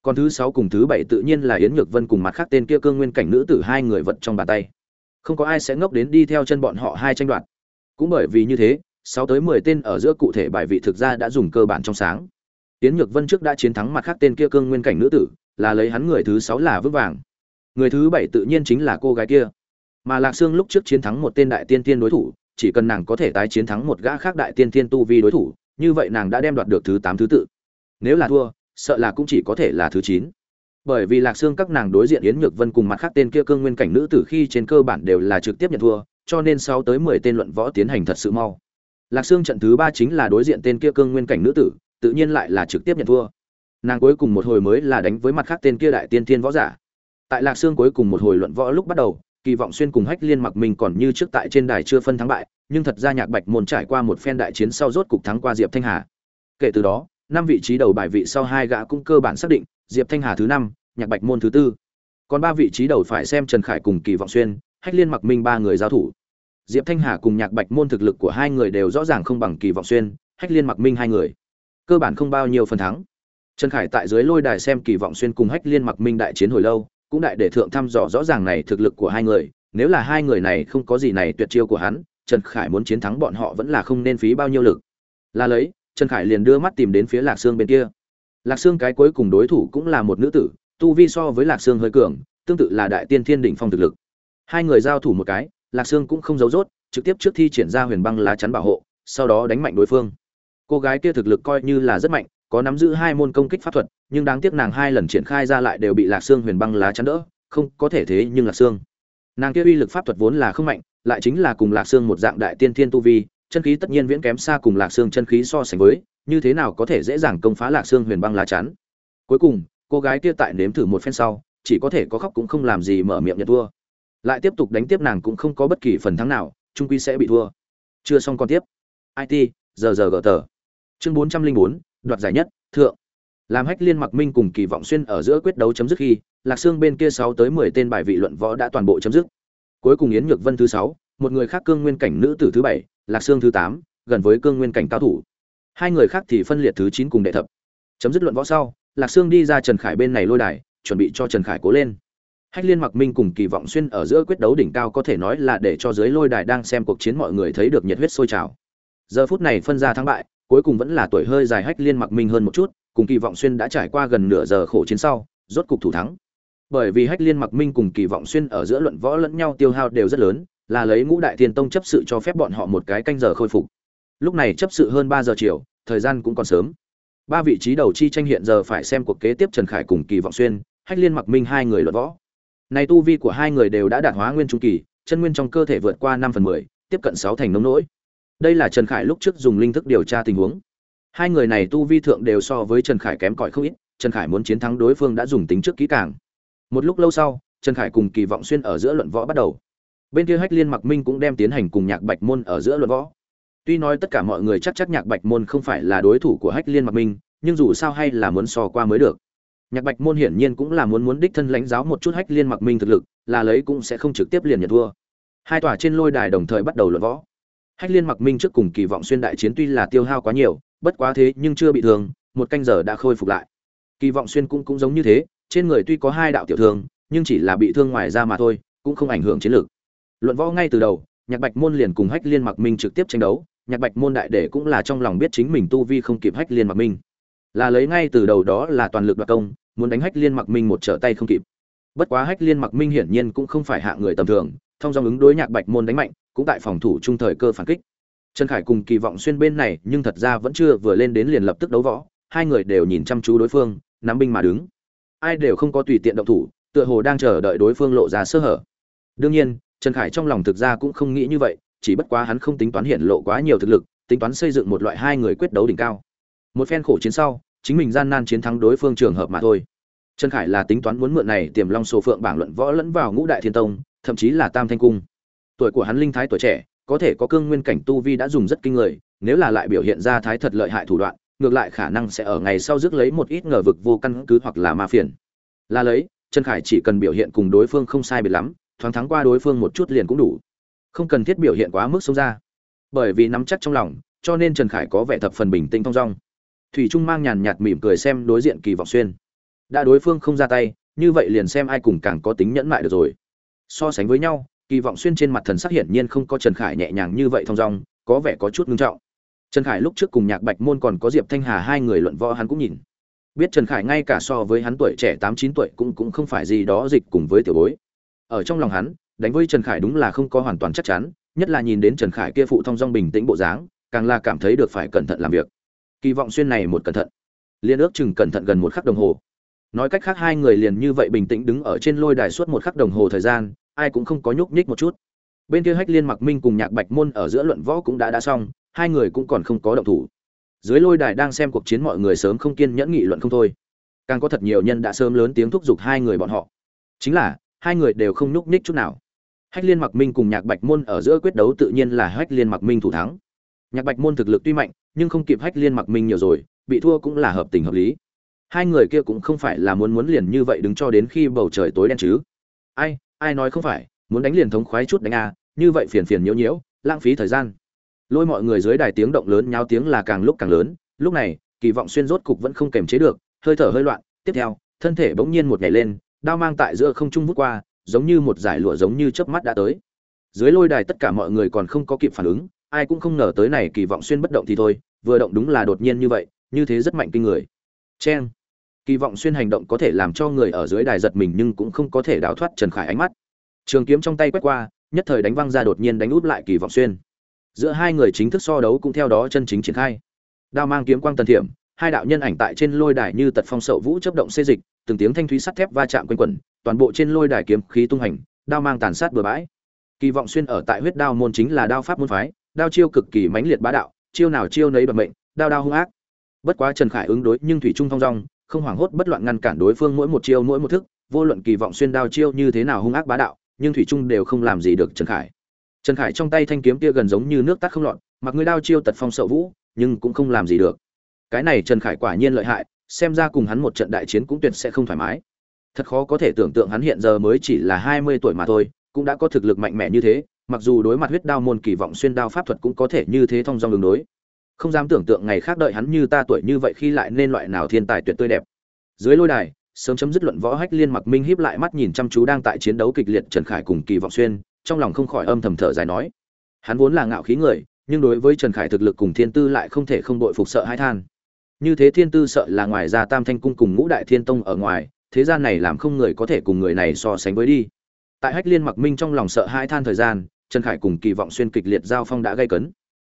Còn thứ sáu cùng thứ bảy tự nhiên là yến nhược vân cùng mặt khác tên kia cương nguyên cảnh nữ tử hai người vật trong bàn tay. Không có ai sẽ ngốc đến đi theo chân bọn họ hai tranh đoạt cũng bởi vì như thế, sáu tới mười tên ở giữa cụ thể bài vị thực ra đã dùng cơ bản trong sáng. Tiến nhược vân trước đã chiến thắng mặt khác tên kia cương nguyên cảnh nữ tử, là lấy hắn người thứ sáu là vững vàng. Người thứ bảy tự nhiên chính là cô gái kia. Mà lạc sương lúc trước chiến thắng một tên đại tiên tiên đối thủ, chỉ cần nàng có thể tái chiến thắng một gã khác đại tiên tiên tu vi đối thủ, như vậy nàng đã đem đoạt được thứ tám thứ tự. Nếu là thua, sợ là cũng chỉ có thể là thứ chín. Bởi vì lạc xương các nàng đối diện yến nhược vân cùng mặt khác tên kia cương nguyên cảnh nữ tử khi trên cơ bản đều là trực tiếp nhận thua cho nên sau tới mười tên luận võ tiến hành thật sự mau. Lạc xương trận thứ ba chính là đối diện tên kia cương nguyên cảnh nữ tử, tự nhiên lại là trực tiếp nhận thua. Nàng cuối cùng một hồi mới là đánh với mặt khác tên kia đại tiên thiên võ giả. Tại lạc xương cuối cùng một hồi luận võ lúc bắt đầu, kỳ vọng xuyên cùng hách liên mặc mình còn như trước tại trên đài chưa phân thắng bại, nhưng thật ra nhạc bạch môn trải qua một phen đại chiến sau rốt cục thắng qua diệp thanh hà. Kể từ đó, năm vị trí đầu bài vị sau hai gã cũng cơ bản xác định, diệp thanh hà thứ năm, nhạc bạch môn thứ tư. Còn ba vị trí đầu phải xem trần khải cùng kỳ vọng xuyên, hách liên mặc minh ba người giao thủ diệp thanh hà cùng nhạc bạch môn thực lực của hai người đều rõ ràng không bằng kỳ vọng xuyên, hách liên mặc minh hai người. Cơ bản không bao nhiêu phần thắng. Trần khải tại dưới lôi đài xem kỳ vọng xuyên cùng hách liên mặc minh đại chiến hồi lâu, cũng đại để thượng thăm dò rõ ràng này thực lực của hai người. Nếu là hai người này không có gì này tuyệt chiêu của hắn, trần khải muốn chiến thắng bọn họ vẫn là không nên phí bao nhiêu lực. Là lấy, trần khải liền đưa mắt tìm đến phía lạc sương bên kia. Lạc sương cái cuối cùng đối thủ cũng là một nữ tử, tu vi so với lạc sương hơi cường, tương tự là đại tiên thiên đỉnh phong thực lực. Hai người giao thủ một cái lạc sương cũng không giấu rốt, trực tiếp trước thi triển ra huyền băng lá chắn bảo hộ, sau đó đánh mạnh đối phương. Cô gái kia thực lực coi như là rất mạnh, có nắm giữ hai môn công kích pháp thuật, nhưng đáng tiếc nàng hai lần triển khai ra lại đều bị lạc sương huyền băng lá chắn đỡ, không có thể thế nhưng lạc sương. Nàng kia uy lực pháp thuật vốn là không mạnh, lại chính là cùng lạc sương một dạng đại tiên thiên tu vi, chân khí tất nhiên viễn kém xa cùng lạc Sương chân khí so sánh với, như thế nào có thể dễ dàng công phá lạc Sương huyền băng lá chắn? Cuối cùng, cô gái kia tại nếm thử một phen sau, chỉ có thể có khóc cũng không làm gì mở miệng nhận thua lại tiếp tục đánh tiếp nàng cũng không có bất kỳ phần thắng nào trung quy sẽ bị thua. Chưa xong còn tiếp. It giờ giờ gờ tờ chương bốn trăm linh bốn, đoạt giải nhất, thượng. Làm hách liên mặc minh cùng kỳ vọng xuyên ở giữa quyết đấu chấm dứt khi, lạc xương bên kia sáu tới mười tên bài vị luận võ đã toàn bộ chấm dứt. Cuối cùng yến nhược vân thứ sáu, một người khác cương nguyên cảnh nữ tử thứ bảy, lạc xương thứ tám, gần với cương nguyên cảnh cao thủ. Hai người khác thì phân liệt thứ chín cùng đệ thập. Chấm dứt luận võ sau, lạc xương đi ra trần khải bên này lôi đài, chuẩn bị cho trần khải cố lên hách liên mặc minh cùng kỳ vọng xuyên ở giữa quyết đấu đỉnh cao có thể nói là để cho dưới lôi đài đang xem cuộc chiến mọi người thấy được nhiệt huyết sôi trào. Giờ phút này phân ra thắng bại, cuối cùng vẫn là tuổi hơi dài hách liên mặc minh hơn một chút, cùng kỳ vọng xuyên đã trải qua gần nửa giờ khổ chiến sau, rốt cục thủ thắng. Bởi vì hách liên mặc minh cùng kỳ vọng xuyên ở giữa luận võ lẫn nhau tiêu hao đều rất lớn, là lấy ngũ đại Tiên tông chấp sự cho phép bọn họ một cái canh giờ khôi phục. Lúc này chấp sự hơn ba giờ chiều, thời gian cũng còn sớm. Ba vị trí đầu chi tranh hiện giờ phải xem cuộc kế tiếp trần khải cùng kỳ vọng xuyên, hách liên mặc minh hai người luận võ này tu vi của hai người đều đã đạt hóa nguyên trung kỳ, chân nguyên trong cơ thể vượt qua năm phần mười, tiếp cận sáu thành nông nỗi. Đây là trần khải lúc trước dùng linh thức điều tra tình huống. Hai người này tu vi thượng đều so với trần khải kém cỏi không ít, trần khải muốn chiến thắng đối phương đã dùng tính trước kỹ càng. Một lúc lâu sau, trần khải cùng kỳ vọng xuyên ở giữa luận võ bắt đầu. Bên kia hách liên mặc minh cũng đem tiến hành cùng nhạc bạch môn ở giữa luận võ. Tuy nói tất cả mọi người chắc chắc nhạc bạch môn không phải là đối thủ của hách liên mặc minh, nhưng dù sao hay là muốn so qua mới được nhạc bạch môn hiển nhiên cũng là muốn muốn đích thân lãnh giáo một chút hách liên mặc minh thực lực, là lấy cũng sẽ không trực tiếp liền nhận thua. Hai tòa trên lôi đài đồng thời bắt đầu luận võ. Hách liên mặc minh trước cùng kỳ vọng xuyên đại chiến tuy là tiêu hao quá nhiều, bất quá thế nhưng chưa bị thương, một canh giờ đã khôi phục lại. Kỳ vọng xuyên cũng cũng giống như thế, trên người tuy có hai đạo tiểu thương, nhưng chỉ là bị thương ngoài ra mà thôi, cũng không ảnh hưởng chiến lược. Luận võ ngay từ đầu, nhạc bạch môn liền cùng hách liên mặc minh trực tiếp tranh đấu, nhạc bạch môn đại đệ cũng là trong lòng biết chính mình tu vi không kịp hách liên mặc minh là lấy ngay từ đầu đó là toàn lực đoạt công, muốn đánh hách liên mặc minh một trở tay không kịp. Bất quá hách liên mặc minh hiển nhiên cũng không phải hạ người tầm thường, thông dòng ứng đối nhạc bạch môn đánh mạnh, cũng tại phòng thủ trung thời cơ phản kích. Trần khải cùng kỳ vọng xuyên bên này, nhưng thật ra vẫn chưa vừa lên đến liền lập tức đấu võ, hai người đều nhìn chăm chú đối phương, nắm binh mà đứng. Ai đều không có tùy tiện động thủ, tựa hồ đang chờ đợi đối phương lộ ra sơ hở. Đương nhiên, trần khải trong lòng thực ra cũng không nghĩ như vậy, chỉ bất quá hắn không tính toán hiện lộ quá nhiều thực lực, tính toán xây dựng một loại hai người quyết đấu đỉnh cao một phen khổ chiến sau, chính mình gian nan chiến thắng đối phương trường hợp mà thôi. Trần khải là tính toán muốn mượn này tiềm long sổ phượng bảng luận võ lẫn vào ngũ đại thiên tông, thậm chí là tam thanh cung. Tuổi của hắn linh thái tuổi trẻ, có thể có cương nguyên cảnh tu vi đã dùng rất kinh người, nếu là lại biểu hiện ra thái thật lợi hại thủ đoạn, ngược lại khả năng sẽ ở ngày sau rước lấy một ít ngờ vực vô căn cứ hoặc là ma phiền. Là lấy, trần khải chỉ cần biểu hiện cùng đối phương không sai biệt lắm, thoáng thắng qua đối phương một chút liền cũng đủ. Không cần thiết biểu hiện quá mức sâu ra. Bởi vì nắm chắc trong lòng, cho nên trần khải có vẻ thập phần bình tĩnh thong dong thủy trung mang nhàn nhạt mỉm cười xem đối diện kỳ vọng xuyên. Đã đối phương không ra tay, như vậy liền xem ai cùng càng có tính nhẫn mại được rồi. So sánh với nhau, kỳ vọng xuyên trên mặt thần sắc hiển nhiên không có trần khải nhẹ nhàng như vậy thong dong, có vẻ có chút ngưng trọng. Trần khải lúc trước cùng nhạc bạch môn còn có diệp thanh hà hai người luận võ hắn cũng nhìn. Biết trần khải ngay cả so với hắn tuổi trẻ tám chín tuổi cũng cũng không phải gì đó dịch cùng với tiểu bối. Ở trong lòng hắn, đánh với trần khải đúng là không có hoàn toàn chắc chắn, nhất là nhìn đến trần khải kia phụ thong dong bình tĩnh bộ dáng, càng là cảm thấy được phải cẩn thận làm việc kỳ vọng xuyên này một cẩn thận. Liên ước chừng cẩn thận gần một khắc đồng hồ. Nói cách khác hai người liền như vậy bình tĩnh đứng ở trên lôi đài suốt một khắc đồng hồ thời gian, ai cũng không có nhúc nhích một chút. Bên kia hách liên mặc minh cùng nhạc bạch môn ở giữa luận võ cũng đã đã xong, hai người cũng còn không có động thủ. Dưới lôi đài đang xem cuộc chiến mọi người sớm không kiên nhẫn nghị luận không thôi. Càng có thật nhiều nhân đã sớm lớn tiếng thúc giục hai người bọn họ. Chính là, hai người đều không nhúc nhích chút nào. Hách liên mặc minh cùng nhạc bạch môn ở giữa quyết đấu tự nhiên là hách liên mặc minh thủ thắng. Nhạc bạch môn thực lực tuy mạnh nhưng không kịp hách liên mặc minh nhiều rồi, bị thua cũng là hợp tình hợp lý. Hai người kia cũng không phải là muốn muốn liền như vậy đứng cho đến khi bầu trời tối đen chứ. Ai ai nói không phải, muốn đánh liền thống khoái chút đánh à như vậy phiền phiền nhiễu nhiễu, lãng phí thời gian. Lôi mọi người dưới đài tiếng động lớn nháo tiếng là càng lúc càng lớn, lúc này, kỳ vọng xuyên rốt cục vẫn không kềm chế được, hơi thở hơi loạn, tiếp theo, thân thể bỗng nhiên một nhảy lên, đao mang tại giữa không trung vút qua, giống như một giải lụa giống như chớp mắt đã tới. Dưới lôi đài tất cả mọi người còn không có kịp phản ứng ai cũng không ngờ tới này kỳ vọng xuyên bất động thì thôi, vừa động đúng là đột nhiên như vậy, như thế rất mạnh kinh người. Cheng. Kỳ vọng xuyên hành động có thể làm cho người ở dưới đài giật mình nhưng cũng không có thể đào thoát trần khải ánh mắt. Trường kiếm trong tay quét qua, nhất thời đánh văng ra đột nhiên đánh úp lại kỳ vọng xuyên. Giữa hai người chính thức so đấu cũng theo đó chân chính triển khai. Đao mang kiếm quang tần thiểm, hai đạo nhân ảnh tại trên lôi đài như tật phong sậu vũ chấp động xê dịch, từng tiếng thanh thúy sắt thép va chạm quanh quẩn, toàn bộ trên lôi đài kiếm khí tung hành, đao mang tàn sát bừa bãi. Kỳ vọng xuyên ở tại huyết đao môn chính là đao pháp môn phái đao chiêu cực kỳ mãnh liệt bá đạo, chiêu nào chiêu nấy đoạt mệnh, đao đao hung ác. Bất quá trần khải ứng đối nhưng thủy trung thong dong, không hoảng hốt bất loạn ngăn cản đối phương mỗi một chiêu mỗi một thức, vô luận kỳ vọng xuyên đao chiêu như thế nào hung ác bá đạo, nhưng thủy trung đều không làm gì được trần khải. Trần khải trong tay thanh kiếm kia gần giống như nước tắt không lọt, mặc người đao chiêu tật phong sậu vũ, nhưng cũng không làm gì được. Cái này trần khải quả nhiên lợi hại, xem ra cùng hắn một trận đại chiến cũng tuyệt sẽ không thoải mái. Thật khó có thể tưởng tượng hắn hiện giờ mới chỉ là hai mươi tuổi mà thôi, cũng đã có thực lực mạnh mẽ như thế mặc dù đối mặt huyết đao môn kỳ vọng xuyên đao pháp thuật cũng có thể như thế thông dong đường đối. Không dám tưởng tượng ngày khác đợi hắn như ta tuổi như vậy khi lại nên loại nào thiên tài tuyệt tươi đẹp. Dưới lôi đài, sớm chấm dứt luận võ hách liên mặc minh híp lại mắt nhìn chăm chú đang tại chiến đấu kịch liệt trần khải cùng kỳ vọng xuyên, trong lòng không khỏi âm thầm thở dài nói. Hắn vốn là ngạo khí người, nhưng đối với trần khải thực lực cùng thiên tư lại không thể không đội phục sợ hai than. Như thế thiên tư sợ là ngoài ra tam thanh cung cùng ngũ đại thiên tông ở ngoài, thế gian này làm không người có thể cùng người này so sánh với đi. Tại hách liên mặc minh trong lòng sợ hai than thời gian trần khải cùng kỳ vọng xuyên kịch liệt giao phong đã gây cấn.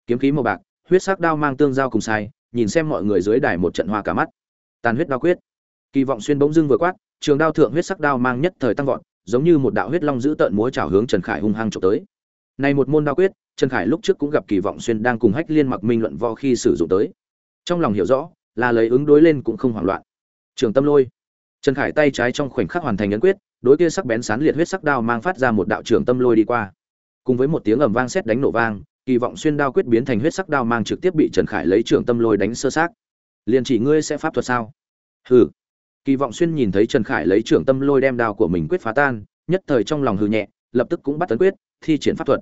Kiếm khí màu bạc, huyết sắc đao mang tương giao cùng sai, nhìn xem mọi người dưới đài một trận hoa cả mắt. Tàn huyết đao quyết. Kỳ vọng xuyên bỗng dưng vừa quát, trường đao thượng huyết sắc đao mang nhất thời tăng vọt, giống như một đạo huyết long giữ tợn múa chảo hướng trần khải hung hăng chụp tới. Này một môn đao quyết, trần khải lúc trước cũng gặp kỳ vọng xuyên đang cùng hách liên mặc minh luận võ khi sử dụng tới. Trong lòng hiểu rõ, là lấy ứng đối lên cũng không hoảng loạn. Trường tâm lôi. Trần khải tay trái trong khoảnh khắc hoàn thành ấn quyết, đối kia sắc bén sán liệt huyết sắc đao mang phát ra một đạo trường tâm lôi đi qua cùng với một tiếng ầm vang sét đánh nổ vang, kỳ vọng xuyên đao quyết biến thành huyết sắc đao mang trực tiếp bị trần khải lấy trưởng tâm lôi đánh sơ sát liền chỉ ngươi sẽ pháp thuật sao? Hừ. Kỳ vọng xuyên nhìn thấy trần khải lấy trưởng tâm lôi đem đao của mình quyết phá tan, nhất thời trong lòng hừ nhẹ, lập tức cũng bắt tấn quyết, thi triển pháp thuật.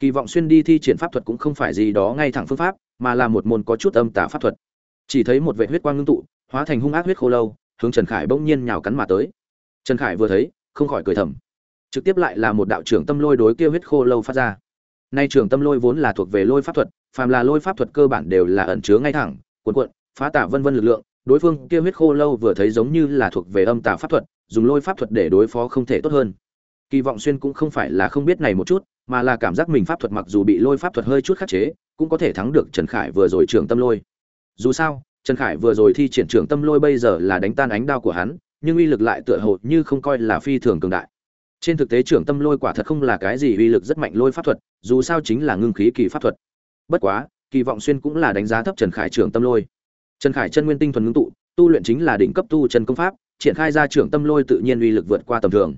Kỳ vọng xuyên đi thi triển pháp thuật cũng không phải gì đó ngay thẳng phương pháp, mà là một môn có chút âm tả pháp thuật. Chỉ thấy một vệ huyết quang ngưng tụ, hóa thành hung ác huyết khô lâu, hướng trần khải bỗng nhiên nhào cắn mà tới. Trần khải vừa thấy, không khỏi cười thầm trực tiếp lại là một đạo trưởng tâm lôi đối kia huyết khô lâu phát ra. Nay trưởng tâm lôi vốn là thuộc về lôi pháp thuật, phàm là lôi pháp thuật cơ bản đều là ẩn chứa ngay thẳng, cuộn cuộn, phá tả vân vân lực lượng, đối phương kia huyết khô lâu vừa thấy giống như là thuộc về âm tả pháp thuật, dùng lôi pháp thuật để đối phó không thể tốt hơn. Kỳ vọng xuyên cũng không phải là không biết này một chút, mà là cảm giác mình pháp thuật mặc dù bị lôi pháp thuật hơi chút khắc chế, cũng có thể thắng được trần khải vừa rồi trưởng tâm lôi. Dù sao, trần khải vừa rồi thi triển trưởng tâm lôi bây giờ là đánh tan ánh đao của hắn, nhưng uy lực lại tựa hồ như không coi là phi thường cường đại trên thực tế trưởng tâm lôi quả thật không là cái gì uy lực rất mạnh lôi pháp thuật, dù sao chính là ngưng khí kỳ pháp thuật. Bất quá, kỳ vọng xuyên cũng là đánh giá thấp trần khải trưởng tâm lôi. Trần khải chân nguyên tinh thuần ngưng tụ, tu luyện chính là đỉnh cấp tu chân công pháp, triển khai ra trưởng tâm lôi tự nhiên uy lực vượt qua tầm thường.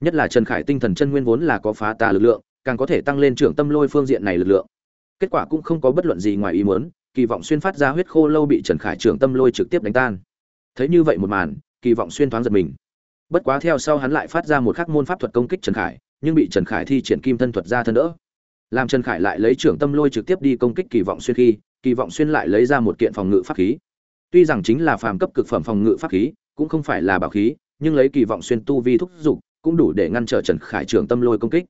Nhất là trần khải tinh thần chân nguyên vốn là có phá tà lực lượng, càng có thể tăng lên trưởng tâm lôi phương diện này lực lượng. Kết quả cũng không có bất luận gì ngoài ý muốn, kỳ vọng xuyên phát ra huyết khô lâu bị trần khải trưởng tâm lôi trực tiếp đánh tan. Thấy như vậy một màn, kỳ vọng xuyên thoáng giật mình bất quá theo sau hắn lại phát ra một khắc môn pháp thuật công kích trần khải, nhưng bị trần khải thi triển kim thân thuật ra thân đỡ. Làm trần khải lại lấy trưởng tâm lôi trực tiếp đi công kích kỳ vọng xuyên khi, kỳ vọng xuyên lại lấy ra một kiện phòng ngự pháp khí. Tuy rằng chính là phàm cấp cực phẩm phòng ngự pháp khí, cũng không phải là bảo khí, nhưng lấy kỳ vọng xuyên tu vi thúc giục, cũng đủ để ngăn trở trần khải trưởng tâm lôi công kích.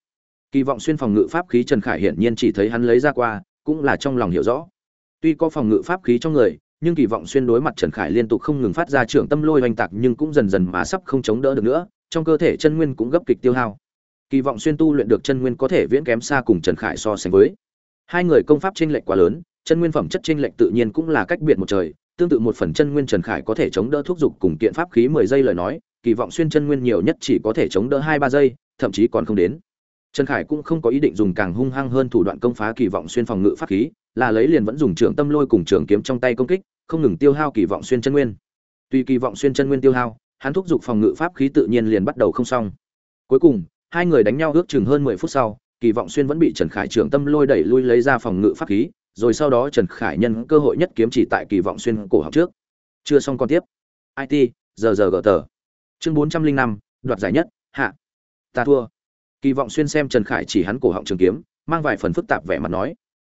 Kỳ vọng xuyên phòng ngự pháp khí trần khải hiển nhiên chỉ thấy hắn lấy ra qua, cũng là trong lòng hiểu rõ. Tuy có phòng ngự pháp khí trong người nhưng kỳ vọng xuyên đối mặt trần khải liên tục không ngừng phát ra trưởng tâm lôi hoành tạc nhưng cũng dần dần mà sắp không chống đỡ được nữa, trong cơ thể chân nguyên cũng gấp kịch tiêu hao. Kỳ vọng xuyên tu luyện được chân nguyên có thể viễn kém xa cùng trần khải so sánh với. Hai người công pháp chênh lệch quá lớn, chân nguyên phẩm chất chênh lệch tự nhiên cũng là cách biệt một trời, tương tự một phần chân nguyên trần khải có thể chống đỡ thuốc dục cùng kiện pháp khí mười giây lời nói, kỳ vọng xuyên chân nguyên nhiều nhất chỉ có thể chống đỡ hai ba giây, thậm chí còn không đến. Trần khải cũng không có ý định dùng càng hung hăng hơn thủ đoạn công phá kỳ vọng xuyên phòng ngự pháp khí, là lấy liền vẫn dùng trường tâm lôi cùng trường kiếm trong tay công kích không ngừng tiêu hao kỳ vọng xuyên chân nguyên. Tuy kỳ vọng xuyên chân nguyên tiêu hao, hắn thúc giục phòng ngự pháp khí tự nhiên liền bắt đầu không xong. Cuối cùng, hai người đánh nhau ước chừng hơn mười phút sau, kỳ vọng xuyên vẫn bị trần khải trường tâm lôi đẩy lui lấy ra phòng ngự pháp khí, rồi sau đó trần khải nhân cơ hội nhất kiếm chỉ tại kỳ vọng xuyên cổ học trước. Chưa xong còn tiếp. It giờ giờ gở tờ. Chương bốn trăm linh năm, đoạt giải nhất, hạ. Ta thua. Kỳ vọng xuyên xem trần khải chỉ hắn cổ họng trường kiếm, mang vài phần phức tạp vẻ mặt nói.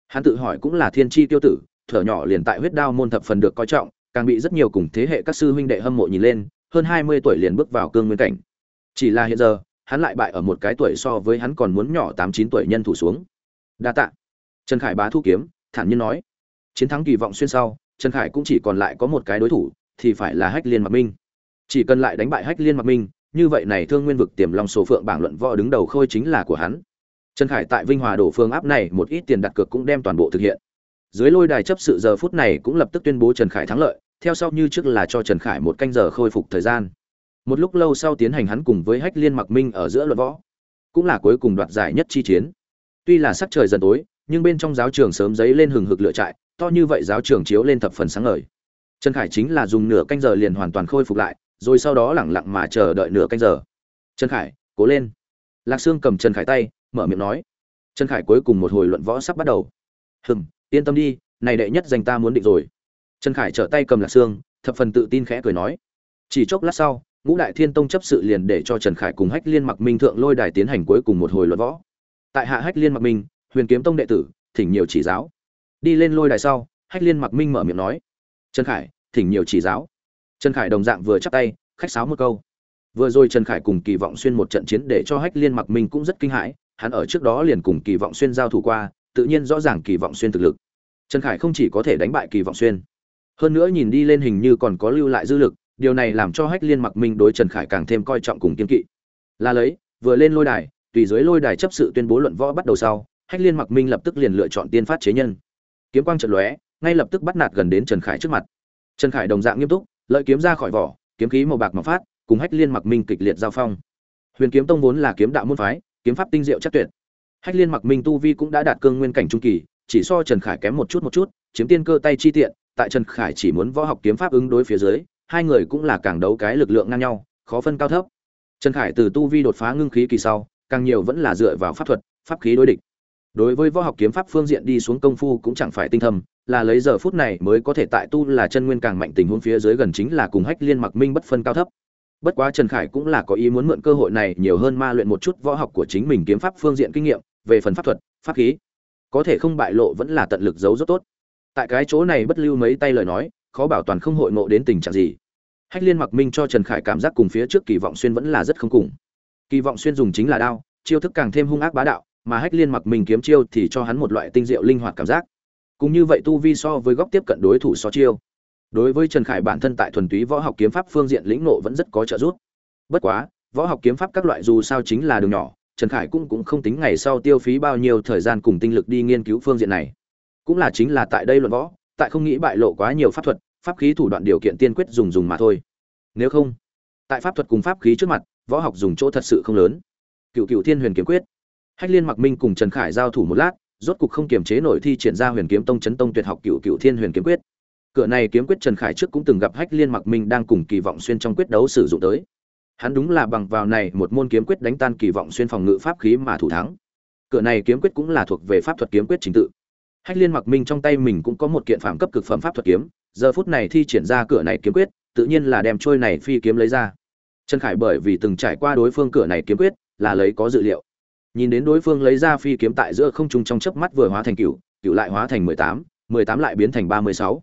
Hắn tự hỏi cũng là thiên Chi tiêu tử thở nhỏ liền tại huyết đao môn thập phần được coi trọng, càng bị rất nhiều cùng thế hệ các sư huynh đệ hâm mộ nhìn lên, hơn hai mươi tuổi liền bước vào cương nguyên cảnh. Chỉ là hiện giờ, hắn lại bại ở một cái tuổi so với hắn còn muốn nhỏ tám chín tuổi nhân thủ xuống. Đa tạ. Trần khải bá thu kiếm, thản nhiên nói. Chiến thắng kỳ vọng xuyên sau, trần khải cũng chỉ còn lại có một cái đối thủ, thì phải là hách liên mặc minh. Chỉ cần lại đánh bại hách liên mặc minh, như vậy này thương nguyên vực tiềm long số phượng bảng luận võ đứng đầu khôi chính là của hắn. Trần khải tại vinh hòa đổ phương áp này một ít tiền đặt cược cũng đem toàn bộ thực hiện dưới lôi đài chấp sự giờ phút này cũng lập tức tuyên bố trần khải thắng lợi, theo sau như trước là cho trần khải một canh giờ khôi phục thời gian. Một lúc lâu sau tiến hành hắn cùng với hách liên mặc minh ở giữa luận võ. Cũng là cuối cùng đoạt giải nhất chi chiến. Tuy là sắc trời dần tối, nhưng bên trong giáo trường sớm giấy lên hừng hực lựa trại, to như vậy giáo trường chiếu lên thập phần sáng ngời. Trần khải chính là dùng nửa canh giờ liền hoàn toàn khôi phục lại, rồi sau đó lẳng lặng mà chờ đợi nửa canh giờ. Trần khải, cố lên. Lạc sương cầm trần khải tay, mở miệng nói. Trần khải cuối cùng một hồi luận võ sắp bắt đầu. Hừm yên tâm đi này đệ nhất dành ta muốn định rồi. Trần khải trở tay cầm lạc xương, thập phần tự tin khẽ cười nói. Chỉ chốc lát sau ngũ đại thiên tông chấp sự liền để cho trần khải cùng hách liên mặc minh thượng lôi đài tiến hành cuối cùng một hồi luận võ. Tại hạ hách liên mặc minh huyền kiếm tông đệ tử thỉnh nhiều chỉ giáo. Đi lên lôi đài sau hách liên mặc minh mở miệng nói. Trần khải thỉnh nhiều chỉ giáo. Trần khải đồng dạng vừa chắp tay khách sáo một câu. Vừa rồi trần khải cùng kỳ vọng xuyên một trận chiến để cho hách liên mặc minh cũng rất kinh hãi hắn ở trước đó liền cùng kỳ vọng xuyên giao thủ qua tự nhiên rõ ràng kỳ vọng xuyên thực lực trần khải không chỉ có thể đánh bại kỳ vọng xuyên, hơn nữa nhìn đi lên hình như còn có lưu lại dư lực, điều này làm cho hách liên mặc minh đối trần khải càng thêm coi trọng cùng kiên kỵ. Là lấy, vừa lên lôi đài, tùy dưới lôi đài chấp sự tuyên bố luận võ bắt đầu sau, hách liên mặc minh lập tức liền lựa chọn tiên phát chế nhân. Kiếm quang trận lóe, ngay lập tức bắt nạt gần đến trần khải trước mặt. Trần khải đồng dạng nghiêm túc, lợi kiếm ra khỏi vỏ, kiếm khí màu bạc mà phát, cùng hách liên mặc minh kịch liệt giao phong. Huyền kiếm tông vốn là kiếm đạo môn phái, kiếm pháp tinh diệu chắc tuyệt. Hách liên mặc minh tu vi cũng đã đạt cương nguyên cảnh trung kỳ chỉ so trần khải kém một chút một chút, chiếm tiên cơ tay chi tiện, tại trần khải chỉ muốn võ học kiếm pháp ứng đối phía dưới, hai người cũng là càng đấu cái lực lượng ngang nhau, khó phân cao thấp. Trần khải từ tu vi đột phá ngưng khí kỳ sau, càng nhiều vẫn là dựa vào pháp thuật, pháp khí đối địch. Đối với võ học kiếm pháp phương diện đi xuống công phu cũng chẳng phải tinh thâm, là lấy giờ phút này mới có thể tại tu là chân nguyên càng mạnh tình huống phía dưới gần chính là cùng hách liên mặc minh bất phân cao thấp. Bất quá trần khải cũng là có ý muốn mượn cơ hội này nhiều hơn ma luyện một chút võ học của chính mình kiếm pháp phương diện kinh nghiệm, về phần pháp thuật, pháp khí có thể không bại lộ vẫn là tận lực giấu rất tốt. Tại cái chỗ này bất lưu mấy tay lời nói, khó bảo toàn không hội ngộ đến tình trạng gì. Hách liên mặc minh cho trần khải cảm giác cùng phía trước kỳ vọng xuyên vẫn là rất không cùng. Kỳ vọng xuyên dùng chính là đao, chiêu thức càng thêm hung ác bá đạo, mà hách liên mặc minh kiếm chiêu thì cho hắn một loại tinh diệu linh hoạt cảm giác. Cũng như vậy tu vi so với góc tiếp cận đối thủ so chiêu. Đối với trần khải bản thân tại thuần túy võ học kiếm pháp phương diện lĩnh nộ vẫn rất có trợ giúp. Bất quá, võ học kiếm pháp các loại dù sao chính là đường nhỏ trần khải cũng cũng không tính ngày sau tiêu phí bao nhiêu thời gian cùng tinh lực đi nghiên cứu phương diện này. Cũng là chính là tại đây luận võ, tại không nghĩ bại lộ quá nhiều pháp thuật, pháp khí thủ đoạn điều kiện tiên quyết dùng dùng mà thôi. Nếu không, tại pháp thuật cùng pháp khí trước mặt, võ học dùng chỗ thật sự không lớn. Cựu cựu thiên huyền kiếm quyết. Hách liên mặc minh cùng trần khải giao thủ một lát, rốt cục không kiềm chế nổi thi triển ra huyền kiếm tông chấn tông tuyệt học cựu cựu thiên huyền kiếm quyết. Cửa này kiếm quyết trần khải trước cũng từng gặp hách liên mặc minh đang cùng kỳ vọng xuyên trong quyết đấu sử dụng tới hắn đúng là bằng vào này một môn kiếm quyết đánh tan kỳ vọng xuyên phòng ngự pháp khí mà thủ thắng. Cửa này kiếm quyết cũng là thuộc về pháp thuật kiếm quyết chính tự. Hách liên mặc minh trong tay mình cũng có một kiện phạm cấp cực phẩm pháp thuật kiếm, giờ phút này thi triển ra cửa này kiếm quyết, tự nhiên là đem trôi này phi kiếm lấy ra. Trần khải bởi vì từng trải qua đối phương cửa này kiếm quyết, là lấy có dự liệu. Nhìn đến đối phương lấy ra phi kiếm tại giữa không trung trong chớp mắt vừa hóa thành cựu cựu lại hóa thành mười tám mười tám lại biến thành ba mươi sáu.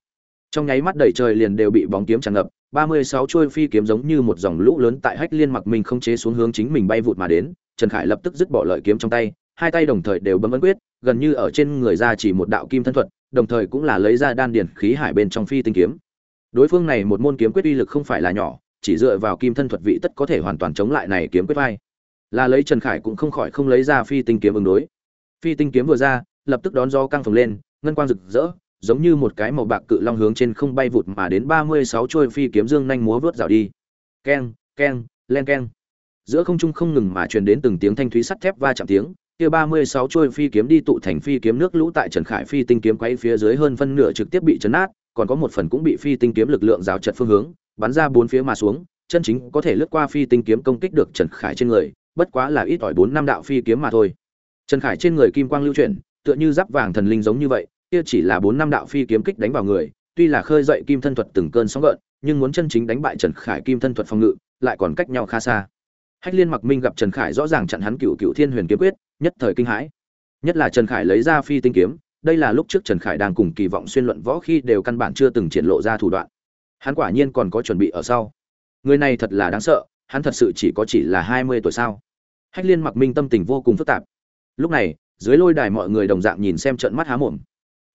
Trong nháy mắt đầy trời liền đều bị bóng kiếm tràn ngập ba mươi sáu trôi phi kiếm giống như một dòng lũ lớn tại hách liên mặc mình không chế xuống hướng chính mình bay vụt mà đến, trần khải lập tức dứt bỏ lợi kiếm trong tay, hai tay đồng thời đều bấm ấn quyết, gần như ở trên người ra chỉ một đạo kim thân thuật, đồng thời cũng là lấy ra đan điển khí hải bên trong phi tinh kiếm. Đối phương này một môn kiếm quyết uy lực không phải là nhỏ, chỉ dựa vào kim thân thuật vị tất có thể hoàn toàn chống lại này kiếm quyết vai. Là lấy trần khải cũng không khỏi không lấy ra phi tinh kiếm ứng đối. Phi tinh kiếm vừa ra, lập tức đón do căng phồng lên, ngân quang rực rỡ giống như một cái màu bạc cự long hướng trên không bay vụt mà đến ba mươi sáu trôi phi kiếm dương nhanh múa vớt rào đi keng keng len keng giữa không trung không ngừng mà truyền đến từng tiếng thanh thúy sắt thép va chạm tiếng kia ba mươi sáu trôi phi kiếm đi tụ thành phi kiếm nước lũ tại Trần Khải phi tinh kiếm quay phía dưới hơn phân nửa trực tiếp bị chấn nát, còn có một phần cũng bị phi tinh kiếm lực lượng rào chật phương hướng, bắn ra bốn phía mà xuống, chân chính có thể lướt qua phi tinh kiếm công kích được Trần Khải trên người, bất quá là ít ỏi bốn năm đạo phi kiếm mà thôi. Trần Khải trên người kim quang lưu chuyển, tựa như giáp vàng thần linh giống như vậy, kia chỉ là bốn năm đạo phi kiếm kích đánh vào người, tuy là khơi dậy kim thân thuật từng cơn sóng gợn, nhưng muốn chân chính đánh bại Trần Khải kim thân thuật phòng ngự, lại còn cách nhau khá xa. Hách Liên Mặc Minh gặp Trần Khải rõ ràng chặn hắn Cửu Cửu Thiên Huyền kiếm quyết, nhất thời kinh hãi. Nhất là Trần Khải lấy ra phi tinh kiếm, đây là lúc trước Trần Khải đang cùng kỳ vọng xuyên luận võ khi đều căn bản chưa từng triển lộ ra thủ đoạn. Hắn quả nhiên còn có chuẩn bị ở sau. Người này thật là đáng sợ, hắn thật sự chỉ có chỉ là hai mươi tuổi sao? Hách Liên Mặc Minh tâm tình vô cùng phức tạp. Lúc này, dưới lôi đài mọi người đồng dạng nhìn xem trận mắt há mồm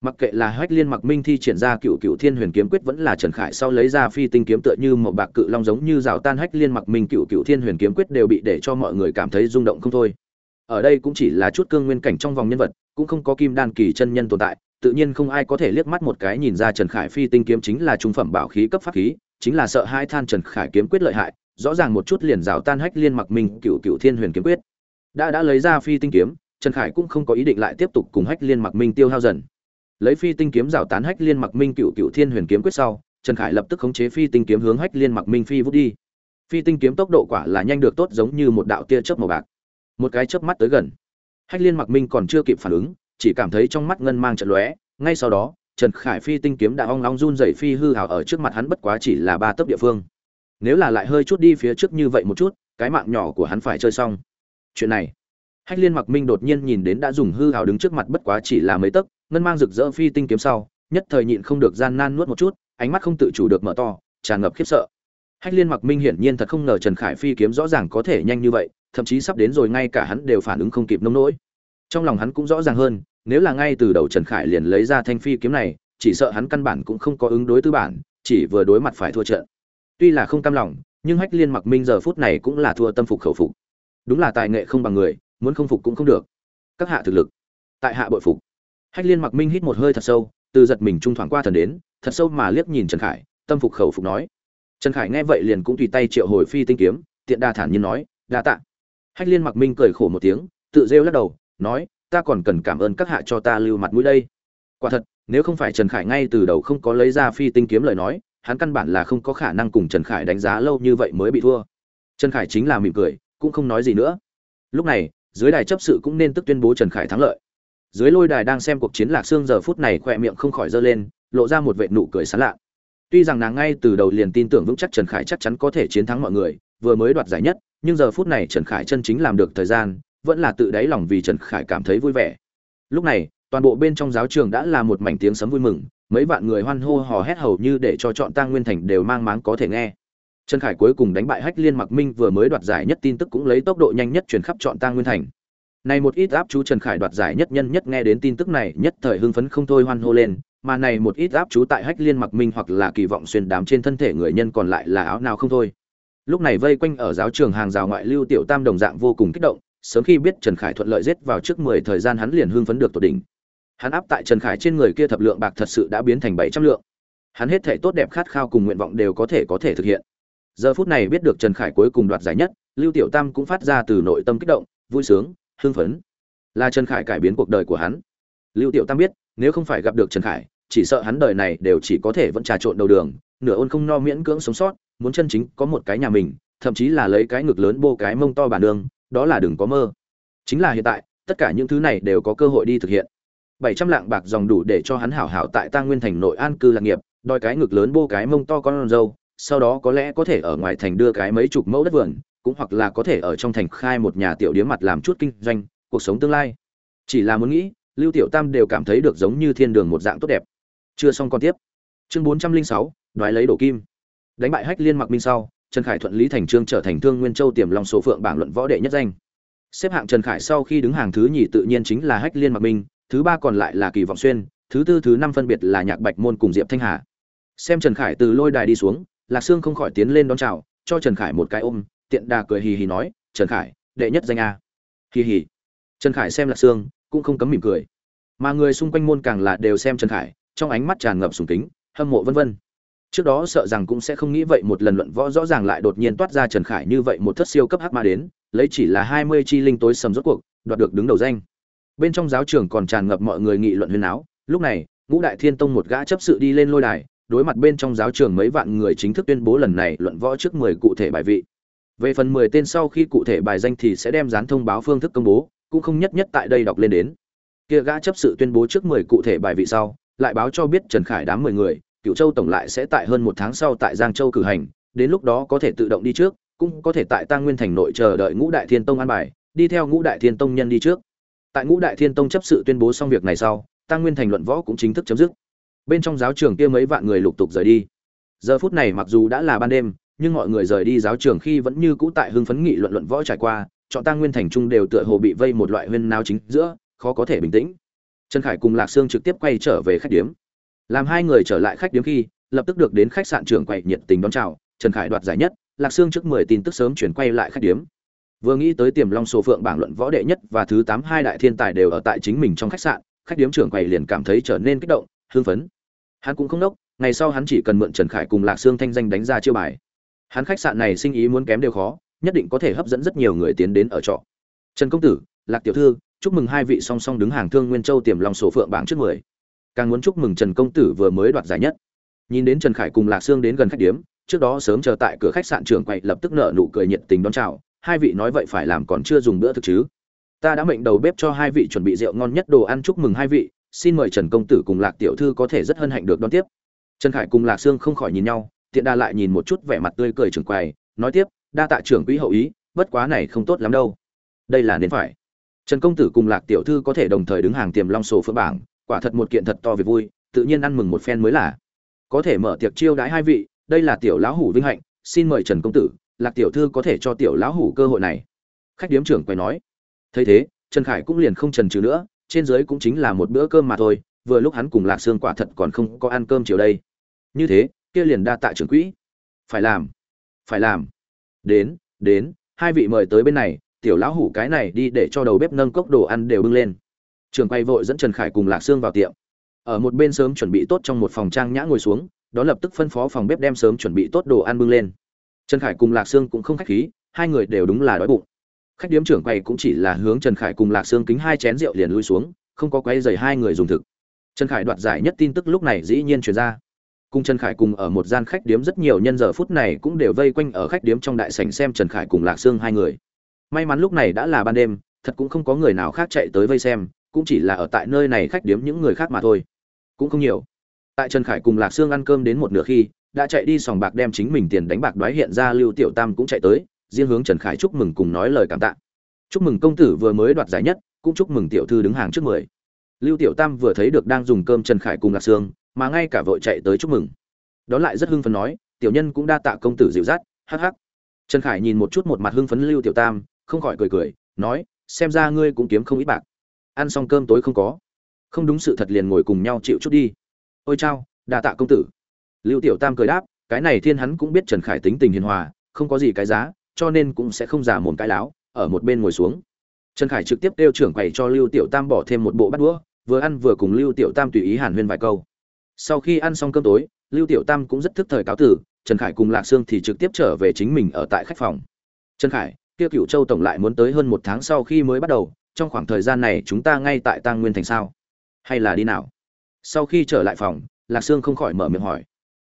mặc kệ là hách liên mặc minh thi triển ra cựu cựu thiên huyền kiếm quyết vẫn là trần khải sau lấy ra phi tinh kiếm tựa như một bạc cự long giống như rào tan hách liên mặc minh cựu cựu thiên huyền kiếm quyết đều bị để cho mọi người cảm thấy rung động không thôi. Ở đây cũng chỉ là chút cương nguyên cảnh trong vòng nhân vật, cũng không có kim đan kỳ chân nhân tồn tại, tự nhiên không ai có thể liếc mắt một cái nhìn ra trần khải phi tinh kiếm chính là trung phẩm bảo khí cấp pháp khí, chính là sợ hai than trần khải kiếm quyết lợi hại, rõ ràng một chút liền rào tan hách liên mặc minh cựu cựu thiên huyền kiếm quyết. Đã đã lấy ra phi tinh kiếm, trần khải cũng không có ý định lại tiếp tục cùng hách liên mặc minh tiêu hao dần lấy phi tinh kiếm rào tán hách liên mặc minh cựu cựu thiên huyền kiếm quyết sau, trần khải lập tức khống chế phi tinh kiếm hướng hách liên mặc minh phi vút đi. Phi tinh kiếm tốc độ quả là nhanh được tốt giống như một đạo tia chớp màu bạc. Một cái chớp mắt tới gần. Hách liên mặc minh còn chưa kịp phản ứng, chỉ cảm thấy trong mắt ngân mang trận lóe. Ngay sau đó, trần khải phi tinh kiếm đã ong long run dày phi hư hào ở trước mặt hắn bất quá chỉ là ba tấc địa phương. Nếu là lại hơi chút đi phía trước như vậy một chút, cái mạng nhỏ của hắn phải chơi xong. Chuyện này, hách liên mặc minh đột nhiên nhìn đến đã dùng hư hào đứng trước mặt bất quá chỉ là mấy tấc ngân mang rực rỡ phi tinh kiếm sau, nhất thời nhịn không được gian nan nuốt một chút, ánh mắt không tự chủ được mở to, tràn ngập khiếp sợ. Hách liên mặc minh hiển nhiên thật không ngờ trần khải phi kiếm rõ ràng có thể nhanh như vậy, thậm chí sắp đến rồi ngay cả hắn đều phản ứng không kịp nông nỗi. Trong lòng hắn cũng rõ ràng hơn, nếu là ngay từ đầu trần khải liền lấy ra thanh phi kiếm này, chỉ sợ hắn căn bản cũng không có ứng đối tư bản, chỉ vừa đối mặt phải thua trận. Tuy là không cam lòng, nhưng hách liên mặc minh giờ phút này cũng là thua tâm phục khẩu phục. Đúng là tài nghệ không bằng người, muốn không phục cũng không được. Các hạ thực lực. Tại hạ bội phục hách liên mặc minh hít một hơi thật sâu, từ giật mình trung thoảng qua thần đến, thật sâu mà liếc nhìn trần khải, tâm phục khẩu phục nói. Trần khải nghe vậy liền cũng tùy tay triệu hồi phi tinh kiếm, tiện đa thản nhiên nói, đa tạ. Hách liên mặc minh cười khổ một tiếng, tự rêu lắc đầu, nói, ta còn cần cảm ơn các hạ cho ta lưu mặt mũi đây. Quả thật, nếu không phải trần khải ngay từ đầu không có lấy ra phi tinh kiếm lời nói, hắn căn bản là không có khả năng cùng trần khải đánh giá lâu như vậy mới bị thua. Trần khải chính là mỉm cười, cũng không nói gì nữa. Lúc này, dưới đài chấp sự cũng nên tức tuyên bố trần khải thắng lợi dưới lôi đài đang xem cuộc chiến lạc xương giờ phút này khỏe miệng không khỏi dơ lên, lộ ra một vệ nụ cười sán lạ. Tuy rằng nàng ngay từ đầu liền tin tưởng vững chắc trần khải chắc chắn có thể chiến thắng mọi người, vừa mới đoạt giải nhất, nhưng giờ phút này trần khải chân chính làm được thời gian, vẫn là tự đáy lòng vì trần khải cảm thấy vui vẻ. Lúc này, toàn bộ bên trong giáo trường đã là một mảnh tiếng sấm vui mừng, mấy vạn người hoan hô hò hét hầu như để cho chọn tang nguyên thành đều mang máng có thể nghe. Trần khải cuối cùng đánh bại hách liên mặc minh vừa mới đoạt giải nhất tin tức cũng lấy tốc độ nhanh nhất truyền khắp chọn tang nguyên thành này một ít áp chú Trần Khải đoạt giải nhất nhân nhất nghe đến tin tức này, nhất thời hưng phấn không thôi hoan hô lên, mà này một ít áp chú tại Hách Liên Mặc Minh hoặc là kỳ vọng xuyên đám trên thân thể người nhân còn lại là áo nào không thôi. Lúc này vây quanh ở giáo trường hàng rào ngoại lưu tiểu tam đồng dạng vô cùng kích động, sớm khi biết Trần Khải thuận lợi giết vào trước 10 thời gian hắn liền hưng phấn được tột đỉnh. Hắn áp tại Trần Khải trên người kia thập lượng bạc thật sự đã biến thành 700 lượng. Hắn hết thể tốt đẹp khát khao cùng nguyện vọng đều có thể có thể thực hiện. Giờ phút này biết được Trần Khải cuối cùng đoạt giải nhất, Lưu Tiểu Tam cũng phát ra từ nội tâm kích động, vui sướng, hưng phấn. Là trần khải cải biến cuộc đời của hắn. Lưu tiểu tam biết, nếu không phải gặp được trần khải, chỉ sợ hắn đời này đều chỉ có thể vẫn trà trộn đầu đường, nửa ôn không no miễn cưỡng sống sót, muốn chân chính có một cái nhà mình, thậm chí là lấy cái ngực lớn bô cái mông to bản đường, đó là đừng có mơ. Chính là hiện tại, tất cả những thứ này đều có cơ hội đi thực hiện. Bảy trăm lạng bạc dòng đủ để cho hắn hảo hảo tại tang nguyên thành nội an cư lạc nghiệp, đòi cái ngực lớn bô cái mông to con râu, sau đó có lẽ có thể ở ngoài thành đưa cái mấy chục mẫu đất vườn cũng hoặc là có thể ở trong thành khai một nhà tiểu điếm mặt làm chút kinh doanh, cuộc sống tương lai. Chỉ là muốn nghĩ, lưu tiểu tam đều cảm thấy được giống như thiên đường một dạng tốt đẹp. Chưa xong còn tiếp. Chương bốn trăm linh sáu, đoái lấy đổ kim. Đánh bại hách liên mặc minh sau, trần khải thuận lý thành trương trở thành thương nguyên châu tiềm long số phượng bảng luận võ đệ nhất danh. Xếp hạng trần khải sau khi đứng hàng thứ nhì tự nhiên chính là hách liên mặc minh, thứ ba còn lại là kỳ vọng xuyên, thứ tư, thứ năm phân biệt là nhạc bạch môn cùng diệp thanh hà. Xem trần khải từ lôi đài đi xuống, lạc sương không khỏi tiến lên đón chào, cho trần khải một cái ôm tiện đà cười hì hì nói, trần khải, đệ nhất danh a. Hì hì. Trần khải xem lạc sương cũng không cấm mỉm cười. Mà người xung quanh môn càng là đều xem trần khải, trong ánh mắt tràn ngập sùng kính, hâm mộ vân vân. Trước đó sợ rằng cũng sẽ không nghĩ vậy một lần luận võ rõ ràng lại đột nhiên toát ra trần khải như vậy một thất siêu cấp hắc ma đến, lấy chỉ là hai mươi chi linh tối sầm rốt cuộc, đoạt được đứng đầu danh. Bên trong giáo trường còn tràn ngập mọi người nghị luận huyên áo lúc này, ngũ đại thiên tông một gã chấp sự đi lên lôi đài, đối mặt bên trong giáo trường mấy vạn người chính thức tuyên bố lần này luận võ trước mười cụ thể bài vị về phần mười tên sau khi cụ thể bài danh thì sẽ đem dán thông báo phương thức công bố, cũng không nhất nhất tại đây đọc lên đến. Kia gã chấp sự tuyên bố trước mười cụ thể bài vị sau, lại báo cho biết trần khải đám mười người cựu châu tổng lại sẽ tại hơn một tháng sau tại giang châu cử hành, đến lúc đó có thể tự động đi trước, cũng có thể tại tăng nguyên thành nội chờ đợi ngũ đại thiên tông an bài, đi theo ngũ đại thiên tông nhân đi trước. Tại ngũ đại thiên tông chấp sự tuyên bố xong việc này sau tăng nguyên thành luận võ cũng chính thức chấm dứt. Bên trong giáo trường kia mấy vạn người lục tục rời đi. Giờ phút này mặc dù đã là ban đêm nhưng mọi người rời đi giáo trường khi vẫn như cũ tại hưng phấn nghị luận luận võ trải qua, chọn tăng nguyên thành trung đều tựa hồ bị vây một loại huyên náo chính giữa, khó có thể bình tĩnh. Trần khải cùng lạc sương trực tiếp quay trở về khách điếm. Làm hai người trở lại khách điếm khi, lập tức được đến khách sạn trưởng quầy nhiệt tình đón chào, trần khải đoạt giải nhất, lạc sương trước mười tin tức sớm chuyển quay lại khách điếm. Vừa nghĩ tới tiềm long sổ phượng bảng luận võ đệ nhất và thứ tám hai đại thiên tài đều ở tại chính mình trong khách sạn, khách điếm trưởng quầy liền cảm thấy trở nên kích động, hưng phấn. Hắn cũng không đốc, ngày sau hắn chỉ cần mượn trần khải cùng lạc sương thanh danh đánh ra chiêu bài hắn khách sạn này sinh ý muốn kém đều khó, nhất định có thể hấp dẫn rất nhiều người tiến đến ở trọ. Trần công tử, lạc tiểu thư, chúc mừng hai vị song song đứng hàng thương nguyên châu tiềm lòng sổ phượng bảng trước mười. Càng muốn chúc mừng trần công tử vừa mới đoạt giải nhất. Nhìn đến trần khải cùng lạc sương đến gần khách điếm, trước đó sớm chờ tại cửa khách sạn trưởng quậy lập tức nợ nụ cười nhiệt tình đón chào, hai vị nói vậy phải làm còn chưa dùng bữa thực chứ. Ta đã mệnh đầu bếp cho hai vị chuẩn bị rượu ngon nhất đồ ăn chúc mừng hai vị, xin mời trần công tử cùng lạc tiểu thư có thể rất hân hạnh được đón tiếp. Trần khải cùng lạc sương không khỏi nhìn nhau tiện đa lại nhìn một chút vẻ mặt tươi cười trưởng quầy, nói tiếp, đa tạ trưởng quỹ hậu ý, bất quá này không tốt lắm đâu. Đây là nên phải. Trần công tử cùng lạc tiểu thư có thể đồng thời đứng hàng tiềm long sổ phượng bảng, quả thật một kiện thật to việc vui, tự nhiên ăn mừng một phen mới là. Có thể mở tiệc chiêu đãi hai vị, đây là tiểu lão hủ vinh hạnh, xin mời trần công tử, lạc tiểu thư có thể cho tiểu lão hủ cơ hội này. Khách điếm trưởng quay nói. Thấy thế, trần khải cũng liền không trần trừ nữa, trên dưới cũng chính là một bữa cơm mà thôi, vừa lúc hắn cùng lạc sương quả thật còn không có ăn cơm chiều đây. Như thế kia liền đa tạ trưởng quỹ. Phải làm phải làm. Đến đến, hai vị mời tới bên này, tiểu lão hủ cái này đi để cho đầu bếp nâng cốc đồ ăn đều bưng lên. Trường quay vội dẫn trần khải cùng lạc sương vào tiệm. Ở một bên sớm chuẩn bị tốt trong một phòng trang nhã ngồi xuống, đó lập tức phân phó phòng bếp đem sớm chuẩn bị tốt đồ ăn bưng lên. Trần khải cùng lạc sương cũng không khách khí, hai người đều đúng là đói bụng. Khách điếm trưởng quầy cũng chỉ là hướng trần khải cùng lạc sương kính hai chén rượu liền lui xuống, không có quay dày hai người dùng thực. Trần khải đoạt giải nhất tin tức lúc này dĩ nhiên chuyển ra cùng trần khải cùng ở một gian khách điếm rất nhiều nhân giờ phút này cũng đều vây quanh ở khách điếm trong đại sảnh xem trần khải cùng lạc sương hai người. May mắn lúc này đã là ban đêm, thật cũng không có người nào khác chạy tới vây xem, cũng chỉ là ở tại nơi này khách điếm những người khác mà thôi. Cũng không nhiều. Tại trần khải cùng lạc sương ăn cơm đến một nửa khi, đã chạy đi sòng bạc đem chính mình tiền đánh bạc đoái hiện ra lưu tiểu tam cũng chạy tới, riêng hướng trần khải chúc mừng cùng nói lời cảm tạ. Chúc mừng công tử vừa mới đoạt giải nhất, cũng chúc mừng tiểu thư đứng hàng trước mười. Lưu tiểu tam vừa thấy được đang dùng cơm trần khải cùng lạc sương mà ngay cả vội chạy tới chúc mừng. Đón lại rất hưng phấn nói, tiểu nhân cũng đa tạ công tử dịu dắt, hắc hắc. Trần khải nhìn một chút một mặt hưng phấn lưu tiểu tam, không khỏi cười cười, nói, xem ra ngươi cũng kiếm không ít bạc. Ăn xong cơm tối không có. Không đúng sự thật liền ngồi cùng nhau chịu chút đi. Ôi chao, đa tạ công tử. Lưu tiểu tam cười đáp, cái này thiên hắn cũng biết trần khải tính tình hiền hòa, không có gì cái giá, cho nên cũng sẽ không giả mồm cái láo, ở một bên ngồi xuống. Trần khải trực tiếp kêu trưởng quầy cho lưu tiểu tam bỏ thêm một bộ bát đũa, vừa ăn vừa cùng lưu tiểu tam tùy ý hàn huyên vài câu sau khi ăn xong cơm tối, lưu tiểu tam cũng rất thức thời cáo tử, trần khải cùng lạc sương thì trực tiếp trở về chính mình ở tại khách phòng. Trần khải, kia cựu châu tổng lại muốn tới hơn một tháng sau khi mới bắt đầu, trong khoảng thời gian này chúng ta ngay tại tang nguyên thành sao? Hay là đi nào? Sau khi trở lại phòng, lạc sương không khỏi mở miệng hỏi.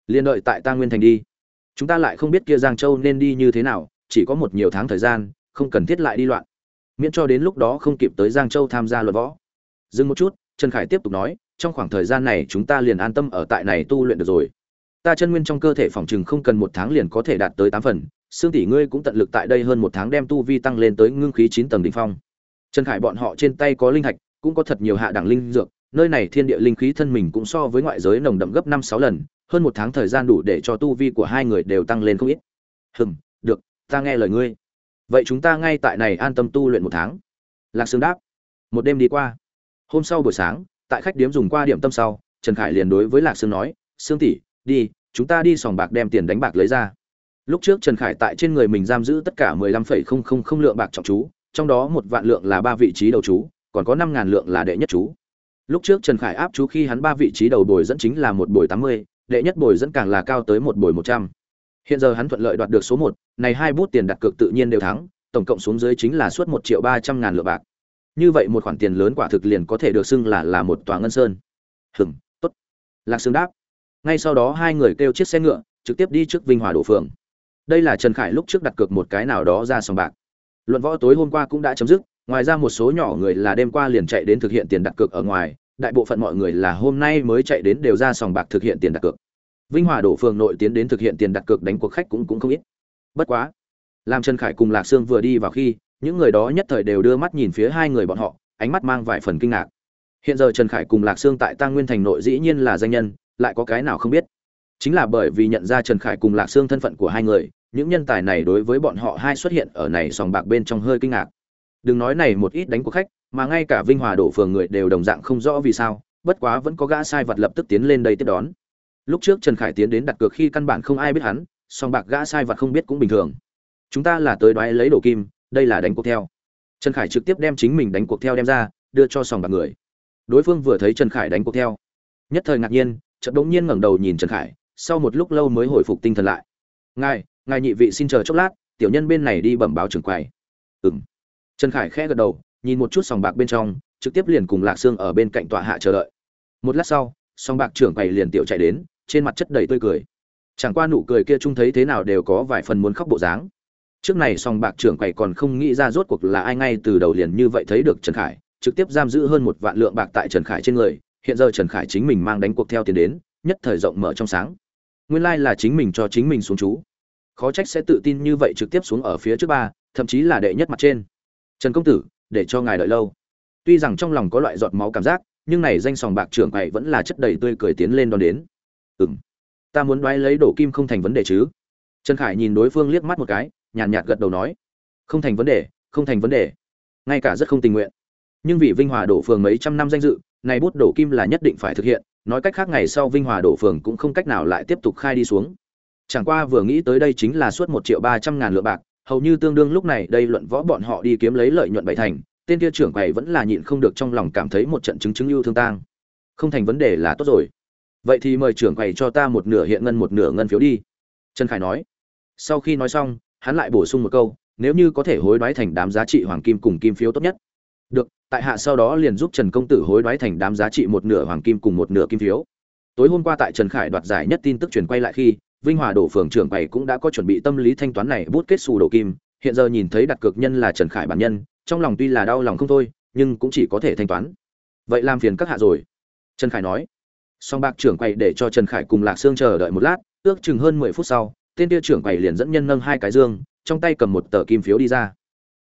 Liền đợi tại tang nguyên thành đi. Chúng ta lại không biết kia giang châu nên đi như thế nào, chỉ có một nhiều tháng thời gian, không cần thiết lại đi loạn. Miễn cho đến lúc đó không kịp tới giang châu tham gia luật võ. Dừng một chút, trần khải tiếp tục nói trong khoảng thời gian này chúng ta liền an tâm ở tại này tu luyện được rồi. Ta chân nguyên trong cơ thể phòng chừng không cần một tháng liền có thể đạt tới tám phần, xương tỷ ngươi cũng tận lực tại đây hơn một tháng đem tu vi tăng lên tới ngưng khí chín tầng đ ỉ n h phong. Trần khải bọn họ trên tay có linh thạch, cũng có thật nhiều hạ đẳng linh dược, nơi này thiên địa linh khí thân mình cũng so với ngoại giới nồng đậm gấp năm sáu lần, hơn một tháng thời gian đủ để cho tu vi của hai người đều tăng lên không ít. Hừm, được, ta nghe lời ngươi. Vậy chúng ta ngay tại này an tâm tu luyện một tháng. Lạc sương đáp, một đêm đi qua. Hôm sau buổi sáng tại khách điếm dùng qua điểm tâm sau, trần khải liền đối với lạc sương nói, sương tỷ, đi, chúng ta đi sòng bạc đem tiền đánh bạc lấy ra. Lúc trước trần khải tại trên người mình giam giữ tất cả mười lăm phẩy không không không lượng bạc trọng chú, trong đó một vạn lượng là ba vị trí đầu chú, còn có năm ngàn lượng là đệ nhất chú. Lúc trước trần khải áp chú khi hắn ba vị trí đầu bồi dẫn chính là một bồi tám mươi, đệ nhất bồi dẫn càng là cao tới một bồi một trăm. Hiện giờ hắn thuận lợi đoạt được số một, này hai bút tiền đặt cược tự nhiên đều thắng, tổng cộng xuống dưới chính là suốt một triệu ba trăm ngàn lượng bạc như vậy một khoản tiền lớn quả thực liền có thể được xưng là là một tòa ngân sơn. Hừng tốt. Lạc sương đáp. Ngay sau đó hai người kêu chiếc xe ngựa, trực tiếp đi trước vinh hòa đổ phường. Đây là trần khải lúc trước đặt cược một cái nào đó ra sòng bạc. Luận võ tối hôm qua cũng đã chấm dứt, ngoài ra một số nhỏ người là đêm qua liền chạy đến thực hiện tiền đặt cược ở ngoài, đại bộ phận mọi người là hôm nay mới chạy đến đều ra sòng bạc thực hiện tiền đặt cược. Vinh hòa đổ phường nội tiến đến thực hiện tiền đặt cược đánh cuộc khách cũng cũng không ít. Bất quá, làm trần khải cùng lạc sương vừa đi vào khi những người đó nhất thời đều đưa mắt nhìn phía hai người bọn họ, ánh mắt mang vài phần kinh ngạc. Hiện giờ trần khải cùng lạc sương tại tăng nguyên thành nội dĩ nhiên là danh nhân, lại có cái nào không biết. Chính là bởi vì nhận ra trần khải cùng lạc sương thân phận của hai người, những nhân tài này đối với bọn họ hai xuất hiện ở này sòng bạc bên trong hơi kinh ngạc. Đừng nói này một ít đánh của khách, mà ngay cả vinh hòa đổ phường người đều đồng dạng không rõ vì sao, bất quá vẫn có gã sai vật lập tức tiến lên đây tiếp đón. Lúc trước trần khải tiến đến đặt cược khi căn bản không ai biết hắn song bạc gã sai vật không biết cũng bình thường. Chúng ta là tới đoái lấy đồ kim đây là đánh cuộc theo. Trần khải trực tiếp đem chính mình đánh cuộc theo đem ra, đưa cho sòng bạc người. Đối phương vừa thấy trần khải đánh cuộc theo, nhất thời ngạc nhiên, chợt g nhiên ngẩng đầu nhìn trần khải, sau một lúc lâu mới hồi phục tinh thần lại. Ngài ngài nhị vị xin chờ chốc lát, tiểu nhân bên này đi bẩm báo trưởng quầy. M trần khải khẽ gật đầu, nhìn một chút sòng bạc bên trong, trực tiếp liền cùng lạc sương ở bên cạnh tọa hạ chờ đợi. Một lát sau, sòng bạc trưởng quầy liền tiểu chạy đến, trên mặt chất đầy tươi cười. Chẳng qua nụ cười kia chung thấy thế nào đều có vài phần muốn khóc bộ dáng trước này song bạc trưởng quầy còn không nghĩ ra rốt cuộc là ai ngay từ đầu liền như vậy thấy được trần khải, trực tiếp giam giữ hơn một vạn lượng bạc tại trần khải trên người, hiện giờ trần khải chính mình mang đánh cuộc theo tiền đến, nhất thời rộng mở trong sáng. Nguyên lai là chính mình cho chính mình xuống chú. Khó trách sẽ tự tin như vậy trực tiếp xuống ở phía trước ba, thậm chí là đệ nhất mặt trên. Trần công tử, để cho ngài đợi lâu. Tuy rằng trong lòng có loại giọt máu cảm giác, nhưng này danh sòng bạc trưởng quầy vẫn là chất đầy tươi cười tiến lên đón đến. Ừm, ta muốn đoái lấy đổ kim không thành vấn đề chứ. Trần khải nhìn đối phương liếc mắt một cái nhàn nhạt, gật đầu nói không thành vấn đề không thành vấn đề. Ngay cả rất không tình nguyện. Nhưng vì vinh hòa đổ phường mấy trăm năm danh dự này bút đổ kim là nhất định phải thực hiện nói cách khác ngày sau vinh hòa đổ phường cũng không cách nào lại tiếp tục khai đi xuống. Chẳng qua vừa nghĩ tới đây chính là suốt một triệu ba trăm ngàn lượng bạc hầu như tương đương lúc này đây luận võ bọn họ đi kiếm lấy lợi nhuận bảy thành tên kia trưởng quầy vẫn là nhịn không được trong lòng cảm thấy một trận chứng chứng yêu thương tang. Không thành vấn đề là tốt rồi. Vậy thì mời trưởng quầy cho ta một nửa hiện ngân một nửa ngân phiếu đi. Trần khải nói. Sau khi nói xong hắn lại bổ sung một câu, nếu như có thể hối đoái thành đám giá trị hoàng kim cùng kim phiếu tốt nhất. Được, tại hạ sau đó liền giúp trần công tử hối đoái thành đám giá trị một nửa hoàng kim cùng một nửa kim phiếu. Tối hôm qua tại trần khải đoạt giải nhất tin tức truyền quay lại khi, vinh hòa đổ phường trưởng quầy cũng đã có chuẩn bị tâm lý thanh toán này bút kết xù đổ kim. Hiện giờ nhìn thấy đặt cược nhân là trần khải bản nhân, trong lòng tuy là đau lòng không thôi, nhưng cũng chỉ có thể thanh toán. Vậy làm phiền các hạ rồi. Trần khải nói. Song bạc trưởng quầy để cho trần khải cùng lạc sương chờ đợi một lát, ước chừng hơn mười phút sau tên tiêu trưởng quầy liền dẫn nhân nâng hai cái dương, trong tay cầm một tờ kim phiếu đi ra.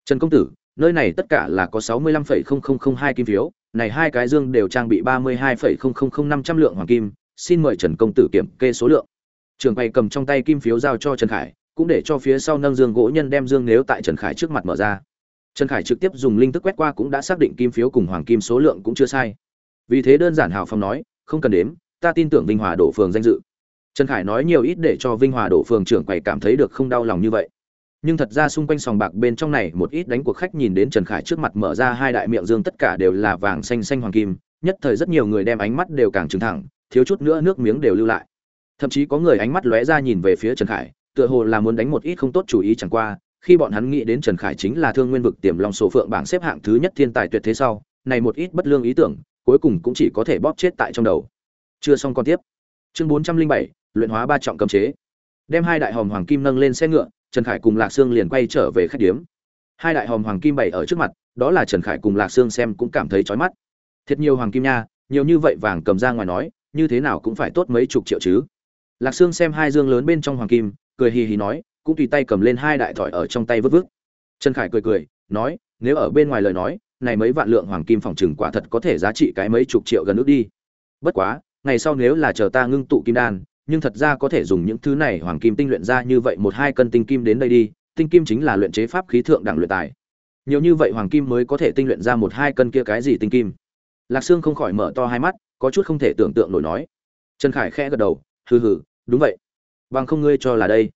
Trần công tử, nơi này tất cả là có sáu mươi lăm phẩy không không không hai kim phiếu, này hai cái dương đều trang bị ba mươi hai phẩy không không không năm trăm lượng hoàng kim, xin mời trần công tử kiểm kê số lượng. Trưởng quầy cầm trong tay kim phiếu giao cho trần khải, cũng để cho phía sau nâng dương gỗ nhân đem dương nếu tại trần khải trước mặt mở ra. Trần khải trực tiếp dùng linh thức quét qua cũng đã xác định kim phiếu cùng hoàng kim số lượng cũng chưa sai. Vì thế đơn giản hào phong nói, không cần đếm, ta tin tưởng vinh hòa đổ phường danh dự trần khải nói nhiều ít để cho vinh hòa đổ phường trưởng quầy cảm thấy được không đau lòng như vậy. Nhưng thật ra xung quanh sòng bạc bên trong này một ít đánh cuộc khách nhìn đến trần khải trước mặt mở ra hai đại miệng dương tất cả đều là vàng xanh xanh hoàng kim, nhất thời rất nhiều người đem ánh mắt đều càng trừng thẳng, thiếu chút nữa nước miếng đều lưu lại. Thậm chí có người ánh mắt lóe ra nhìn về phía trần khải, tựa hồ là muốn đánh một ít không tốt chủ ý chẳng qua, khi bọn hắn nghĩ đến trần khải chính là thương nguyên vực tiềm long sổ phượng bảng xếp hạng thứ nhất thiên tài tuyệt thế sau, này một ít bất lương ý tưởng, cuối cùng cũng chỉ có thể bóp chết tại trong đầu. Chưa xong con tiếp. Chương bốn trăm linh bảy luyện hóa ba trọng cấm chế. Đem hai đại hòm hoàng kim nâng lên xe ngựa, trần khải cùng lạc sương liền quay trở về khách điếm. Hai đại hòm hoàng kim bày ở trước mặt, đó là trần khải cùng lạc sương xem cũng cảm thấy chói mắt. Thiệt nhiều hoàng kim nha, nhiều như vậy vàng cầm ra ngoài nói, như thế nào cũng phải tốt mấy chục triệu chứ. Lạc sương xem hai dương lớn bên trong hoàng kim, cười hì hì nói, cũng tùy tay cầm lên hai đại thỏi ở trong tay vứt vứt. Trần khải cười cười, nói, nếu ở bên ngoài lời nói, này mấy vạn lượng hoàng kim phòng trừng quả thật có thể giá trị cái mấy chục triệu gần ước đi. Bất quá, ngày sau nếu là chờ ta ngưng tụ kim đan nhưng thật ra có thể dùng những thứ này hoàng kim tinh luyện ra như vậy một hai cân tinh kim đến đây đi, tinh kim chính là luyện chế pháp khí thượng đẳng luyện tài. Nhiều như vậy hoàng kim mới có thể tinh luyện ra một hai cân kia cái gì tinh kim? Lạc sương không khỏi mở to hai mắt, có chút không thể tưởng tượng nổi nói. Trần khải khẽ gật đầu, hừ hừ, đúng vậy. Bằng không ngươi cho là đây.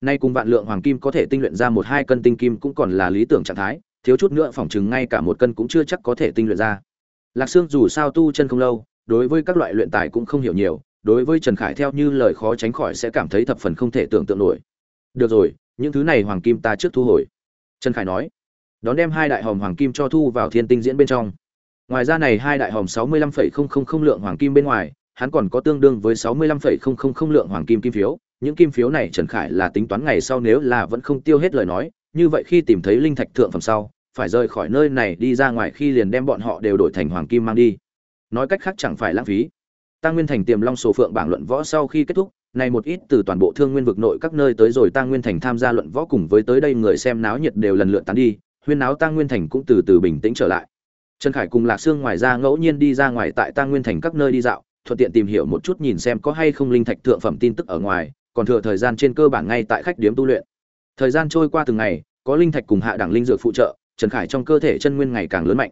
Nay cùng vạn lượng hoàng kim có thể tinh luyện ra một hai cân tinh kim cũng còn là lý tưởng trạng thái, thiếu chút nữa phỏng chừng ngay cả một cân cũng chưa chắc có thể tinh luyện ra. Lạc sương dù sao tu chân không lâu, đối với các loại luyện tài cũng không hiểu nhiều đối với trần khải theo như lời khó tránh khỏi sẽ cảm thấy thập phần không thể tưởng tượng nổi. Được rồi, những thứ này hoàng kim ta trước thu hồi. Trần khải nói, đón đem hai đại hòm hoàng kim cho thu vào thiên tinh diễn bên trong. Ngoài ra này hai đại hòm sáu mươi lăm phẩy không không không lượng hoàng kim bên ngoài, hắn còn có tương đương với sáu mươi lăm phẩy không không không lượng hoàng kim kim phiếu. Những kim phiếu này trần khải là tính toán ngày sau nếu là vẫn không tiêu hết lời nói, như vậy khi tìm thấy linh thạch thượng phẩm sau, phải rời khỏi nơi này đi ra ngoài khi liền đem bọn họ đều đổi thành hoàng kim mang đi. Nói cách khác chẳng phải lãng phí tăng nguyên thành tiềm long sổ phượng bảng luận võ sau khi kết thúc này một ít từ toàn bộ thương nguyên vực nội các nơi tới rồi tăng nguyên thành tham gia luận võ cùng với tới đây người xem náo nhiệt đều lần lượt tán đi, huyên náo tăng nguyên thành cũng từ từ bình tĩnh trở lại. Trần khải cùng lạc sương ngoài ra ngẫu nhiên đi ra ngoài tại tăng nguyên thành các nơi đi dạo, thuận tiện tìm hiểu một chút nhìn xem có hay không linh thạch thượng phẩm tin tức ở ngoài, còn thừa thời gian trên cơ bản ngay tại khách điếm tu luyện. Thời gian trôi qua từng ngày, có linh thạch cùng hạ đẳng linh dược phụ trợ, trần khải trong cơ thể chân nguyên ngày càng lớn mạnh.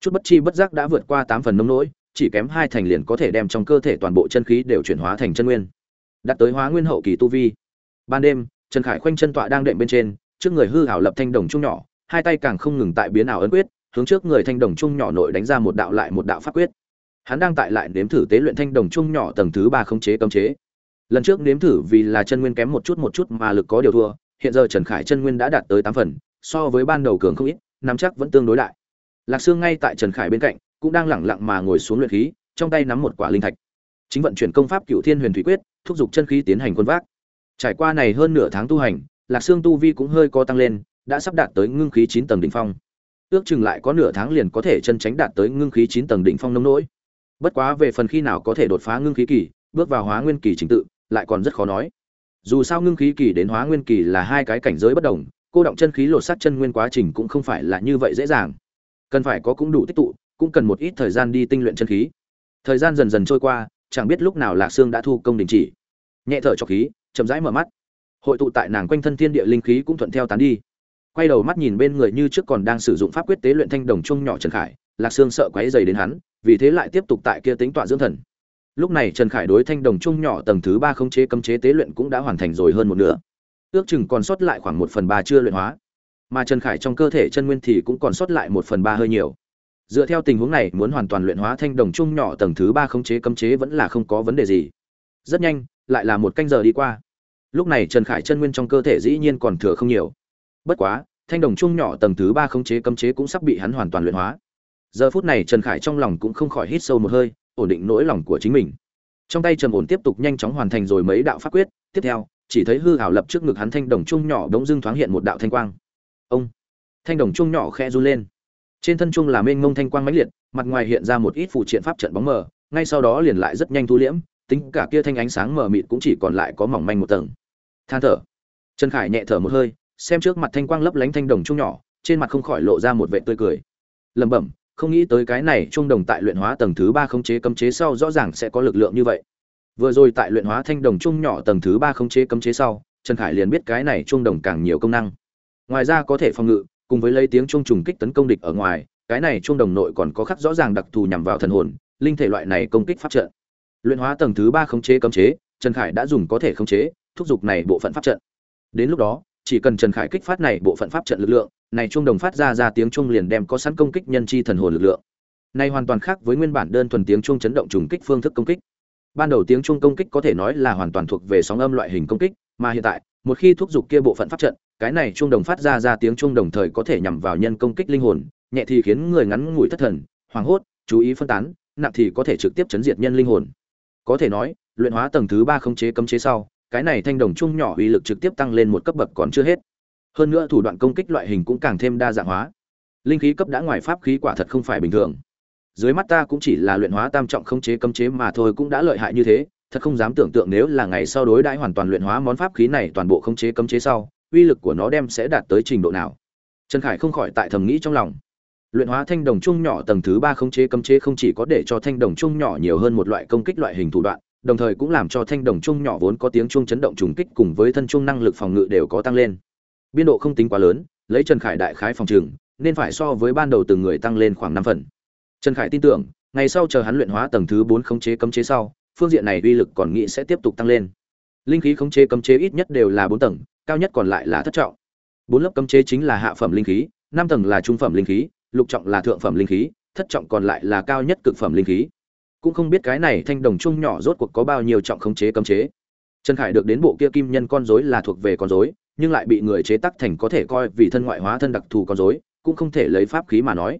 Chút bất chi bất giác đã vượt qua tám phần nông nỗi chỉ kém hai thành liền có thể đem trong cơ thể toàn bộ chân khí đều chuyển hóa thành chân nguyên. Đạt tới hóa nguyên hậu kỳ tu vi. Ban đêm, trần khải khoanh chân tọa đang đệm bên trên, trước người hư hảo lập thanh đồng trung nhỏ, hai tay càng không ngừng tại biến ảo ấn quyết, hướng trước người thanh đồng trung nhỏ nội đánh ra một đạo lại một đạo pháp quyết. Hắn đang tại lại nếm thử tế luyện thanh đồng trung nhỏ tầng thứ ba khống chế cấm chế. Lần trước nếm thử vì là chân nguyên kém một chút một chút mà lực có điều thua, hiện giờ trần khải chân nguyên đã đạt tới tám phần, so với ban đầu cường không ít, nắm chắc vẫn tương đối đại. Lạc sương ngay tại trần khải bên cạnh cũng đang lẳng lặng mà ngồi xuống luyện khí, trong tay nắm một quả linh thạch. Chính vận chuyển công pháp cựu thiên huyền thủy quyết, thúc giục chân khí tiến hành quân vác. Trải qua này hơn nửa tháng tu hành, lạc xương tu vi cũng hơi co tăng lên, đã sắp đạt tới ngưng khí chín tầng đỉnh phong. Ước chừng lại có nửa tháng liền có thể chân tránh đạt tới ngưng khí chín tầng đỉnh phong nông nỗi. Bất quá về phần khi nào có thể đột phá ngưng khí kỳ, bước vào hóa nguyên kỳ chính tự, lại còn rất khó nói. Dù sao ngưng khí kỳ đến hóa nguyên kỳ là hai cái cảnh giới bất đồng, cô động chân khí lột sát chân nguyên quá trình cũng không phải là như vậy dễ dàng. Cần phải có cũng đủ tích tụ cũng cần một ít thời gian đi tinh luyện chân khí. Thời gian dần dần trôi qua, chẳng biết lúc nào lạc sương đã thu công đình chỉ. Nhẹ thở cho khí, chậm rãi mở mắt. Hội tụ tại nàng quanh thân thiên địa linh khí cũng thuận theo tán đi. Quay đầu mắt nhìn bên người như trước còn đang sử dụng pháp quyết tế luyện thanh đồng chung nhỏ trần khải, lạc sương sợ quấy dày đến hắn, vì thế lại tiếp tục tại kia tính tọa dưỡng thần. Lúc này trần khải đối thanh đồng chung nhỏ tầng thứ ba khống chế cấm chế tế luyện cũng đã hoàn thành rồi hơn một nửa. Ước chừng còn sót lại khoảng một phần ba chưa luyện hóa. Mà trần khải trong cơ thể chân nguyên thì cũng còn sót lại một phần ba hơi nhiều dựa theo tình huống này, muốn hoàn toàn luyện hóa thanh đồng chung nhỏ tầng thứ ba không chế, cấm chế vẫn là không có vấn đề gì. Rất nhanh, lại là một canh giờ đi qua. Lúc này trần khải chân nguyên trong cơ thể dĩ nhiên còn thừa không nhiều. Bất quá, thanh đồng chung nhỏ tầng thứ ba không chế, cấm chế cũng sắp bị hắn hoàn toàn luyện hóa. Giờ phút này trần khải trong lòng cũng không khỏi hít sâu một hơi, ổn định nỗi lòng của chính mình. Trong tay trầm ổn tiếp tục nhanh chóng hoàn thành rồi mấy đạo pháp quyết, tiếp theo, chỉ thấy hư hảo lập trước ngực hắn thanh đồng chung nhỏ đống dưng thoáng hiện một đạo thanh quang. Ông! Thanh đồng chung nhỏ khe run lên trên thân chung là mênh ngông thanh quang mãnh liệt, mặt ngoài hiện ra một ít phụ triện pháp trận bóng mờ, ngay sau đó liền lại rất nhanh thu liễm, tính cả kia thanh ánh sáng mờ mịt cũng chỉ còn lại có mỏng manh một tầng. Than thở. Trần khải nhẹ thở một hơi, xem trước mặt thanh quang lấp lánh thanh đồng chung nhỏ, trên mặt không khỏi lộ ra một vệ tươi cười. Lẩm bẩm, không nghĩ tới cái này trung đồng tại luyện hóa tầng thứ ba khống chế cấm chế sau rõ ràng sẽ có lực lượng như vậy. Vừa rồi tại luyện hóa thanh đồng trung nhỏ tầng thứ ba khống chế cấm chế sau, trần khải liền biết cái này trung đồng càng nhiều công năng. Ngoài ra có thể phòng ngự cùng với lấy tiếng chuông trùng kích tấn công địch ở ngoài, cái này chuông đồng nội còn có khắc rõ ràng đặc thù nhằm vào thần hồn, linh thể loại này công kích pháp trận. Luyện hóa tầng thứ ba khống chế cấm chế, trần khải đã dùng có thể khống chế, thúc dục này bộ phận pháp trận. Đến lúc đó, chỉ cần trần khải kích phát này bộ phận pháp trận lực lượng, này chuông đồng phát ra ra tiếng chuông liền đem có sẵn công kích nhân chi thần hồn lực lượng. Này hoàn toàn khác với nguyên bản đơn thuần tiếng chuông chấn động trùng kích phương thức công kích. Ban đầu tiếng chuông công kích có thể nói là hoàn toàn thuộc về sóng âm loại hình công kích, mà hiện tại, một khi thúc dục kia bộ phận pháp trận cái này chuông đồng phát ra ra tiếng chuông đồng thời có thể nhằm vào nhân công kích linh hồn, nhẹ thì khiến người ngắn ngủi thất thần, hoảng hốt, chú ý phân tán, nặng thì có thể trực tiếp chấn diệt nhân linh hồn. Có thể nói, luyện hóa tầng thứ ba không chế cấm chế sau, cái này thanh đồng chuông nhỏ uy lực trực tiếp tăng lên một cấp bậc còn chưa hết. Hơn nữa thủ đoạn công kích loại hình cũng càng thêm đa dạng hóa. Linh khí cấp đã ngoài pháp khí quả thật không phải bình thường. Dưới mắt ta cũng chỉ là luyện hóa tam trọng không chế cấm chế mà thôi cũng đã lợi hại như thế, thật không dám tưởng tượng nếu là ngày sau đối đãi hoàn toàn luyện hóa món pháp khí này toàn bộ không chế cấm chế sau uy lực của nó đem sẽ đạt tới trình độ nào. Trần khải không khỏi tại thầm nghĩ trong lòng. Luyện hóa thanh đồng chung nhỏ tầng thứ ba không chế cấm chế không chỉ có để cho thanh đồng chung nhỏ nhiều hơn một loại công kích loại hình thủ đoạn, đồng thời cũng làm cho thanh đồng chung nhỏ vốn có tiếng chung chấn động trùng kích cùng với thân chung năng lực phòng ngự đều có tăng lên. Biên độ không tính quá lớn, lấy trần khải đại khái phòng trường, nên phải so với ban đầu từng người tăng lên khoảng năm phần. Trần khải tin tưởng, ngày sau chờ hắn luyện hóa tầng thứ bốn khống chế cấm chế sau, phương diện này uy lực còn nghĩ sẽ tiếp tục tăng lên. Linh khí khống chế cấm chế ít nhất đều là bốn tầng cao nhất còn lại là thất trọng. Bốn lớp cấm chế chính là hạ phẩm linh khí, năm tầng là trung phẩm linh khí, lục trọng là thượng phẩm linh khí, thất trọng còn lại là cao nhất cực phẩm linh khí. Cũng không biết cái này thanh đồng trung nhỏ rốt cuộc có bao nhiêu trọng khống chế cấm chế. Trần khải được đến bộ kia kim nhân con rối là thuộc về con rối, nhưng lại bị người chế tác thành có thể coi vì thân ngoại hóa thân đặc thù con rối, cũng không thể lấy pháp khí mà nói.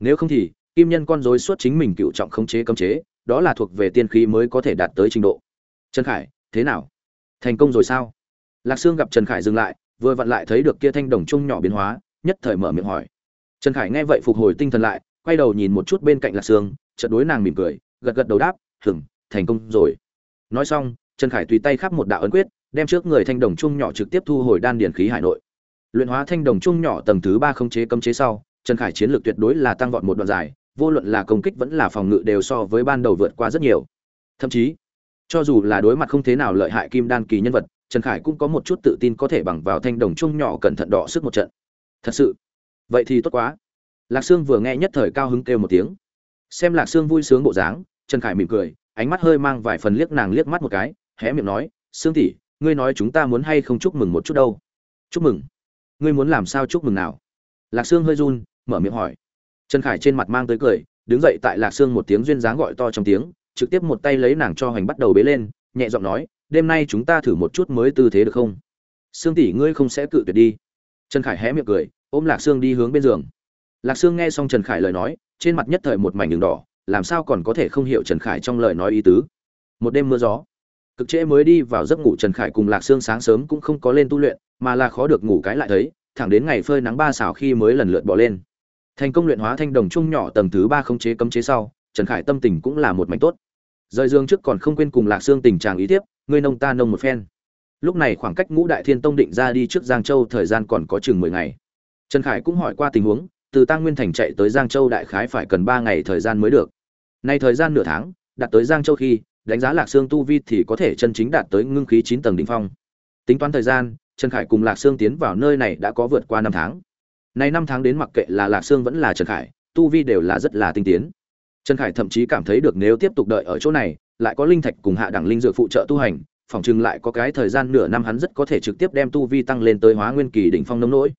Nếu không thì, kim nhân con rối suốt chính mình cựu trọng khống chế cấm chế, đó là thuộc về tiên khí mới có thể đạt tới trình độ. Trần khải, thế nào? Thành công rồi sao? Lạc sương gặp trần khải dừng lại, vừa vặn lại thấy được kia thanh đồng trung nhỏ biến hóa, nhất thời mở miệng hỏi. Trần khải nghe vậy phục hồi tinh thần lại, quay đầu nhìn một chút bên cạnh lạc sương, chợt đối nàng mỉm cười, gật gật đầu đáp hừng thành công rồi. Nói xong, trần khải tùy tay khắp một đạo ấn quyết, đem trước người thanh đồng trung nhỏ trực tiếp thu hồi đan điển khí hải nội. Luyện hóa thanh đồng trung nhỏ tầng thứ ba không chế cấm chế sau, trần khải chiến lược tuyệt đối là tăng vọt một đoạn dài, vô luận là công kích vẫn là phòng ngự đều so với ban đầu vượt qua rất nhiều. Thậm chí, cho dù là đối mặt không thế nào lợi hại kim đan kỳ nhân vật trần khải cũng có một chút tự tin có thể bằng vào thanh đồng trung nhỏ cẩn thận đỏ sức một trận. Thật sự. Vậy thì tốt quá. Lạc sương vừa nghe nhất thời cao hứng kêu một tiếng. Xem lạc sương vui sướng bộ dáng, trần khải mỉm cười, ánh mắt hơi mang vài phần liếc nàng liếc mắt một cái, hé miệng nói, sương tỷ, ngươi nói chúng ta muốn hay không chúc mừng một chút đâu? Chúc mừng? Ngươi muốn làm sao chúc mừng nào? Lạc sương hơi run, mở miệng hỏi. Trần khải trên mặt mang tới cười, đứng dậy tại lạc sương một tiếng duyên dáng gọi to trong tiếng, trực tiếp một tay lấy nàng cho hoành bắt đầu bế lên, nhẹ giọng nói đêm nay chúng ta thử một chút mới tư thế được không? Sương tỷ, ngươi không sẽ cự tuyệt đi. Trần khải hé miệng cười, ôm lạc sương đi hướng bên giường. Lạc sương nghe xong trần khải lời nói, trên mặt nhất thời một mảnh đường đỏ, làm sao còn có thể không hiểu trần khải trong lời nói ý tứ? Một đêm mưa gió, cực trễ mới đi vào giấc ngủ trần khải cùng lạc sương sáng sớm cũng không có lên tu luyện, mà là khó được ngủ cái lại thấy, thẳng đến ngày phơi nắng ba xảo khi mới lần lượt bỏ lên. Thành công luyện hóa thanh đồng trung nhỏ tầng thứ ba không chế cấm chế sau, trần khải tâm tình cũng là một mảnh tốt. Rời dương trước còn không quên cùng lạc sương tình trạng ý tiếp ngươi nông ta nông một phen. Lúc này khoảng cách ngũ đại thiên tông định ra đi trước giang châu thời gian còn có chừng mười ngày. Trần khải cũng hỏi qua tình huống, từ tăng nguyên thành chạy tới giang châu đại khái phải cần ba ngày thời gian mới được. Nay thời gian nửa tháng, đạt tới giang châu khi, đánh giá lạc sương tu vi thì có thể chân chính đạt tới ngưng khí chín tầng đỉnh phong. Tính toán thời gian, trần khải cùng lạc sương tiến vào nơi này đã có vượt qua năm tháng. Nay năm tháng đến mặc kệ là lạc sương vẫn là trần khải, tu vi đều là rất là tinh tiến. Trần khải thậm chí cảm thấy được nếu tiếp tục đợi ở chỗ này lại có linh thạch cùng hạ đẳng linh dược phụ trợ tu hành phòng trường lại có cái thời gian nửa năm hắn rất có thể trực tiếp đem tu vi tăng lên tới hóa nguyên kỳ đỉnh phong nông nỗi.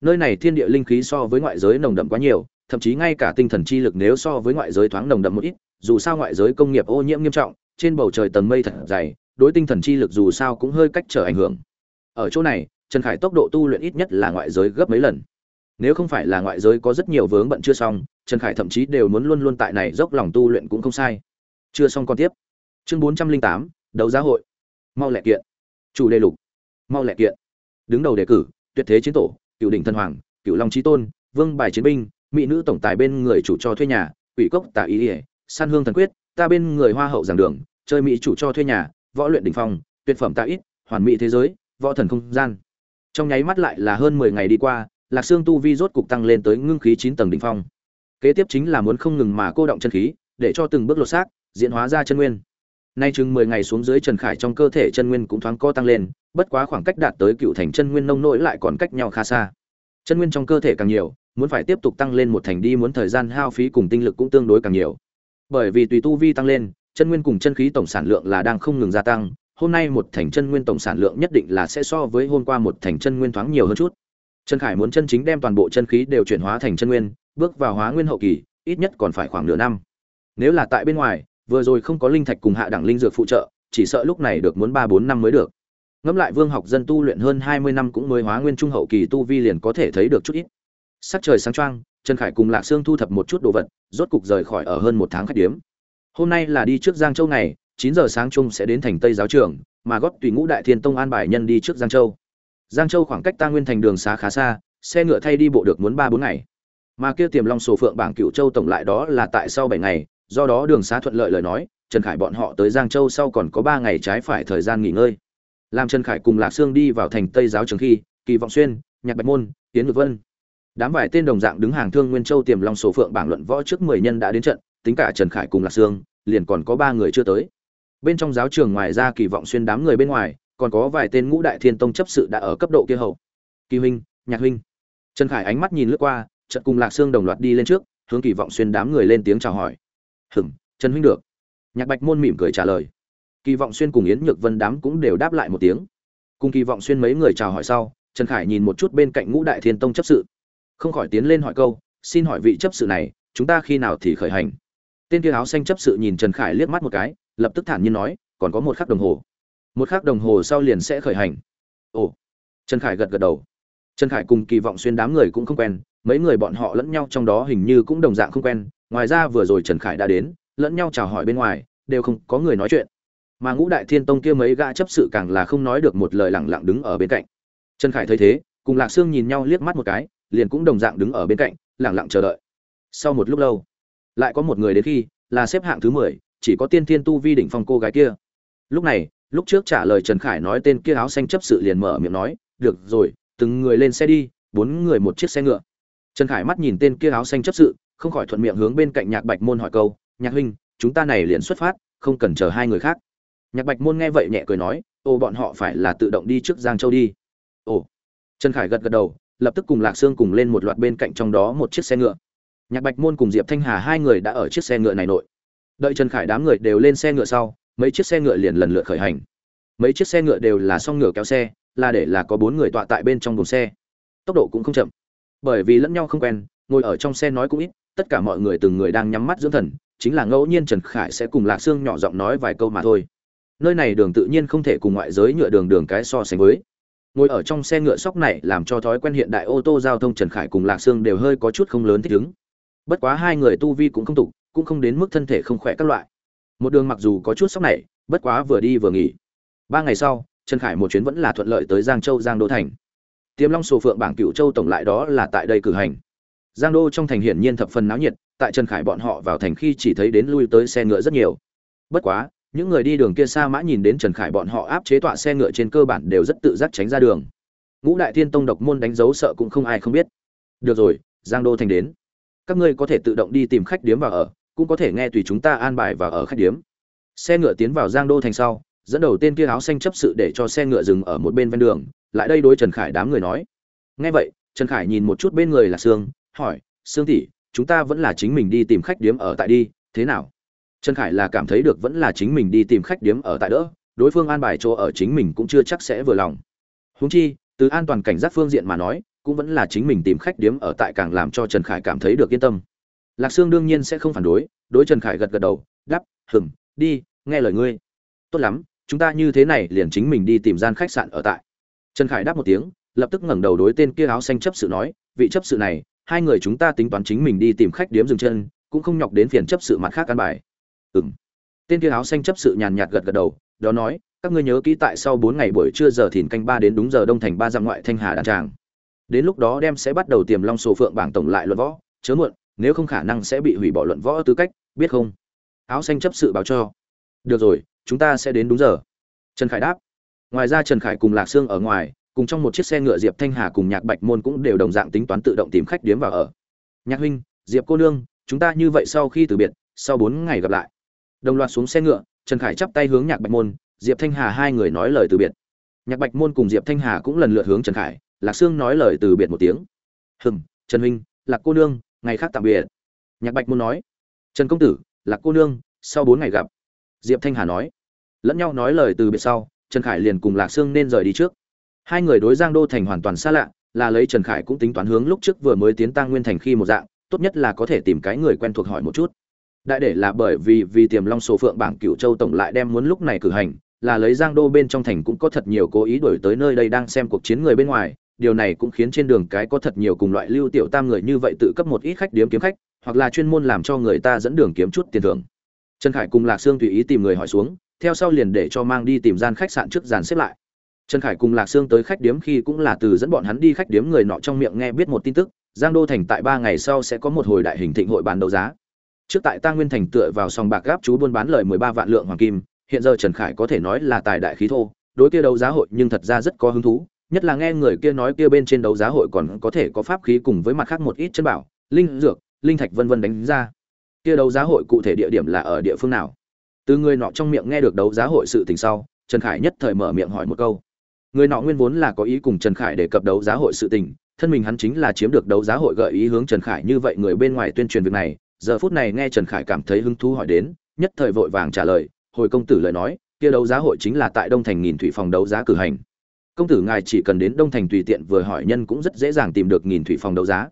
Nơi này thiên địa linh khí so với ngoại giới nồng đậm quá nhiều, thậm chí ngay cả tinh thần chi lực nếu so với ngoại giới thoáng nồng đậm một ít, dù sao ngoại giới công nghiệp ô nhiễm nghiêm trọng, trên bầu trời tầng mây thật dày, đối tinh thần chi lực dù sao cũng hơi cách trở ảnh hưởng. Ở chỗ này, trần khải tốc độ tu luyện ít nhất là ngoại giới gấp mấy lần. Nếu không phải là ngoại giới có rất nhiều vướng bận chưa xong, trần khải thậm chí đều muốn luôn luôn tại này dốc lòng tu luyện cũng không sai chưa xong còn tiếp. Chương bốn trăm linh tám, đấu giá hội. Mau lẹ kiện. Chủ đề lục. Mau lẹ kiện. Đứng đầu đề cử, tuyệt thế chiến tổ, cựu đỉnh thần hoàng, cựu long trí tôn, vương bài chiến binh, mỹ nữ tổng tài bên người chủ cho thuê nhà, quỷ cốc tả ý ỉa, san hương thần quyết, ta bên người hoa hậu giảng đường, chơi mỹ chủ cho thuê nhà, võ luyện đỉnh phong, tuyệt phẩm tạ ít, hoàn mỹ thế giới, võ thần không gian. Trong nháy mắt lại là hơn mười ngày đi qua, lạc xương tu vi rốt cục tăng lên tới ngưng khí chín tầng đỉnh phong. Kế tiếp chính là muốn không ngừng mà cô động chân khí, để cho từng bước lột xác diễn hóa ra chân nguyên. Nay chừng mười ngày xuống dưới trần khải trong cơ thể chân nguyên cũng thoáng co tăng lên, bất quá khoảng cách đạt tới cựu thành chân nguyên nông nỗi lại còn cách nhau khá xa. Chân nguyên trong cơ thể càng nhiều, muốn phải tiếp tục tăng lên một thành đi muốn thời gian hao phí cùng tinh lực cũng tương đối càng nhiều. Bởi vì tùy tu vi tăng lên, chân nguyên cùng chân khí tổng sản lượng là đang không ngừng gia tăng, hôm nay một thành chân nguyên tổng sản lượng nhất định là sẽ so với hôm qua một thành chân nguyên thoáng nhiều hơn chút. Trần khải muốn chân chính đem toàn bộ chân khí đều chuyển hóa thành chân nguyên, bước vào hóa nguyên hậu kỳ, ít nhất còn phải khoảng nửa năm. Nếu là tại bên ngoài vừa rồi không có linh thạch cùng hạ đẳng linh dược phụ trợ, chỉ sợ lúc này được muốn ba bốn năm mới được. Ngẫm lại vương học dân tu luyện hơn hai mươi năm cũng mới hóa nguyên trung hậu kỳ tu vi liền có thể thấy được chút ít. Sắc trời sáng trăng trần khải cùng lạc sương thu thập một chút đồ vật, rốt cục rời khỏi ở hơn một tháng khách điếm. Hôm nay là đi trước giang châu ngày, chín giờ sáng chung sẽ đến thành tây giáo trường, mà góp tùy ngũ đại thiên tông an bài nhân đi trước giang châu. Giang châu khoảng cách ta nguyên thành đường xá khá xa, xe ngựa thay đi bộ được muốn ba bốn ngày. Mà kia tiềm long sổ phượng bảng cựu châu tổng lại đó là tại sau bảy ngày do đó đường xá thuận lợi lời nói, trần khải bọn họ tới giang châu sau còn có ba ngày trái phải thời gian nghỉ ngơi. Làm trần khải cùng lạc sương đi vào thành tây giáo trường khi, kỳ vọng xuyên, nhạc bạch môn tiến ngược vân. Đám vài tên đồng dạng đứng hàng thương nguyên châu tiềm long sổ phượng bảng luận võ trước mười nhân đã đến trận, tính cả trần khải cùng lạc sương, liền còn có ba người chưa tới. Bên trong giáo trường ngoài ra kỳ vọng xuyên đám người bên ngoài, còn có vài tên ngũ đại thiên tông chấp sự đã ở cấp độ kia hậu. Kỳ huynh, nhạc huynh. Trần khải ánh mắt nhìn lướt qua trận cùng lạc sương đồng loạt đi lên trước, hướng kỳ vọng xuyên đám người lên tiếng chào hỏi hừm trần huynh được. Nhạc bạch môn mỉm cười trả lời. Kỳ vọng xuyên cùng yến nhược vân đám cũng đều đáp lại một tiếng. Cùng kỳ vọng xuyên mấy người chào hỏi sau, trần khải nhìn một chút bên cạnh ngũ đại thiên tông chấp sự. Không khỏi tiến lên hỏi câu, xin hỏi vị chấp sự này, chúng ta khi nào thì khởi hành? Tên kia áo xanh chấp sự nhìn trần khải liếc mắt một cái, lập tức thản nhiên nói, còn có một khắc đồng hồ. Một khắc đồng hồ sau liền sẽ khởi hành. Ồ. Trần khải gật gật đầu. Trần khải cùng kỳ vọng xuyên đám người cũng không quen, mấy người bọn họ lẫn nhau trong đó hình như cũng đồng dạng không quen ngoài ra vừa rồi trần khải đã đến, lẫn nhau chào hỏi bên ngoài, đều không có người nói chuyện. Mà ngũ đại thiên tông kia mấy gã chấp sự càng là không nói được một lời lẳng lặng đứng ở bên cạnh. Trần khải thấy thế, cùng lạc sương nhìn nhau liếc mắt một cái, liền cũng đồng dạng đứng ở bên cạnh, lẳng lặng chờ đợi. Sau một lúc lâu, lại có một người đến khi, là xếp hạng thứ mười, chỉ có tiên thiên tu vi đỉnh phong cô gái kia. Lúc này, lúc trước trả lời trần khải nói tên kia áo xanh chấp sự liền mở miệng nói, được rồi, từng người lên xe đi, bốn người một chiếc xe ngựa. Trần khải mắt nhìn tên kia áo xanh chấp sự không khỏi thuận miệng hướng bên cạnh nhạc bạch môn hỏi câu, nhạc huynh, chúng ta này liền xuất phát, không cần chờ hai người khác. Nhạc bạch môn nghe vậy nhẹ cười nói ô bọn họ phải là tự động đi trước giang châu đi. Ồ. Trần khải gật gật đầu, lập tức cùng lạc sương cùng lên một loạt bên cạnh trong đó một chiếc xe ngựa. Nhạc bạch môn cùng diệp thanh hà hai người đã ở chiếc xe ngựa này nội. Đợi trần khải đám người đều lên xe ngựa sau, mấy chiếc xe ngựa liền lần lượt khởi hành. Mấy chiếc xe ngựa đều là song ngựa kéo xe, là để là có bốn người tọa tại bên trong buồng xe. Tốc độ cũng không chậm. Bởi vì lẫn nhau không quen, ngồi ở trong xe nói cũng ít tất cả mọi người từng người đang nhắm mắt dưỡng thần, chính là ngẫu nhiên trần khải sẽ cùng lạc sương nhỏ giọng nói vài câu mà thôi. Nơi này đường tự nhiên không thể cùng ngoại giới nhựa đường đường cái so sánh với. Ngồi ở trong xe ngựa sóc này làm cho thói quen hiện đại ô tô giao thông trần khải cùng lạc sương đều hơi có chút không lớn thích ứng. Bất quá hai người tu vi cũng không tục, cũng không đến mức thân thể không khỏe các loại. Một đường mặc dù có chút sóc này, bất quá vừa đi vừa nghỉ. Ba ngày sau, trần khải một chuyến vẫn là thuận lợi tới giang châu, giang đô thành. Tiềm long sổ phượng bảng cựu châu tổng lại đó là tại đây cử hành giang đô trong thành hiển nhiên thập phần náo nhiệt, tại trần khải bọn họ vào thành khi chỉ thấy đến lui tới xe ngựa rất nhiều. Bất quá, những người đi đường kia xa mã nhìn đến trần khải bọn họ áp chế tọa xe ngựa trên cơ bản đều rất tự giác tránh ra đường. Ngũ đại thiên tông độc môn đánh dấu sợ cũng không ai không biết. Được rồi, giang đô thành đến. Các ngươi có thể tự động đi tìm khách điếm vào ở, cũng có thể nghe tùy chúng ta an bài vào ở khách điếm. Xe ngựa tiến vào giang đô thành sau, dẫn đầu tên kia áo xanh chấp sự để cho xe ngựa dừng ở một bên ven đường, lại đây đối trần khải đám người nói. Nghe vậy, trần khải nhìn một chút bên người là sương hỏi, sương tỷ, chúng ta vẫn là chính mình đi tìm khách điếm ở tại đi, thế nào? Trần khải là cảm thấy được vẫn là chính mình đi tìm khách điếm ở tại đỡ, đối phương an bài chỗ ở chính mình cũng chưa chắc sẽ vừa lòng. Húng chi, từ an toàn cảnh giác phương diện mà nói, cũng vẫn là chính mình tìm khách điếm ở tại càng làm cho trần khải cảm thấy được yên tâm. Lạc sương đương nhiên sẽ không phản đối đối trần khải gật gật đầu đắp hừng đi, nghe lời ngươi. Tốt lắm, chúng ta như thế này liền chính mình đi tìm gian khách sạn ở tại. Trần khải đáp một tiếng, lập tức ngẩng đầu đối tên kia áo xanh chấp sự nói, vị chấp sự này hai người chúng ta tính toán chính mình đi tìm khách điếm dừng chân, cũng không nhọc đến phiền chấp sự mặt khác căn bài. Ừ m tên kia áo xanh chấp sự nhàn nhạt gật gật đầu, đó nói, các ngươi nhớ kỹ tại sau bốn ngày buổi trưa giờ thìn canh ba đến đúng giờ đông thành ba dặm ngoại thanh hà đàn tràng. Đến lúc đó đem sẽ bắt đầu tiềm long sổ phượng bảng tổng lại luận võ, chớ muộn, nếu không khả năng sẽ bị hủy bỏ luận võ tư cách, biết không? Áo xanh chấp sự báo cho. Được rồi, chúng ta sẽ đến đúng giờ. Trần khải đáp. Ngoài ra trần khải cùng lạc sương ở ngoài cùng trong một chiếc xe ngựa diệp thanh hà cùng nhạc bạch môn cũng đều đồng dạng tính toán tự động tìm khách điếm vào ở. Nhạc huynh, diệp cô nương, chúng ta như vậy sau khi từ biệt, sau bốn ngày gặp lại. Đồng loạt xuống xe ngựa, trần khải chắp tay hướng nhạc bạch môn, diệp thanh hà hai người nói lời từ biệt. Nhạc bạch môn cùng diệp thanh hà cũng lần lượt hướng trần khải, lạc sương nói lời từ biệt một tiếng. Hừm, trần huynh, lạc cô nương, ngày khác tạm biệt. Nhạc bạch môn nói. Trần công tử, lạc cô nương, sau bốn ngày gặp. Diệp thanh hà nói. Lẫn nhau nói lời từ biệt sau, trần khải liền cùng lạc sương nên rời đi trước hai người đối giang đô thành hoàn toàn xa lạ, là lấy trần khải cũng tính toán hướng lúc trước vừa mới tiến tăng nguyên thành khi một dạng, tốt nhất là có thể tìm cái người quen thuộc hỏi một chút. Đại để là bởi vì vì tiềm long số phượng bảng cựu châu tổng lại đem muốn lúc này cử hành, là lấy giang đô bên trong thành cũng có thật nhiều cố ý đổi tới nơi đây đang xem cuộc chiến người bên ngoài, điều này cũng khiến trên đường cái có thật nhiều cùng loại lưu tiểu tam người như vậy tự cấp một ít khách điếm kiếm khách, hoặc là chuyên môn làm cho người ta dẫn đường kiếm chút tiền thưởng. Trần khải cùng lạc sương tùy ý tìm người hỏi xuống, theo sau liền để cho mang đi tìm gian khách sạn trước dàn xếp lại trần khải cùng lạc sương tới khách điếm khi cũng là từ dẫn bọn hắn đi khách điếm người nọ trong miệng nghe biết một tin tức, giang đô thành tại ba ngày sau sẽ có một hồi đại hình thịnh hội bán đấu giá. Trước tại tăng nguyên thành tựa vào sòng bạc gáp chú buôn bán lời mười ba vạn lượng hoàng kim, hiện giờ trần khải có thể nói là tài đại khí thô, đối kia đấu giá hội nhưng thật ra rất có hứng thú, nhất là nghe người kia nói kia bên trên đấu giá hội còn có thể có pháp khí cùng với mặt khác một ít chân bảo, linh dược, linh thạch vân vân đánh ra. Kia đấu giá hội cụ thể địa điểm là ở địa phương nào? Từ người nọ trong miệng nghe được đấu giá hội sự tình sau, trần khải nhất thời mở miệng hỏi một câu người nọ nguyên vốn là có ý cùng trần khải để cập đấu giá hội sự tình, thân mình hắn chính là chiếm được đấu giá hội gợi ý hướng trần khải như vậy người bên ngoài tuyên truyền việc này. Giờ phút này nghe trần khải cảm thấy hứng thú hỏi đến, nhất thời vội vàng trả lời, hồi công tử lời nói, kia đấu giá hội chính là tại đông thành nghìn thủy phòng đấu giá cử hành. Công tử ngài chỉ cần đến đông thành tùy tiện vừa hỏi nhân cũng rất dễ dàng tìm được nghìn thủy phòng đấu giá.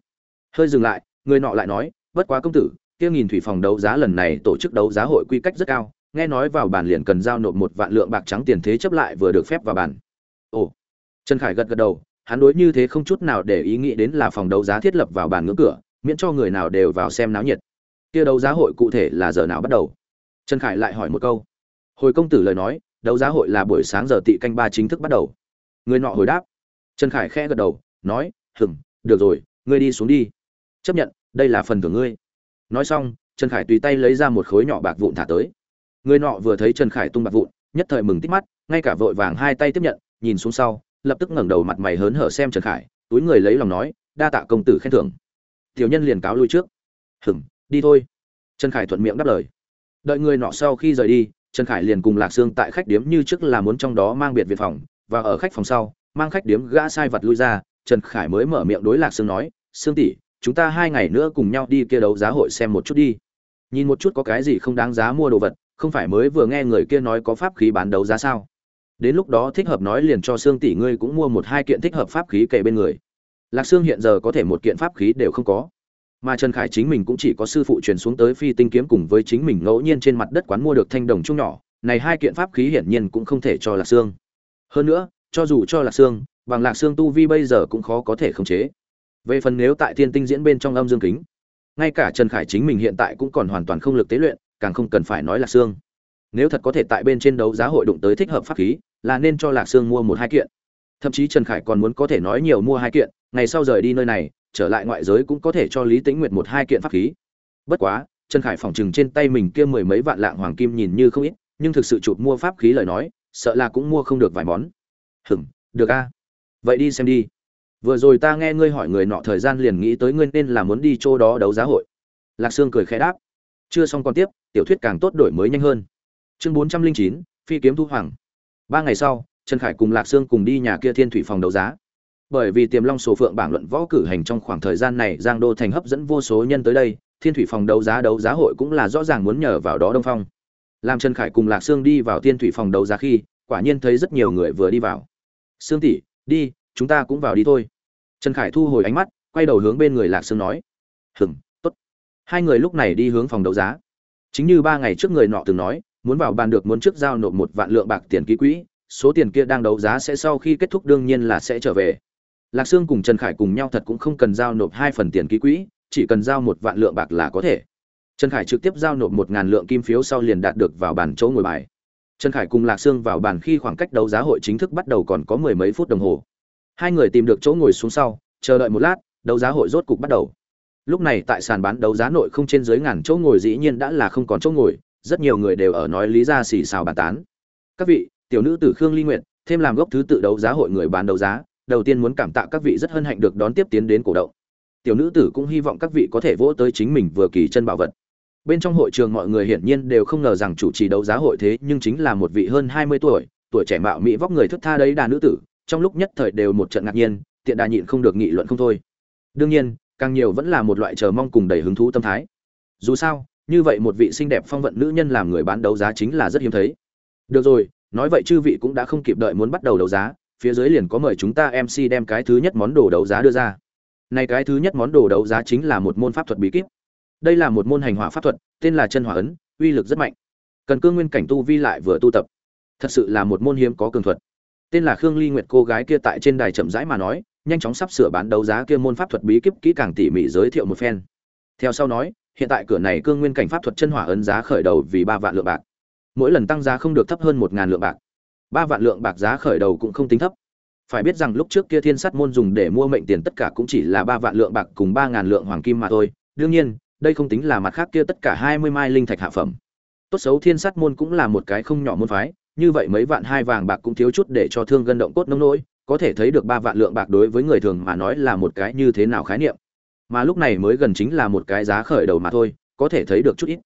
Hơi dừng lại, người nọ lại nói, bất quá công tử, kia nghìn thủy phòng đấu giá lần này tổ chức đấu giá hội quy cách rất cao, nghe nói vào bản liền cần giao nộp một vạn lượng bạc trắng tiền thế chấp lại vừa được phép vào bản ồ. Trần khải gật gật đầu, hắn đối như thế không chút nào để ý nghĩ đến là phòng đấu giá thiết lập vào bàn ngưỡng cửa, miễn cho người nào đều vào xem náo nhiệt. Kia đấu giá hội cụ thể là giờ nào bắt đầu? Trần khải lại hỏi một câu. Hồi công tử lời nói, đấu giá hội là buổi sáng giờ tị canh ba chính thức bắt đầu. Người nọ hồi đáp. Trần khải khẽ gật đầu, nói hừng được rồi, ngươi đi xuống đi. Chấp nhận, đây là phần thưởng ngươi. Nói xong, trần khải tùy tay lấy ra một khối nhỏ bạc vụn thả tới. Người nọ vừa thấy trần khải tung bạc vụn, nhất thời mừng tít mắt, ngay cả vội vàng hai tay tiếp nhận nhìn xuống sau, lập tức ngẩng đầu mặt mày hớn hở xem trần khải, túi người lấy lòng nói, đa tạ công tử khen thưởng. Tiểu nhân liền cáo lui trước. Hừng đi thôi. Trần khải thuận miệng đáp lời. Đợi người nọ sau khi rời đi, trần khải liền cùng lạc sương tại khách điếm như trước là muốn trong đó mang biệt việt phòng, và ở khách phòng sau, mang khách điếm gã sai vật lui ra, trần khải mới mở miệng đối lạc sương nói, sương tỷ, chúng ta hai ngày nữa cùng nhau đi kia đấu giá hội xem một chút đi. Nhìn một chút có cái gì không đáng giá mua đồ vật, không phải mới vừa nghe người kia nói có pháp khí bán đấu giá sao? Đến lúc đó thích hợp nói liền cho xương tỷ ngươi cũng mua một hai kiện thích hợp pháp khí kệ bên người. Lạc xương hiện giờ có thể một kiện pháp khí đều không có. Mà trần khải chính mình cũng chỉ có sư phụ truyền xuống tới phi tinh kiếm cùng với chính mình ngẫu nhiên trên mặt đất quán mua được thanh đồng chung nhỏ, này hai kiện pháp khí hiển nhiên cũng không thể cho lạc xương hơn nữa, cho dù cho lạc xương bằng lạc xương tu vi bây giờ cũng khó có thể khống chế. Về phần nếu tại thiên tinh diễn bên trong âm dương kính, ngay cả trần khải chính mình hiện tại cũng còn hoàn toàn không lực tế luyện, càng không cần phải nói lạc xương nếu thật có thể tại bên trên đấu giá hội đụng tới thích hợp pháp khí là nên cho lạc sương mua một hai kiện. Thậm chí trần khải còn muốn có thể nói nhiều mua hai kiện, ngày sau rời đi nơi này, trở lại ngoại giới cũng có thể cho lý tĩnh nguyệt một hai kiện pháp khí. Bất quá, trần khải phỏng chừng trên tay mình kia mười mấy vạn lạng hoàng kim nhìn như không ít, nhưng thực sự chụp mua pháp khí lời nói, sợ là cũng mua không được vài món. Hừng được a. Vậy đi xem đi. Vừa rồi ta nghe ngươi hỏi người nọ thời gian liền nghĩ tới ngươi nên là muốn đi chỗ đó đấu giá hội. Lạc sương cười khẽ đáp. Chưa xong còn tiếp, tiểu thuyết càng tốt đổi mới nhanh hơn. Chương bốn trăm linh chín, phi kiếm thu hoàng ba ngày sau, trần khải cùng lạc sương cùng đi nhà kia thiên thủy phòng đấu giá. Bởi vì tiềm long sổ phượng bảng luận võ cử hành trong khoảng thời gian này, giang đô thành hấp dẫn vô số nhân tới đây, thiên thủy phòng đấu giá đấu giá hội cũng là rõ ràng muốn nhờ vào đó đông phong. Làm trần khải cùng lạc sương đi vào thiên thủy phòng đấu giá khi, quả nhiên thấy rất nhiều người vừa đi vào. Sương tỷ, đi, chúng ta cũng vào đi thôi. Trần khải thu hồi ánh mắt, quay đầu hướng bên người lạc sương nói. Hừng tốt. Hai người lúc này đi hướng phòng đấu giá. Chính như ba ngày trước người nọ từng nói muốn vào bàn được muốn trước giao nộp một vạn lượng bạc tiền ký quỹ, số tiền kia đang đấu giá sẽ sau khi kết thúc đương nhiên là sẽ trở về. Lạc sương cùng trần khải cùng nhau thật cũng không cần giao nộp hai phần tiền ký quỹ, chỉ cần giao một vạn lượng bạc là có thể. Trần khải trực tiếp giao nộp một ngàn lượng kim phiếu sau liền đạt được vào bàn chỗ ngồi bài. Trần khải cùng lạc sương vào bàn khi khoảng cách đấu giá hội chính thức bắt đầu còn có mười mấy phút đồng hồ. Hai người tìm được chỗ ngồi xuống sau, chờ đợi một lát, đấu giá hội rốt cục bắt đầu. Lúc này tại sàn bán đấu giá nội không trên dưới ngàn chỗ ngồi dĩ nhiên đã là không còn chỗ ngồi rất nhiều người đều ở nói lý ra xì xào bàn tán. Các vị, tiểu nữ tử khương ly nguyện thêm làm gốc thứ tự đấu giá hội người bán đấu giá, đầu tiên muốn cảm tạ các vị rất hân hạnh được đón tiếp tiến đến cổ động. Tiểu nữ tử cũng hy vọng các vị có thể vỗ tới chính mình vừa kỳ chân bảo vật. Bên trong hội trường mọi người hiển nhiên đều không ngờ rằng chủ trì đấu giá hội thế nhưng chính là một vị hơn hai mươi tuổi tuổi trẻ mạo mỹ vóc người thức tha đấy đà nữ tử, trong lúc nhất thời đều một trận ngạc nhiên, tiện đà nhịn không được nghị luận không thôi. Đương nhiên, càng nhiều vẫn là một loại chờ mong cùng đầy hứng thú tâm thái. Dù sao như vậy một vị xinh đẹp phong vận nữ nhân làm người bán đấu giá chính là rất hiếm thấy. Được rồi, nói vậy chư vị cũng đã không kịp đợi muốn bắt đầu đấu giá, phía dưới liền có mời chúng ta mc đem cái thứ nhất món đồ đấu giá đưa ra. Này cái thứ nhất món đồ đấu giá chính là một môn pháp thuật bí kíp. Đây là một môn hành hỏa pháp thuật, tên là chân hỏa ấn, uy lực rất mạnh. Cần cương nguyên cảnh tu vi lại vừa tu tập. Thật sự là một môn hiếm có cường thuật. Tên là khương ly nguyệt cô gái kia tại trên đài chậm rãi mà nói, nhanh chóng sắp sửa bán đấu giá kia môn pháp thuật bí kíp kỹ càng tỉ mỉ giới thiệu một phen. Theo sau nói hiện tại cửa này cương nguyên cảnh pháp thuật chân hỏa ấn giá khởi đầu vì ba vạn lượng bạc. Mỗi lần tăng giá không được thấp hơn một ngàn lượng bạc. Ba vạn lượng bạc giá khởi đầu cũng không tính thấp. Phải biết rằng lúc trước kia thiên sắt môn dùng để mua mệnh tiền tất cả cũng chỉ là ba vạn lượng bạc cùng ba ngàn lượng hoàng kim mà thôi. Đương nhiên, đây không tính là mặt khác kia tất cả hai mươi mai linh thạch hạ phẩm. Tốt xấu thiên sắt môn cũng là một cái không nhỏ môn phái, như vậy mấy vạn hai vàng bạc cũng thiếu chút để cho thương gân động cốt nông nỗi, có thể thấy được ba vạn lượng bạc đối với người thường mà nói là một cái như thế nào khái niệm mà lúc này mới gần chính là một cái giá khởi đầu mà thôi, có thể thấy được chút ít.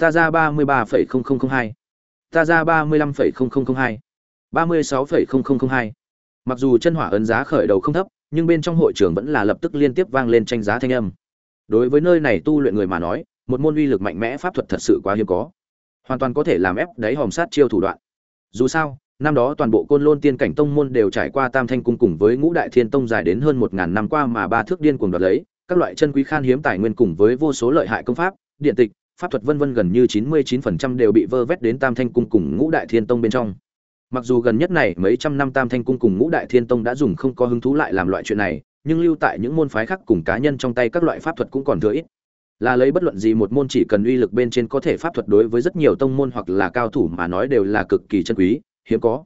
Ta ra ba mươi ba phẩy không không không hai. Ta ra ba mươi lăm phẩy không không không hai. ba mươi sáu phẩy không không không hai. Mặc dù chân hỏa ấn giá khởi đầu không thấp, nhưng bên trong hội trường vẫn là lập tức liên tiếp vang lên tranh giá thanh âm. Đối với nơi này tu luyện người mà nói, một môn uy lực mạnh mẽ pháp thuật thật sự quá hiếm có. Hoàn toàn có thể làm ép đáy hòm sát chiêu thủ đoạn. Dù sao, năm đó toàn bộ côn lôn tiên cảnh tông môn đều trải qua tam thanh cung cùng với ngũ đại thiên tông dài đến hơn một ngàn năm qua mà ba thước điên cuồng đoạt lấy các loại chân quý khan hiếm tài nguyên cùng với vô số lợi hại công pháp, điện tịch, pháp thuật vân vân gần như chín mươi chín phần trăm đều bị vơ vét đến tam thanh cung cùng ngũ đại thiên tông bên trong. Mặc dù gần nhất này mấy trăm năm tam thanh cung cùng ngũ đại thiên tông đã dùng không có hứng thú lại làm loại chuyện này, nhưng lưu tại những môn phái khác cùng cá nhân trong tay các loại pháp thuật cũng còn thừa ít. Là lấy bất luận gì một môn chỉ cần uy lực bên trên có thể pháp thuật đối với rất nhiều tông môn hoặc là cao thủ mà nói đều là cực kỳ chân quý, hiếm có.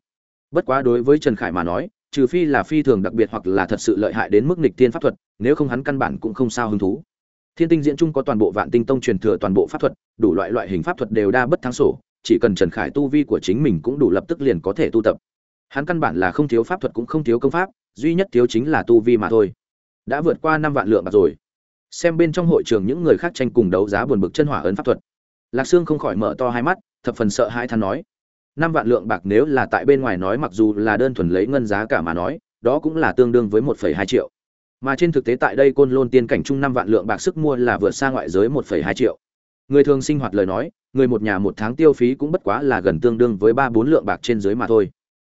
Bất quá đối với trần khải mà nói trừ phi là phi thường đặc biệt hoặc là thật sự lợi hại đến mức nghịch tiên pháp thuật, nếu không hắn căn bản cũng không sao hứng thú. Thiên tinh diễn trung có toàn bộ vạn tinh tông truyền thừa toàn bộ pháp thuật, đủ loại loại hình pháp thuật đều đa bất thắng sổ, chỉ cần trần khải tu vi của chính mình cũng đủ lập tức liền có thể tu tập. Hắn căn bản là không thiếu pháp thuật cũng không thiếu công pháp, duy nhất thiếu chính là tu vi mà thôi. Đã vượt qua năm vạn lượng bạc rồi. Xem bên trong hội trường những người khác tranh cùng đấu giá buồn bực chân hỏa ấn pháp thuật. Lạc sương không khỏi mở to hai mắt, thập phần sợ hãi than nói năm vạn lượng bạc nếu là tại bên ngoài nói, mặc dù là đơn thuần lấy ngân giá cả mà nói, đó cũng là tương đương với một phẩy hai triệu. Mà trên thực tế tại đây côn lôn tiên cảnh chung năm vạn lượng bạc sức mua là vượt xa ngoại giới một phẩy hai triệu. Người thường sinh hoạt lời nói, người một nhà một tháng tiêu phí cũng bất quá là gần tương đương với ba bốn lượng bạc trên dưới mà thôi.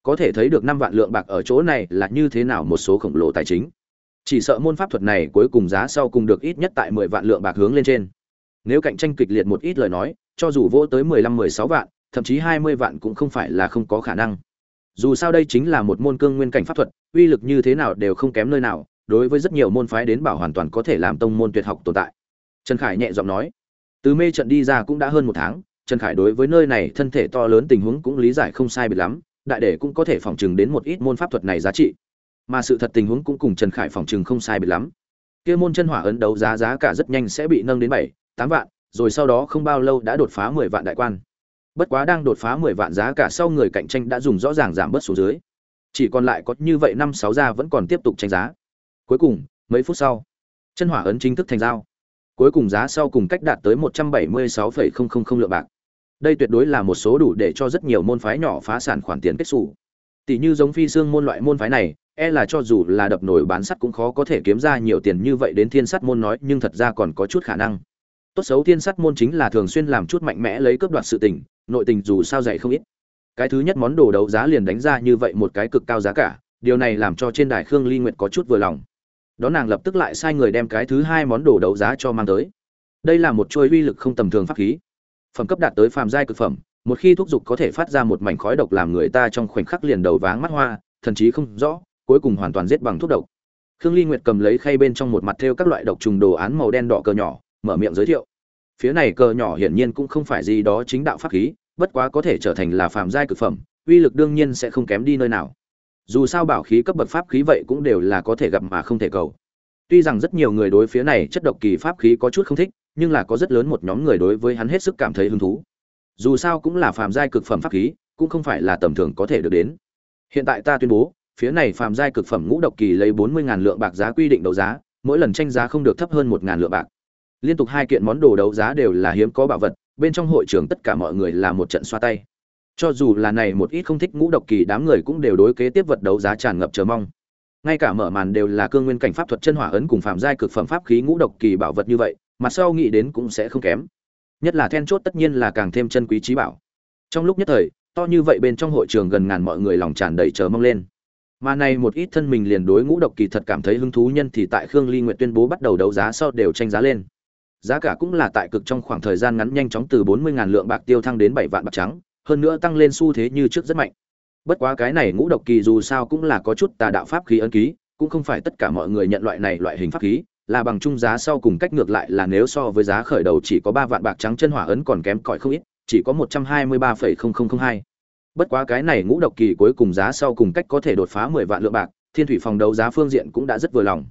Có thể thấy được năm vạn lượng bạc ở chỗ này là như thế nào một số khổng lồ tài chính. Chỉ sợ môn pháp thuật này cuối cùng giá sau cùng được ít nhất tại mười vạn lượng bạc hướng lên trên. Nếu cạnh tranh kịch liệt một ít lời nói, cho dù vô tới mười lăm, mười sáu vạn thậm chí hai mươi vạn cũng không phải là không có khả năng. Dù sao đây chính là một môn cương nguyên cảnh pháp thuật, uy lực như thế nào đều không kém nơi nào, đối với rất nhiều môn phái đến bảo hoàn toàn có thể làm tông môn tuyệt học tồn tại. Trần khải nhẹ giọng nói, từ mê trận đi ra cũng đã hơn một tháng, trần khải đối với nơi này thân thể to lớn tình huống cũng lý giải không sai biệt lắm, đại để cũng có thể phỏng chừng đến một ít môn pháp thuật này giá trị. Mà sự thật tình huống cũng cùng trần khải phỏng chừng không sai biệt lắm. Kia môn chân hỏa ấn đấu giá giá cả rất nhanh sẽ bị nâng đến bảy, tám vạn, rồi sau đó không bao lâu đã đột phá mười vạn đại quan bất quá đang đột phá mười vạn giá cả sau người cạnh tranh đã dùng rõ ràng giảm bớt xuống dưới. Chỉ còn lại có như vậy năm sáu gia vẫn còn tiếp tục tranh giá. Cuối cùng, mấy phút sau, chân hỏa ấn chính thức thành giao. Cuối cùng giá sau cùng cách đạt tới một trăm bảy mươi sáu phẩy không không không lượng bạc. Đây tuyệt đối là một số đủ để cho rất nhiều môn phái nhỏ phá sản khoản tiền kết xù. Tỷ như giống phi xương môn loại môn phái này e là cho dù là đập nổi bán sắt cũng khó có thể kiếm ra nhiều tiền như vậy đến thiên sắt môn nói, nhưng thật ra còn có chút khả năng. Tốt xấu thiên sắt môn chính là thường xuyên làm chút mạnh mẽ lấy cướp đoạt sự tình nội tình dù sao dạy không ít. Cái thứ nhất món đồ đấu giá liền đánh ra như vậy một cái cực cao giá cả, điều này làm cho trên đài khương ly nguyệt có chút vừa lòng. Đó nàng lập tức lại sai người đem cái thứ hai món đồ đấu giá cho mang tới. Đây là một chuôi uy lực không tầm thường pháp khí. Phẩm cấp đạt tới phàm giai cực phẩm, một khi thúc giục có thể phát ra một mảnh khói độc làm người ta trong khoảnh khắc liền đầu váng mắt hoa, thần chí không rõ, cuối cùng hoàn toàn giết bằng thuốc độc. Khương ly nguyệt cầm lấy khay bên trong một mặt thêu các loại độc trùng đồ án màu đen đỏ cờ nhỏ, mở miệng giới thiệu. Phía này cờ nhỏ hiển nhiên cũng không phải gì đó chính đạo pháp khí bất quá có thể trở thành là phàm giai cực phẩm, uy lực đương nhiên sẽ không kém đi nơi nào. Dù sao bảo khí cấp bậc pháp khí vậy cũng đều là có thể gặp mà không thể cầu. Tuy rằng rất nhiều người đối phía này chất độc kỳ pháp khí có chút không thích, nhưng là có rất lớn một nhóm người đối với hắn hết sức cảm thấy hứng thú. Dù sao cũng là phàm giai cực phẩm pháp khí, cũng không phải là tầm thường có thể được đến. Hiện tại ta tuyên bố, phía này phàm giai cực phẩm ngũ độc kỳ lấy bốn mươi ngàn lượng bạc giá quy định đấu giá, mỗi lần tranh giá không được thấp hơn một ngàn lượng bạc. Liên tục hai kiện món đồ đấu giá đều là hiếm có bảo vật bên trong hội trường tất cả mọi người là một trận xoa tay. Cho dù là này một ít không thích ngũ độc kỳ đám người cũng đều đối kế tiếp vật đấu giá tràn ngập chờ mong. Ngay cả mở màn đều là cương nguyên cảnh pháp thuật chân hỏa ấn cùng phạm giai cực phẩm pháp khí ngũ độc kỳ bảo vật như vậy mặt sau nghĩ đến cũng sẽ không kém. Nhất là then chốt tất nhiên là càng thêm chân quý trí bảo. Trong lúc nhất thời, to như vậy bên trong hội trường gần ngàn mọi người lòng tràn đầy chờ mong lên. Mà này một ít thân mình liền đối ngũ độc kỳ thật cảm thấy hứng thú nhân thì tại khương ly nguyện tuyên bố bắt đầu đấu giá sau đều tranh giá lên giá cả cũng là tại cực trong khoảng thời gian ngắn nhanh chóng từ bốn mươi ngàn lượng bạc tiêu thăng đến 7 vạn bạc trắng, hơn nữa tăng lên xu thế như trước rất mạnh. Bất quá cái này ngũ độc kỳ dù sao cũng là có chút tà đạo pháp khí ấn ký, cũng không phải tất cả mọi người nhận loại này loại hình pháp khí, là bằng chung giá sau cùng cách ngược lại là nếu so với giá khởi đầu chỉ có ba vạn bạc trắng chân hỏa ấn còn kém cỏi không ít, chỉ có một trăm hai mươi ba phẩy không không không hai. Bất quá cái này ngũ độc kỳ cuối cùng giá sau cùng cách có thể đột phá mười vạn lượng bạc, thiên thủy phòng đấu giá phương diện cũng đã rất vừa lòng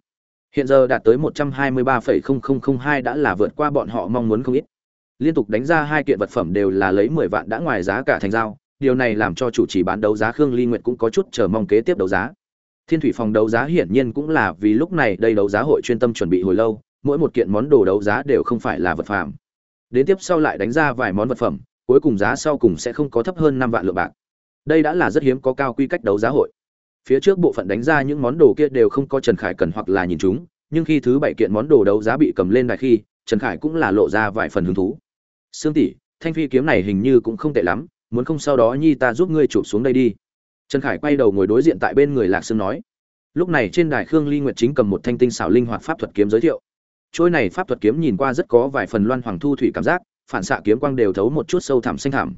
hiện giờ đạt tới một trăm hai mươi ba phẩy không không không hai đã là vượt qua bọn họ mong muốn không ít. Liên tục đánh ra hai kiện vật phẩm đều là lấy mười vạn đã ngoài giá cả thành giao. Điều này làm cho chủ trì bán đấu giá khương ly nguyệt cũng có chút chờ mong kế tiếp đấu giá. Thiên thủy phòng đấu giá hiển nhiên cũng là vì lúc này đây đấu giá hội chuyên tâm chuẩn bị hồi lâu, mỗi một kiện món đồ đấu giá đều không phải là vật phẩm đến tiếp sau lại đánh ra vài món vật phẩm, cuối cùng giá sau cùng sẽ không có thấp hơn năm vạn lượng bạc. Đây đã là rất hiếm có cao quy cách đấu giá hội phía trước bộ phận đánh ra những món đồ kia đều không có trần khải cần hoặc là nhìn chúng, nhưng khi thứ bảy kiện món đồ đấu giá bị cầm lên đài khi, trần khải cũng là lộ ra vài phần hứng thú. Sương tỷ, thanh phi kiếm này hình như cũng không tệ lắm, muốn không sau đó nhi ta giúp ngươi chụp xuống đây đi. Trần khải quay đầu ngồi đối diện tại bên người lạc sương nói. Lúc này trên đài khương ly nguyệt chính cầm một thanh tinh xảo linh hoạt pháp thuật kiếm giới thiệu. Trôi này pháp thuật kiếm nhìn qua rất có vài phần loan hoàng thu thủy cảm giác, phản xạ kiếm quang đều thấu một chút sâu thẳm xanh thẳm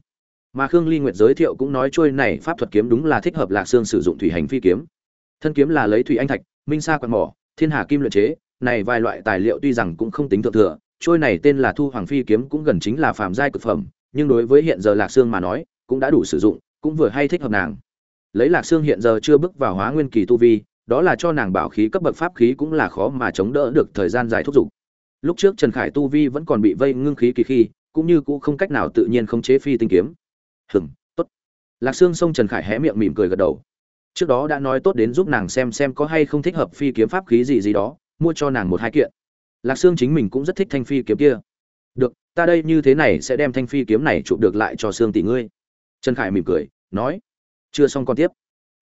mà khương ly nguyệt giới thiệu cũng nói trôi này pháp thuật kiếm đúng là thích hợp lạc sương sử dụng thủy hành phi kiếm. Thân kiếm là lấy thủy anh thạch, minh sa quạt mỏ, thiên hà kim luyện chế, này vài loại tài liệu tuy rằng cũng không tính thượng thừa, trôi này tên là thu hoàng phi kiếm cũng gần chính là phàm giai cực phẩm, nhưng đối với hiện giờ lạc sương mà nói, cũng đã đủ sử dụng, cũng vừa hay thích hợp nàng. Lấy lạc sương hiện giờ chưa bước vào hóa nguyên kỳ tu vi, đó là cho nàng bảo khí cấp bậc pháp khí cũng là khó mà chống đỡ được thời gian dài thúc giục. Lúc trước trần khải tu vi vẫn còn bị vây ngưng khí kỳ khi, cũng như cũng không cách nào tự nhiên khống chế phi tinh kiếm hừng tốt. Lạc sương sông trần khải hé miệng mỉm cười gật đầu. Trước đó đã nói tốt đến giúp nàng xem xem có hay không thích hợp phi kiếm pháp khí gì gì đó, mua cho nàng một hai kiện. Lạc sương chính mình cũng rất thích thanh phi kiếm kia. Được, ta đây như thế này sẽ đem thanh phi kiếm này chụp được lại cho sương tỷ ngươi. Trần khải mỉm cười, nói. Chưa xong còn tiếp.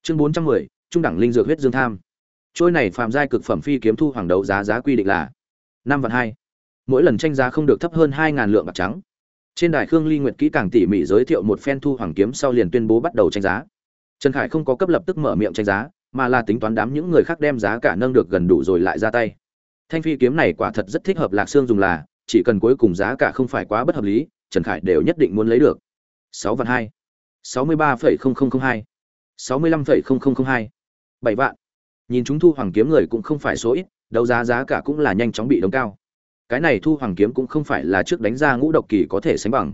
Chương bốn trăm mười, trung đẳng linh dược huyết dương tham. Trôi này phàm giai cực phẩm phi kiếm thu hoàng đấu giá giá quy định là năm vạn hai. Mỗi lần tranh giá không được thấp hơn hai ngàn lượng bạc trắng trên đài khương ly nguyệt kỹ càng tỉ mỉ giới thiệu một phen thu hoàng kiếm sau liền tuyên bố bắt đầu tranh giá. Trần khải không có cấp lập tức mở miệng tranh giá, mà là tính toán đám những người khác đem giá cả nâng được gần đủ rồi lại ra tay. Thanh phi kiếm này quả thật rất thích hợp lạc xương dùng là, chỉ cần cuối cùng giá cả không phải quá bất hợp lý, trần khải đều nhất định muốn lấy được. Sáu vạn hai, sáu mươi ba phẩy không không không hai, sáu mươi lăm phẩy không không không hai, bảy vạn. Nhìn chúng thu hoàng kiếm người cũng không phải số ít, đấu giá giá cả cũng là nhanh chóng bị đóng cao cái này thu hoàng kiếm cũng không phải là trước đánh ra ngũ độc kỳ có thể sánh bằng.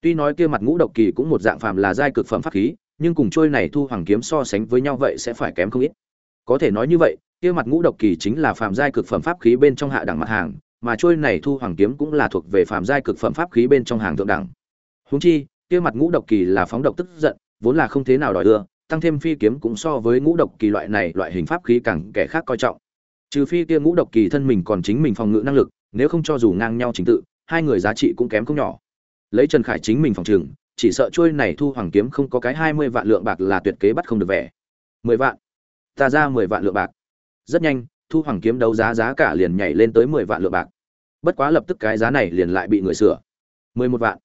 Tuy nói kia mặt ngũ độc kỳ cũng một dạng phàm là giai cực phẩm pháp khí, nhưng cùng trôi này thu hoàng kiếm so sánh với nhau vậy sẽ phải kém không ít. Có thể nói như vậy, kia mặt ngũ độc kỳ chính là phàm giai cực phẩm pháp khí bên trong hạ đẳng mặt hàng, mà trôi này thu hoàng kiếm cũng là thuộc về phàm giai cực phẩm pháp khí bên trong hàng thượng đẳng. Húng chi, kia mặt ngũ độc kỳ là phóng độc tức giận, vốn là không thế nào đòi ưa, tăng thêm phi kiếm cũng so với ngũ độc kỳ loại này loại hình pháp khí càng kẻ khác coi trọng. Trừ phi kia ngũ độc kỳ thân mình còn chính mình phòng ngự năng lực nếu không cho dù ngang nhau chính tự, hai người giá trị cũng kém không nhỏ. Lấy trần khải chính mình phòng trường, chỉ sợ trôi này thu hoàng kiếm không có cái hai mươi vạn lượng bạc là tuyệt kế bắt không được vẻ. Mười vạn? Ta ra mười vạn lượng bạc. Rất nhanh, thu hoàng kiếm đấu giá giá cả liền nhảy lên tới mười vạn lượng bạc. Bất quá lập tức cái giá này liền lại bị người sửa. Mười một vạn.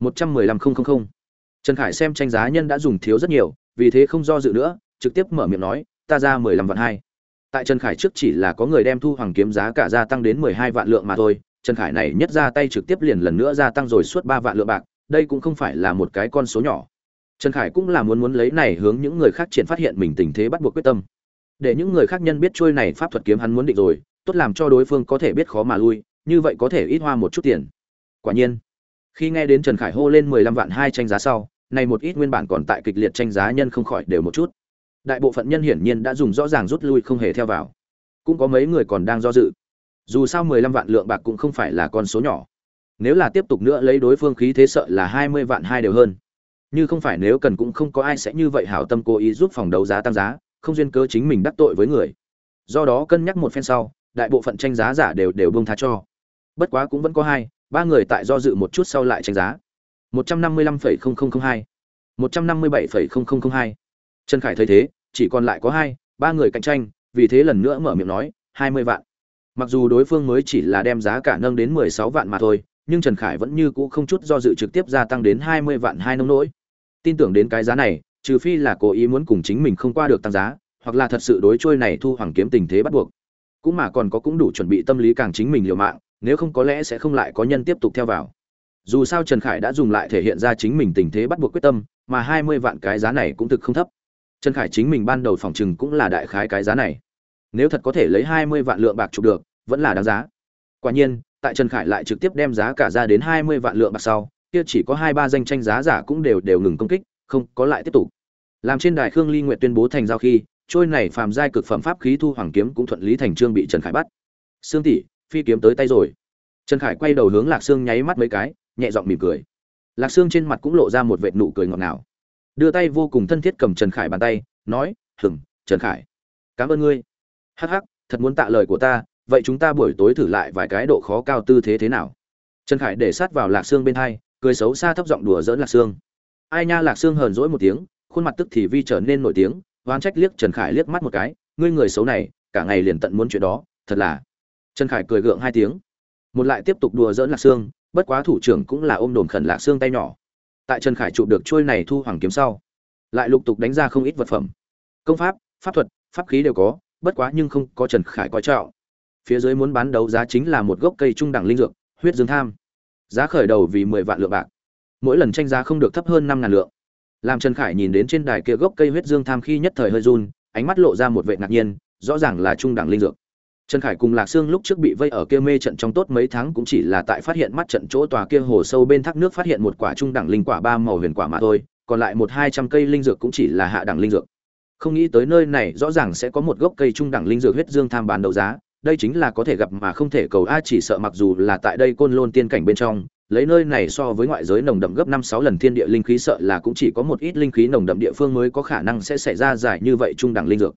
Một trăm mười lăm không không không. Trần khải xem tranh giá nhân đã dùng thiếu rất nhiều, vì thế không do dự nữa, trực tiếp mở miệng nói, ta ra mười lăm vạn hai tại trần khải trước chỉ là có người đem thu hoàng kiếm giá cả gia tăng đến mười hai vạn lượng mà thôi, trần khải này nhất ra tay trực tiếp liền lần nữa gia tăng rồi suốt ba vạn lượng bạc, đây cũng không phải là một cái con số nhỏ. Trần khải cũng là muốn muốn lấy này hướng những người khác triển phát hiện mình tình thế bắt buộc quyết tâm. Để những người khác nhân biết trôi này pháp thuật kiếm hắn muốn định rồi, tốt làm cho đối phương có thể biết khó mà lui, như vậy có thể ít hoa một chút tiền. Quả nhiên, khi nghe đến trần khải hô lên mười lăm vạn hai tranh giá sau, này một ít nguyên bản còn tại kịch liệt tranh giá nhân không khỏi đều một chút đại bộ phận nhân hiển nhiên đã dùng rõ ràng rút lui không hề theo vào. Cũng có mấy người còn đang do dự. Dù sao mười lăm vạn lượng bạc cũng không phải là con số nhỏ. Nếu là tiếp tục nữa lấy đối phương khí thế sợ là hai mươi vạn hai đều hơn. Như không phải nếu cần cũng không có ai sẽ như vậy hảo tâm cố ý giúp phòng đấu giá tăng giá, không duyên cớ chính mình đắc tội với người. Do đó cân nhắc một phen sau, đại bộ phận tranh giá giả đều đều buông tha cho. Bất quá cũng vẫn có hai, ba người tại do dự một chút sau lại tranh giá. một trăm năm mươi lăm phẩy không không không hai, một trăm năm mươi bảy phẩy không không không hai. Trần khải thấy thế chỉ còn lại có hai, ba người cạnh tranh, vì thế lần nữa mở miệng nói, hai mươi vạn. Mặc dù đối phương mới chỉ là đem giá cả nâng đến mười sáu vạn mà thôi, nhưng trần khải vẫn như cũ không chút do dự trực tiếp gia tăng đến hai mươi vạn hai nông nỗi. Tin tưởng đến cái giá này, trừ phi là cố ý muốn cùng chính mình không qua được tăng giá, hoặc là thật sự đối trôi này thu hoàng kiếm tình thế bắt buộc. Cũng mà còn có cũng đủ chuẩn bị tâm lý càng chính mình liều mạng, nếu không có lẽ sẽ không lại có nhân tiếp tục theo vào. Dù sao trần khải đã dùng lại thể hiện ra chính mình tình thế bắt buộc quyết tâm, mà hai mươi vạn cái giá này cũng thực không thấp trần khải chính mình ban đầu phòng chừng cũng là đại khái cái giá này. Nếu thật có thể lấy hai mươi vạn lượng bạc chụp được, vẫn là đáng giá. Quả nhiên, tại trần khải lại trực tiếp đem giá cả ra đến hai mươi vạn lượng bạc sau, kia chỉ có hai ba danh tranh giá giả cũng đều đều ngừng công kích, không có lại tiếp tục. Làm trên đài khương ly nguyện tuyên bố thành giao khi, trôi này phàm giai cực phẩm pháp khí thu hoàng kiếm cũng thuận lý thành trương bị trần khải bắt. Sương tỷ, phi kiếm tới tay rồi. Trần khải quay đầu hướng lạc sương nháy mắt mấy cái, nhẹ giọng mỉm cười. Lạc sương trên mặt cũng lộ ra một vệt nụ cười ngọt ngào đưa tay vô cùng thân thiết cầm trần khải bàn tay, nói hừng trần khải, cảm ơn ngươi. Hắc hắc, thật muốn tạ lời của ta, vậy chúng ta buổi tối thử lại vài cái độ khó cao tư thế thế nào? Trần khải để sát vào lạc sương bên hai, cười xấu xa thấp giọng đùa dỡn lạc sương. Ai nha? Lạc sương hờn dỗi một tiếng, khuôn mặt tức thì vi trở nên nổi tiếng, oán trách liếc trần khải liếc mắt một cái, ngươi người xấu này, cả ngày liền tận muốn chuyện đó, thật là. Trần khải cười gượng hai tiếng. Một lại tiếp tục đùa dỡn lạc xương bất quá thủ trưởng cũng là ôm đồn khẩn lạc xương tay nhỏ tại trần khải chụp được trôi này thu hoàng kiếm sau, lại lục tục đánh ra không ít vật phẩm. Công pháp pháp thuật, pháp khí đều có, bất quá nhưng không có trần khải coi trọng. Phía dưới muốn bán đấu giá chính là một gốc cây trung đẳng linh dược, huyết dương tham. Giá khởi đầu vì mười vạn lượng bạc. Mỗi lần tranh giá không được thấp hơn năm ngàn lượng. Làm trần khải nhìn đến trên đài kia gốc cây huyết dương tham khi nhất thời hơi run, ánh mắt lộ ra một vệ ngạc nhiên, rõ ràng là trung đẳng linh dược trần khải cùng lạc sương lúc trước bị vây ở kia mê trận trong tốt mấy tháng cũng chỉ là tại phát hiện mắt trận chỗ tòa kia hồ sâu bên thác nước phát hiện một quả trung đẳng linh quả ba màu huyền quả mà thôi còn lại một hai trăm cây linh dược cũng chỉ là hạ đẳng linh dược không nghĩ tới nơi này rõ ràng sẽ có một gốc cây trung đẳng linh dược huyết dương tham bán đấu giá đây chính là có thể gặp mà không thể cầu a chỉ sợ mặc dù là tại đây côn lôn tiên cảnh bên trong lấy nơi này so với ngoại giới nồng đậm gấp năm sáu lần thiên địa linh khí sợ là cũng chỉ có một ít linh khí nồng đậm địa phương mới có khả năng sẽ xảy ra giải như vậy trung đẳng linh dược.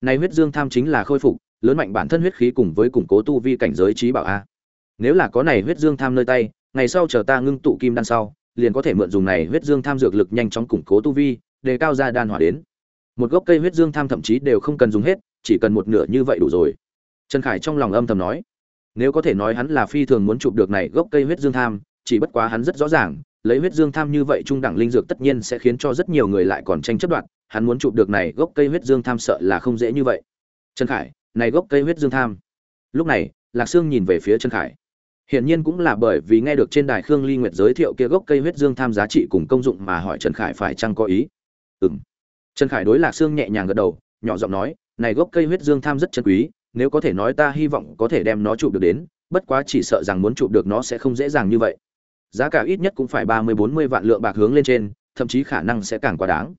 Này huyết dương tham chính là khôi phục, lớn mạnh bản thân huyết khí cùng với củng cố tu vi cảnh giới trí bảo a. Nếu là có này huyết dương tham nơi tay, ngày sau chờ ta ngưng tụ kim đan sau, liền có thể mượn dùng này huyết dương tham dược lực nhanh chóng củng cố tu vi, đề cao ra đan hỏa đến. Một gốc cây huyết dương tham thậm chí đều không cần dùng hết, chỉ cần một nửa như vậy đủ rồi. Trần Khải trong lòng âm thầm nói, nếu có thể nói hắn là phi thường muốn chụp được này gốc cây huyết dương tham, chỉ bất quá hắn rất rõ ràng, lấy huyết dương tham như vậy trung đẳng linh dược tất nhiên sẽ khiến cho rất nhiều người lại còn tranh chấp đoạt, hắn muốn chụp được này gốc cây huyết dương tham sợ là không dễ như vậy. Trần Khải, này gốc cây huyết dương tham. Lúc này, Lạc Sương nhìn về phía Trần Khải. Hiển nhiên cũng là bởi vì nghe được trên đài Khương Ly Nguyệt giới thiệu kia gốc cây huyết dương tham giá trị cùng công dụng mà hỏi Trần Khải phải chăng có ý. Ừm. Trần Khải đối Lạc Sương nhẹ nhàng gật đầu, nhỏ giọng nói, này gốc cây huyết dương tham rất chân quý, nếu có thể nói ta hy vọng có thể đem nó chụp được đến, bất quá chỉ sợ rằng muốn chụp được nó sẽ không dễ dàng như vậy giá cả ít nhất cũng phải ba mươi bốn mươi vạn lượng bạc hướng lên trên thậm chí khả năng sẽ càng quá đáng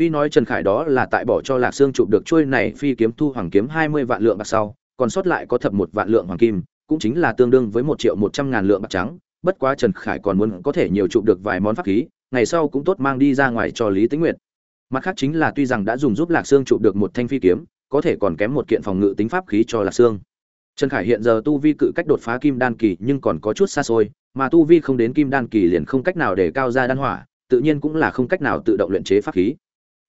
Tuy nói Trần Khải đó là tại bỏ cho Lạc Sương chụp được chuôi này phi kiếm thu hoàng kiếm 20 vạn lượng bạc sau, còn sót lại có thập một vạn lượng hoàng kim, cũng chính là tương đương với một triệu một trăm ngàn lượng bạc trắng, bất quá Trần Khải còn muốn có thể nhiều chụp được vài món pháp khí, ngày sau cũng tốt mang đi ra ngoài cho Lý Tĩnh Nguyệt. Mặt khác chính là tuy rằng đã dùng giúp Lạc Sương chụp được một thanh phi kiếm, có thể còn kém một kiện phòng ngự tính pháp khí cho Lạc Sương. Trần Khải hiện giờ tu vi cự cách đột phá kim đan kỳ nhưng còn có chút xa xôi, mà tu vi không đến kim đan kỳ liền không cách nào để cao ra đan hỏa, tự nhiên cũng là không cách nào tự động luyện chế pháp khí.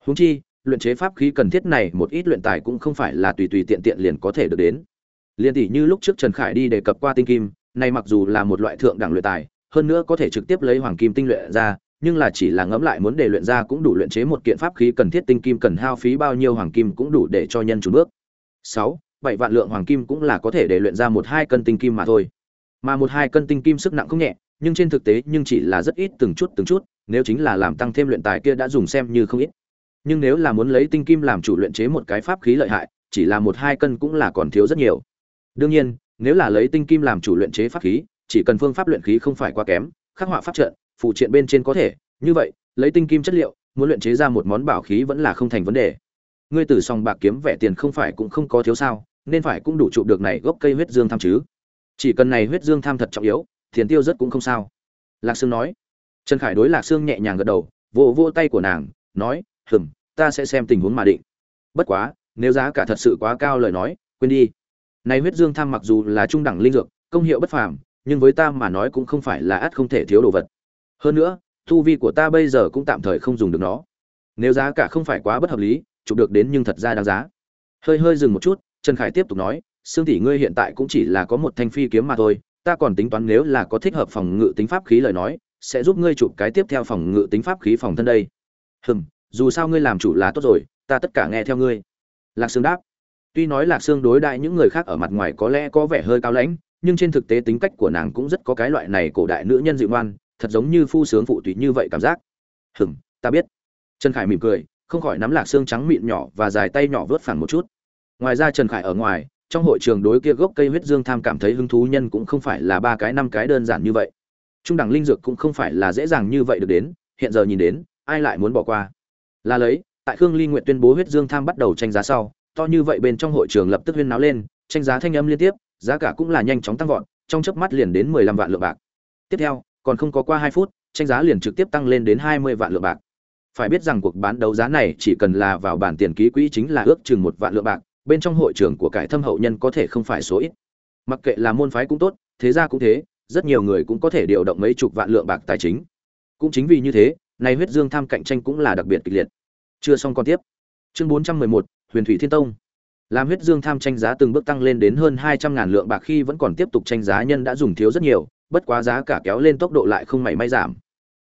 Huống chi, luyện chế pháp khí cần thiết này một ít luyện tài cũng không phải là tùy tùy tiện tiện liền có thể được đến. Liên tỷ như lúc trước Trần Khải đi đề cập qua tinh kim, này mặc dù là một loại thượng đẳng luyện tài, hơn nữa có thể trực tiếp lấy hoàng kim tinh luyện ra, nhưng là chỉ là ngẫm lại muốn để luyện ra cũng đủ luyện chế một kiện pháp khí cần thiết tinh kim cần hao phí bao nhiêu hoàng kim cũng đủ để cho nhân chủ bước. 6. bảy vạn lượng hoàng kim cũng là có thể để luyện ra một hai cân tinh kim mà thôi. Mà một hai cân tinh kim sức nặng không nhẹ, nhưng trên thực tế nhưng chỉ là rất ít từng chút từng chút, nếu chính là làm tăng thêm luyện tài kia đã dùng xem như không ít. Nhưng nếu là muốn lấy tinh kim làm chủ luyện chế một cái pháp khí lợi hại, chỉ là một hai cân cũng là còn thiếu rất nhiều. Đương nhiên, nếu là lấy tinh kim làm chủ luyện chế pháp khí, chỉ cần phương pháp luyện khí không phải quá kém, khắc họa pháp trận, phụ triện bên trên có thể, như vậy, lấy tinh kim chất liệu, muốn luyện chế ra một món bảo khí vẫn là không thành vấn đề. Ngươi tử song bạc kiếm vẻ tiền không phải cũng không có thiếu sao, nên phải cũng đủ trụ được này gốc cây huyết dương tham chứ. Chỉ cần này huyết dương tham thật trọng yếu, tiền tiêu rất cũng không sao. Lạc Sương nói. Trần Khải đối Lạc Sương nhẹ nhàng gật đầu, vỗ vỗ tay của nàng, nói, "Ừm, ta sẽ xem tình huống mà định. Bất quá, nếu giá cả thật sự quá cao lời nói, quên đi. Này huyết dương tham mặc dù là trung đẳng linh dược, công hiệu bất phàm, nhưng với ta mà nói cũng không phải là ắt không thể thiếu đồ vật. Hơn nữa, tu vi của ta bây giờ cũng tạm thời không dùng được nó. Nếu giá cả không phải quá bất hợp lý, chụp được đến nhưng thật ra đáng giá. Hơi hơi dừng một chút, Trần Khải tiếp tục nói, "Sương tỷ ngươi hiện tại cũng chỉ là có một thanh phi kiếm mà thôi, ta còn tính toán nếu là có thích hợp phòng ngự tính pháp khí lời nói, sẽ giúp ngươi chụp cái tiếp theo phòng ngự tính pháp khí phòng thân đây." Hừm, dù sao ngươi làm chủ là tốt rồi, ta tất cả nghe theo ngươi. Lạc Sương đáp. Tuy nói Lạc Sương đối đại những người khác ở mặt ngoài có lẽ có vẻ hơi cao lãnh, nhưng trên thực tế tính cách của nàng cũng rất có cái loại này cổ đại nữ nhân dịu ngoan, thật giống như phu sướng phụ tùy như vậy cảm giác. hừng ta biết. Trần Khải mỉm cười, không khỏi nắm Lạc Sương trắng mịn nhỏ và dài tay nhỏ vớt phẳng một chút. Ngoài ra Trần Khải ở ngoài, trong hội trường đối kia gốc cây huyết dương tham cảm thấy hứng thú nhân cũng không phải là ba cái năm cái đơn giản như vậy. Trung đẳng linh dược cũng không phải là dễ dàng như vậy được đến, hiện giờ nhìn đến, ai lại muốn bỏ qua. Là lấy, tại Khương Ly nguyện tuyên bố huyết dương tham bắt đầu tranh giá sau, to như vậy bên trong hội trường lập tức huyên náo lên, tranh giá thanh âm liên tiếp, giá cả cũng là nhanh chóng tăng vọt, trong chớp mắt liền đến 15 vạn lượng bạc. Tiếp theo, còn không có qua hai phút, tranh giá liền trực tiếp tăng lên đến 20 vạn lượng bạc. Phải biết rằng cuộc bán đấu giá này chỉ cần là vào bản tiền ký quỹ chính là ước chừng một vạn lượng bạc, bên trong hội trường của cải thâm hậu nhân có thể không phải số ít. Mặc kệ là môn phái cũng tốt, thế gia cũng thế, rất nhiều người cũng có thể điều động mấy chục vạn lượng bạc tài chính. Cũng chính vì như thế, này huyết dương tham cạnh tranh cũng là đặc biệt kịch liệt. Chưa xong còn tiếp. Chương 411, Huyền Thủy Thiên Tông. Làm huyết dương tham tranh giá từng bước tăng lên đến hơn 200 ngàn lượng bạc khi vẫn còn tiếp tục tranh giá nhân đã dùng thiếu rất nhiều, bất quá giá cả kéo lên tốc độ lại không mảy may giảm.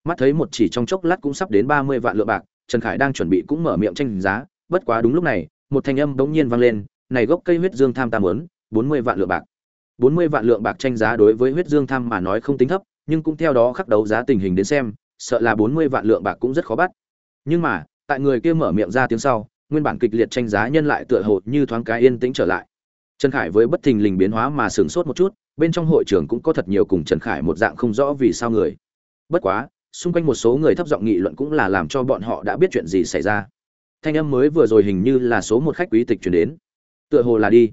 Mắt thấy một chỉ trong chốc lát cũng sắp đến 30 vạn lượng bạc, Trần Khải đang chuẩn bị cũng mở miệng tranh giá, bất quá đúng lúc này, một thanh âm bỗng nhiên vang lên, "Này gốc cây huyết dương tham ta muốn, 40 vạn lượng bạc." 40 vạn lượng bạc tranh giá đối với huyết dương tham mà nói không tính thấp, nhưng cũng theo đó khắc đấu giá tình hình đến xem, sợ là 40 vạn lượng bạc cũng rất khó bắt. Nhưng mà, tại người kia mở miệng ra tiếng sau, nguyên bản kịch liệt tranh giá nhân lại tựa hồ như thoáng cái yên tĩnh trở lại. Trần Khải với bất thình lình biến hóa mà sửng sốt một chút, bên trong hội trường cũng có thật nhiều cùng Trần Khải một dạng không rõ vì sao người. Bất quá, xung quanh một số người thấp giọng nghị luận cũng là làm cho bọn họ đã biết chuyện gì xảy ra. Thanh âm mới vừa rồi hình như là số một khách quý tịch truyền đến. Tựa hồ là đi.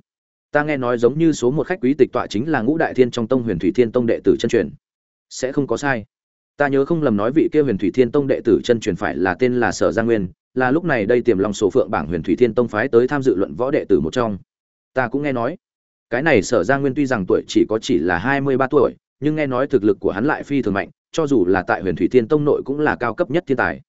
Ta nghe nói giống như số một khách quý tịch tọa chính là Ngũ Đại Thiên trong tông Huyền Thủy Thiên tông đệ tử chân truyền. Sẽ không có sai ta nhớ không lầm nói vị kia huyền thủy thiên tông đệ tử chân truyền phải là tên là sở gia nguyên, là lúc này đây tiềm lòng số phượng bảng huyền thủy thiên tông phái tới tham dự luận võ đệ tử một trong. Ta cũng nghe nói. Cái này sở gia nguyên tuy rằng tuổi chỉ có chỉ là hai mươi ba tuổi, nhưng nghe nói thực lực của hắn lại phi thường mạnh, cho dù là tại huyền thủy thiên tông nội cũng là cao cấp nhất thiên tài.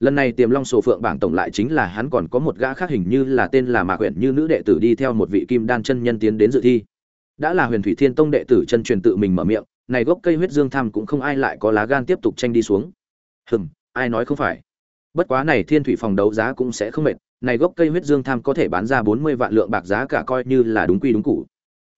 Lần này tiềm long sổ phượng bảng tổng lại chính là hắn còn có một gã khác hình như là tên là mạc huyện như nữ đệ tử đi theo một vị kim đan chân nhân tiến đến dự thi. Đã là huyền thủy thiên tông đệ tử chân truyền tự mình mở miệng này gốc cây huyết dương tham cũng không ai lại có lá gan tiếp tục tranh đi xuống. Hừm, ai nói không phải. Bất quá này thiên thủy phòng đấu giá cũng sẽ không mệt, này gốc cây huyết dương tham có thể bán ra bốn mươi vạn lượng bạc giá cả coi như là đúng quy đúng củ.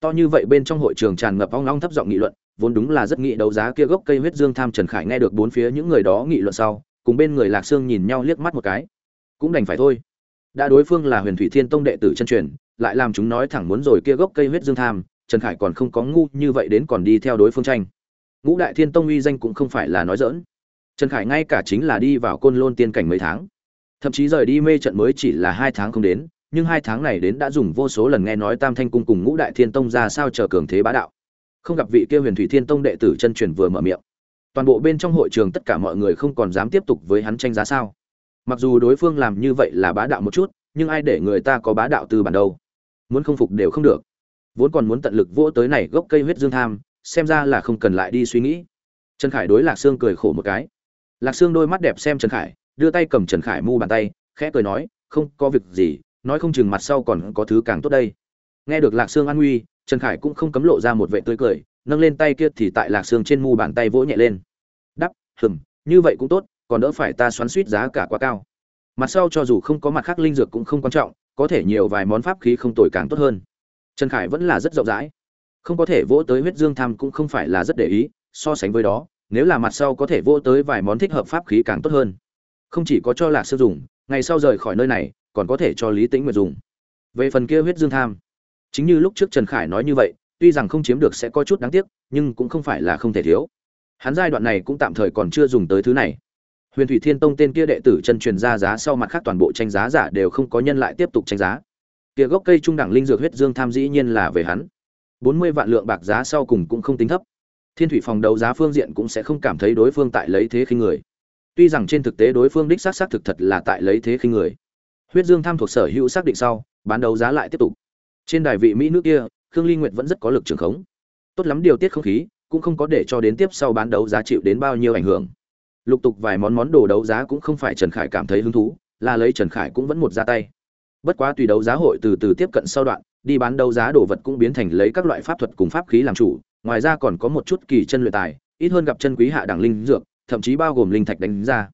to như vậy bên trong hội trường tràn ngập ong ong thấp giọng nghị luận, vốn đúng là rất nghị đấu giá kia gốc cây huyết dương tham trần khải nghe được bốn phía những người đó nghị luận sau, cùng bên người lạc sương nhìn nhau liếc mắt một cái. Cũng đành phải thôi. Đã đối phương là huyền thủy thiên tông đệ tử chân truyền, lại làm chúng nói thẳng muốn rồi kia gốc cây huyết dương tham trần khải còn không có ngu như vậy đến còn đi theo đối phương tranh. Ngũ đại thiên tông uy danh cũng không phải là nói dỡn trần khải ngay cả chính là đi vào côn lôn tiên cảnh mấy tháng. Thậm chí rời đi mê trận mới chỉ là hai tháng không đến, nhưng hai tháng này đến đã dùng vô số lần nghe nói tam thanh cung cùng ngũ đại thiên tông ra sao chờ cường thế bá đạo. Không gặp vị kia huyền thủy thiên tông đệ tử chân truyền vừa mở miệng. Toàn bộ bên trong hội trường tất cả mọi người không còn dám tiếp tục với hắn tranh giá sao. Mặc dù đối phương làm như vậy là bá đạo một chút, nhưng ai để người ta có bá đạo từ bản đâu? Muốn không phục đều không được vốn còn muốn tận lực vỗ tới này gốc cây huyết dương tham, xem ra là không cần lại đi suy nghĩ. Trần khải đối lạc sương cười khổ một cái. Lạc sương đôi mắt đẹp xem trần khải, đưa tay cầm trần khải mu bàn tay, khẽ cười nói, không, có việc gì, nói không chừng mặt sau còn có thứ càng tốt đây. Nghe được lạc sương an nguy, trần khải cũng không cấm lộ ra một vệ tươi cười, nâng lên tay kia thì tại lạc sương trên mu bàn tay vỗ nhẹ lên. Đắp, hừm, như vậy cũng tốt, còn đỡ phải ta xoắn suýt giá cả quá cao. Mặt sau cho dù không có mặt khác linh dược cũng không quan trọng, có thể nhiều vài món pháp khí không tồi càng tốt hơn trần khải vẫn là rất rộng rãi. Không có thể vỗ tới huyết dương tham cũng không phải là rất để ý, so sánh với đó, nếu là mặt sau có thể vỗ tới vài món thích hợp pháp khí càng tốt hơn. Không chỉ có cho lạc sơ dùng, ngày sau rời khỏi nơi này, còn có thể cho lý tĩnh nguyệt dùng. Về phần kia huyết dương tham, chính như lúc trước trần khải nói như vậy, tuy rằng không chiếm được sẽ có chút đáng tiếc, nhưng cũng không phải là không thể thiếu. Hắn giai đoạn này cũng tạm thời còn chưa dùng tới thứ này. Huyền thủy thiên tông tên kia đệ tử chân truyền ra giá sau mặt khác toàn bộ tranh giá giả đều không có nhân lại tiếp tục tranh giá kia gốc cây trung đẳng linh dược huyết dương tham dĩ nhiên là về hắn. Bốn mươi vạn lượng bạc giá sau cùng cũng không tính thấp. Thiên thủy phòng đấu giá phương diện cũng sẽ không cảm thấy đối phương tại lấy thế khinh người. Tuy rằng trên thực tế đối phương đích xác xác thực thật là tại lấy thế khinh người. Huyết dương tham thuộc sở hữu xác định sau, bán đấu giá lại tiếp tục. Trên đài vị mỹ nước kia, khương ly nguyệt vẫn rất có lực trường khống. Tốt lắm điều tiết không khí, cũng không có để cho đến tiếp sau bán đấu giá chịu đến bao nhiêu ảnh hưởng. Lục tục vài món món đồ đấu giá cũng không phải trần khải cảm thấy hứng thú, là lấy trần khải cũng vẫn một ra tay bất quá tùy đấu giá hội từ từ tiếp cận sau đoạn, đi bán đấu giá đồ vật cũng biến thành lấy các loại pháp thuật cùng pháp khí làm chủ, ngoài ra còn có một chút kỳ chân luyện tài, ít hơn gặp chân quý hạ đẳng linh dược, thậm chí bao gồm linh thạch đánh ra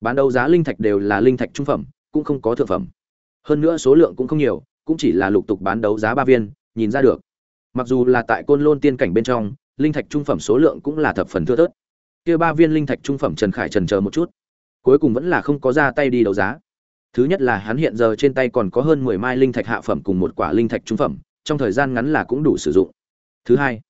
bán đấu giá linh thạch đều là linh thạch trung phẩm, cũng không có thượng phẩm. Hơn nữa số lượng cũng không nhiều, cũng chỉ là lục tục bán đấu giá ba viên, nhìn ra được. Mặc dù là tại côn lôn tiên cảnh bên trong, linh thạch trung phẩm số lượng cũng là thập phần thưa thớt. Kia ba viên linh thạch trung phẩm trần khải trần chờ một chút. Cuối cùng vẫn là không có ra tay đi đấu giá thứ nhất là hắn hiện giờ trên tay còn có hơn mười mai linh thạch hạ phẩm cùng một quả linh thạch trung phẩm, trong thời gian ngắn là cũng đủ sử dụng. Thứ hai,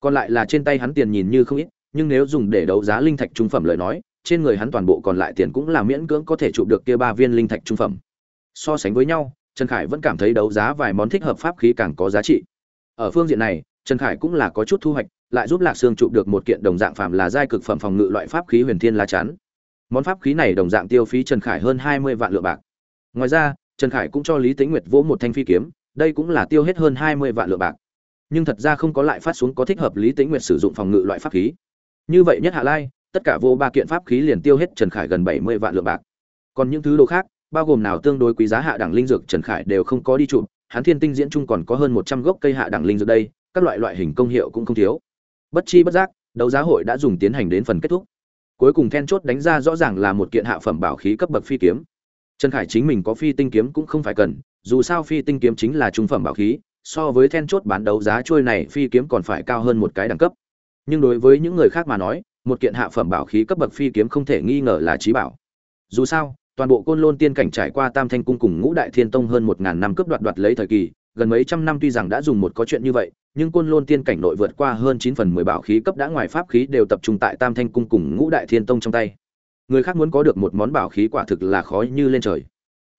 còn lại là trên tay hắn tiền nhìn như không ít, nhưng nếu dùng để đấu giá linh thạch trung phẩm lời nói, trên người hắn toàn bộ còn lại tiền cũng là miễn cưỡng có thể chụp được kia ba viên linh thạch trung phẩm. So sánh với nhau, trần khải vẫn cảm thấy đấu giá vài món thích hợp pháp khí càng có giá trị. Ở phương diện này, trần khải cũng là có chút thu hoạch, lại giúp lạc sương chụp được một kiện đồng dạng phẩm là giai cực phẩm phòng ngự loại pháp khí huyền thiên la chắn. Món pháp khí này đồng dạng tiêu phí trần khải hơn hai mươi vạn lượng bạc ngoài ra, trần khải cũng cho lý tĩnh nguyệt vỗ một thanh phi kiếm, đây cũng là tiêu hết hơn hai mươi vạn lượng bạc. Nhưng thật ra không có lại phát xuống có thích hợp lý tĩnh nguyệt sử dụng phòng ngự loại pháp khí. Như vậy nhất hạ lai, tất cả vô ba kiện pháp khí liền tiêu hết trần khải gần bảy mươi vạn lượng bạc. Còn những thứ đồ khác, bao gồm nào tương đối quý giá hạ đẳng linh dược trần khải đều không có đi chụp, hắn thiên tinh diễn chung còn có hơn một trăm gốc cây hạ đẳng linh dược đây, các loại loại hình công hiệu cũng không thiếu. Bất chi bất giác, đấu giá hội đã dùng tiến hành đến phần kết thúc. Cuối cùng then chốt đánh ra rõ ràng là một kiện hạ phẩm bảo khí cấp bậc phi kiếm trần khải chính mình có phi tinh kiếm cũng không phải cần, dù sao phi tinh kiếm chính là trung phẩm bảo khí, so với then chốt bán đấu giá trôi này phi kiếm còn phải cao hơn một cái đẳng cấp. Nhưng đối với những người khác mà nói, một kiện hạ phẩm bảo khí cấp bậc phi kiếm không thể nghi ngờ là trí bảo. Dù sao, toàn bộ côn lôn tiên cảnh trải qua tam thanh cung cùng ngũ đại thiên tông hơn một ngàn năm cướp đoạt đoạt lấy thời kỳ, gần mấy trăm năm tuy rằng đã dùng một có chuyện như vậy, nhưng côn lôn tiên cảnh nội vượt qua hơn chín phần mười bảo khí cấp đã ngoài pháp khí đều tập trung tại tam thanh cung cùng ngũ đại thiên tông trong tay người khác muốn có được một món bảo khí quả thực là khó như lên trời.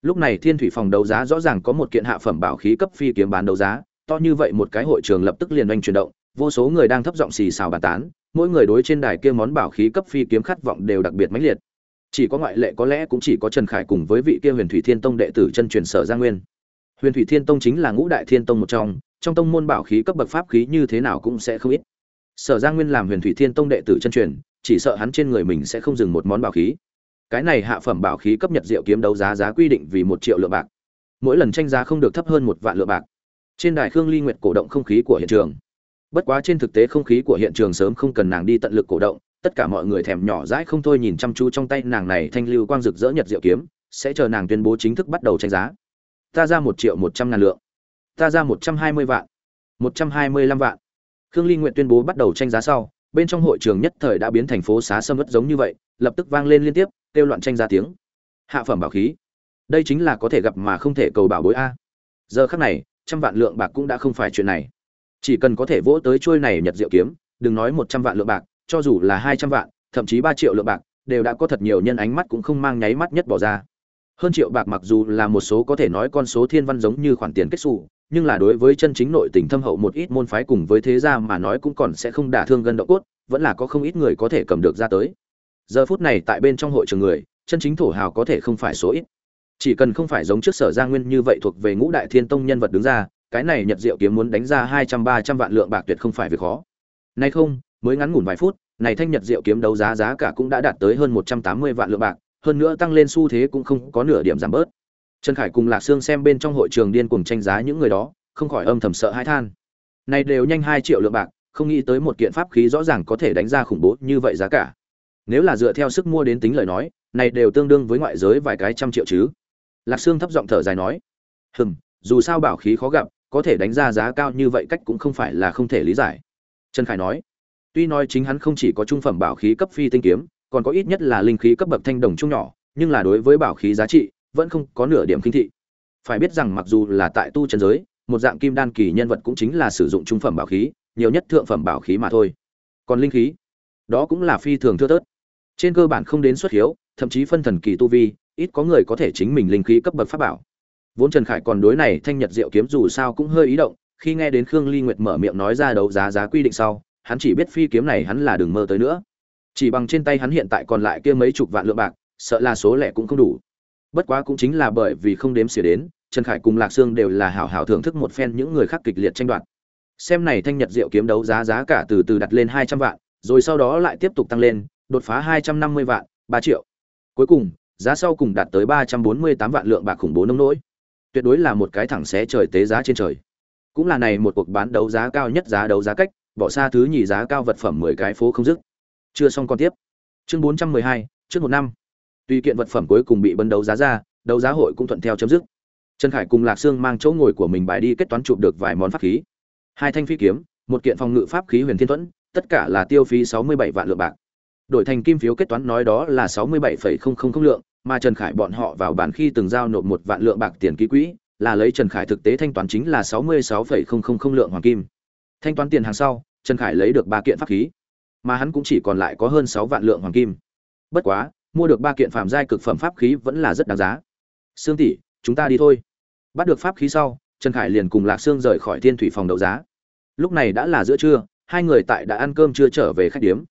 Lúc này thiên thủy phòng đấu giá rõ ràng có một kiện hạ phẩm bảo khí cấp phi kiếm bán đấu giá, to như vậy một cái hội trường lập tức liền oanh chuyển động, vô số người đang thấp giọng xì xào bàn tán, mỗi người đối trên đài kia món bảo khí cấp phi kiếm khát vọng đều đặc biệt mãnh liệt. Chỉ có ngoại lệ có lẽ cũng chỉ có trần khải cùng với vị kia huyền thủy thiên tông đệ tử chân truyền sở gia nguyên. Huyền thủy thiên tông chính là ngũ đại thiên tông một trong trong tông môn bảo khí cấp bậc pháp khí như thế nào cũng sẽ không ít. Sở gia nguyên làm huyền thủy thiên tông đệ tử chân truyền chỉ sợ hắn trên người mình sẽ không dừng một món bảo khí. Cái này hạ phẩm bảo khí cấp nhật diệu kiếm đấu giá giá quy định vì một triệu lượng bạc. Mỗi lần tranh giá không được thấp hơn một vạn lượng bạc. Trên đài khương ly nguyệt cổ động không khí của hiện trường. Bất quá trên thực tế không khí của hiện trường sớm không cần nàng đi tận lực cổ động, tất cả mọi người thèm nhỏ dãi không thôi nhìn chăm chú trong tay nàng này thanh lưu quang rực rỡ nhật diệu kiếm, sẽ chờ nàng tuyên bố chính thức bắt đầu tranh giá. Ta ra một triệu một trăm ngàn lượng. Ta ra một trăm hai mươi vạn. Một trăm hai mươi lăm vạn. Khương ly nguyện tuyên bố bắt đầu tranh giá sau bên trong hội trường nhất thời đã biến thành phố xá sâm ất giống như vậy, lập tức vang lên liên tiếp, kêu loạn tranh ra tiếng. Hạ phẩm bảo khí. Đây chính là có thể gặp mà không thể cầu bảo bối a. Giờ khắc này, trăm vạn lượng bạc cũng đã không phải chuyện này. Chỉ cần có thể vỗ tới chuôi này nhật diệu kiếm, đừng nói một trăm vạn lượng bạc, cho dù là hai trăm vạn, thậm chí ba triệu lượng bạc, đều đã có thật nhiều nhân ánh mắt cũng không mang nháy mắt nhất bỏ ra. Hơn triệu bạc mặc dù là một số có thể nói con số thiên văn giống như khoản tiền kết xù nhưng là đối với chân chính nội tình thâm hậu một ít môn phái cùng với thế gia mà nói cũng còn sẽ không đả thương gân độ cốt, vẫn là có không ít người có thể cầm được ra tới. Giờ phút này tại bên trong hội trường người, chân chính thổ hào có thể không phải số ít. Chỉ cần không phải giống trước sở gia nguyên như vậy thuộc về ngũ đại thiên tông nhân vật đứng ra, cái này nhật diệu kiếm muốn đánh ra hai trăm, ba trăm vạn lượng bạc tuyệt không phải việc khó. Nay không, mới ngắn ngủn vài phút, này thanh nhật diệu kiếm đấu giá giá cả cũng đã đạt tới hơn một trăm tám mươi vạn lượng bạc, hơn nữa tăng lên xu thế cũng không có nửa điểm giảm bớt trần khải cùng lạc sương xem bên trong hội trường điên cuồng tranh giá những người đó, không khỏi âm thầm sợ hãi than. Này đều nhanh hai triệu lượng bạc, không nghĩ tới một kiện pháp khí rõ ràng có thể đánh ra khủng bố như vậy giá cả. Nếu là dựa theo sức mua đến tính lời nói, này đều tương đương với ngoại giới vài cái trăm triệu chứ. Lạc sương thấp giọng thở dài nói, hừm, dù sao bảo khí khó gặp, có thể đánh ra giá cao như vậy cách cũng không phải là không thể lý giải. Trần khải nói, tuy nói chính hắn không chỉ có trung phẩm bảo khí cấp phi tinh kiếm, còn có ít nhất là linh khí cấp bậc thanh đồng trung nhỏ, nhưng là đối với bảo khí giá trị vẫn không có nửa điểm kinh thị. Phải biết rằng mặc dù là tại tu chân giới, một dạng kim đan kỳ nhân vật cũng chính là sử dụng trung phẩm bảo khí, nhiều nhất thượng phẩm bảo khí mà thôi. Còn linh khí, đó cũng là phi thường thưa thớt. Trên cơ bản không đến xuất hiếu, thậm chí phân thần kỳ tu vi, ít có người có thể chính mình linh khí cấp bậc pháp bảo. Vốn trần khải còn đối này thanh nhật diệu kiếm dù sao cũng hơi ý động, khi nghe đến khương ly nguyệt mở miệng nói ra đấu giá giá quy định sau, hắn chỉ biết phi kiếm này hắn là đừng mơ tới nữa. Chỉ bằng trên tay hắn hiện tại còn lại kia mấy chục vạn lượng bạc, sợ là số lẻ cũng không đủ bất quá cũng chính là bởi vì không đếm xỉa đến, trần khải cùng lạc sương đều là hảo hảo thưởng thức một phen những người khác kịch liệt tranh đoạt. Xem này thanh nhật diệu kiếm đấu giá giá cả từ từ đặt lên hai trăm vạn, rồi sau đó lại tiếp tục tăng lên, đột phá hai trăm năm mươi vạn, ba triệu. Cuối cùng, giá sau cùng đạt tới ba trăm bốn mươi tám vạn lượng bạc khủng bố nông nỗi. Tuyệt đối là một cái thẳng xé trời tế giá trên trời. Cũng là này một cuộc bán đấu giá cao nhất giá đấu giá cách, bỏ xa thứ nhì giá cao vật phẩm mười cái phố không dứt. Chưa xong còn tiếp. Chương bốn trăm mười hai, trước một năm tùy kiện vật phẩm cuối cùng bị bấn đấu giá ra, đấu giá hội cũng thuận theo chấm dứt. Trần khải cùng lạc sương mang chỗ ngồi của mình bài đi kết toán chụp được vài món pháp khí. Hai thanh phi kiếm, một kiện phòng ngự pháp khí huyền thiên thuẫn, tất cả là tiêu phí sáu mươi bảy vạn lượng bạc. Đổi thành kim phiếu kết toán nói đó là sáu mươi bảy lượng, mà trần khải bọn họ vào bản khi từng giao nộp một vạn lượng bạc tiền ký quỹ, là lấy trần khải thực tế thanh toán chính là sáu mươi sáu lượng hoàng kim. Thanh toán tiền hàng sau, trần khải lấy được ba kiện pháp khí, mà hắn cũng chỉ còn lại có hơn sáu vạn lượng hoàng kim. Bất quá mua được ba kiện phàm giai cực phẩm pháp khí vẫn là rất đáng giá. Sương tỷ, chúng ta đi thôi. Bắt được pháp khí sau, trần khải liền cùng lạc sương rời khỏi thiên thủy phòng đấu giá. Lúc này đã là giữa trưa, hai người tại đã ăn cơm chưa trở về khách điếm.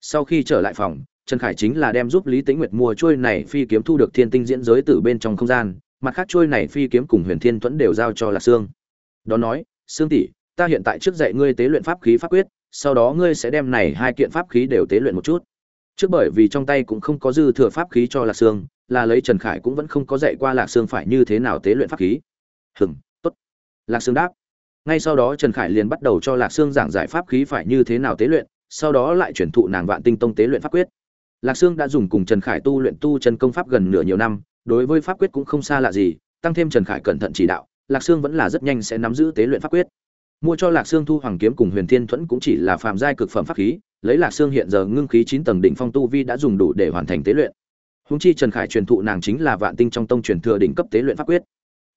Sau khi trở lại phòng, trần khải chính là đem giúp lý tĩnh nguyệt mua trôi này phi kiếm thu được thiên tinh diễn giới từ bên trong không gian, mặt khác trôi này phi kiếm cùng huyền thiên thuẫn đều giao cho lạc sương. Đó nói, sương tỷ, ta hiện tại trước dạy ngươi tế luyện pháp khí pháp quyết, sau đó ngươi sẽ đem này hai kiện pháp khí đều tế luyện một chút trước bởi vì trong tay cũng không có dư thừa pháp khí cho lạc sương, là lấy trần khải cũng vẫn không có dạy qua lạc sương phải như thế nào tế luyện pháp khí. Hừm, tốt. Lạc sương đáp. Ngay sau đó trần khải liền bắt đầu cho lạc sương giảng giải pháp khí phải như thế nào tế luyện, sau đó lại chuyển thụ nàng vạn tinh tông tế luyện pháp quyết. Lạc sương đã dùng cùng trần khải tu luyện tu chân công pháp gần nửa nhiều năm, đối với pháp quyết cũng không xa lạ gì, tăng thêm trần khải cẩn thận chỉ đạo, lạc sương vẫn là rất nhanh sẽ nắm giữ tế luyện pháp quyết. Mua cho lạc sương thu hoàng kiếm cùng huyền thiên thuẫn cũng chỉ là phàm giai cực phẩm pháp khí lấy lạc xương hiện giờ ngưng khí chín tầng đỉnh phong tu vi đã dùng đủ để hoàn thành tế luyện. Húng chi trần khải truyền thụ nàng chính là vạn tinh trong tông truyền thừa đỉnh cấp tế luyện pháp quyết.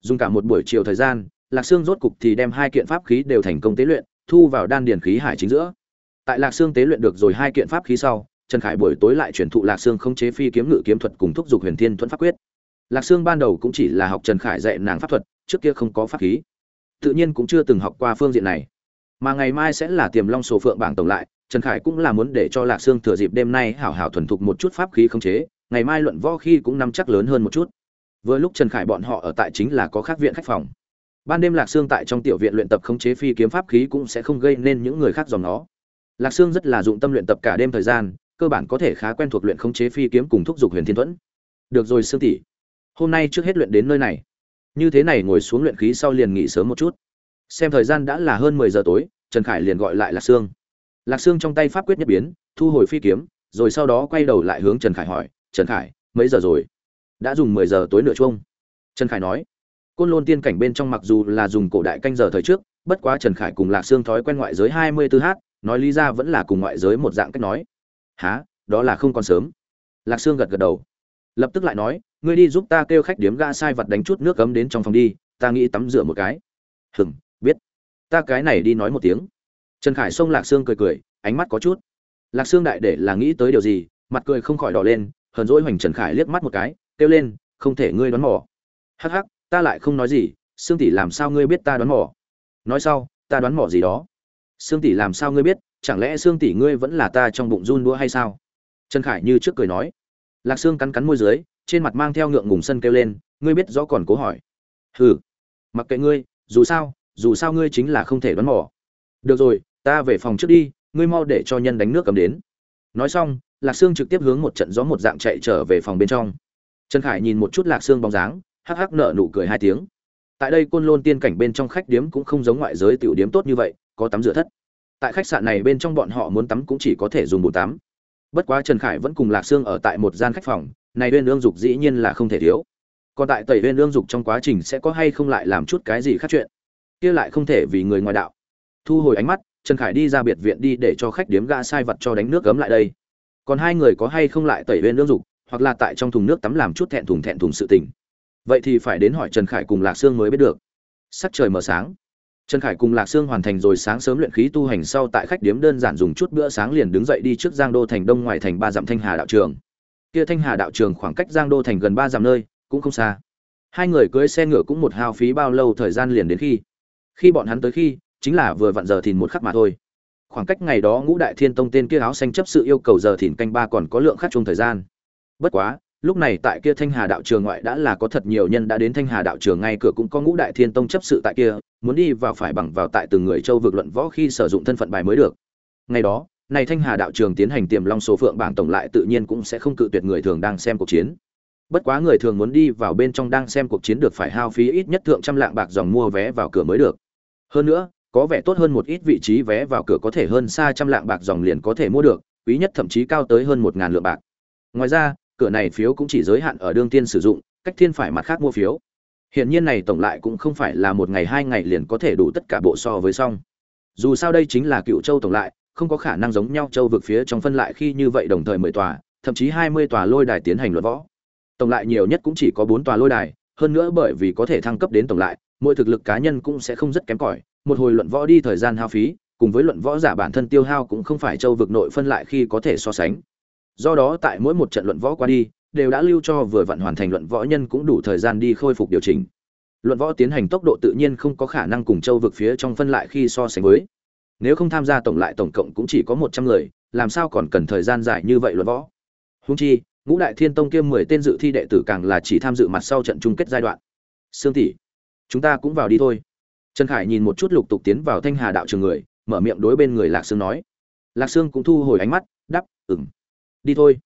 Dùng cả một buổi chiều thời gian, lạc xương rốt cục thì đem hai kiện pháp khí đều thành công tế luyện, thu vào đan điền khí hải chính giữa. Tại lạc xương tế luyện được rồi hai kiện pháp khí sau, trần khải buổi tối lại truyền thụ lạc xương không chế phi kiếm ngự kiếm thuật cùng thúc giục huyền thiên thuẫn pháp quyết. Lạc xương ban đầu cũng chỉ là học trần khải dạy nàng pháp thuật, trước kia không có pháp khí. Tự nhiên cũng chưa từng học qua phương diện này. Mà ngày mai sẽ là tiềm long sổ phượng bảng tổng lại trần khải cũng là muốn để cho lạc sương thừa dịp đêm nay hảo hảo thuần thục một chút pháp khí không chế, ngày mai luận võ khi cũng nắm chắc lớn hơn một chút. Vừa lúc trần khải bọn họ ở tại chính là có khác viện khách phòng. Ban đêm lạc sương tại trong tiểu viện luyện tập khống chế phi kiếm pháp khí cũng sẽ không gây nên những người khác dòng nó lạc sương rất là dụng tâm luyện tập cả đêm thời gian, cơ bản có thể khá quen thuộc luyện khống chế phi kiếm cùng thúc dục huyền thiên thuẫn. Được rồi sương tỷ, hôm nay trước hết luyện đến nơi này. Như thế này ngồi xuống luyện khí sau liền nghỉ sớm một chút. Xem thời gian đã là hơn mười giờ tối, trần khải liền gọi lại lạc sương lạc sương trong tay pháp quyết nhất biến, thu hồi phi kiếm, rồi sau đó quay đầu lại hướng trần khải hỏi, trần khải, mấy giờ rồi? Đã dùng mười giờ tối nửa chuông. Trần khải nói. Côn lôn tiên cảnh bên trong mặc dù là dùng cổ đại canh giờ thời trước, bất quá trần khải cùng lạc sương thói quen ngoại giới hai mươi tư h nói lý ra vẫn là cùng ngoại giới một dạng cách nói. Há đó là không còn sớm. Lạc sương gật gật đầu. Lập tức lại nói, ngươi đi giúp ta kêu khách điếm ga sai vật đánh chút nước cấm đến trong phòng đi, ta nghĩ tắm rửa một cái. Hừng biết. Ta cái này đi nói một tiếng trần khải xông lạc sương cười cười, ánh mắt có chút. Lạc sương đại để là nghĩ tới điều gì, mặt cười không khỏi đỏ lên, hờn dỗi hoành trần khải liếc mắt một cái, kêu lên, không thể ngươi đoán mò. Hắc hắc, ta lại không nói gì, sương tỷ làm sao ngươi biết ta đoán mò? Nói sau, ta đoán mò gì đó. Sương tỷ làm sao ngươi biết, chẳng lẽ sương tỷ ngươi vẫn là ta trong bụng run đũa hay sao? Trần khải như trước cười nói. Lạc sương cắn cắn môi dưới, trên mặt mang theo ngượng ngùng sân kêu lên, ngươi biết rõ còn cố hỏi. Hừ, mặc kệ ngươi, dù sao dù sao ngươi chính là không thể đoán mò. Được rồi ta về phòng trước đi, ngươi mau để cho nhân đánh nước cầm đến. Nói xong, lạc sương trực tiếp hướng một trận gió một dạng chạy trở về phòng bên trong. Trần khải nhìn một chút lạc sương bóng dáng, hắc hắc nợ nụ cười hai tiếng. Tại đây côn lôn tiên cảnh bên trong khách điếm cũng không giống ngoại giới tiểu điếm tốt như vậy, có tắm rửa thất. Tại khách sạn này bên trong bọn họ muốn tắm cũng chỉ có thể dùng bồn tắm. Bất quá trần khải vẫn cùng lạc sương ở tại một gian khách phòng, này bên lương dục dĩ nhiên là không thể thiếu. Còn tại tẩy bên lương dục trong quá trình sẽ có hay không lại làm chút cái gì khác chuyện. Kia lại không thể vì người ngoài đạo. Thu hồi ánh mắt trần khải đi ra biệt viện đi để cho khách điếm gã sai vật cho đánh nước cấm lại đây. Còn hai người có hay không lại tẩy bên nước dục, hoặc là tại trong thùng nước tắm làm chút thẹn thùng thẹn thùng sự tình. Vậy thì phải đến hỏi trần khải cùng lạc sương mới biết được. Sắc trời mờ sáng. Trần khải cùng lạc sương hoàn thành rồi sáng sớm luyện khí tu hành sau tại khách điếm đơn giản dùng chút bữa sáng liền đứng dậy đi trước giang đô thành đông ngoài thành ba dặm thanh hà đạo trường. Kia thanh hà đạo trường khoảng cách giang đô thành gần ba dặm nơi, cũng không xa. Hai người cưới xe ngựa cũng một hao phí bao lâu thời gian liền đến khi. Khi bọn hắn tới khi chính là vừa vặn giờ thìn một khắc mà thôi. Khoảng cách ngày đó ngũ đại thiên tông tên kia áo xanh chấp sự yêu cầu giờ thìn canh ba còn có lượng khắc chung thời gian. Bất quá, lúc này tại kia thanh hà đạo trường ngoại đã là có thật nhiều nhân đã đến thanh hà đạo trường ngay cửa cũng có ngũ đại thiên tông chấp sự tại kia, muốn đi vào phải bằng vào tại từng người châu vực luận võ khi sử dụng thân phận bài mới được. Ngày đó, này thanh hà đạo trường tiến hành tiềm long số phượng bảng tổng lại tự nhiên cũng sẽ không cự tuyệt người thường đang xem cuộc chiến. Bất quá người thường muốn đi vào bên trong đang xem cuộc chiến được phải hao phí ít nhất thượng trăm lạng bạc dòng mua vé vào cửa mới được. Hơn nữa có vẻ tốt hơn một ít vị trí vé vào cửa có thể hơn xa trăm lạng bạc dòng liền có thể mua được, quý nhất thậm chí cao tới hơn một ngàn lượng bạc. Ngoài ra, cửa này phiếu cũng chỉ giới hạn ở đương tiên sử dụng, cách thiên phải mặt khác mua phiếu. Hiện nhiên này tổng lại cũng không phải là một ngày hai ngày liền có thể đủ tất cả bộ so với xong. Dù sao đây chính là cựu châu tổng lại, không có khả năng giống nhau châu vực phía trong phân lại khi như vậy đồng thời mười tòa, thậm chí hai mươi tòa lôi đài tiến hành luận võ. Tổng lại nhiều nhất cũng chỉ có bốn tòa lôi đài, hơn nữa bởi vì có thể thăng cấp đến tổng lại, mỗi thực lực cá nhân cũng sẽ không rất kém cỏi một hồi luận võ đi thời gian hao phí, cùng với luận võ giả bản thân tiêu hao cũng không phải châu vực nội phân lại khi có thể so sánh. Do đó tại mỗi một trận luận võ qua đi, đều đã lưu cho vừa vặn hoàn thành luận võ nhân cũng đủ thời gian đi khôi phục điều chỉnh. Luận võ tiến hành tốc độ tự nhiên không có khả năng cùng châu vực phía trong phân lại khi so sánh với. Nếu không tham gia tổng lại tổng cộng cũng chỉ có một trăm người, làm sao còn cần thời gian dài như vậy luận võ? Húng chi, ngũ đại thiên tông kiêm mười tên dự thi đệ tử càng là chỉ tham dự mặt sau trận chung kết giai đoạn. Sương tỷ, chúng ta cũng vào đi thôi trần khải nhìn một chút lục tục tiến vào thanh hà đạo trường người, mở miệng đối bên người lạc sương nói. Lạc sương cũng thu hồi ánh mắt đắp ừng đi thôi.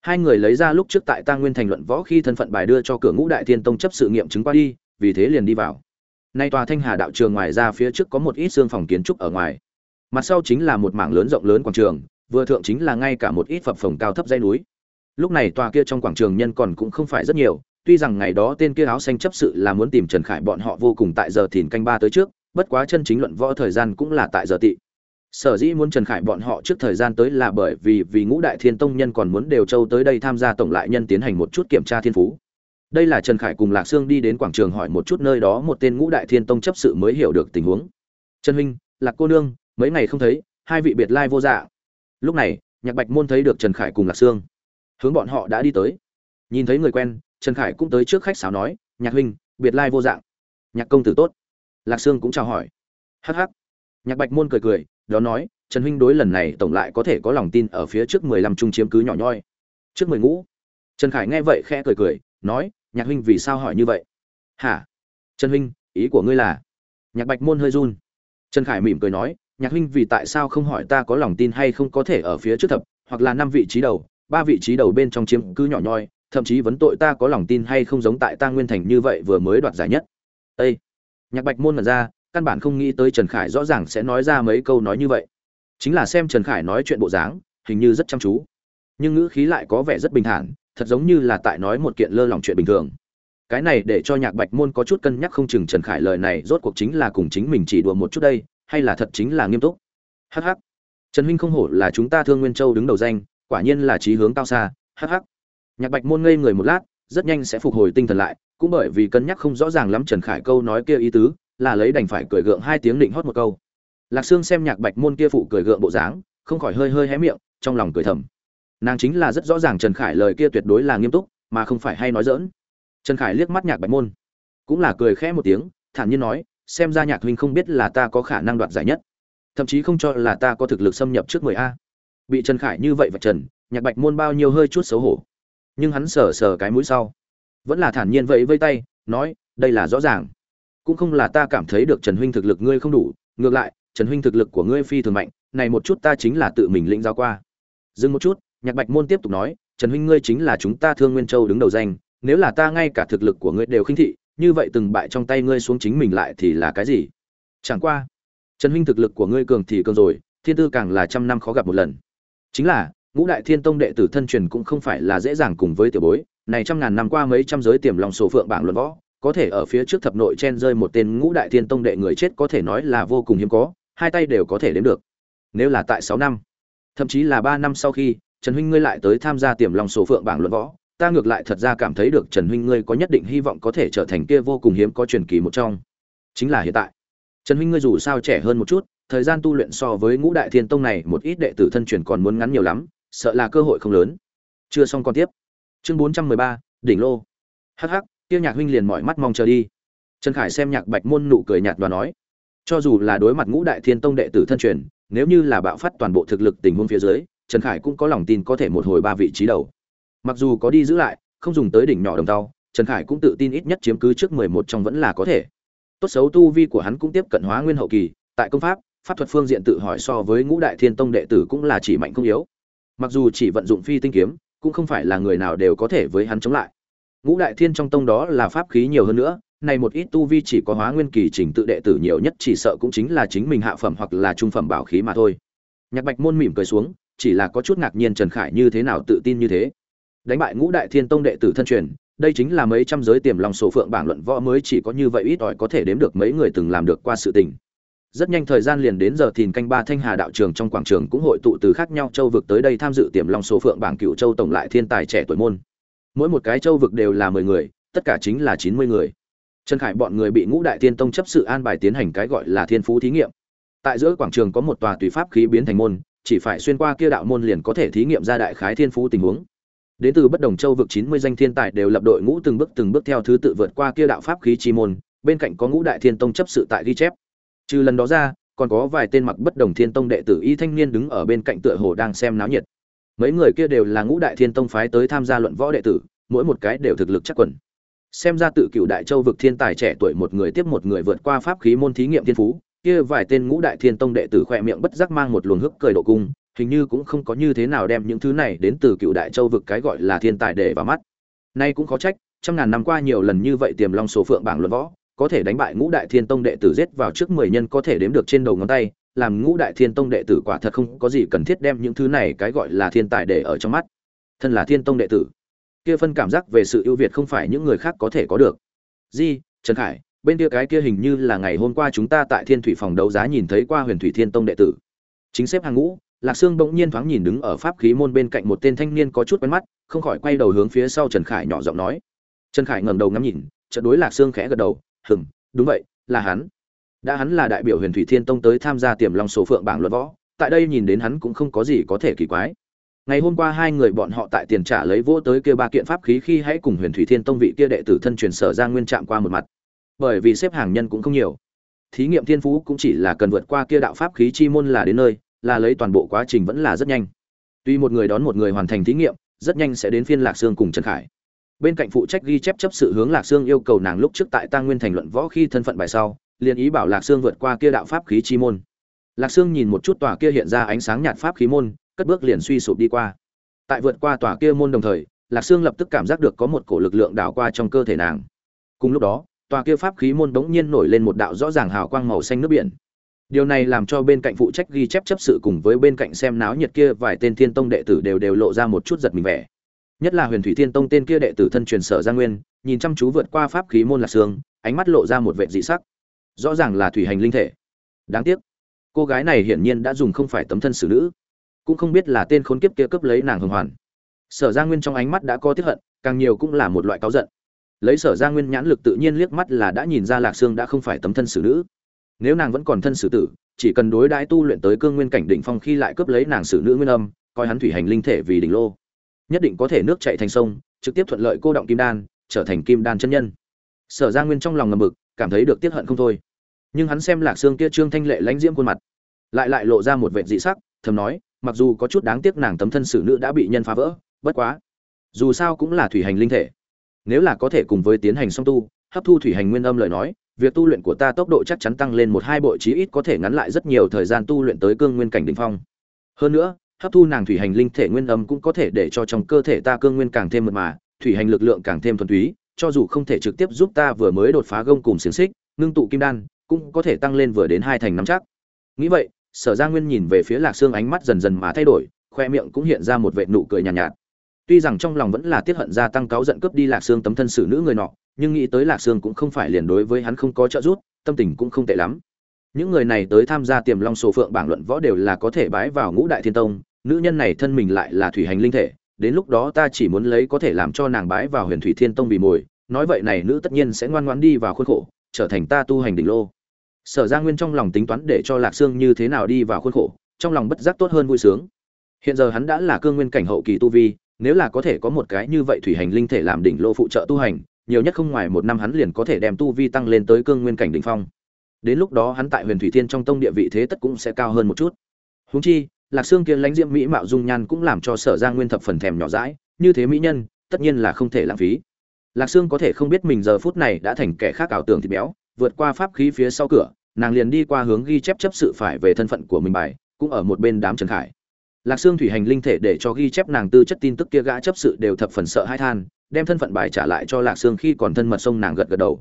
Hai người lấy ra lúc trước tại tăng nguyên thành luận võ khi thân phận bài đưa cho cửa ngũ đại thiên tông chấp sự nghiệm chứng qua đi, vì thế liền đi vào. Nay tòa thanh hà đạo trường ngoài ra phía trước có một ít xương phòng kiến trúc ở ngoài. Mặt sau chính là một mảng lớn rộng lớn quảng trường, vừa thượng chính là ngay cả một ít phập phồng cao thấp dây núi. Lúc này tòa kia trong quảng trường nhân còn cũng không phải rất nhiều tuy rằng ngày đó tên kia áo xanh chấp sự là muốn tìm trần khải bọn họ vô cùng tại giờ thìn canh ba tới trước, bất quá chân chính luận võ thời gian cũng là tại giờ tị. Sở dĩ muốn trần khải bọn họ trước thời gian tới là bởi vì vì ngũ đại thiên tông nhân còn muốn đều châu tới đây tham gia tổng lại nhân tiến hành một chút kiểm tra thiên phú. Đây là trần khải cùng lạc sương đi đến quảng trường hỏi một chút nơi đó một tên ngũ đại thiên tông chấp sự mới hiểu được tình huống. Trần huynh, lạc cô nương, mấy ngày không thấy, hai vị biệt lai vô dạ. Lúc này, nhạc bạch môn thấy được trần khải cùng lạc sương. Hướng bọn họ đã đi tới. Nhìn thấy người quen trần khải cũng tới trước khách sáo nói, nhạc huynh, biệt lai vô dạng. Nhạc công tử tốt. Lạc sương cũng chào hỏi. Hh nhạc bạch môn cười cười, đó nói, trần huynh đối lần này tổng lại có thể có lòng tin ở phía trước mười lăm trung chiếm cứ nhỏ nhoi. Trước mười ngũ. Trần khải nghe vậy khẽ cười cười, nói, nhạc huynh vì sao hỏi như vậy? Hả? Trần huynh, ý của ngươi là? Nhạc bạch môn hơi run. Trần khải mỉm cười nói, nhạc huynh vì tại sao không hỏi ta có lòng tin hay không có thể ở phía trước thập, hoặc là năm vị trí đầu, ba vị trí đầu bên trong chiếm cứ nhỏ nhoi thậm chí vấn tội ta có lòng tin hay không giống tại ta nguyên thành như vậy vừa mới đoạt giải nhất. Ê! nhạc bạch môn mật ra, căn bản không nghĩ tới trần khải rõ ràng sẽ nói ra mấy câu nói như vậy. Chính là xem trần khải nói chuyện bộ dáng, hình như rất chăm chú. Nhưng ngữ khí lại có vẻ rất bình thản, thật giống như là tại nói một kiện lơ lỏng chuyện bình thường. Cái này để cho nhạc bạch môn có chút cân nhắc không chừng trần khải lời này rốt cuộc chính là cùng chính mình chỉ đùa một chút đây, hay là thật chính là nghiêm túc. Hh trần huynh không hổ là chúng ta thương nguyên châu đứng đầu danh, quả nhiên là trí hướng cao xa. Hh nhạc bạch môn ngây người một lát, rất nhanh sẽ phục hồi tinh thần lại, cũng bởi vì cân nhắc không rõ ràng lắm trần khải câu nói kia ý tứ, là lấy đành phải cười gượng hai tiếng định hót một câu. Lạc sương xem nhạc bạch môn kia phụ cười gượng bộ dáng, không khỏi hơi hơi hé miệng, trong lòng cười thầm. Nàng chính là rất rõ ràng trần khải lời kia tuyệt đối là nghiêm túc, mà không phải hay nói dỡn trần khải liếc mắt nhạc bạch môn, cũng là cười khẽ một tiếng, thản nhiên nói, xem ra nhạc huynh không biết là ta có khả năng đoạt giải nhất, thậm chí không cho là ta có thực lực xâm nhập trước mười a. Bị trần khải như vậy và trần, nhạc bạch môn bao nhiêu hơi chút xấu hổ nhưng hắn sờ sờ cái mũi sau. Vẫn là thản nhiên vẫy vây tay, nói, đây là rõ ràng. Cũng không là ta cảm thấy được trần huynh thực lực ngươi không đủ, ngược lại, trần huynh thực lực của ngươi phi thường mạnh, này một chút ta chính là tự mình lĩnh giao qua. Dừng một chút, nhạc bạch môn tiếp tục nói, trần huynh ngươi chính là chúng ta thương nguyên châu đứng đầu danh, nếu là ta ngay cả thực lực của ngươi đều khinh thị, như vậy từng bại trong tay ngươi xuống chính mình lại thì là cái gì? Chẳng qua, trần huynh thực lực của ngươi cường thì cường rồi, thiên tư càng là trăm năm khó gặp một lần. Chính là ngũ đại thiên tông đệ tử thân truyền cũng không phải là dễ dàng cùng với tiểu bối. Này trăm ngàn năm qua mấy trăm giới tiềm lòng sổ phượng bảng luận võ, có thể ở phía trước thập nội chen rơi một tên ngũ đại thiên tông đệ người chết có thể nói là vô cùng hiếm có, hai tay đều có thể đến được. Nếu là tại sáu năm, thậm chí là ba năm sau khi, trần huynh ngươi lại tới tham gia tiềm lòng sổ phượng bảng luận võ, ta ngược lại thật ra cảm thấy được trần huynh ngươi có nhất định hy vọng có thể trở thành kia vô cùng hiếm có truyền kỳ một trong. Chính là hiện tại. Trần huynh ngươi dù sao trẻ hơn một chút, thời gian tu luyện so với ngũ đại thiên tông này một ít đệ tử thân truyền còn muốn ngắn nhiều lắm sợ là cơ hội không lớn. Chưa xong còn tiếp. Chương bốn trăm mười ba, đỉnh lô. Hh tiêu nhạc huynh liền mọi mắt mong chờ đi. Trần khải xem nhạc bạch môn nụ cười nhạt và nói, cho dù là đối mặt ngũ đại thiên tông đệ tử thân truyền, nếu như là bạo phát toàn bộ thực lực tình huống phía dưới, trần khải cũng có lòng tin có thể một hồi ba vị trí đầu. Mặc dù có đi giữ lại, không dùng tới đỉnh nhỏ đồng tàu trần khải cũng tự tin ít nhất chiếm cứ trước mười một trong vẫn là có thể. Tốt xấu tu vi của hắn cũng tiếp cận hóa nguyên hậu kỳ, tại công pháp pháp thuật phương diện tự hỏi so với ngũ đại thiên tông đệ tử cũng là chỉ mạnh không yếu mặc dù chỉ vận dụng phi tinh kiếm, cũng không phải là người nào đều có thể với hắn chống lại. Ngũ đại thiên trong tông đó là pháp khí nhiều hơn nữa, này một ít tu vi chỉ có hóa nguyên kỳ trình tự đệ tử nhiều nhất chỉ sợ cũng chính là chính mình hạ phẩm hoặc là trung phẩm bảo khí mà thôi. Nhạc bạch môn mỉm cười xuống, chỉ là có chút ngạc nhiên trần khải như thế nào tự tin như thế. Đánh bại ngũ đại thiên tông đệ tử thân truyền, đây chính là mấy trăm giới tiềm lòng sổ phượng bảng luận võ mới chỉ có như vậy ít ỏi có thể đếm được mấy người từng làm được qua sự tình rất nhanh thời gian liền đến giờ thìn canh ba thanh hà đạo trường trong quảng trường cũng hội tụ từ khác nhau châu vực tới đây tham dự tiềm long số phượng bảng cựu châu tổng lại thiên tài trẻ tuổi môn. Mỗi một cái châu vực đều là mười người, tất cả chính là chín mươi người. Trần khải bọn người bị ngũ đại tiên tông chấp sự an bài tiến hành cái gọi là thiên phú thí nghiệm. Tại giữa quảng trường có một tòa tùy pháp khí biến thành môn, chỉ phải xuyên qua kia đạo môn liền có thể thí nghiệm ra đại khái thiên phú tình huống. Đến từ bất đồng châu vực chín mươi danh thiên tài đều lập đội ngũ từng bước từng bước theo thứ tự vượt qua kia đạo pháp khí chi môn, bên cạnh có ngũ đại thiên tông chấp sự tại ghi chép trừ lần đó ra, còn có vài tên mặc bất đồng thiên tông đệ tử y thanh niên đứng ở bên cạnh tựa hồ đang xem náo nhiệt. Mấy người kia đều là ngũ đại thiên tông phái tới tham gia luận võ đệ tử, mỗi một cái đều thực lực chắc quần. Xem ra tự cựu đại châu vực thiên tài trẻ tuổi một người tiếp một người vượt qua pháp khí môn thí nghiệm thiên phú, kia vài tên ngũ đại thiên tông đệ tử khỏe miệng bất giác mang một luồng hức cười độ cung, hình như cũng không có như thế nào đem những thứ này đến từ cựu đại châu vực cái gọi là thiên tài để vào mắt. Nay cũng có trách, trăm ngàn năm qua nhiều lần như vậy tiềm long số phượng bảng luận võ có thể đánh bại ngũ đại thiên tông đệ tử giết vào trước mười nhân có thể đếm được trên đầu ngón tay, làm ngũ đại thiên tông đệ tử quả thật không có gì cần thiết đem những thứ này cái gọi là thiên tài để ở trong mắt. Thân là thiên tông đệ tử, kia phân cảm giác về sự ưu việt không phải những người khác có thể có được. Di, trần khải, bên kia cái kia hình như là ngày hôm qua chúng ta tại thiên thủy phòng đấu giá nhìn thấy qua huyền thủy thiên tông đệ tử. Chính xếp hàng ngũ, lạc sương bỗng nhiên thoáng nhìn đứng ở pháp khí môn bên cạnh một tên thanh niên có chút quen mắt, không khỏi quay đầu hướng phía sau trần khải nhỏ giọng nói. Trần khải ngẩng đầu ngắm nhìn, chợt đối lạc sương khẽ gật đầu hừng đúng vậy, là hắn. Đã hắn là đại biểu huyền thủy thiên tông tới tham gia tiềm long số phượng bảng luận võ, tại đây nhìn đến hắn cũng không có gì có thể kỳ quái. Ngày hôm qua hai người bọn họ tại tiền trả lấy vỗ tới kia ba kiện pháp khí khi hãy cùng huyền thủy thiên tông vị kia đệ tử thân truyền sở ra nguyên Trạm qua một mặt. Bởi vì xếp hàng nhân cũng không nhiều. Thí nghiệm thiên phú cũng chỉ là cần vượt qua kia đạo pháp khí chi môn là đến nơi, là lấy toàn bộ quá trình vẫn là rất nhanh. Tuy một người đón một người hoàn thành thí nghiệm, rất nhanh sẽ đến phiên lạc sương cùng trần khải bên cạnh phụ trách ghi chép chấp sự hướng lạc sương yêu cầu nàng lúc trước tại tăng nguyên thành luận võ khi thân phận bài sau, liền ý bảo lạc sương vượt qua kia đạo pháp khí chi môn. Lạc sương nhìn một chút tòa kia hiện ra ánh sáng nhạt pháp khí môn, cất bước liền suy sụp đi qua. Tại vượt qua tòa kia môn đồng thời, lạc sương lập tức cảm giác được có một cổ lực lượng đảo qua trong cơ thể nàng. Cùng lúc đó, tòa kia pháp khí môn bỗng nhiên nổi lên một đạo rõ ràng hào quang màu xanh nước biển. Điều này làm cho bên cạnh phụ trách ghi chép chấp sự cùng với bên cạnh xem náo nhiệt kia vài tên thiên tông đệ tử đều đều lộ ra một chút giật mình vẻ nhất là huyền thủy thiên tông tên kia đệ tử thân truyền sở gia nguyên, nhìn chăm chú vượt qua pháp khí môn lạc xương, ánh mắt lộ ra một vệ dị sắc. Rõ ràng là thủy hành linh thể. Đáng tiếc, cô gái này hiển nhiên đã dùng không phải tấm thân xử nữ, cũng không biết là tên khốn kiếp kia cướp lấy nàng hồng hoàn. Sở gia nguyên trong ánh mắt đã có tiếp hận, càng nhiều cũng là một loại cáu giận. Lấy sở gia nguyên nhãn lực tự nhiên liếc mắt là đã nhìn ra lạc sương đã không phải tấm thân xử nữ. Nếu nàng vẫn còn thân xử tử, chỉ cần đối đãi tu luyện tới cương nguyên cảnh đỉnh phong khi lại cướp lấy nàng xử nữ nguyên âm, coi hắn thủy hành linh thể vì đỉnh lô nhất định có thể nước chảy thành sông, trực tiếp thuận lợi cô động kim đan, trở thành kim đan chân nhân. Sở Giang nguyên trong lòng ngầm mực cảm thấy được tiếc hận không thôi. Nhưng hắn xem lạc xương kia trương thanh lệ lãnh diễm khuôn mặt, lại lại lộ ra một vẻ dị sắc, thầm nói, mặc dù có chút đáng tiếc nàng tấm thân xử nữ đã bị nhân phá vỡ, bất quá, dù sao cũng là thủy hành linh thể. Nếu là có thể cùng với tiến hành song tu, hấp thu thủy hành nguyên âm lời nói, việc tu luyện của ta tốc độ chắc chắn tăng lên một hai bội chí ít có thể ngắn lại rất nhiều thời gian tu luyện tới cương nguyên cảnh đỉnh phong. Hơn nữa hấp thu nàng thủy hành linh thể nguyên âm cũng có thể để cho trong cơ thể ta cương nguyên càng thêm mượt mà thủy hành lực lượng càng thêm thuần túy cho dù không thể trực tiếp giúp ta vừa mới đột phá gông cùng xiển xích ngưng tụ kim đan cũng có thể tăng lên vừa đến hai thành năm chắc. Nghĩ vậy sở gia nguyên nhìn về phía lạc xương ánh mắt dần dần mà thay đổi khoe miệng cũng hiện ra một vệt nụ cười nhàn nhạt, nhạt tuy rằng trong lòng vẫn là tiết hận gia tăng cáo giận cướp đi lạc xương tấm thân xử nữ người nọ nhưng nghĩ tới lạc xương cũng không phải liền đối với hắn không có trợ giúp tâm tình cũng không tệ lắm. Những người này tới tham gia tiềm long sổ phượng bảng luận võ đều là có thể bái vào ngũ đại thiên tông nữ nhân này thân mình lại là thủy hành linh thể, đến lúc đó ta chỉ muốn lấy có thể làm cho nàng bái vào huyền thủy thiên tông vì mồi, nói vậy này nữ tất nhiên sẽ ngoan ngoãn đi vào khuôn khổ, trở thành ta tu hành đỉnh lô. Sở gia nguyên trong lòng tính toán để cho lạc sương như thế nào đi vào khuôn khổ, trong lòng bất giác tốt hơn vui sướng. Hiện giờ hắn đã là cương nguyên cảnh hậu kỳ tu vi, nếu là có thể có một cái như vậy thủy hành linh thể làm đỉnh lô phụ trợ tu hành, nhiều nhất không ngoài một năm hắn liền có thể đem tu vi tăng lên tới cương nguyên cảnh đỉnh phong. Đến lúc đó hắn tại huyền thủy thiên trong tông địa vị thế tất cũng sẽ cao hơn một chút. Húng chi lạc xương kia lãnh diễm mỹ mạo dung nhan cũng làm cho sở gia nguyên thập phần thèm nhỏ dãi, như thế mỹ nhân, tất nhiên là không thể lãng phí. Lạc xương có thể không biết mình giờ phút này đã thành kẻ khác ảo tưởng thịt béo, vượt qua pháp khí phía sau cửa, nàng liền đi qua hướng ghi chép chấp sự phải về thân phận của mình bài, cũng ở một bên đám trần khải. Lạc xương thủy hành linh thể để cho ghi chép nàng tư chất tin tức kia gã chấp sự đều thập phần sợ hai than, đem thân phận bài trả lại cho lạc xương khi còn thân mật sông nàng gật gật đầu.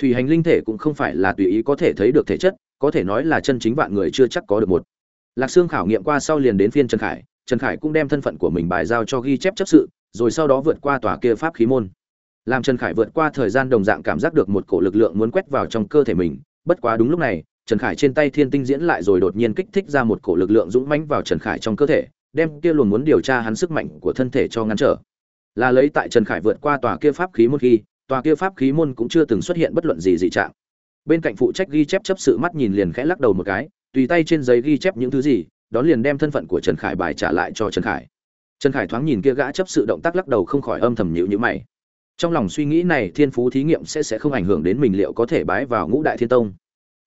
Thủy hành linh thể cũng không phải là tùy ý có thể thấy được thể chất, có thể nói là chân chính vạn người chưa chắc có được một lạc Sương khảo nghiệm qua sau liền đến phiên trần khải trần khải cũng đem thân phận của mình bài giao cho ghi chép chấp sự, rồi sau đó vượt qua tòa kia pháp khí môn. Làm trần khải vượt qua thời gian đồng dạng cảm giác được một cổ lực lượng muốn quét vào trong cơ thể mình, bất quá đúng lúc này, trần khải trên tay thiên tinh diễn lại rồi đột nhiên kích thích ra một cổ lực lượng dũng mãnh vào trần khải trong cơ thể, đem kia luồn muốn điều tra hắn sức mạnh của thân thể cho ngăn trở. Là lấy tại trần khải vượt qua tòa kia pháp khí môn khi, tòa kia pháp khí môn cũng chưa từng xuất hiện bất luận gì dị trạng. Bên cạnh phụ trách ghi chép chấp sự mắt nhìn liền khẽ lắc đầu một cái tùy tay trên giấy ghi chép những thứ gì, đón liền đem thân phận của trần khải bài trả lại cho trần khải. Trần khải thoáng nhìn kia gã chấp sự động tác lắc đầu không khỏi âm thầm nhịu nhữ mày. Trong lòng suy nghĩ này, thiên phú thí nghiệm sẽ sẽ không ảnh hưởng đến mình liệu có thể bái vào ngũ đại thiên tông.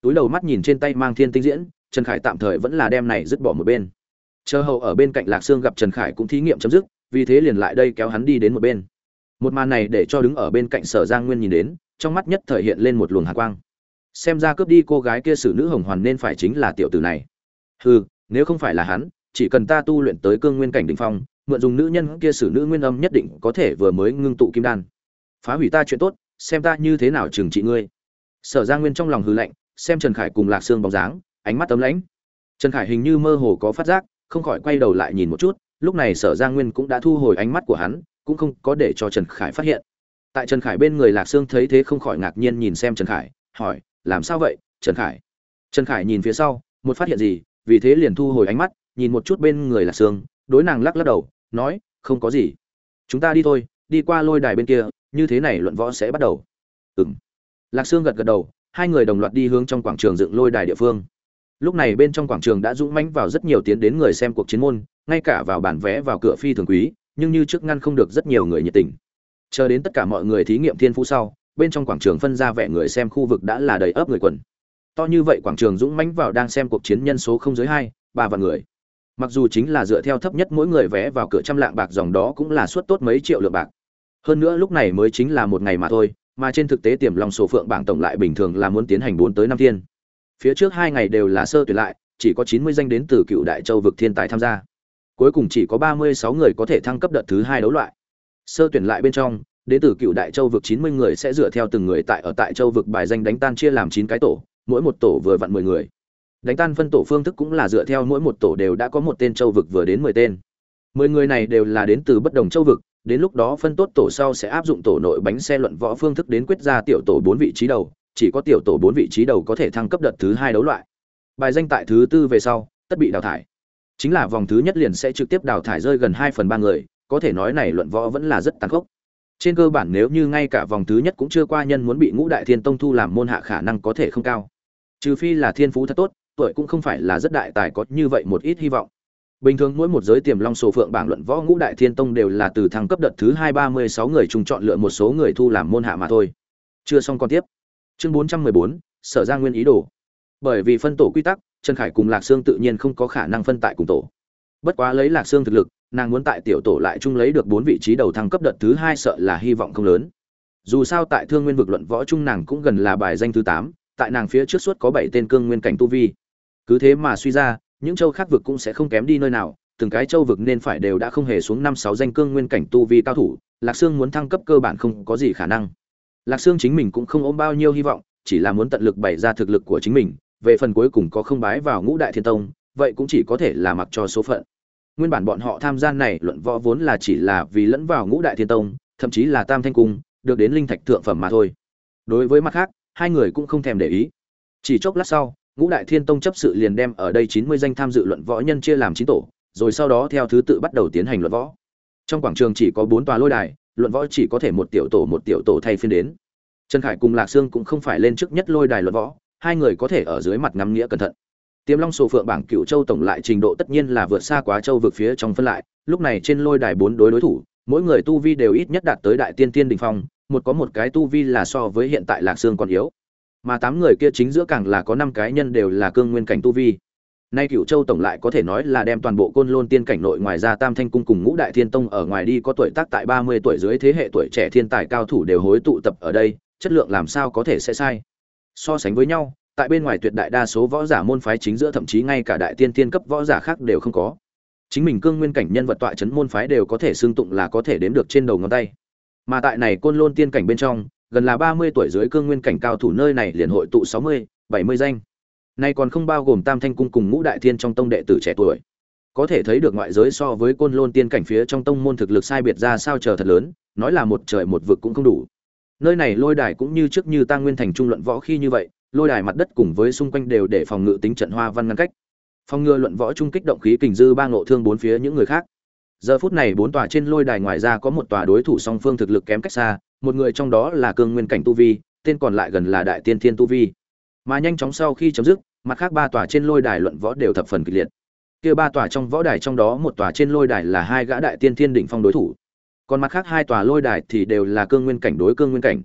Túi đầu mắt nhìn trên tay mang thiên tinh diễn, trần khải tạm thời vẫn là đem này dứt bỏ một bên. Chờ hậu ở bên cạnh lạc sương gặp trần khải cũng thí nghiệm chấm dứt, vì thế liền lại đây kéo hắn đi đến một bên. Một màn này để cho đứng ở bên cạnh sở giang nguyên nhìn đến, trong mắt nhất thể hiện lên một luồng hạ quang xem ra cướp đi cô gái kia xử nữ hồng hoàn nên phải chính là tiểu tử này. Hừ, nếu không phải là hắn, chỉ cần ta tu luyện tới cương nguyên cảnh đỉnh phong, mượn dùng nữ nhân kia xử nữ nguyên âm nhất định có thể vừa mới ngưng tụ kim đan. Phá hủy ta chuyện tốt, xem ta như thế nào trừng trị ngươi. Sở giang nguyên trong lòng hư lạnh, xem trần khải cùng lạc sương bóng dáng, ánh mắt tấm lãnh. Trần khải hình như mơ hồ có phát giác, không khỏi quay đầu lại nhìn một chút, lúc này sở giang nguyên cũng đã thu hồi ánh mắt của hắn, cũng không có để cho trần khải phát hiện. Tại trần khải bên người lạc sương thấy thế không khỏi ngạc nhiên nhìn xem trần khải, hỏi làm sao vậy, trần khải? Trần khải nhìn phía sau, một phát hiện gì, vì thế liền thu hồi ánh mắt, nhìn một chút bên người là sương, đối nàng lắc lắc đầu, nói, không có gì. Chúng ta đi thôi, đi qua lôi đài bên kia, như thế này luận võ sẽ bắt đầu. Ừng lạc sương gật gật đầu, hai người đồng loạt đi hướng trong quảng trường dựng lôi đài địa phương. Lúc này bên trong quảng trường đã dũng mãnh vào rất nhiều tiến đến người xem cuộc chiến môn, ngay cả vào bản vé vào cửa phi thường quý, nhưng như trước ngăn không được rất nhiều người nhiệt tình. Chờ đến tất cả mọi người thí nghiệm thiên phú sau bên trong quảng trường phân ra vẻ người xem khu vực đã là đầy ấp người quần. To như vậy quảng trường dũng mãnh vào đang xem cuộc chiến nhân số không dưới hai, ba vạn người. Mặc dù chính là dựa theo thấp nhất mỗi người vé vào cửa trăm lạng bạc dòng đó cũng là suất tốt mấy triệu lượng bạc. Hơn nữa lúc này mới chính là một ngày mà thôi, mà trên thực tế tiềm long sổ phượng bảng tổng lại bình thường là muốn tiến hành bốn tới năm thiên. Phía trước hai ngày đều là sơ tuyển lại, chỉ có chín mươi danh đến từ cựu đại châu vực thiên tài tham gia. Cuối cùng chỉ có ba mươi sáu người có thể thăng cấp đợt thứ hai đấu loại. Sơ tuyển lại bên trong đến từ cựu đại châu vực chín mươi người sẽ dựa theo từng người tại ở tại châu vực bài danh đánh tan chia làm chín cái tổ, mỗi một tổ vừa vặn mười người. Đánh tan phân tổ phương thức cũng là dựa theo mỗi một tổ đều đã có một tên châu vực vừa đến mười tên. Mười người này đều là đến từ bất đồng châu vực, đến lúc đó phân tốt tổ sau sẽ áp dụng tổ nội bánh xe luận võ phương thức đến quyết ra tiểu tổ bốn vị trí đầu, chỉ có tiểu tổ bốn vị trí đầu có thể thăng cấp đợt thứ hai đấu loại. Bài danh tại thứ tư về sau, tất bị đào thải. Chính là vòng thứ nhất liền sẽ trực tiếp đào thải rơi gần hai phần ba người, có thể nói này luận võ vẫn là rất tàn khốc trên cơ bản nếu như ngay cả vòng thứ nhất cũng chưa qua nhân muốn bị ngũ đại thiên tông thu làm môn hạ khả năng có thể không cao. Trừ phi là thiên phú thật tốt, tuổi cũng không phải là rất đại tài có như vậy một ít hy vọng. Bình thường mỗi một giới tiềm long sổ phượng bảng luận võ ngũ đại thiên tông đều là từ thăng cấp đợt thứ hai ba mươi sáu người chung chọn lựa một số người thu làm môn hạ mà thôi. Chưa xong còn tiếp. Chương bốn trăm mười bốn, sở ra nguyên ý đồ. Bởi vì phân tổ quy tắc, trần khải cùng lạc sương tự nhiên không có khả năng phân tại cùng tổ bất quá lấy lạc xương thực lực, nàng muốn tại tiểu tổ lại chung lấy được bốn vị trí đầu thăng cấp đợt thứ hai sợ là hy vọng không lớn. Dù sao tại thương nguyên vực luận võ chung nàng cũng gần là bài danh thứ tám, tại nàng phía trước suốt có bảy tên cương nguyên cảnh tu vi. Cứ thế mà suy ra, những châu khác vực cũng sẽ không kém đi nơi nào, từng cái châu vực nên phải đều đã không hề xuống năm sáu danh cương nguyên cảnh tu vi cao thủ, lạc sương muốn thăng cấp cơ bản không có gì khả năng. Lạc sương chính mình cũng không ôm bao nhiêu hy vọng, chỉ là muốn tận lực bày ra thực lực của chính mình, về phần cuối cùng có không bái vào ngũ đại thiên tông, vậy cũng chỉ có thể là mặc cho số phận nguyên bản bọn họ tham gia này luận võ vốn là chỉ là vì lẫn vào ngũ đại thiên tông, thậm chí là tam thanh cung, được đến linh thạch thượng phẩm mà thôi. Đối với mặt khác, hai người cũng không thèm để ý. Chỉ chốc lát sau, ngũ đại thiên tông chấp sự liền đem ở đây chín mươi danh tham dự luận võ nhân chia làm chín tổ, rồi sau đó theo thứ tự bắt đầu tiến hành luận võ. Trong quảng trường chỉ có bốn tòa lôi đài, luận võ chỉ có thể một tiểu tổ một tiểu tổ thay phiên đến. Trần khải cùng lạc sương cũng không phải lên trước nhất lôi đài luận võ, hai người có thể ở dưới mặt ngắm nghĩa cẩn thận tiềm long sổ phượng bảng cựu châu tổng lại trình độ tất nhiên là vượt xa quá châu vực phía trong phân lại, lúc này trên lôi đài bốn đối đối thủ, mỗi người tu vi đều ít nhất đạt tới đại tiên tiên đỉnh phong, một có một cái tu vi là so với hiện tại lạc xương còn yếu. Mà tám người kia chính giữa càng là có năm cái nhân đều là cương nguyên cảnh tu vi. Nay cựu châu tổng lại có thể nói là đem toàn bộ côn lôn tiên cảnh nội ngoài ra tam thanh cung cùng ngũ đại thiên tông ở ngoài đi có tuổi tác tại ba mươi tuổi dưới thế hệ tuổi trẻ thiên tài cao thủ đều hối tụ tập ở đây, chất lượng làm sao có thể sẽ sai. So sánh với nhau tại bên ngoài tuyệt đại đa số võ giả môn phái chính giữa thậm chí ngay cả đại tiên tiên cấp võ giả khác đều không có. Chính mình cương nguyên cảnh nhân vật tọa chấn môn phái đều có thể xương tụng là có thể đếm được trên đầu ngón tay. Mà tại này côn lôn tiên cảnh bên trong, gần là ba mươi tuổi dưới cương nguyên cảnh cao thủ nơi này liền hội tụ sáu mươi, bảy mươi danh. Nay còn không bao gồm tam thanh cung cùng ngũ đại thiên trong tông đệ tử trẻ tuổi. Có thể thấy được ngoại giới so với côn lôn tiên cảnh phía trong tông môn thực lực sai biệt ra sao chờ thật lớn, nói là một trời một vực cũng không đủ. Nơi này lôi đài cũng như trước như tăng nguyên thành trung luận võ khi như vậy lôi đài mặt đất cùng với xung quanh đều để phòng ngự tính trận hoa văn ngăn cách. Phòng ngừa luận võ trung kích động khí kình dư ba ngộ thương bốn phía những người khác. Giờ phút này bốn tòa trên lôi đài ngoài ra có một tòa đối thủ song phương thực lực kém cách xa, một người trong đó là cương nguyên cảnh tu vi, tên còn lại gần là đại tiên thiên tu vi. Mà nhanh chóng sau khi chấm dứt, mặt khác ba tòa trên lôi đài luận võ đều thập phần kịch liệt. Kia ba tòa trong võ đài trong đó một tòa trên lôi đài là hai gã đại tiên thiên đỉnh phong đối thủ. Còn mặt khác hai tòa lôi đài thì đều là cương nguyên cảnh đối cương nguyên cảnh.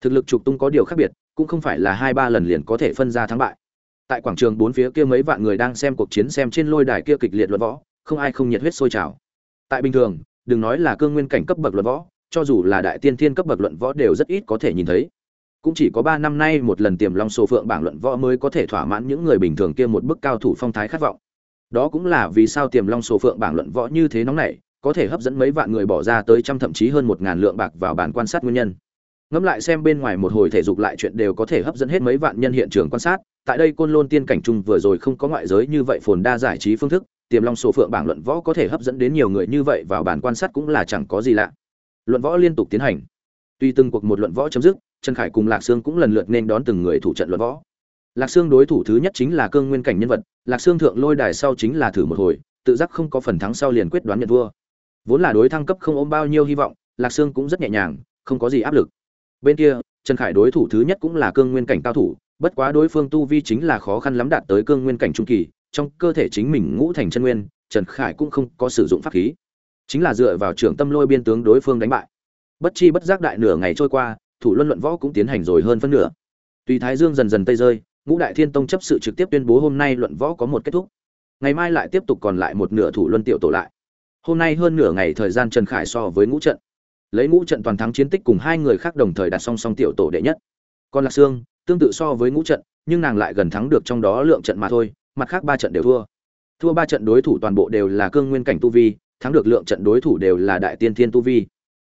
Thực lực trục tung có điều khác biệt cũng không phải là hai ba lần liền có thể phân ra thắng bại. Tại quảng trường bốn phía kia mấy vạn người đang xem cuộc chiến xem trên lôi đài kia kịch liệt luận võ, không ai không nhiệt huyết sôi trào. Tại bình thường, đừng nói là cương nguyên cảnh cấp bậc luận võ, cho dù là đại tiên thiên cấp bậc luận võ đều rất ít có thể nhìn thấy. Cũng chỉ có ba năm nay một lần tiềm long sổ phượng bảng luận võ mới có thể thỏa mãn những người bình thường kia một bức cao thủ phong thái khát vọng. Đó cũng là vì sao tiềm long sổ phượng bảng luận võ như thế nóng này có thể hấp dẫn mấy vạn người bỏ ra tới trăm thậm chí hơn một ngàn lượng bạc vào bản quan sát nguyên nhân ngẫm lại xem bên ngoài một hồi thể dục lại chuyện đều có thể hấp dẫn hết mấy vạn nhân hiện trường quan sát, tại đây côn lôn tiên cảnh trung vừa rồi không có ngoại giới như vậy phồn đa giải trí phương thức, tiềm long sổ phượng bảng luận võ có thể hấp dẫn đến nhiều người như vậy vào bản quan sát cũng là chẳng có gì lạ. Luận võ liên tục tiến hành. Tuy từng cuộc một luận võ chấm dứt, trần khải cùng lạc sương cũng lần lượt nên đón từng người thủ trận luận võ. Lạc sương đối thủ thứ nhất chính là cương nguyên cảnh nhân vật, lạc sương thượng lôi đài sau chính là thử một hồi, tự giác không có phần thắng sau liền quyết đoán nhận vua. Vốn là đối thăng cấp không ôm bao nhiêu hy vọng, lạc sương cũng rất nhẹ nhàng, không có gì áp lực bên kia, trần khải đối thủ thứ nhất cũng là cương nguyên cảnh cao thủ, bất quá đối phương tu vi chính là khó khăn lắm đạt tới cương nguyên cảnh trung kỳ, trong cơ thể chính mình ngũ thành chân nguyên, trần khải cũng không có sử dụng pháp khí. Chính là dựa vào trưởng tâm lôi biên tướng đối phương đánh bại. Bất chi bất giác đại nửa ngày trôi qua, thủ luân luận võ cũng tiến hành rồi hơn phân nửa. Tùy thái dương dần dần tây rơi, ngũ đại thiên tông chấp sự trực tiếp tuyên bố hôm nay luận võ có một kết thúc. Ngày mai lại tiếp tục còn lại một nửa thủ luân tiểu tổ lại. Hôm nay hơn nửa ngày thời gian trần khải so với ngũ trận lấy ngũ trận toàn thắng chiến tích cùng hai người khác đồng thời đặt song song tiểu tổ đệ nhất. Còn lạc sương, tương tự so với ngũ trận, nhưng nàng lại gần thắng được trong đó lượng trận mà thôi, mặt khác ba trận đều thua. Thua ba trận đối thủ toàn bộ đều là cương nguyên cảnh tu vi, thắng được lượng trận đối thủ đều là đại tiên thiên tu vi.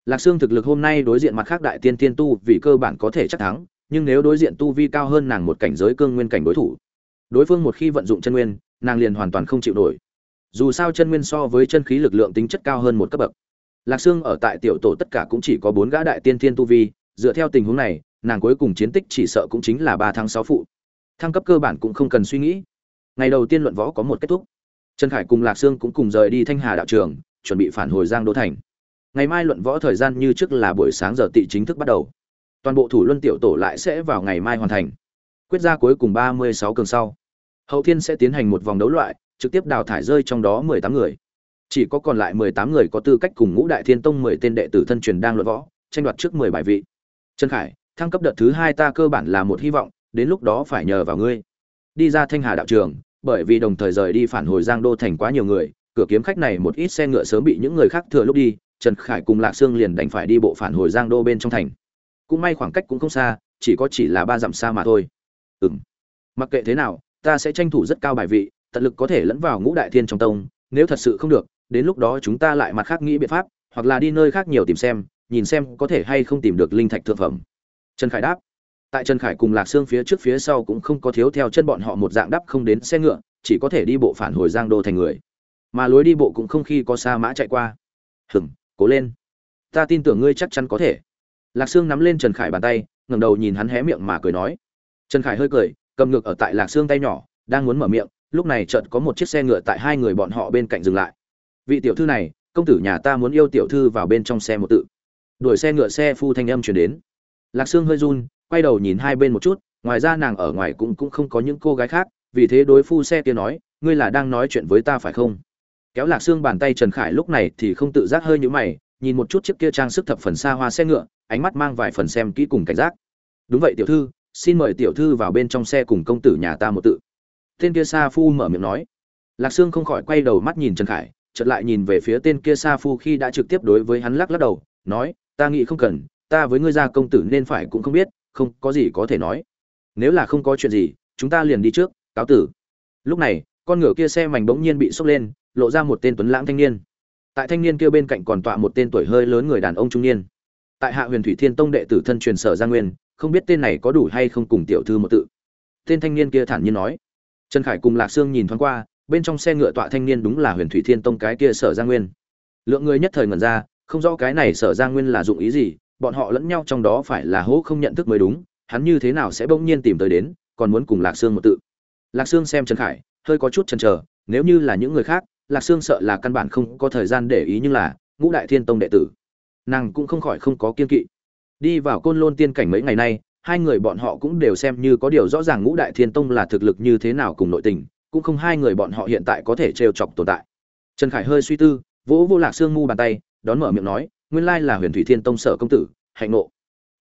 Lạc sương thực lực hôm nay đối diện mặt khác đại tiên thiên tu vì cơ bản có thể chắc thắng, nhưng nếu đối diện tu vi cao hơn nàng một cảnh giới cương nguyên cảnh đối thủ, đối phương một khi vận dụng chân nguyên, nàng liền hoàn toàn không chịu nổi. Dù sao chân nguyên so với chân khí lực lượng tính chất cao hơn một cấp bậc lạc sương ở tại tiểu tổ tất cả cũng chỉ có bốn gã đại tiên thiên tu vi, dựa theo tình huống này, nàng cuối cùng chiến tích chỉ sợ cũng chính là ba tháng sáu phụ. Thăng cấp cơ bản cũng không cần suy nghĩ. Ngày đầu tiên luận võ có một kết thúc. Trần khải cùng lạc sương cũng cùng rời đi thanh hà đạo trường, chuẩn bị phản hồi giang đô thành. Ngày mai luận võ thời gian như trước là buổi sáng giờ tị chính thức bắt đầu. Toàn bộ thủ luân tiểu tổ lại sẽ vào ngày mai hoàn thành. Quyết ra cuối cùng ba mươi sáu cường sau. Hậu thiên sẽ tiến hành một vòng đấu loại, trực tiếp đào thải rơi trong đó mười tám người chỉ có còn lại mười tám người có tư cách cùng ngũ đại thiên tông mười tên đệ tử thân truyền đang luận võ, tranh đoạt trước mười bài vị. Trần khải, thăng cấp đợt thứ hai ta cơ bản là một hy vọng, đến lúc đó phải nhờ vào ngươi. Đi ra thanh hà đạo trường, bởi vì đồng thời rời đi phản hồi giang đô thành quá nhiều người, cửa kiếm khách này một ít xe ngựa sớm bị những người khác thừa lúc đi, trần khải cùng lạc sương liền đành phải đi bộ phản hồi giang đô bên trong thành. Cũng may khoảng cách cũng không xa, chỉ có chỉ là ba dặm xa mà thôi. Ừ m mặc kệ thế nào, ta sẽ tranh thủ rất cao bài vị, tận lực có thể lẫn vào ngũ đại thiên trong tông, nếu thật sự không được đến lúc đó chúng ta lại mặt khác nghĩ biện pháp, hoặc là đi nơi khác nhiều tìm xem, nhìn xem có thể hay không tìm được linh thạch thượng phẩm. Trần khải đáp. Tại trần khải cùng lạc sương phía trước phía sau cũng không có thiếu theo chân bọn họ một dạng đắp không đến xe ngựa, chỉ có thể đi bộ phản hồi giang đô thành người. Mà lối đi bộ cũng không khi có xa mã chạy qua. Hừng cố lên. Ta tin tưởng ngươi chắc chắn có thể. Lạc sương nắm lên trần khải bàn tay, ngẩng đầu nhìn hắn hé miệng mà cười nói. Trần khải hơi cười, cầm ngược ở tại lạc sương tay nhỏ, đang muốn mở miệng, lúc này chợt có một chiếc xe ngựa tại hai người bọn họ bên cạnh dừng lại vị tiểu thư này, công tử nhà ta muốn yêu tiểu thư vào bên trong xe một tự. Đuổi xe ngựa xe phu thanh âm chuyển đến. Lạc sương hơi run, quay đầu nhìn hai bên một chút, ngoài ra nàng ở ngoài cũng cũng không có những cô gái khác, vì thế đối phu xe kia nói, ngươi là đang nói chuyện với ta phải không? Kéo lạc xương bàn tay trần khải lúc này thì không tự giác hơi nhũ mày, nhìn một chút chiếc kia trang sức thập phần xa hoa xe ngựa, ánh mắt mang vài phần xem kỹ cùng cảnh giác. Đúng vậy tiểu thư, xin mời tiểu thư vào bên trong xe cùng công tử nhà ta một tự. Tên kia xa phu mở miệng nói. Lạc sương không khỏi quay đầu mắt nhìn trần khải chợt lại nhìn về phía tên kia sa phu khi đã trực tiếp đối với hắn lắc lắc đầu, nói, ta nghĩ không cần, ta với ngươi gia công tử nên phải cũng không biết, không có gì có thể nói. Nếu là không có chuyện gì, chúng ta liền đi trước, cáo tử. Lúc này, con ngựa kia xe mảnh bỗng nhiên bị sốc lên, lộ ra một tên tuấn lãng thanh niên. Tại thanh niên kia bên cạnh còn tọa một tên tuổi hơi lớn người đàn ông trung niên. Tại hạ huyền thủy thiên tông đệ tử thân truyền sở gia nguyên, không biết tên này có đủ hay không cùng tiểu thư một tự. Tên thanh niên kia thản nhiên nói. Trần khải cùng lạc sương nhìn thoáng qua bên trong xe ngựa tọa thanh niên đúng là huyền thủy thiên tông cái kia sở gia nguyên. Lượng người nhất thời ngẩn ra, không rõ cái này sở gia nguyên là dụng ý gì, bọn họ lẫn nhau trong đó phải là hố không nhận thức mới đúng, hắn như thế nào sẽ bỗng nhiên tìm tới đến, còn muốn cùng lạc sương một tự. Lạc sương xem trần khải, hơi có chút chần chờ, nếu như là những người khác, lạc sương sợ là căn bản không có thời gian để ý nhưng là, ngũ đại thiên tông đệ tử, nàng cũng không khỏi không có kiên kỵ. Đi vào côn lôn tiên cảnh mấy ngày nay, hai người bọn họ cũng đều xem như có điều rõ ràng ngũ đại thiên tông là thực lực như thế nào cùng nội tình cũng không hai người bọn họ hiện tại có thể trêu chọc tồn tại. Trần khải hơi suy tư, vỗ vô lạc sương mu bàn tay, đón mở miệng nói, nguyên lai là huyền thủy thiên tông sở công tử, hạnh nộ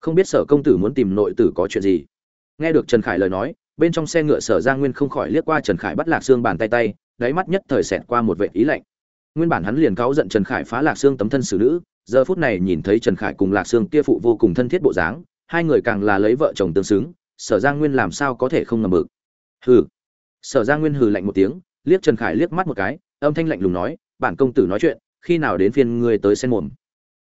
không biết sở công tử muốn tìm nội tử có chuyện gì? Nghe được trần khải lời nói, bên trong xe ngựa sở gia nguyên không khỏi liếc qua trần khải bắt lạc xương bàn tay tay, đáy mắt nhất thời xẹt qua một vệ ý lạnh. Nguyên bản hắn liền cáu giận trần khải phá lạc xương tấm thân xử nữ, giờ phút này nhìn thấy trần khải cùng lạc xương kia phụ vô cùng thân thiết bộ dáng, hai người càng là lấy vợ chồng tương xứng, sở gia nguyên làm sao có thể không ngầm mực. Hừ sở gia nguyên hừ lạnh một tiếng, liếc trần khải liếc mắt một cái, âm thanh lạnh lùng nói, bản công tử nói chuyện, khi nào đến phiên ngươi tới sen mồm?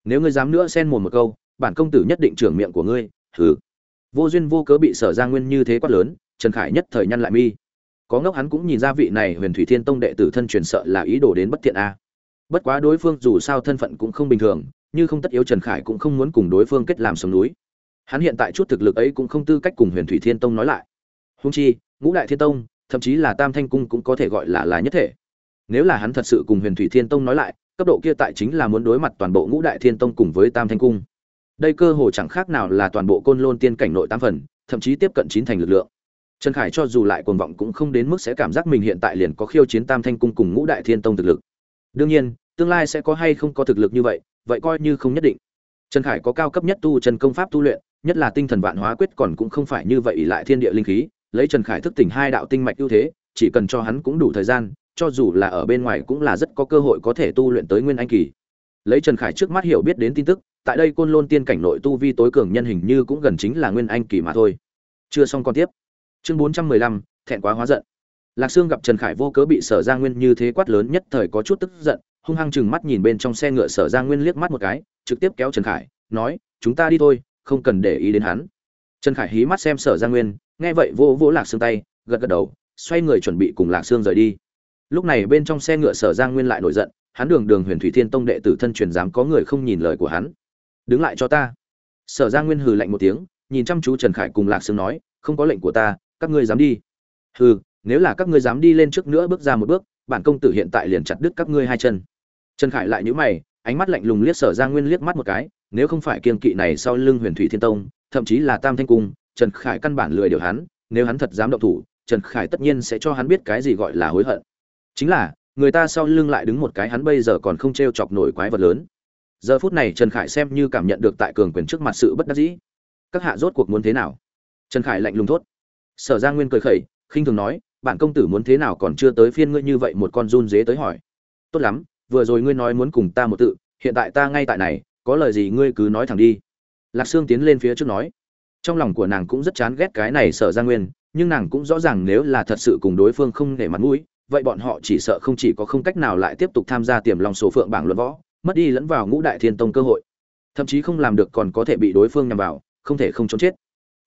Nếu ngươi dám nữa sen mồm một câu, bản công tử nhất định trưởng miệng của ngươi. Hừ. Vô duyên vô cớ bị sở gia nguyên như thế quát lớn, trần khải nhất thời nhăn lại mi. Có ngốc hắn cũng nhìn ra vị này huyền thủy thiên tông đệ tử thân truyền sợ là ý đồ đến bất thiện a. Bất quá đối phương dù sao thân phận cũng không bình thường, như không tất yếu trần khải cũng không muốn cùng đối phương kết làm sống núi. Hắn hiện tại chút thực lực ấy cũng không tư cách cùng huyền thủy thiên tông nói lại. Húng chi, ngũ đại thiên tông thậm chí là tam thanh cung cũng có thể gọi là là nhất thể. Nếu là hắn thật sự cùng huyền thủy thiên tông nói lại, cấp độ kia tại chính là muốn đối mặt toàn bộ ngũ đại thiên tông cùng với tam thanh cung. Đây cơ hồ chẳng khác nào là toàn bộ côn lôn tiên cảnh nội tam phần, thậm chí tiếp cận chín thành lực lượng. Trần khải cho dù lại cuồng vọng cũng không đến mức sẽ cảm giác mình hiện tại liền có khiêu chiến tam thanh cung cùng ngũ đại thiên tông thực lực. Đương nhiên, tương lai sẽ có hay không có thực lực như vậy vậy coi như không nhất định. Trần khải có cao cấp nhất tu trần công pháp tu luyện, nhất là tinh thần vạn hóa quyết còn cũng không phải như vậy lại thiên địa linh khí lấy trần khải thức tỉnh hai đạo tinh mạch ưu thế, chỉ cần cho hắn cũng đủ thời gian, cho dù là ở bên ngoài cũng là rất có cơ hội có thể tu luyện tới nguyên anh kỳ. Lấy trần khải trước mắt hiểu biết đến tin tức, tại đây côn lôn tiên cảnh nội tu vi tối cường nhân hình như cũng gần chính là nguyên anh kỳ mà thôi. Chưa xong con tiếp. Chương bốn trăm mười lăm, thẹn quá hóa giận. Lạc sương gặp trần khải vô cớ bị sở gia nguyên như thế quát lớn nhất thời có chút tức giận, hung hăng chừng mắt nhìn bên trong xe ngựa sở gia nguyên liếc mắt một cái, trực tiếp kéo trần khải, nói, chúng ta đi thôi, không cần để ý đến hắn trần khải hí mắt xem sở gia nguyên, nghe vậy vô vỗ lạc xương tay, gật gật đầu, xoay người chuẩn bị cùng lạc xương rời đi. Lúc này bên trong xe ngựa sở gia nguyên lại nổi giận, hắn đường đường huyền thủy thiên tông đệ tử thân truyền dám có người không nhìn lời của hắn. Đứng lại cho ta. Sở gia nguyên hừ lạnh một tiếng, nhìn chăm chú trần khải cùng lạc sương nói, không có lệnh của ta, các ngươi dám đi. Hừ, nếu là các ngươi dám đi lên trước nữa bước ra một bước, bản công tử hiện tại liền chặt đứt các ngươi hai chân. Trần khải lại nhíu mày, ánh mắt lạnh lùng liếc sở gia nguyên liếc mắt một cái, nếu không phải kiên kỵ này sau lưng huyền thủy thiên tông thậm chí là tam thanh cung, trần khải căn bản lười điều hắn, nếu hắn thật dám động thủ, trần khải tất nhiên sẽ cho hắn biết cái gì gọi là hối hận. Chính là, người ta sau lưng lại đứng một cái hắn bây giờ còn không t r e o chọc nổi quái vật lớn. Giờ phút này trần khải xem như cảm nhận được tại cường quyền trước mặt sự bất đắc dĩ. Các hạ rốt cuộc muốn thế nào? Trần khải lạnh lùng thốt. Sở gia nguyên cười khẩy, khinh thường nói bạn công tử muốn thế nào còn chưa tới phiên ngươi như vậy một con run dế tới hỏi. Tốt lắm, vừa rồi ngươi nói muốn cùng ta một tự, hiện tại ta ngay tại này, có lời gì ngươi cứ nói thẳng đi lạc sương tiến lên phía trước nói. Trong lòng của nàng cũng rất chán ghét cái này sở gia nguyên, nhưng nàng cũng rõ ràng nếu là thật sự cùng đối phương không để mặt mũi, vậy bọn họ chỉ sợ không chỉ có không cách nào lại tiếp tục tham gia tiềm lòng số phượng bảng luận võ, mất đi lẫn vào ngũ đại thiên tông cơ hội. Thậm chí không làm được còn có thể bị đối phương nhằm vào, không thể không trốn chết.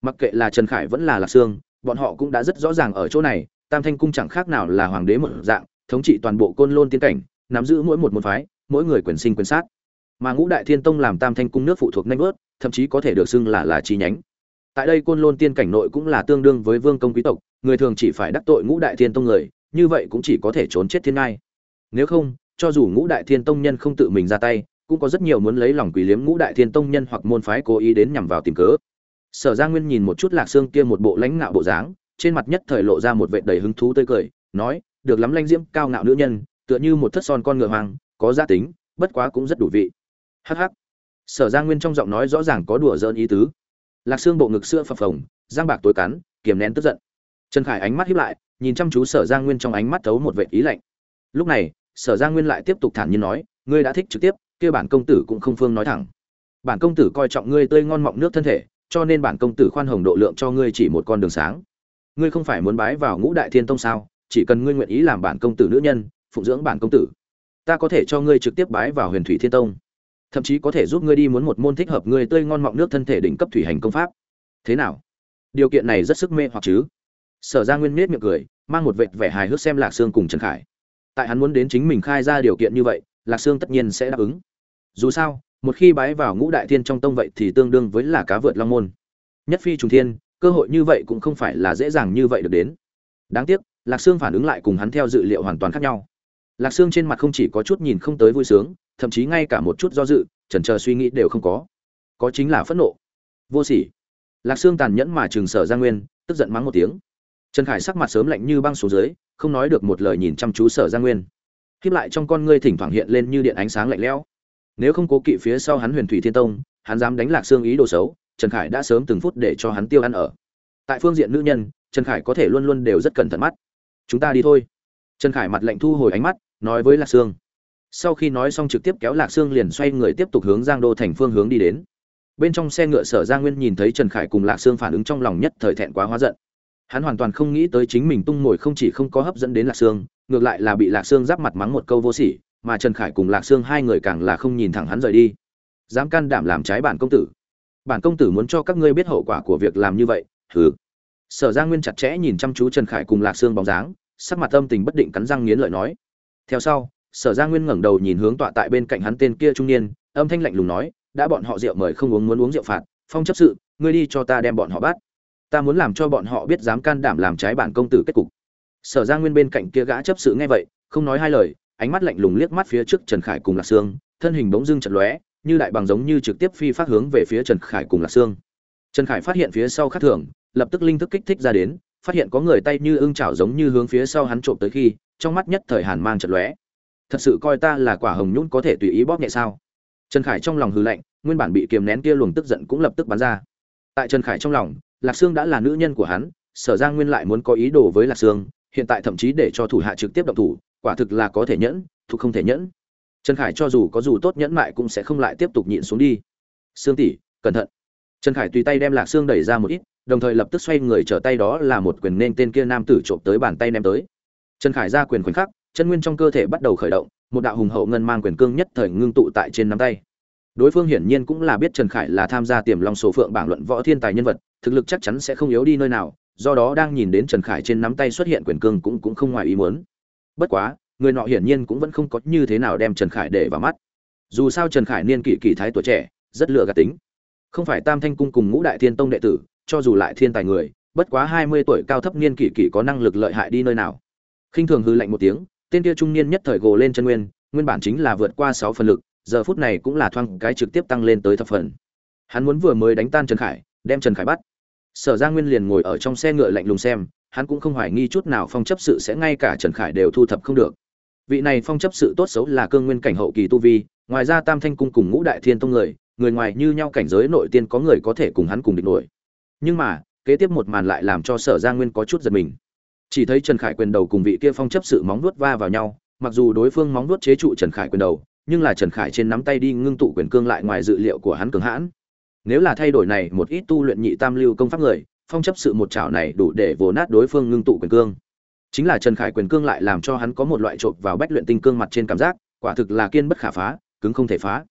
Mặc kệ là trần khải vẫn là lạc sương, bọn họ cũng đã rất rõ ràng ở chỗ này, tam thanh cung chẳng khác nào là hoàng đế một dạng, thống trị toàn bộ côn lôn tiến cảnh, nắm giữ mỗi một môn phái, mỗi người quyền sinh quyền sát mà ngũ đại thiên tông làm tam thanh cung nước phụ thuộc nanh vớt, thậm chí có thể được xưng là là chi nhánh. Tại đây côn lôn tiên cảnh nội cũng là tương đương với vương công quý tộc, người thường chỉ phải đắc tội ngũ đại thiên tông người, như vậy cũng chỉ có thể trốn chết thiên ngai. Nếu không, cho dù ngũ đại thiên tông nhân không tự mình ra tay, cũng có rất nhiều muốn lấy lòng quỷ liếm ngũ đại thiên tông nhân hoặc môn phái cố ý đến nhằm vào tìm cớ. Sở gia nguyên nhìn một chút lạc xương kia một bộ lãnh ngạo bộ dáng, trên mặt nhất thời lộ ra một vệ đầy hứng thú tươi cười, nói, được lắm lanh diễm, cao ngạo nữ nhân, tựa như một thất son con ngựa hoàng có gia tính, bất quá cũng rất đủ vị hắc hắc. Sở gia nguyên trong giọng nói rõ ràng có đùa giỡn ý tứ. Lạc xương bộ ngực sữa phập phồng, giang bạc tối cắn, kiềm nén tức giận. Trần khải ánh mắt hiếp lại, nhìn chăm chú sở gia nguyên trong ánh mắt thấu một vệ ý lạnh. Lúc này, sở gia nguyên lại tiếp tục thản nhiên nói, ngươi đã thích trực tiếp, kia bản công tử cũng không phương nói thẳng. Bản công tử coi trọng ngươi tươi ngon mọng nước thân thể, cho nên bản công tử khoan hồng độ lượng cho ngươi chỉ một con đường sáng. Ngươi không phải muốn bái vào ngũ đại thiên tông sao? Chỉ cần ngươi nguyện ý làm bản công tử nữ nhân, phụng dưỡng bản công tử, ta có thể cho ngươi trực tiếp bái vào huyền thủy thiên tông thậm chí có thể giúp ngươi đi muốn một môn thích hợp ngươi tươi ngon mọng nước thân thể đỉnh cấp thủy hành công pháp. Thế nào? Điều kiện này rất sức mê hoặc chứ? Sở ra nguyên miết miệng cười, mang một vệt vẻ hài hước xem lạc sương cùng trần khải. Tại hắn muốn đến chính mình khai ra điều kiện như vậy, lạc sương tất nhiên sẽ đáp ứng. Dù sao, một khi bái vào ngũ đại thiên trong tông vậy thì tương đương với là cá vượt long môn. Nhất phi trùng thiên, cơ hội như vậy cũng không phải là dễ dàng như vậy được đến. Đáng tiếc, lạc sương phản ứng lại cùng hắn theo dự liệu hoàn toàn khác nhau. Lạc sương trên mặt không chỉ có chút nhìn không tới vui sướng thậm chí ngay cả một chút do dự, chần chờ suy nghĩ đều không có. Có chính là phẫn nộ. Vô sỉ. Lạc sương tàn nhẫn mà trường sở gia nguyên, tức giận mắng một tiếng. Trần khải sắc mặt sớm lạnh như băng xuống dưới, không nói được một lời nhìn chăm chú sở gia nguyên. Khiếp lại trong con ngươi thỉnh thoảng hiện lên như điện ánh sáng lạnh lẽo. Nếu không cố kỵ phía sau hắn huyền thủy thiên tông, hắn dám đánh lạc sương ý đồ xấu, trần khải đã sớm từng phút để cho hắn tiêu ăn ở. Tại phương diện nữ nhân, trần khải có thể luôn luôn đều rất cẩn thận mắt. Chúng ta đi thôi. Trần khải mặt lạnh thu hồi ánh mắt, nói với lạc sương sau khi nói xong trực tiếp kéo lạc sương liền xoay người tiếp tục hướng giang đô thành phương hướng đi đến. Bên trong xe ngựa sở gia nguyên nhìn thấy trần khải cùng lạc sương phản ứng trong lòng nhất thời thẹn quá hóa giận. Hắn hoàn toàn không nghĩ tới chính mình tung ngồi không chỉ không có hấp dẫn đến lạc sương, ngược lại là bị lạc sương giáp mặt mắng một câu vô sỉ, mà trần khải cùng lạc sương hai người càng là không nhìn thẳng hắn rời đi. Dám can đảm làm trái bản công tử. Bản công tử muốn cho các ngươi biết hậu quả của việc làm như vậy, hừ. Sở gia nguyên chặt chẽ nhìn chăm chú trần khải cùng lạc sương bóng dáng, sắc mặt âm tình bất định cắn răng nghiến lợi nói. Theo sau sở gia nguyên ngẩng đầu nhìn hướng tọa tại bên cạnh hắn tên kia trung niên, âm thanh lạnh lùng nói, đã bọn họ rượu mời không uống muốn uống rượu phạt, phong chấp sự, ngươi đi cho ta đem bọn họ bắt. Ta muốn làm cho bọn họ biết dám can đảm làm trái bản công tử kết cục. Sở gia nguyên bên cạnh kia gã chấp sự nghe vậy, không nói hai lời, ánh mắt lạnh lùng liếc mắt phía trước trần khải cùng lạc sương, thân hình bỗng dưng chật lóe, như đại bằng giống như trực tiếp phi phát hướng về phía trần khải cùng lạc sương. Trần khải phát hiện phía sau khác thường, lập tức linh thức kích thích ra đến, phát hiện có người tay như ưng chảo giống như hướng phía sau hắn trộm tới khi, trong mắt nhất thời hàn mang chật lóe thật sự coi ta là quả hồng nhún có thể tùy ý bóp nhẹ sao? Trần khải trong lòng hư lạnh, nguyên bản bị kiềm nén kia luồng tức giận cũng lập tức bắn ra. Tại trần khải trong lòng, lạc sương đã là nữ nhân của hắn, sở giang nguyên lại muốn có ý đồ với lạc sương, hiện tại thậm chí để cho thủ hạ trực tiếp động thủ, quả thực là có thể nhẫn thuộc không thể nhẫn. Trần khải cho dù có dù tốt nhẫn mại cũng sẽ không lại tiếp tục nhịn xuống đi. Sương tỷ, cẩn thận. Trần khải tùy tay đem lạc sương đẩy ra một ít, đồng thời lập tức xoay người trở tay đó là một quyền nên tên kia nam tử trộm tới bàn tay ném tới. Trần khải ra quyền khoảnh khắc chân nguyên trong cơ thể bắt đầu khởi động, một đạo hùng hậu ngân mang quyền cương nhất thời ngưng tụ tại trên nắm tay. Đối phương hiển nhiên cũng là biết trần khải là tham gia tiềm long số phượng bảng luận võ thiên tài nhân vật, thực lực chắc chắn sẽ không yếu đi nơi nào, do đó đang nhìn đến trần khải trên nắm tay xuất hiện quyền cương cũng cũng không ngoài ý muốn. Bất quá, người nọ hiển nhiên cũng vẫn không có như thế nào đem trần khải để vào mắt. Dù sao trần khải niên kỷ kỳ thái tuổi trẻ, rất lựa gạt tính. Không phải tam thanh cung cùng ngũ đại thiên tông đệ tử, cho dù lại thiên tài người, bất quá hai mươi tuổi cao thấp niên kỷ kỷ có năng lực lợi hại đi nơi nào. Khinh thường hư lạnh một tiếng tên kia trung niên nhất thời gồ lên chân nguyên nguyên bản chính là vượt qua sáu phần lực, giờ phút này cũng là thoang cái trực tiếp tăng lên tới thập phần. Hắn muốn vừa mới đánh tan trần khải, đem trần khải bắt. Sở gia nguyên liền ngồi ở trong xe ngựa lạnh lùng xem, hắn cũng không hoài nghi chút nào phong chấp sự sẽ ngay cả trần khải đều thu thập không được. Vị này phong chấp sự tốt xấu là cương nguyên cảnh hậu kỳ tu vi, ngoài ra tam thanh cung cùng ngũ đại thiên tông người người ngoài như nhau cảnh giới nội tiên có người có thể cùng hắn cùng địch nổi. Nhưng mà, kế tiếp một màn lại làm cho sở gia nguyên có chút giật mình chỉ thấy trần khải quyền đầu cùng vị kia phong chấp sự móng nuốt va vào nhau, mặc dù đối phương móng nuốt chế trụ trần khải quyền đầu, nhưng là trần khải trên nắm tay đi ngưng tụ quyền cương lại ngoài dự liệu của hắn cường hãn. Nếu là thay đổi này, một ít tu luyện nhị tam lưu công pháp người, phong chấp sự một chảo này đủ để vồ nát đối phương ngưng tụ quyền cương. Chính là trần khải quyền cương lại làm cho hắn có một loại trộm vào bách luyện tinh cương mặt trên cảm giác, quả thực là kiên bất khả phá, cứng không thể phá.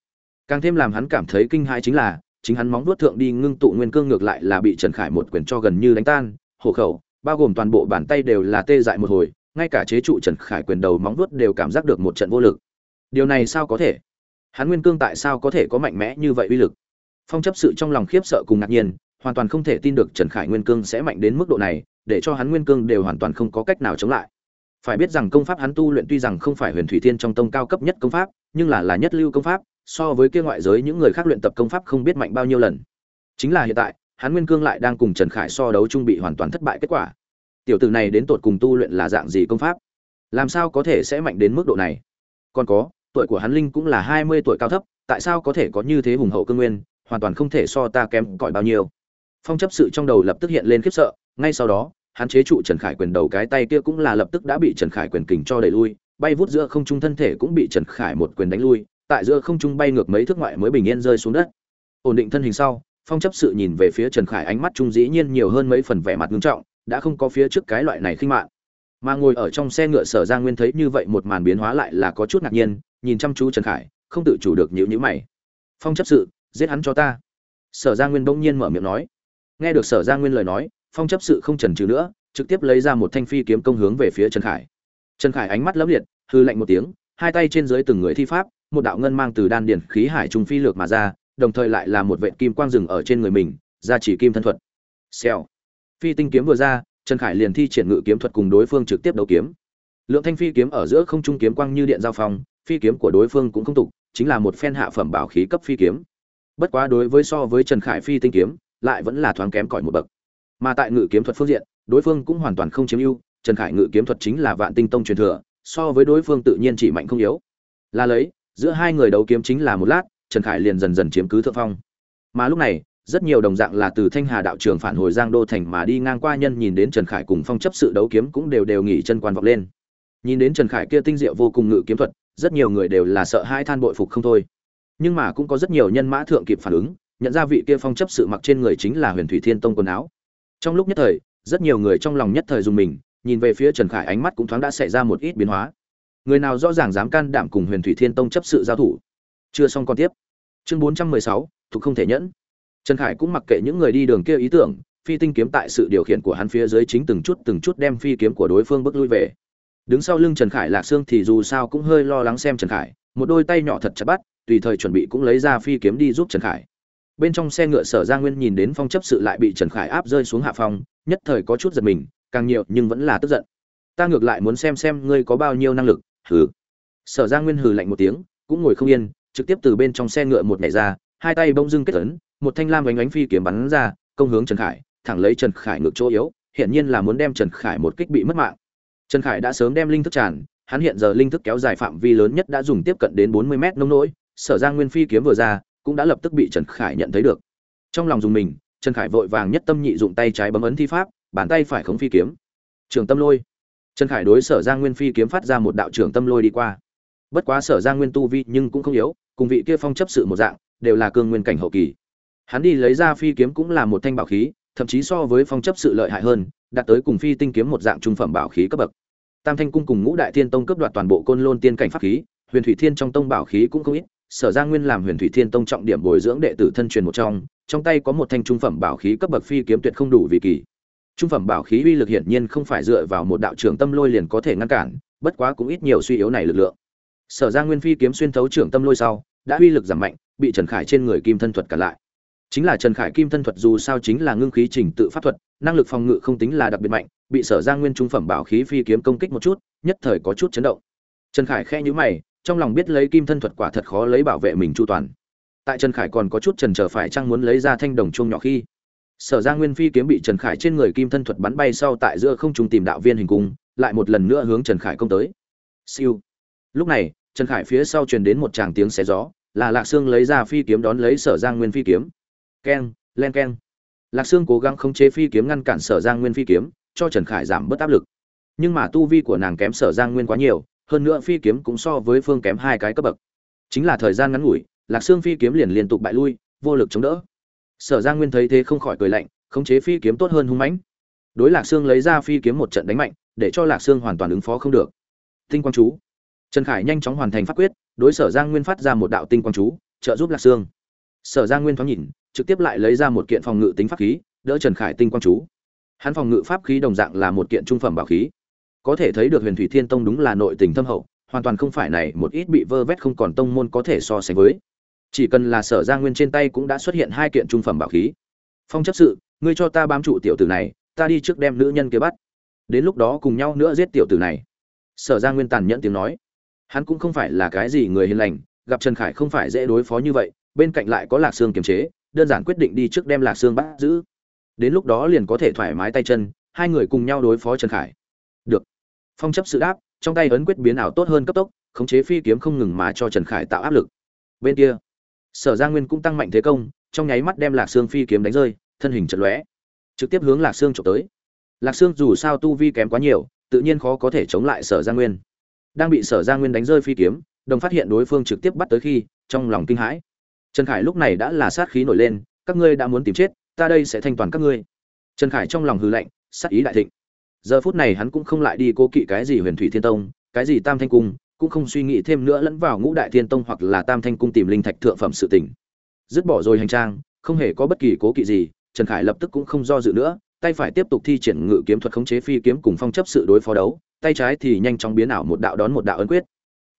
Càng thêm làm hắn cảm thấy kinh hãi chính là, chính hắn móng vuốt thượng đi ngưng tụ nguyên cương ngược lại là bị trần khải một quyền cho gần như đánh tan hộ khẩu bao gồm toàn bộ bàn tay đều là tê dại một hồi, ngay cả chế trụ trần khải quyền đầu móng vuốt đều cảm giác được một trận vô lực. Điều này sao có thể? Hắn nguyên cương tại sao có thể có mạnh mẽ như vậy uy lực? Phong chấp sự trong lòng khiếp sợ cùng ngạc nhiên, hoàn toàn không thể tin được trần khải nguyên cương sẽ mạnh đến mức độ này, để cho hắn nguyên cương đều hoàn toàn không có cách nào chống lại. Phải biết rằng công pháp hắn tu luyện tuy rằng không phải huyền thủy thiên trong tông cao cấp nhất công pháp, nhưng là là nhất lưu công pháp, so với kia ngoại giới những người khác luyện tập công pháp không biết mạnh bao nhiêu lần. Chính là hiện tại hắn nguyên cương lại đang cùng trần khải so đấu trung bị hoàn toàn thất bại kết quả. Tiểu tử này đến tột cùng tu luyện là dạng gì công pháp? Làm sao có thể sẽ mạnh đến mức độ này? Còn có, tuổi của hắn linh cũng là hai mươi tuổi cao thấp, tại sao có thể có như thế hùng hậu cương nguyên, hoàn toàn không thể so ta kém cỏi bao nhiêu? Phong chấp sự trong đầu lập tức hiện lên khiếp sợ, ngay sau đó, hắn chế trụ trần khải quyền đầu cái tay kia cũng là lập tức đã bị trần khải quyền kình cho đẩy lui, bay vút giữa không trung thân thể cũng bị trần khải một quyền đánh lui, tại giữa không trung bay ngược mấy thước ngoại mới bình yên rơi xuống đất. Ổn định thân hình sau phong chấp sự nhìn về phía trần khải ánh mắt trung dĩ nhiên nhiều hơn mấy phần vẻ mặt nghiêm trọng, đã không có phía trước cái loại này khinh mạn. Mà ngồi ở trong xe ngựa sở giang nguyên thấy như vậy một màn biến hóa lại là có chút ngạc nhiên, nhìn chăm chú trần khải, không tự chủ được nhữ nhữ mày. Phong chấp sự, giết hắn cho ta. Sở giang nguyên bỗng nhiên mở miệng nói. Nghe được sở giang nguyên lời nói, phong chấp sự không chần chừ nữa, trực tiếp lấy ra một thanh phi kiếm công hướng về phía trần khải. Trần khải ánh mắt lấm liệt, hư lạnh một tiếng, hai tay trên dưới từng người thi pháp, một đạo ngân mang từ đan điển khí hải trung phi lược mà ra đồng thời lại là một vệ kim quang rừng ở trên người mình, ra chỉ kim thân thuật. Xèo. Phi tinh kiếm vừa ra, trần khải liền thi triển ngự kiếm thuật cùng đối phương trực tiếp đấu kiếm. Lượng thanh phi kiếm ở giữa không trung kiếm quang như điện giao phong, phi kiếm của đối phương cũng không tục, chính là một phen hạ phẩm bảo khí cấp phi kiếm. Bất quá đối với so với trần khải phi tinh kiếm, lại vẫn là thoáng kém cỏi một bậc. Mà tại ngự kiếm thuật phương diện, đối phương cũng hoàn toàn không chiếm ưu, trần khải ngự kiếm thuật chính là vạn tinh tông truyền thừa, so với đối phương tự nhiên chỉ mạnh không yếu. Là lấy, giữa hai người đấu kiếm chính là một lát trần khải liền dần dần chiếm cứ thượng phong. Mà lúc này, rất nhiều đồng dạng là từ thanh hà đạo trường phản hồi giang đô thành mà đi ngang qua nhân nhìn đến trần khải cùng phong chấp sự đấu kiếm cũng đều đều nghỉ chân quan vọng lên. Nhìn đến trần khải kia tinh diệu vô cùng ngự kiếm thuật, rất nhiều người đều là sợ hai than bội phục không thôi. Nhưng mà cũng có rất nhiều nhân mã thượng kịp phản ứng, nhận ra vị kia phong chấp sự mặc trên người chính là huyền thủy thiên tông quần áo. Trong lúc nhất thời, rất nhiều người trong lòng nhất thời dùng mình, nhìn về phía trần khải ánh mắt cũng thoáng đã xảy ra một ít biến hóa. Người nào rõ ràng dám can đảm cùng huyền thủy thiên tông chấp sự giao thủ? Chưa xong còn tiếp. Chương bốn trăm mười sáu, thuộc không thể nhẫn. Trần khải cũng mặc kệ những người đi đường kia ý tưởng, phi tinh kiếm tại sự điều khiển của hắn phía dưới chính từng chút từng chút đem phi kiếm của đối phương bước lui về. Đứng sau lưng trần khải lạc xương thì dù sao cũng hơi lo lắng xem trần khải, một đôi tay nhỏ thật chặt bắt, tùy thời chuẩn bị cũng lấy ra phi kiếm đi giúp trần khải. Bên trong xe ngựa sở gia nguyên nhìn đến phong chấp sự lại bị trần khải áp rơi xuống hạ phong nhất thời có chút giật mình, càng nhiều nhưng vẫn là tức giận. Ta ngược lại muốn xem xem ngươi có bao nhiêu năng lực, hừ. Sở gia nguyên hừ lạnh một tiếng, cũng ngồi không yên trực tiếp từ bên trong xe ngựa một nhảy ra, hai tay bông dưng kết ấn, một thanh lam ánh ánh phi kiếm bắn ra, công hướng trần khải, thẳng lấy trần khải ngược chỗ yếu hiện nhiên là muốn đem trần khải một kích bị mất mạng. Trần khải đã sớm đem linh thức tràn, hắn hiện giờ linh thức kéo dài phạm vi lớn nhất đã dùng tiếp cận đến bốn mươi mét nông nỗi, sở giang nguyên phi kiếm vừa ra, cũng đã lập tức bị trần khải nhận thấy được. Trong lòng dùng mình, trần khải vội vàng nhất tâm nhị dụng tay trái bấm ấn thi pháp, bàn tay phải khống phi kiếm. Trường tâm lôi. Trần khải đối sở giang nguyên phi kiếm phát ra một đạo trường tâm lôi đi qua bất quá sở ra nguyên tu vi nhưng cũng không yếu, cùng vị kia phong chấp sự một dạng, đều là cương nguyên cảnh hậu kỳ. Hắn đi lấy ra phi kiếm cũng là một thanh bảo khí, thậm chí so với phong chấp sự lợi hại hơn, đạt tới cùng phi tinh kiếm một dạng trung phẩm bảo khí cấp bậc. Tam thanh cung cùng ngũ đại thiên tông cấp đoạt toàn bộ côn lôn tiên cảnh pháp khí, huyền thủy thiên trong tông bảo khí cũng không ít, sở Gia nguyên làm huyền thủy thiên tông trọng điểm bồi dưỡng đệ tử thân truyền một trong trong tay có một thanh trung phẩm bảo khí cấp bậc phi kiếm tuyệt không đủ vì kỳ. Trung phẩm bảo khí uy lực hiển nhiên không phải dựa vào một đạo trưởng tâm lôi liền có thể ngăn cản, bất quá cũng ít nhiều suy yếu này lực lượng sở giang nguyên phi kiếm xuyên thấu trưởng tâm lôi sau, đã uy lực giảm mạnh, bị trần khải trên người kim thân thuật cản lại. Chính là trần khải kim thân thuật dù sao chính là ngưng khí trình tự pháp thuật, năng lực phòng ngự không tính là đặc biệt mạnh, bị sở giang nguyên trung phẩm bảo khí phi kiếm công kích một chút, nhất thời có chút chấn động. Trần khải khe nhữ mày, trong lòng biết lấy kim thân thuật quả thật khó lấy bảo vệ mình chu toàn. Tại trần khải còn có chút trần trở phải chăng muốn lấy ra thanh đồng chuông nhỏ khi, sở ra nguyên phi kiếm bị trần khải trên người kim thân thuật bắn bay sau tại giữa không trung tìm đạo viên hình cung, lại một lần nữa hướng trần khải công tới. Siêu. Lúc này trần khải phía sau truyền đến một tràng tiếng xé gió, là lạc sương lấy ra phi kiếm đón lấy sở giang nguyên phi kiếm. Keng, len keng. Lạc sương cố gắng khống chế phi kiếm ngăn cản sở giang nguyên phi kiếm, cho trần khải giảm bớt áp lực. Nhưng mà tu vi của nàng kém sở giang nguyên quá nhiều, hơn nữa phi kiếm cũng so với phương kém hai cái cấp bậc. Chính là thời gian ngắn ngủi, lạc sương phi kiếm liền liên tục bại lui, vô lực chống đỡ. Sở giang nguyên thấy thế không khỏi cười lạnh, khống chế phi kiếm tốt hơn hung mãnh. Đối lạc sương lấy ra phi kiếm một trận đánh mạnh, để cho lạc sương hoàn toàn ứng phó không được. Tinh quang chú trần khải nhanh chóng hoàn thành pháp quyết, đối sở giang nguyên phát ra một đạo tinh quang chú, trợ giúp lạc sương. Sở giang nguyên thoáng nhìn, trực tiếp lại lấy ra một kiện phòng ngự tính pháp khí, đỡ trần khải tinh quang chú. Hắn phòng ngự pháp khí đồng dạng là một kiện trung phẩm bảo khí. Có thể thấy được huyền thủy thiên tông đúng là nội tình thâm hậu, hoàn toàn không phải này, một ít bị vơ vét không còn tông môn có thể so sánh với. Chỉ cần là sở Giang nguyên trên tay cũng đã xuất hiện hai kiện trung phẩm bảo khí. Phong chấp sự, ngươi cho ta bám trụ tiểu tử này, ta đi trước đem nữ nhân kia bắt. Đến lúc đó cùng nhau nữa giết tiểu tử này. Sở Giang nguyên tàn nhẫn tiếng nói hắn cũng không phải là cái gì người hiền lành, gặp trần khải không phải dễ đối phó như vậy, bên cạnh lại có lạc sương kiềm chế, đơn giản quyết định đi trước đem lạc sương bắt giữ. Đến lúc đó liền có thể thoải mái tay chân, hai người cùng nhau đối phó trần khải. Được. Phong chấp sự đáp, trong tay ấn quyết biến ảo tốt hơn cấp tốc, khống chế phi kiếm không ngừng mà cho trần khải tạo áp lực. Bên kia, sở gia nguyên cũng tăng mạnh thế công, trong nháy mắt đem lạc sương phi kiếm đánh rơi, thân hình chật lóe. Trực tiếp hướng lạc sương trộm tới. Lạc sương dù sao tu vi kém quá nhiều, tự nhiên khó có thể chống lại sở gia nguyên đang bị sở gia nguyên đánh rơi phi kiếm, đồng phát hiện đối phương trực tiếp bắt tới khi, trong lòng kinh hãi. Trần khải lúc này đã là sát khí nổi lên, các ngươi đã muốn tìm chết, ta đây sẽ thanh toàn các ngươi. Trần khải trong lòng hư lạnh, sát ý đại thịnh. Giờ phút này hắn cũng không lại đi cố kỵ cái gì huyền thủy thiên tông, cái gì tam thanh cung, cũng không suy nghĩ thêm nữa lẫn vào ngũ đại thiên tông hoặc là tam thanh cung tìm linh thạch thượng phẩm sự tình. Dứt bỏ rồi hành trang, không hề có bất kỳ cố kỵ gì, trần khải lập tức cũng không do dự nữa, tay phải tiếp tục thi triển ngự kiếm thuật khống chế phi kiếm cùng phong chấp sự đối phó đấu tay trái thì nhanh chóng biến ảo một đạo đón một đạo ấn quyết.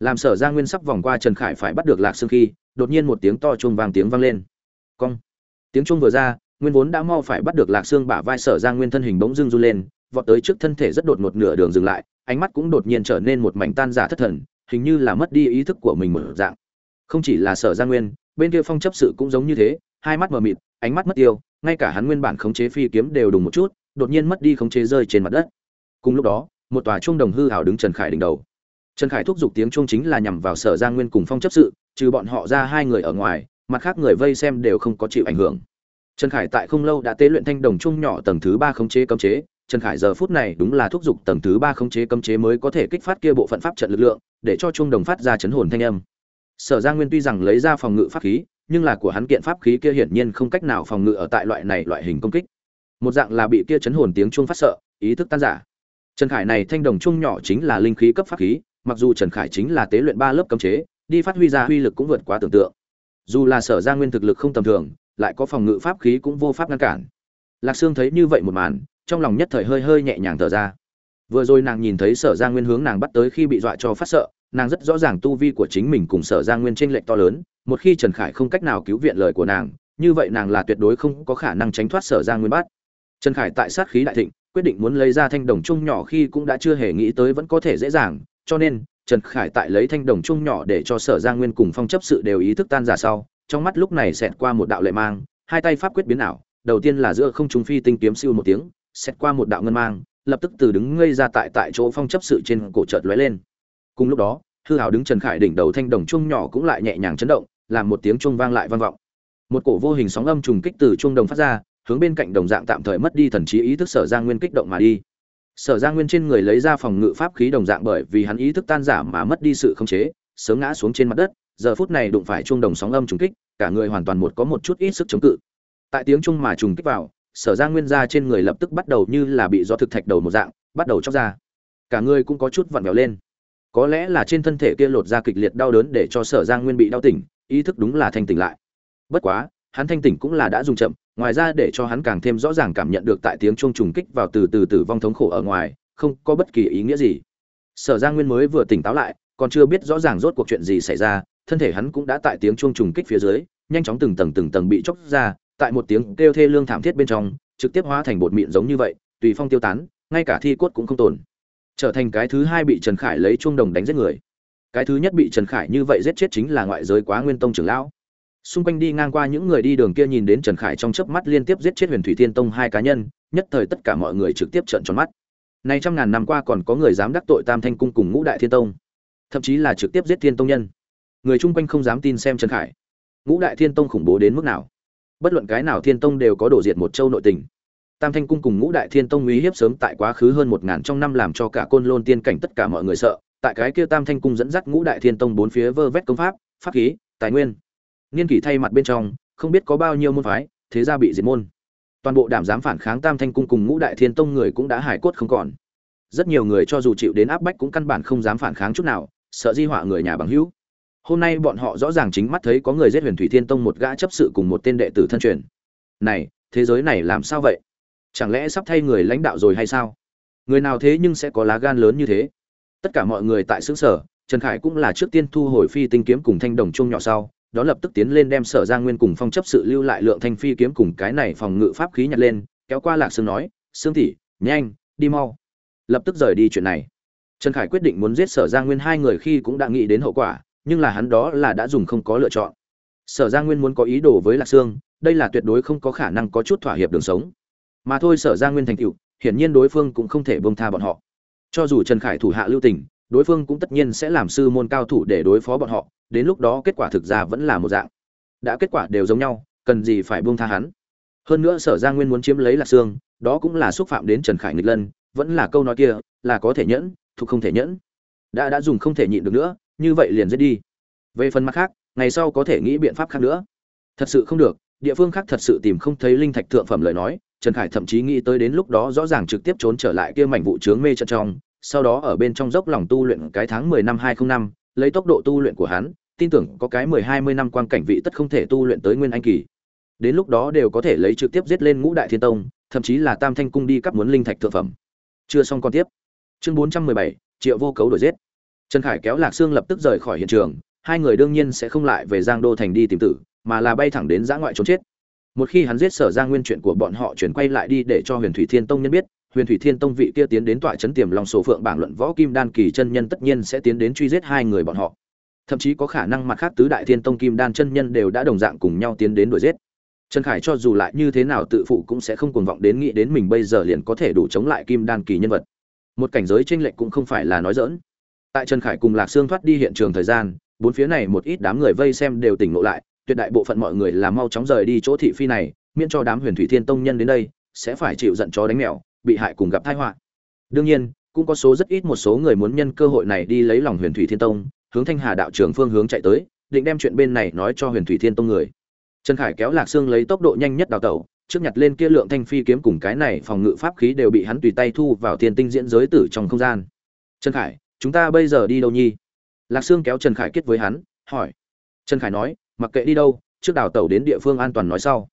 Làm sở ra nguyên sắp vòng qua trần khải phải bắt được lạc xương khi, đột nhiên một tiếng to chuông vang tiếng vang lên. Cong. Tiếng chuông vừa ra, nguyên vốn đã mau phải bắt được lạc xương bả vai sở ra nguyên thân hình bỗng dưng run lên, vọt tới trước thân thể rất đột ngột nửa đường dừng lại, ánh mắt cũng đột nhiên trở nên một mảnh tan giả thất thần, hình như là mất đi ý thức của mình một dạng. Không chỉ là sở gia nguyên, bên kia phong chấp sự cũng giống như thế, hai mắt mờ mịt, ánh mắt mất tiêu, ngay cả hắn nguyên bản khống chế phi kiếm đều đùng một chút, đột nhiên mất đi khống chế rơi trên mặt đất. Cùng lúc đó một tòa chuông đồng hư hảo đứng trần khải đỉnh đầu trần khải thúc giục tiếng chuông chính là nhằm vào sở gia nguyên cùng phong chấp sự trừ bọn họ ra hai người ở ngoài mặt khác người vây xem đều không có chịu ảnh hưởng trần khải tại không lâu đã tế luyện thanh đồng chuông nhỏ tầng thứ ba khống chế cấm chế Trần Khải giờ phút này đúng là thúc giục tầng thứ ba khống chế cấm chế mới có thể kích phát kia bộ phận pháp trận lực lượng, để cho chuông đồng phát ra chấn hồn thanh âm. Sở Giang Nguyên tuy rằng lấy ra phòng ngự pháp khí, nhưng là của hắn kiện pháp khí kia hiển nhiên không cách nào phòng ngự ở tại loại này loại hình công kích. Một dạng là bị kia chấn hồn tiếng chuông phát sợ, ý thức tan giả. Trần Khải này thanh đồng trung nhỏ chính là linh khí cấp pháp khí, mặc dù Trần Khải chính là tế luyện ba lớp cấm chế, đi phát huy ra uy lực cũng vượt quá tưởng tượng. Dù là Sở ra Nguyên thực lực không tầm thường, lại có phòng ngự pháp khí cũng vô pháp ngăn cản. Lạc Sương thấy như vậy một màn, trong lòng nhất thời hơi hơi nhẹ nhàng thở ra vừa rồi nàng nhìn thấy sở gia nguyên hướng nàng bắt tới khi bị dọa cho phát sợ nàng rất rõ ràng tu vi của chính mình cùng sở gia nguyên chênh lệch to lớn một khi trần khải không cách nào cứu viện lời của nàng như vậy nàng là tuyệt đối không có khả năng tránh thoát sở gia nguyên bắt trần khải tại sát khí đại thịnh quyết định muốn lấy ra thanh đồng chung nhỏ khi cũng đã chưa hề nghĩ tới vẫn có thể dễ dàng, cho nên, trần khải tại lấy thanh đồng chung nhỏ để cho sở Giang nguyên cùng phong chấp sự đều ý thức tan ra sau, trong mắt lúc này xẹt qua một đạo lệ mang, hai tay pháp quyết biến ảo, đầu tiên là giữa không trung phi tinh kiếm siêu một tiếng, xẹt qua một đạo ngân mang, lập tức từ đứng ngây ra tại tại chỗ phong chấp sự trên cổ chợt lóe lên. Cùng lúc đó, hư hào đứng trần khải đỉnh đầu thanh đồng chung nhỏ cũng lại nhẹ nhàng chấn động, làm một tiếng chuông vang lại vang vọng. Một cổ vô hình sóng âm trùng kích từ chuông đồng phát ra hướng bên cạnh đồng dạng tạm thời mất đi thần trí ý thức sở giang nguyên kích động mà đi. Sở giang nguyên trên người lấy ra phòng ngự pháp khí đồng dạng bởi vì hắn ý thức tan giả mà mất đi sự khống chế, sớm ngã xuống trên mặt đất, giờ phút này đụng phải chuông đồng sóng âm trùng kích, cả người hoàn toàn một có một chút ít sức chống cự. Tại tiếng chuông mà trùng kích vào, sở giang nguyên ra trên người lập tức bắt đầu như là bị do thực thạch đầu một dạng, bắt đầu chóc ra. Cả người cũng có chút vặn vẹo lên. Có lẽ là trên thân thể kia lột ra kịch liệt đau đớn để cho sở giang nguyên bị đau tỉnh, ý thức đúng là thanh tỉnh lại. Bất quá hắn thanh tỉnh cũng là đã dùng chậm, ngoài ra để cho hắn càng thêm rõ ràng cảm nhận được tại tiếng chuông trùng kích vào từ từ tử vong thống khổ ở ngoài, không có bất kỳ ý nghĩa gì. Sở giang nguyên mới vừa tỉnh táo lại, còn chưa biết rõ ràng rốt cuộc chuyện gì xảy ra, thân thể hắn cũng đã tại tiếng chuông trùng kích phía dưới, nhanh chóng từng tầng từng tầng bị chóc ra, tại một tiếng kêu thê lương thảm thiết bên trong, trực tiếp hóa thành bột mịn giống như vậy, tùy phong tiêu tán, ngay cả thi cốt cũng không tồn. Trở thành cái thứ hai bị trần khải lấy chuông đồng đánh giết người. Cái thứ nhất bị trần khải như vậy giết chết chính là ngoại giới quá nguyên tông trưởng lão xung quanh đi ngang qua những người đi đường kia nhìn đến trần khải trong chớp mắt liên tiếp giết chết huyền thủy thiên tông hai cá nhân, nhất thời tất cả mọi người trực tiếp trợn tròn mắt. Nay trăm ngàn năm qua còn có người dám đắc tội tam thanh cung cùng ngũ đại thiên tông, thậm chí là trực tiếp giết thiên tông nhân. Người chung quanh không dám tin xem trần khải. Ngũ đại thiên tông khủng bố đến mức nào? Bất luận cái nào thiên tông đều có đổ diệt một châu nội tình. Tam thanh cung cùng ngũ đại thiên tông uy hiếp sớm tại quá khứ hơn một ngàn trong năm làm cho cả côn lôn tiên cảnh tất cả mọi người sợ. Tại cái kia tam thanh cung dẫn dắt ngũ đại thiên tông bốn phía vơ vét công pháp pháp khí, tài nguyên niên kỷ thay mặt bên trong, không biết có bao nhiêu môn phái, thế ra bị diệt môn. Toàn bộ đảm dám phản kháng tam thanh cung cùng ngũ đại thiên tông người cũng đã hải cốt không còn. Rất nhiều người cho dù chịu đến áp bách cũng căn bản không dám phản kháng chút nào, sợ di họa người nhà bằng hữu. Hôm nay bọn họ rõ ràng chính mắt thấy có người giết huyền thủy thiên tông một gã chấp sự cùng một tên đệ tử thân truyền. Này, thế giới này làm sao vậy? Chẳng lẽ sắp thay người lãnh đạo rồi hay sao? Người nào thế nhưng sẽ có lá gan lớn như thế? Tất cả mọi người tại xứ sở, trần khải cũng là trước tiên thu hồi phi tinh kiếm cùng thanh đồng chung nhỏ sau đó lập tức tiến lên đem sở giang nguyên cùng phong chấp sự lưu lại lượng thanh phi kiếm cùng cái này phòng ngự pháp khí nhặt lên, kéo qua lạc sương nói, sương tỷ, nhanh, đi mau. Lập tức rời đi chuyện này. Trần khải quyết định muốn giết sở giang nguyên hai người khi cũng đã nghĩ đến hậu quả, nhưng là hắn đó là đã dùng không có lựa chọn. Sở giang nguyên muốn có ý đồ với lạc sương, đây là tuyệt đối không có khả năng có chút thỏa hiệp đường sống. Mà thôi sở giang nguyên thành cựu hiển nhiên đối phương cũng không thể bông tha bọn họ. Cho dù trần khải thủ hạ lưu tình, đối phương cũng tất nhiên sẽ làm sư môn cao thủ để đối phó bọn họ đến lúc đó kết quả thực ra vẫn là một dạng. Đã kết quả đều giống nhau, cần gì phải buông tha hắn. Hơn nữa sở giang nguyên muốn chiếm lấy lạc xương đó cũng là xúc phạm đến trần khải nghịch lân, vẫn là câu nói kia, là có thể nhẫn, thuộc không thể nhẫn. Đã đã dùng không thể nhịn được nữa, như vậy liền giết đi. Về phần mặt khác, ngày sau có thể nghĩ biện pháp khác nữa. Thật sự không được, địa phương khác thật sự tìm không thấy linh thạch thượng phẩm lời nói, trần khải thậm chí nghĩ tới đến lúc đó rõ ràng trực tiếp trốn trở lại kia mảnh vụ trướng mê trận trong, sau đó ở bên trong dốc lòng tu luyện cái tháng mười năm hai không năm, lấy tốc độ tu luyện của hắn tin tưởng có cái mười hai mươi năm quang cảnh vị tất không thể tu luyện tới nguyên anh kỳ. Đến lúc đó đều có thể lấy trực tiếp giết lên ngũ đại thiên tông, thậm chí là tam thanh cung đi cắp muốn linh thạch thượng phẩm. Chưa xong còn tiếp. Chương bốn trăm mười bảy, triệu vô cấu đổi giết. Trần khải kéo lạc sương lập tức rời khỏi hiện trường, hai người đương nhiên sẽ không lại về giang đô thành đi tìm tử, mà là bay thẳng đến giã ngoại trốn chết. Một khi hắn giết sở giang nguyên chuyện của bọn họ chuyển quay lại đi để cho huyền thủy thiên tông nhân biết, huyền thủy thiên tông vị kia tiến đến tọa trấn tiềm lòng sổ phượng bảng luận võ kim đan kỳ chân nhân tất nhiên sẽ tiến đến truy giết hai người bọn họ thậm chí có khả năng mặt khác tứ đại thiên tông kim đan chân nhân đều đã đồng dạng cùng nhau tiến đến đuổi giết. Trần khải cho dù lại như thế nào tự phụ cũng sẽ không cuồng vọng đến nghĩ đến mình bây giờ liền có thể đủ chống lại kim đan kỳ nhân vật. Một cảnh giới tranh lệch cũng không phải là nói dỡn tại trần khải cùng lạc sương thoát đi hiện trường thời gian, bốn phía này một ít đám người vây xem đều tỉnh ngộ lại, tuyệt đại bộ phận mọi người là mau chóng rời đi chỗ thị phi này, miễn cho đám huyền thủy thiên tông nhân đến đây, sẽ phải chịu giận chó đánh mèo, bị hại cùng gặp tai họa. Đương nhiên, cũng có số rất ít một số người muốn nhân cơ hội này đi lấy lòng huyền thủy thiên tông hướng thanh hà đạo trưởng phương hướng chạy tới, định đem chuyện bên này nói cho huyền thủy thiên tông người. Trần khải kéo lạc Sương lấy tốc độ nhanh nhất đào tẩu, trước nhặt lên kia lượng thanh phi kiếm cùng cái này phòng ngự pháp khí đều bị hắn tùy tay thu vào thiên tinh diễn giới tử trong không gian. Trần khải, chúng ta bây giờ đi đâu nhi? Lạc Sương kéo trần khải kết với hắn, hỏi. Trần khải nói, mặc kệ đi đâu, trước đào tẩu đến địa phương an toàn nói sau.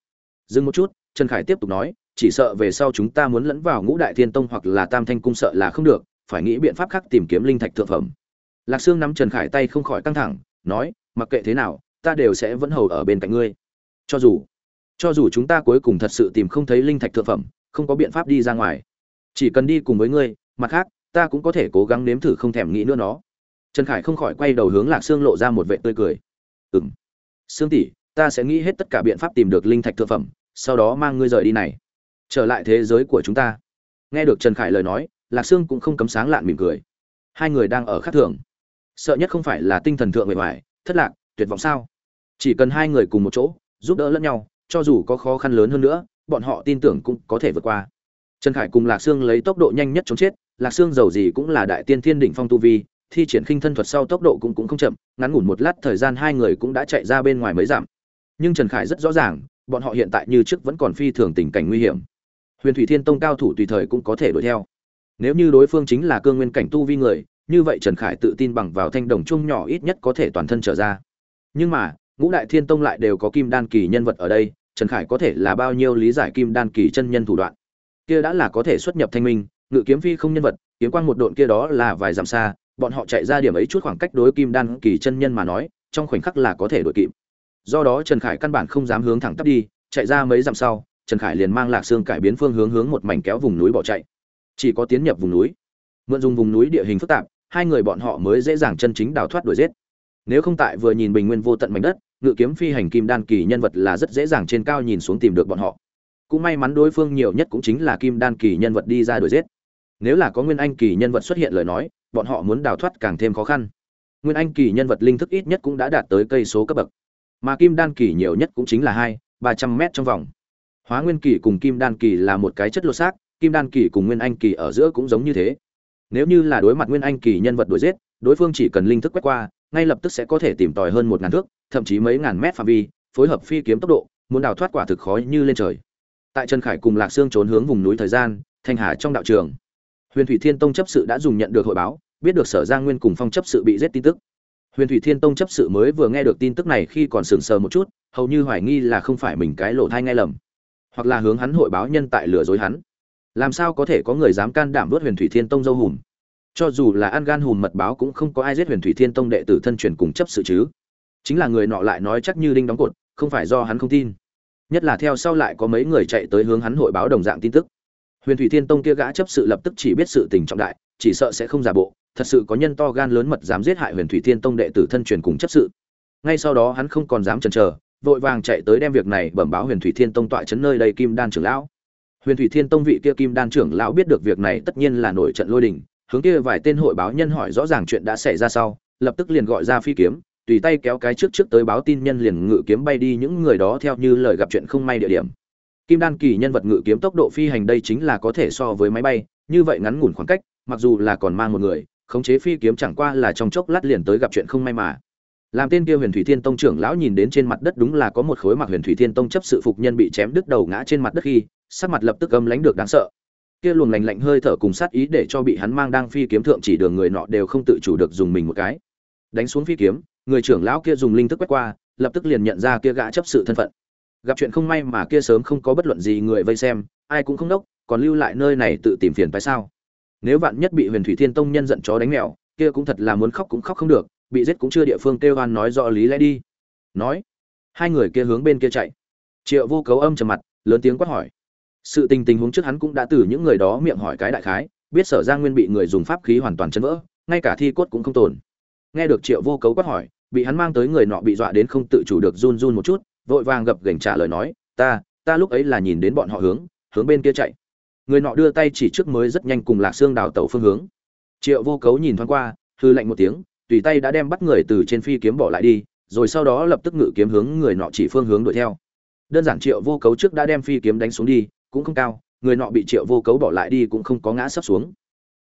Dừng một chút, trần khải tiếp tục nói, chỉ sợ về sau chúng ta muốn lẫn vào ngũ đại thiên tông hoặc là tam thanh cung sợ là không được, phải nghĩ biện pháp khác tìm kiếm linh thạch thượng phẩm lạc sương nắm trần khải tay không khỏi căng thẳng, nói, mặc kệ thế nào, ta đều sẽ vẫn hầu ở bên cạnh ngươi. Cho dù cho dù chúng ta cuối cùng thật sự tìm không thấy linh thạch thượng phẩm, không có biện pháp đi ra ngoài. Chỉ cần đi cùng với ngươi, mặt khác, ta cũng có thể cố gắng nếm thử không thèm nghĩ nữa nó. Trần khải không khỏi quay đầu hướng lạc sương lộ ra một vệ tươi cười. Ừ m sương tỷ, ta sẽ nghĩ hết tất cả biện pháp tìm được linh thạch thượng phẩm, sau đó mang ngươi rời đi này. Trở lại thế giới của chúng ta. Nghe được trần khải lời nói, lạc sương cũng không cấm sáng lạn mỉm cười. Hai người đang ở khác thường sợ nhất không phải là tinh thần thượng bề ngoài thất lạc, tuyệt vọng sao? Chỉ cần hai người cùng một chỗ, giúp đỡ lẫn nhau, cho dù có khó khăn lớn hơn nữa, bọn họ tin tưởng cũng có thể vượt qua. Trần khải cùng lạc sương lấy tốc độ nhanh nhất chống chết, lạc sương giàu gì cũng là đại tiên thiên đỉnh phong tu vi, thi triển khinh thân thuật sau tốc độ cũng cũng không chậm, ngắn ngủn một lát thời gian hai người cũng đã chạy ra bên ngoài mới giảm. nhưng trần khải rất rõ ràng, bọn họ hiện tại như trước vẫn còn phi thường tình cảnh nguy hiểm. Huyền thủy thiên tông cao thủ tùy thời cũng có thể đuổi theo. Nếu như đối phương chính là cương nguyên cảnh tu vi người như vậy trần khải tự tin bằng vào thanh đồng chung nhỏ ít nhất có thể toàn thân trở ra. Nhưng mà, ngũ đại thiên tông lại đều có kim đan kỳ nhân vật ở đây, trần khải có thể là bao nhiêu lý giải kim đan kỳ chân nhân thủ đoạn? Kia đã là có thể xuất nhập thanh minh, ngự kiếm phi không nhân vật, kiếm quang một độn kia đó là vài dặm xa, bọn họ chạy ra điểm ấy chút khoảng cách đối kim đan kỳ chân nhân mà nói, trong khoảnh khắc là có thể đuổi kịp. Do đó trần khải căn bản không dám hướng thẳng tắp đi, chạy ra mấy dặm sau, trần khải liền mang lạc xương cải biến phương hướng hướng một mảnh kéo vùng núi bỏ chạy. Chỉ có tiến nhập vùng núi. Mượn dùng vùng núi địa hình phức tạp hai người bọn họ mới dễ dàng chân chính đào thoát đuổi giết. Nếu không tại vừa nhìn bình nguyên vô tận mảnh đất, ngự kiếm phi hành kim đan kỳ nhân vật là rất dễ dàng trên cao nhìn xuống tìm được bọn họ. Cũng may mắn đối phương nhiều nhất cũng chính là kim đan kỳ nhân vật đi ra đuổi giết. Nếu là có nguyên anh kỳ nhân vật xuất hiện lời nói, bọn họ muốn đào thoát càng thêm khó khăn. Nguyên anh kỳ nhân vật linh thức ít nhất cũng đã đạt tới cây số cấp bậc. Mà kim đan kỳ nhiều nhất cũng chính là hai, ba trăm mét trong vòng. Hóa nguyên kỳ cùng kim đan kỳ là một cái chất lô xác, kim đan kỳ cùng nguyên anh kỳ ở giữa cũng giống như thế nếu như là đối mặt nguyên anh kỳ nhân vật đuổi giết, đối phương chỉ cần linh thức quét qua, ngay lập tức sẽ có thể tìm tòi hơn một ngàn thước, thậm chí mấy ngàn mét phạm vi, phối hợp phi kiếm tốc độ, muốn đào thoát quả thực khó như lên trời. Tại trần khải cùng lạc sương trốn hướng vùng núi thời gian, thanh hà trong đạo trường, huyền thủy thiên tông chấp sự đã dùng nhận được hội báo, biết được sở giang nguyên cùng phong chấp sự bị giết tin tức. Huyền thủy thiên tông chấp sự mới vừa nghe được tin tức này khi còn sừng sờ một chút, hầu như hoài nghi là không phải mình cái lộ thai nghe lầm, hoặc là hướng hắn hội báo nhân tại lừa dối hắn làm sao có thể có người dám can đảm vớt huyền thủy thiên tông dâu hùm? Cho dù là ăn gan hùm mật báo cũng không có ai giết huyền thủy thiên tông đệ tử thân truyền cùng chấp sự chứ. Chính là người nọ lại nói chắc như đinh đóng cột, không phải do hắn không tin. Nhất là theo sau lại có mấy người chạy tới hướng hắn hội báo đồng dạng tin tức. Huyền thủy thiên tông kia gã chấp sự lập tức chỉ biết sự tình trọng đại, chỉ sợ sẽ không giả bộ, thật sự có nhân to gan lớn mật dám giết hại huyền thủy thiên tông đệ tử thân truyền cùng chấp sự. Ngay sau đó hắn không còn dám chần chờ, vội vàng chạy tới đem việc này bẩm báo huyền thủy thiên tông tọa chấn nơi đây kim đan trưởng lão huyền thủy thiên tông vị kia kim đan trưởng lão biết được việc này tất nhiên là nổi trận lôi đình, hướng kia vài tên hội báo nhân hỏi rõ ràng chuyện đã xảy ra sau, lập tức liền gọi ra phi kiếm, tùy tay kéo cái trước trước tới báo tin nhân liền ngự kiếm bay đi những người đó theo như lời gặp chuyện không may địa điểm. Kim đan kỳ nhân vật ngự kiếm tốc độ phi hành đây chính là có thể so với máy bay, như vậy ngắn ngủn khoảng cách, mặc dù là còn mang một người, khống chế phi kiếm chẳng qua là trong chốc lát liền tới gặp chuyện không may mà. Làm tên kia huyền thủy thiên tông trưởng lão nhìn đến trên mặt đất đúng là có một khối mặc huyền thủy thiên tông chấp sự phục nhân bị chém đứt đầu ngã trên mặt đất khi sắc mặt lập tức âm lánh được đáng sợ. Kia luồng lạnh lạnh hơi thở cùng sát ý để cho bị hắn mang đang phi kiếm thượng chỉ đường người nọ đều không tự chủ được dùng mình một cái. Đánh xuống phi kiếm, người trưởng lão kia dùng linh thức quét qua, lập tức liền nhận ra kia gã chấp sự thân phận. Gặp chuyện không may mà kia sớm không có bất luận gì người vây xem, ai cũng không đốc, còn lưu lại nơi này tự tìm phiền phải sao? Nếu vạn nhất bị huyền thủy thiên tông nhân giận chó đánh mèo, kia cũng thật là muốn khóc cũng khóc không được, bị giết cũng chưa địa phương kêu oan nói rõ lý lẽ đi. Nói, hai người kia hướng bên kia chạy. Triệu vô cấu âm trầm mặt, lớn tiếng quát hỏi sự tình tình huống trước hắn cũng đã từ những người đó miệng hỏi cái đại khái, biết sở giang nguyên bị người dùng pháp khí hoàn toàn chấn vỡ, ngay cả thi cốt cũng không tồn. Nghe được triệu vô cấu quát hỏi, bị hắn mang tới người nọ bị dọa đến không tự chủ được run run một chút, vội vàng gập gành trả lời nói, ta ta lúc ấy là nhìn đến bọn họ hướng hướng bên kia chạy. Người nọ đưa tay chỉ trước mới rất nhanh cùng lạc xương đào tẩu phương hướng. Triệu vô cấu nhìn thoáng qua, hư lạnh một tiếng, tùy tay đã đem bắt người từ trên phi kiếm bỏ lại đi, rồi sau đó lập tức ngự kiếm hướng người nọ chỉ phương hướng đuổi theo. Đơn giản triệu vô cấu trước đã đem phi kiếm đánh xuống đi cũng không cao, người nọ bị triệu vô cấu bỏ lại đi cũng không có ngã sấp xuống.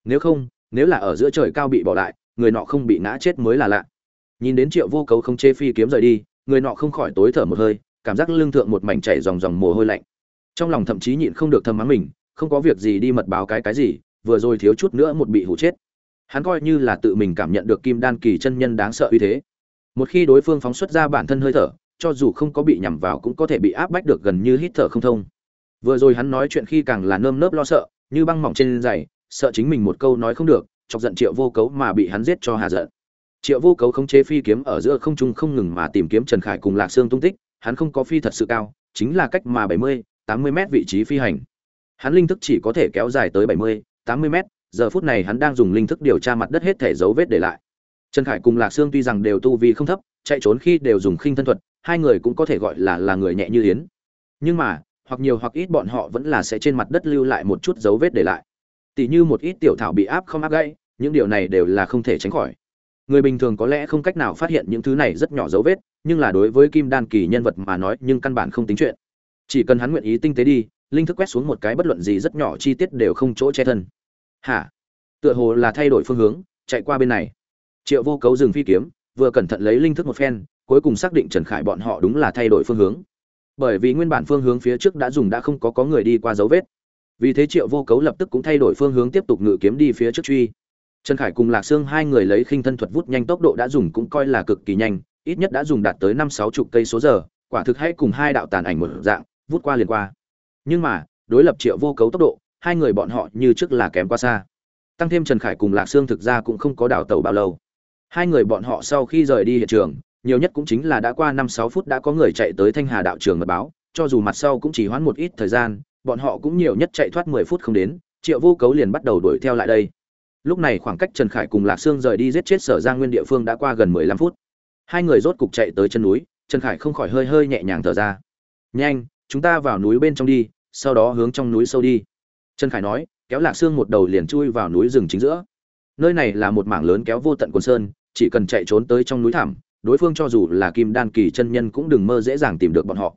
Nếu không, nếu là ở giữa trời cao bị bỏ lại, người nọ không bị ngã chết mới là lạ. Nhìn đến triệu vô cấu không chê phi kiếm rời đi, người nọ không khỏi tối thở một hơi, cảm giác lưng thượng một mảnh chảy dòng dòng mồ hôi lạnh. Trong lòng thậm chí nhịn không được thầm mắng mình, không có việc gì đi mật báo cái cái gì, vừa rồi thiếu chút nữa một bị hủ chết. Hắn coi như là tự mình cảm nhận được kim đan kỳ chân nhân đáng sợ uy thế. Một khi đối phương phóng xuất ra bản thân hơi thở, cho dù không có bị nhằm vào cũng có thể bị áp bách được gần như hít thở không thông vừa rồi hắn nói chuyện khi càng là nơm nớp lo sợ, như băng mỏng trên giày, sợ chính mình một câu nói không được, chọc giận triệu vô cấu mà bị hắn giết cho hà giận. Triệu vô cấu không chế phi kiếm ở giữa không trung không ngừng mà tìm kiếm trần khải cùng lạc sương tung tích, hắn không có phi thật sự cao, chính là cách mà bảy mươi, tám mươi mét vị trí phi hành. Hắn linh thức chỉ có thể kéo dài tới bảy mươi, tám mươi mét, giờ phút này hắn đang dùng linh thức điều tra mặt đất hết thể dấu vết để lại. Trần khải cùng lạc sương tuy rằng đều tu vi không thấp, chạy trốn khi đều dùng khinh thân thuật, hai người cũng có thể gọi là là người nhẹ như yến. Nhưng mà hoặc nhiều hoặc ít bọn họ vẫn là sẽ trên mặt đất lưu lại một chút dấu vết để lại. Tỉ như một ít tiểu thảo bị áp không áp gãy, những điều này đều là không thể tránh khỏi. Người bình thường có lẽ không cách nào phát hiện những thứ này rất nhỏ dấu vết, nhưng là đối với kim đan kỳ nhân vật mà nói, nhưng căn bản không tính chuyện. Chỉ cần hắn nguyện ý tinh tế đi, linh thức quét xuống một cái bất luận gì rất nhỏ chi tiết đều không chỗ che thân. Hả? Tựa hồ là thay đổi phương hướng, chạy qua bên này. Triệu vô cấu dừng phi kiếm, vừa cẩn thận lấy linh thức một phen, cuối cùng xác định trần khải bọn họ đúng là thay đổi phương hướng bởi vì nguyên bản phương hướng phía trước đã dùng đã không có có người đi qua dấu vết. Vì thế triệu vô cấu lập tức cũng thay đổi phương hướng tiếp tục ngự kiếm đi phía trước truy. Trần khải cùng lạc sương hai người lấy khinh thân thuật vút nhanh tốc độ đã dùng cũng coi là cực kỳ nhanh, ít nhất đã dùng đạt tới năm sáu chục cây số giờ, quả thực hãy cùng hai đạo tàn ảnh một dạng, vút qua liền qua. Nhưng mà, đối lập triệu vô cấu tốc độ, hai người bọn họ như trước là kém quá xa. Tăng thêm trần khải cùng lạc sương thực ra cũng không có đảo tàu bao lâu. Hai người bọn họ sau khi rời đi hiện trường nhiều nhất cũng chính là đã qua năm sáu phút đã có người chạy tới thanh hà đạo trường mật báo, cho dù mặt sau cũng chỉ hoãn một ít thời gian, bọn họ cũng nhiều nhất chạy thoát mười phút không đến, triệu vô cấu liền bắt đầu đuổi theo lại đây. Lúc này khoảng cách trần khải cùng lạc sương rời đi giết chết sở giang nguyên địa phương đã qua gần mười lăm phút. Hai người rốt cục chạy tới chân núi, trần khải không khỏi hơi hơi nhẹ nhàng thở ra. Nhanh, chúng ta vào núi bên trong đi, sau đó hướng trong núi sâu đi. Trần khải nói, kéo lạc xương một đầu liền chui vào núi rừng chính giữa. Nơi này là một mảng lớn kéo vô tận quần sơn, chỉ cần chạy trốn tới trong núi thảm đối phương cho dù là kim đan kỳ chân nhân cũng đừng mơ dễ dàng tìm được bọn họ.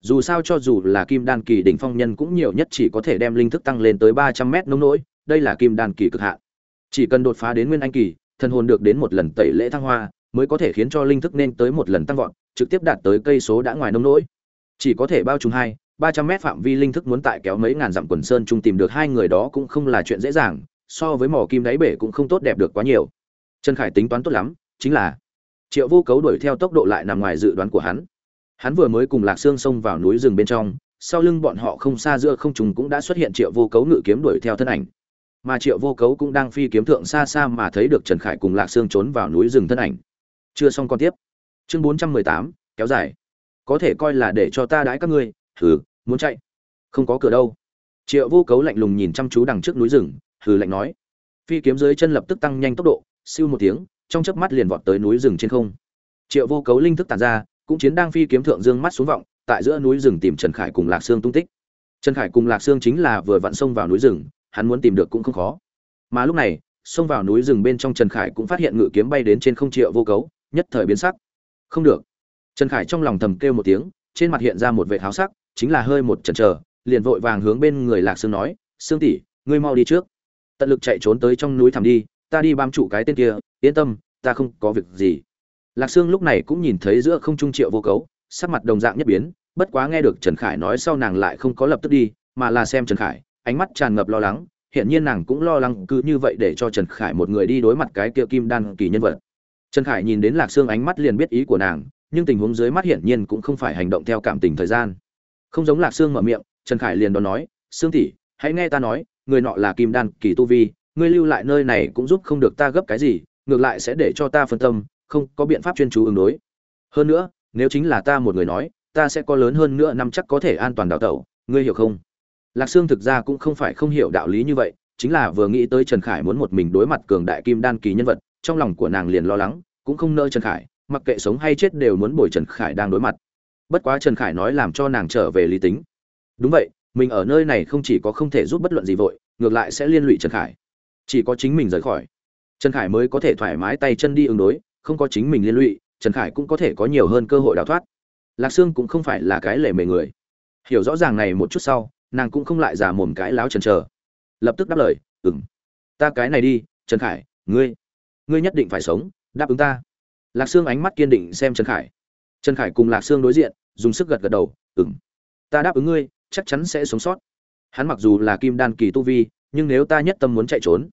Dù sao cho dù là kim đan kỳ đỉnh phong nhân cũng nhiều nhất chỉ có thể đem linh thức tăng lên tới ba trăm mét nông nỗi, đây là kim đan kỳ cực hạn. Chỉ cần đột phá đến nguyên anh kỳ, thần hồn được đến một lần tẩy lễ thăng hoa, mới có thể khiến cho linh thức nên tới một lần tăng vọt, trực tiếp đạt tới cây số đã ngoài nông nỗi. Chỉ có thể bao trùm hai, ba trăm mét phạm vi linh thức muốn tại kéo mấy ngàn dặm quần sơn chung tìm được hai người đó cũng không là chuyện dễ dàng, so với mỏ kim đáy bể cũng không tốt đẹp được quá nhiều. Trần khải tính toán tốt lắm, chính là triệu vô cấu đuổi theo tốc độ lại nằm ngoài dự đoán của hắn. Hắn vừa mới cùng lạc sương xông vào núi rừng bên trong, sau lưng bọn họ không xa giữa không trùng cũng đã xuất hiện triệu vô cấu ngự kiếm đuổi theo thân ảnh. Mà triệu vô cấu cũng đang phi kiếm thượng xa xa mà thấy được trần khải cùng lạc sương trốn vào núi rừng thân ảnh. Chưa xong còn tiếp. Chương bốn trăm mười tám, kéo dài. Có thể coi là để cho ta đãi các ngươi. Hừ, muốn chạy. Không có cửa đâu. Triệu vô cấu lạnh lùng nhìn chăm chú đằng trước núi rừng, hừ lạnh nói. Phi kiếm dưới chân lập tức tăng nhanh tốc độ, siêu một tiếng trong chớp mắt liền vọt tới núi rừng trên không. Triệu vô cấu linh thức tàn ra, cũng chiến đang phi kiếm thượng dương mắt xuống vọng, tại giữa núi rừng tìm trần khải cùng lạc sương tung tích. Trần khải cùng lạc sương chính là vừa vặn xông vào núi rừng, hắn muốn tìm được cũng không khó. Mà lúc này, xông vào núi rừng bên trong trần khải cũng phát hiện ngự kiếm bay đến trên không triệu vô cấu, nhất thời biến sắc. Không được. Trần khải trong lòng thầm kêu một tiếng, trên mặt hiện ra một vệ tháo sắc, chính là hơi một chần chờ, liền vội vàng hướng bên người lạc sương nói, sương tỷ, ngươi mau đi trước. Tận lực chạy trốn tới trong núi thẳm đi ta đi bám trụ cái tên kia, yên tâm, ta không có việc gì. Lạc sương lúc này cũng nhìn thấy giữa không trung triệu vô cấu, sắc mặt đồng dạng nhất biến, bất quá nghe được trần khải nói sau nàng lại không có lập tức đi, mà là xem trần khải, ánh mắt tràn ngập lo lắng hiện nhiên nàng cũng lo lắng cứ như vậy để cho trần khải một người đi đối mặt cái kia kim đan kỳ nhân vật. Trần khải nhìn đến lạc sương ánh mắt liền biết ý của nàng, nhưng tình huống dưới mắt hiển nhiên cũng không phải hành động theo cảm tình thời gian. Không giống lạc sương mở miệng, trần khải liền đón nói, sương tỷ, hãy nghe ta nói, người nọ là kim đan kỳ tu vi ngươi lưu lại nơi này cũng giúp không được ta gấp cái gì, ngược lại sẽ để cho ta phân tâm, không có biện pháp chuyên chú ứng đối. Hơn nữa, nếu chính là ta một người nói, ta sẽ có lớn hơn nữa năm chắc có thể an toàn đào tẩu, ngươi hiểu không? Lạc sương thực ra cũng không phải không hiểu đạo lý như vậy, chính là vừa nghĩ tới trần khải muốn một mình đối mặt cường đại kim đan kỳ nhân vật, trong lòng của nàng liền lo lắng, cũng không nỡ trần khải, mặc kệ sống hay chết đều muốn bồi trần khải đang đối mặt. Bất quá trần khải nói làm cho nàng trở về lý tính. Đúng vậy, mình ở nơi này không chỉ có không thể giúp bất luận gì vội, ngược lại sẽ liên lụy trần khải chỉ có chính mình rời khỏi. Trần khải mới có thể thoải mái tay chân đi ứng đối, không có chính mình liên lụy, trần khải cũng có thể có nhiều hơn cơ hội đào thoát. Lạc sương cũng không phải là cái lề mề người. Hiểu rõ ràng này một chút sau, nàng cũng không lại giả mồm cái láo trần trờ lập tức đáp lời ừng ta cái này đi, trần khải, ngươi ngươi nhất định phải sống, đáp ứng ta. Lạc sương ánh mắt kiên định xem trần khải. Trần khải cùng lạc sương đối diện, dùng sức gật gật đầu ừng ta đáp ứng ngươi, chắc chắn sẽ sống sót. Hắn mặc dù là kim đan kỳ tu vi, nhưng nếu ta nhất tâm muốn chạy trốn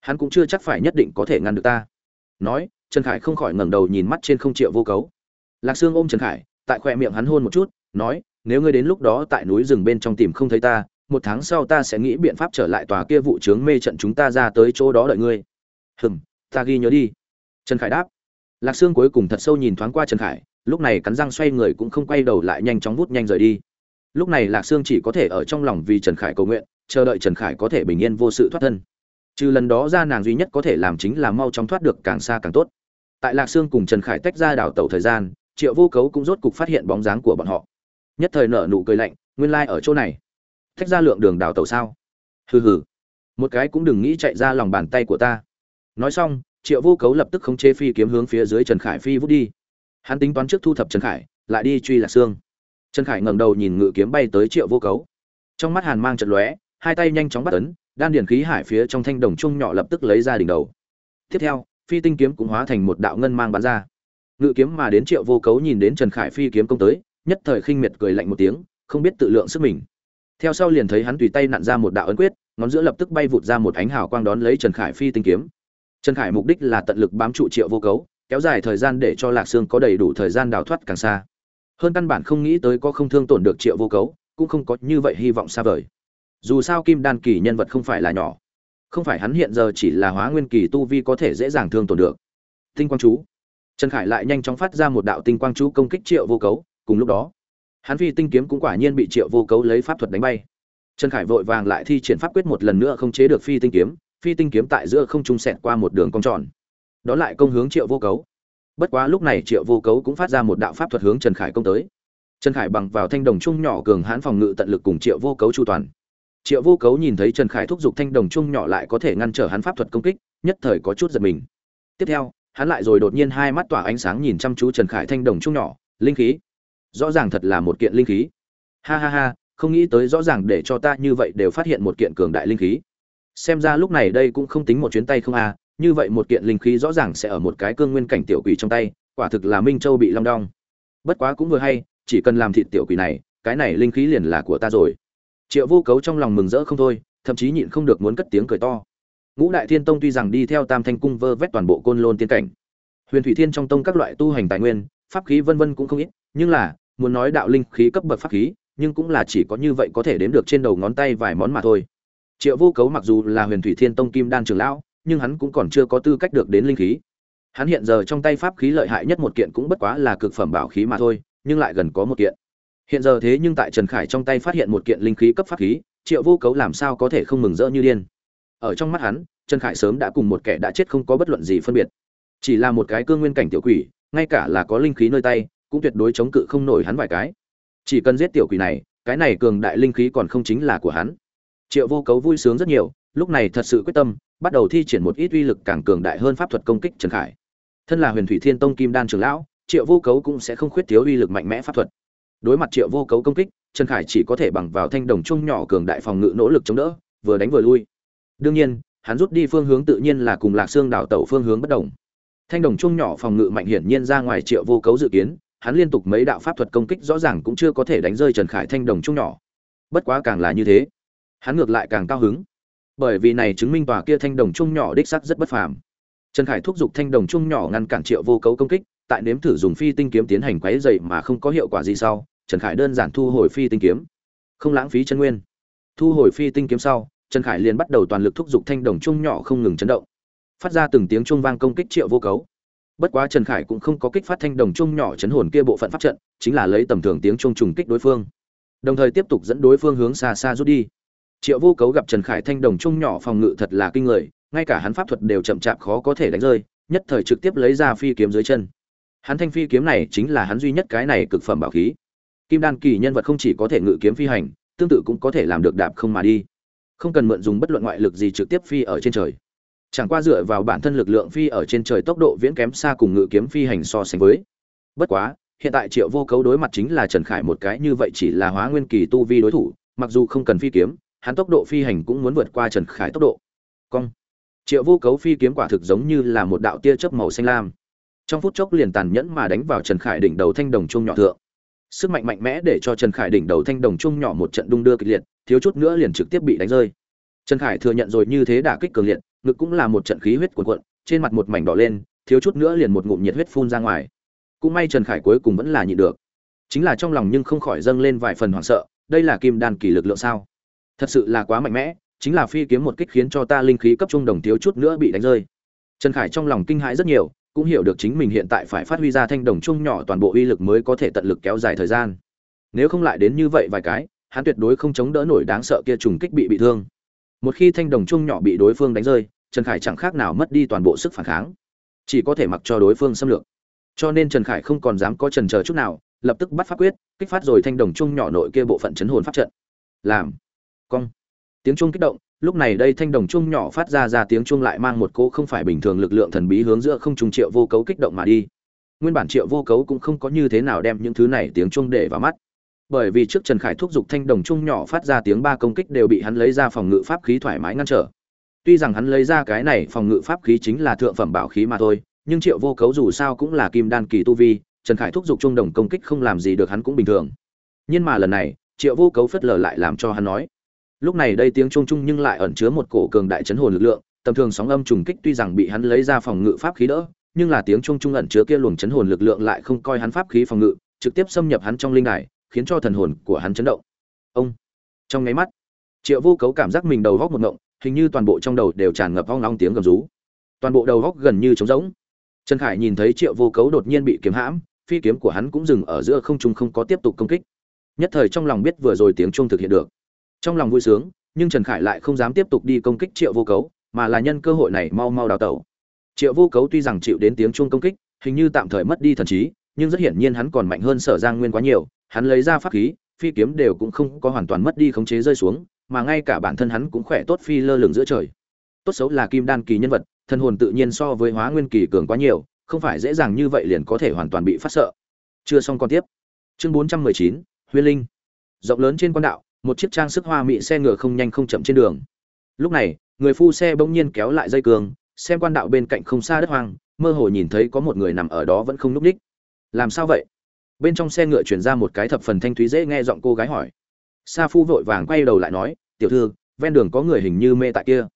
hắn cũng chưa chắc phải nhất định có thể ngăn được ta. Nói, trần khải không khỏi ngẩng đầu nhìn mắt trên không triệu vô cấu. Lạc sương ôm trần khải, tại khoe miệng hắn hôn một chút, nói, nếu ngươi đến lúc đó tại núi rừng bên trong tìm không thấy ta, một tháng sau ta sẽ nghĩ biện pháp trở lại tòa kia vụ trướng mê trận chúng ta ra tới chỗ đó đợi ngươi. Hừm, ta ghi nhớ đi. Trần khải đáp. Lạc sương cuối cùng thật sâu nhìn thoáng qua trần khải, lúc này cắn răng xoay người cũng không quay đầu lại nhanh chóng vút nhanh rời đi. Lúc này lạc sương chỉ có thể ở trong lòng vì trần khải cầu nguyện, chờ đợi trần khải có thể bình yên vô sự thoát thân trừ lần đó ra nàng duy nhất có thể làm chính là mau chóng thoát được càng xa càng tốt. Tại lạc sương cùng trần khải tách ra đảo tàu thời gian, triệu vô cấu cũng rốt cục phát hiện bóng dáng của bọn họ. Nhất thời nở nụ cười lạnh, nguyên lai、like、ở chỗ này. Tách ra lượng đường đảo tàu sao? Hừ hừ. Một cái cũng đừng nghĩ chạy ra lòng bàn tay của ta. Nói xong, triệu vô cấu lập tức không chê phi kiếm hướng phía dưới trần khải phi vút đi. Hắn tính toán trước thu thập trần khải, lại đi truy lạc sương. Trần khải ngẩng đầu nhìn ngự kiếm bay tới triệu vô cấu. Trong mắt hàn mang trận lóe, hai tay nhanh chóng bắt ấn đan điển khí hải phía trong thanh đồng trung nhỏ lập tức lấy ra đỉnh đầu. Tiếp theo, phi tinh kiếm cũng hóa thành một đạo ngân mang bắn ra. Ngự kiếm mà đến triệu vô cấu nhìn đến trần khải phi kiếm công tới, nhất thời khinh miệt cười lạnh một tiếng, không biết tự lượng sức mình. Theo sau liền thấy hắn tùy tay nặn ra một đạo ấn quyết, ngón giữa lập tức bay vụt ra một ánh hào quang đón lấy trần khải phi tinh kiếm. Trần khải mục đích là tận lực bám trụ triệu vô cấu, kéo dài thời gian để cho lạc sương có đầy đủ thời gian đào thoát càng xa. Hơn căn bản không nghĩ tới có không thương tổn được triệu vô cấu, cũng không có như vậy hy vọng xa vời dù sao kim đan kỳ nhân vật không phải là nhỏ. Không phải hắn hiện giờ chỉ là hóa nguyên kỳ tu vi có thể dễ dàng thương tổn được. Tinh quang chú. Trần khải lại nhanh chóng phát ra một đạo tinh quang chú công kích triệu vô cấu. Cùng lúc đó, hắn phi tinh kiếm cũng quả nhiên bị triệu vô cấu lấy pháp thuật đánh bay. Trần khải vội vàng lại thi triển pháp quyết một lần nữa không chế được phi tinh kiếm. Phi tinh kiếm tại giữa không trung sẹt qua một đường cong tròn. Đó lại công hướng triệu vô cấu. Bất quá lúc này triệu vô cấu cũng phát ra một đạo pháp thuật hướng trần khải công tới. Trần khải bằng vào thanh đồng chung nhỏ cường hãn phòng ngự tận lực cùng triệu vô cấu chu toàn triệu vô cấu nhìn thấy trần khải thúc giục thanh đồng chung nhỏ lại có thể ngăn trở hắn pháp thuật công kích nhất thời có chút giật mình. Tiếp theo hắn lại rồi đột nhiên hai mắt tỏa ánh sáng nhìn chăm chú trần khải thanh đồng chung nhỏ linh khí. Rõ ràng thật là một kiện linh khí. Ha ha ha không nghĩ tới rõ ràng để cho ta như vậy đều phát hiện một kiện cường đại linh khí. Xem ra lúc này đây cũng không tính một chuyến tay không à, như vậy một kiện linh khí rõ ràng sẽ ở một cái cương nguyên cảnh tiểu quỷ trong tay quả thực là minh châu bị long đong. Bất quá cũng vừa hay chỉ cần làm thịt tiểu quỷ này cái này linh khí liền là của ta rồi triệu vô cấu trong lòng mừng rỡ không thôi, thậm chí nhịn không được muốn cất tiếng cười to. Ngũ đại thiên tông tuy rằng đi theo tam thanh cung vơ vét toàn bộ côn lôn tiên cảnh, huyền thủy thiên trong tông các loại tu hành tài nguyên, pháp khí vân vân cũng không ít, nhưng là, muốn nói đạo linh khí cấp bậc pháp khí, nhưng cũng là chỉ có như vậy có thể đếm được trên đầu ngón tay vài món mà thôi. Triệu vô cấu mặc dù là huyền thủy thiên tông kim đan trường lão, nhưng hắn cũng còn chưa có tư cách được đến linh khí. Hắn hiện giờ trong tay pháp khí lợi hại nhất một kiện cũng bất quá là cực phẩm bảo khí mà thôi, nhưng lại gần có một kiện hiện giờ thế nhưng tại trần khải trong tay phát hiện một kiện linh khí cấp pháp khí, triệu vô cấu làm sao có thể không mừng rỡ như điên? Ở trong mắt hắn, trần khải sớm đã cùng một kẻ đã chết không có bất luận gì phân biệt. Chỉ là một cái cương nguyên cảnh tiểu quỷ, ngay cả là có linh khí nơi tay, cũng tuyệt đối chống cự không nổi hắn vài cái. Chỉ cần giết tiểu quỷ này, cái này cường đại linh khí còn không chính là của hắn. Triệu vô cấu vui sướng rất nhiều, lúc này thật sự quyết tâm, bắt đầu thi triển một ít uy lực càng cường đại hơn pháp thuật công kích trần khải. Thân là huyền thủy thiên tông kim đan trường lão, triệu vô cấu cũng sẽ không khuyết thiếu uy lực mạnh mẽ pháp thuật đối mặt triệu vô cấu công kích, trần khải chỉ có thể bằng vào thanh đồng chung nhỏ cường đại phòng ngự nỗ lực chống đỡ, vừa đánh vừa lui. Đương nhiên, hắn rút đi phương hướng tự nhiên là cùng lạc xương đào tẩu phương hướng bất đồng. Thanh đồng chung nhỏ phòng ngự mạnh hiển nhiên ra ngoài triệu vô cấu dự kiến, hắn liên tục mấy đạo pháp thuật công kích rõ ràng cũng chưa có thể đánh rơi trần khải thanh đồng chung nhỏ. Bất quá càng là như thế, hắn ngược lại càng cao hứng. Bởi vì này chứng minh tòa kia thanh đồng chung nhỏ đích sắc rất bất phàm. Trần khải thúc giục thanh đồng chung nhỏ ngăn cản triệu vô cấu công kích tại nếm thử dùng phi tinh kiếm tiến hành quấy dậy mà không có hiệu quả gì sau, trần khải đơn giản thu hồi phi tinh kiếm. Không lãng phí chân nguyên. Thu hồi phi tinh kiếm sau, trần khải liền bắt đầu toàn lực thúc giục thanh đồng chung nhỏ không ngừng chấn động. Phát ra từng tiếng chuông vang công kích triệu vô cấu. Bất quá trần khải cũng không có kích phát thanh đồng chung nhỏ chấn hồn kia bộ phận pháp trận, chính là lấy tầm thường tiếng chuông trùng kích đối phương. Đồng thời tiếp tục dẫn đối phương hướng xa xa rút đi. Triệu vô cấu gặp trần khải thanh đồng chung nhỏ phòng ngự thật là kinh người, ngay cả hắn pháp thuật đều chậm chạp khó có thể đánh rơi, nhất thời trực tiếp lấy ra phi kiếm dưới chân hắn thanh phi kiếm này chính là hắn duy nhất cái này cực phẩm bảo khí. Kim đan kỳ nhân vật không chỉ có thể ngự kiếm phi hành, tương tự cũng có thể làm được đạp không mà đi. Không cần mượn dùng bất luận ngoại lực gì trực tiếp phi ở trên trời. Chẳng qua dựa vào bản thân lực lượng phi ở trên trời tốc độ viễn kém xa cùng ngự kiếm phi hành so sánh với. Bất quá, hiện tại triệu vô cấu đối mặt chính là trần khải một cái như vậy chỉ là hóa nguyên kỳ tu vi đối thủ, mặc dù không cần phi kiếm, hắn tốc độ phi hành cũng muốn vượt qua trần khải tốc độ. Cong. Triệu vô cấu phi kiếm quả thực giống như là một đạo tia chớp màu xanh lam trong phút chốc liền tàn nhẫn mà đánh vào trần khải đỉnh đầu thanh đồng chung nhỏ thượng. Sức mạnh mạnh mẽ để cho trần khải đỉnh đầu thanh đồng chung nhỏ một trận đung đưa kịch liệt, thiếu chút nữa liền trực tiếp bị đánh rơi. Trần khải thừa nhận rồi như thế đả kích cường liệt, ngực cũng là một trận khí huyết cuồn cuộn, trên mặt một mảnh đỏ lên, thiếu chút nữa liền một ngụm nhiệt huyết phun ra ngoài. Cũng may trần khải cuối cùng vẫn là nhịn được. Chính là trong lòng nhưng không khỏi dâng lên vài phần hoảng sợ, đây là kim đan kỳ lực lượng sao? Thật sự là quá mạnh mẽ, chính là phi kiếm một kích khiến cho ta linh khí cấp trung đồng thiếu chút nữa bị đánh rơi. Trần khải trong lòng kinh hãi rất nhiều cũng hiểu được chính mình hiện tại phải phát huy ra thanh đồng chung nhỏ toàn bộ uy lực mới có thể tận lực kéo dài thời gian. Nếu không lại đến như vậy vài cái, hắn tuyệt đối không chống đỡ nổi đáng sợ kia trùng kích bị bị thương. Một khi thanh đồng chung nhỏ bị đối phương đánh rơi, trần khải chẳng khác nào mất đi toàn bộ sức phản kháng. Chỉ có thể mặc cho đối phương xâm lược. Cho nên trần khải không còn dám có trần chờ chút nào, lập tức bắt pháp quyết, kích phát rồi thanh đồng chung nhỏ nội kia bộ phận chấn hồn pháp trận. Làm. Cong. Tiếng chung kích động lúc này đây thanh đồng chuông nhỏ phát ra ra tiếng chuông lại mang một cỗ không phải bình thường lực lượng thần bí hướng giữa không trung triệu vô cấu kích động mà đi. Nguyên bản triệu vô cấu cũng không có như thế nào đem những thứ này tiếng chuông để vào mắt. Bởi vì trước trần khải thúc giục thanh đồng chuông nhỏ phát ra tiếng ba công kích đều bị hắn lấy ra phòng ngự pháp khí thoải mái ngăn trở. Tuy rằng hắn lấy ra cái này phòng ngự pháp khí chính là thượng phẩm bảo khí mà thôi, nhưng triệu vô cấu dù sao cũng là kim đan kỳ tu vi, trần khải thúc giục chung đồng công kích không làm gì được hắn cũng bình thường. Nhưng mà lần này, triệu vô cấu phất lờ lại làm cho hắn nói lúc này đây tiếng trung trung nhưng lại ẩn chứa một cổ cường đại chấn hồn lực lượng, tầm thường sóng âm trùng kích tuy rằng bị hắn lấy ra phòng ngự pháp khí đỡ, nhưng là tiếng trung trung ẩn chứa kia luồng chấn hồn lực lượng lại không coi hắn pháp khí phòng ngự, trực tiếp xâm nhập hắn trong linh đài, khiến cho thần hồn của hắn chấn động. Ông! Trong nháy mắt, triệu vô cấu cảm giác mình đầu góc một ngộng, hình như toàn bộ trong đầu đều tràn ngập hoang long tiếng gầm rú. Toàn bộ đầu góc gần như trống rỗng. Trần khải nhìn thấy triệu vô cấu đột nhiên bị kiếm hãm, phi kiếm của hắn cũng dừng ở giữa không trung không có tiếp tục công kích. Nhất thời trong lòng biết vừa rồi tiếng chuông thực hiện được trong lòng vui sướng, nhưng trần khải lại không dám tiếp tục đi công kích triệu vô cấu, mà là nhân cơ hội này mau mau đào tẩu. Triệu vô cấu tuy rằng chịu đến tiếng chuông công kích, hình như tạm thời mất đi thần trí, nhưng rất hiển nhiên hắn còn mạnh hơn sở giang nguyên quá nhiều, hắn lấy ra pháp khí, phi kiếm đều cũng không có hoàn toàn mất đi khống chế rơi xuống, mà ngay cả bản thân hắn cũng khỏe tốt phi lơ lửng giữa trời. Tốt xấu là kim đan kỳ nhân vật, thân hồn tự nhiên so với hóa nguyên kỳ cường quá nhiều, không phải dễ dàng như vậy liền có thể hoàn toàn bị phát sợ. Chưa xong còn tiếp. Chương bốn trăm mười chín, huyên linh. Rộng lớn trên quan đạo một chiếc trang sức hoa mỹ xe ngựa không nhanh không chậm trên đường. Lúc này, người phu xe bỗng nhiên kéo lại dây cường, xem quan đạo bên cạnh không xa đất hoang, mơ hồ nhìn thấy có một người nằm ở đó vẫn không núp ních. Làm sao vậy? Bên trong xe ngựa chuyển ra một cái thập phần thanh thúy dễ nghe giọng cô gái hỏi. Sa phu vội vàng quay đầu lại nói, tiểu thư, ven đường có người hình như mê tại kia.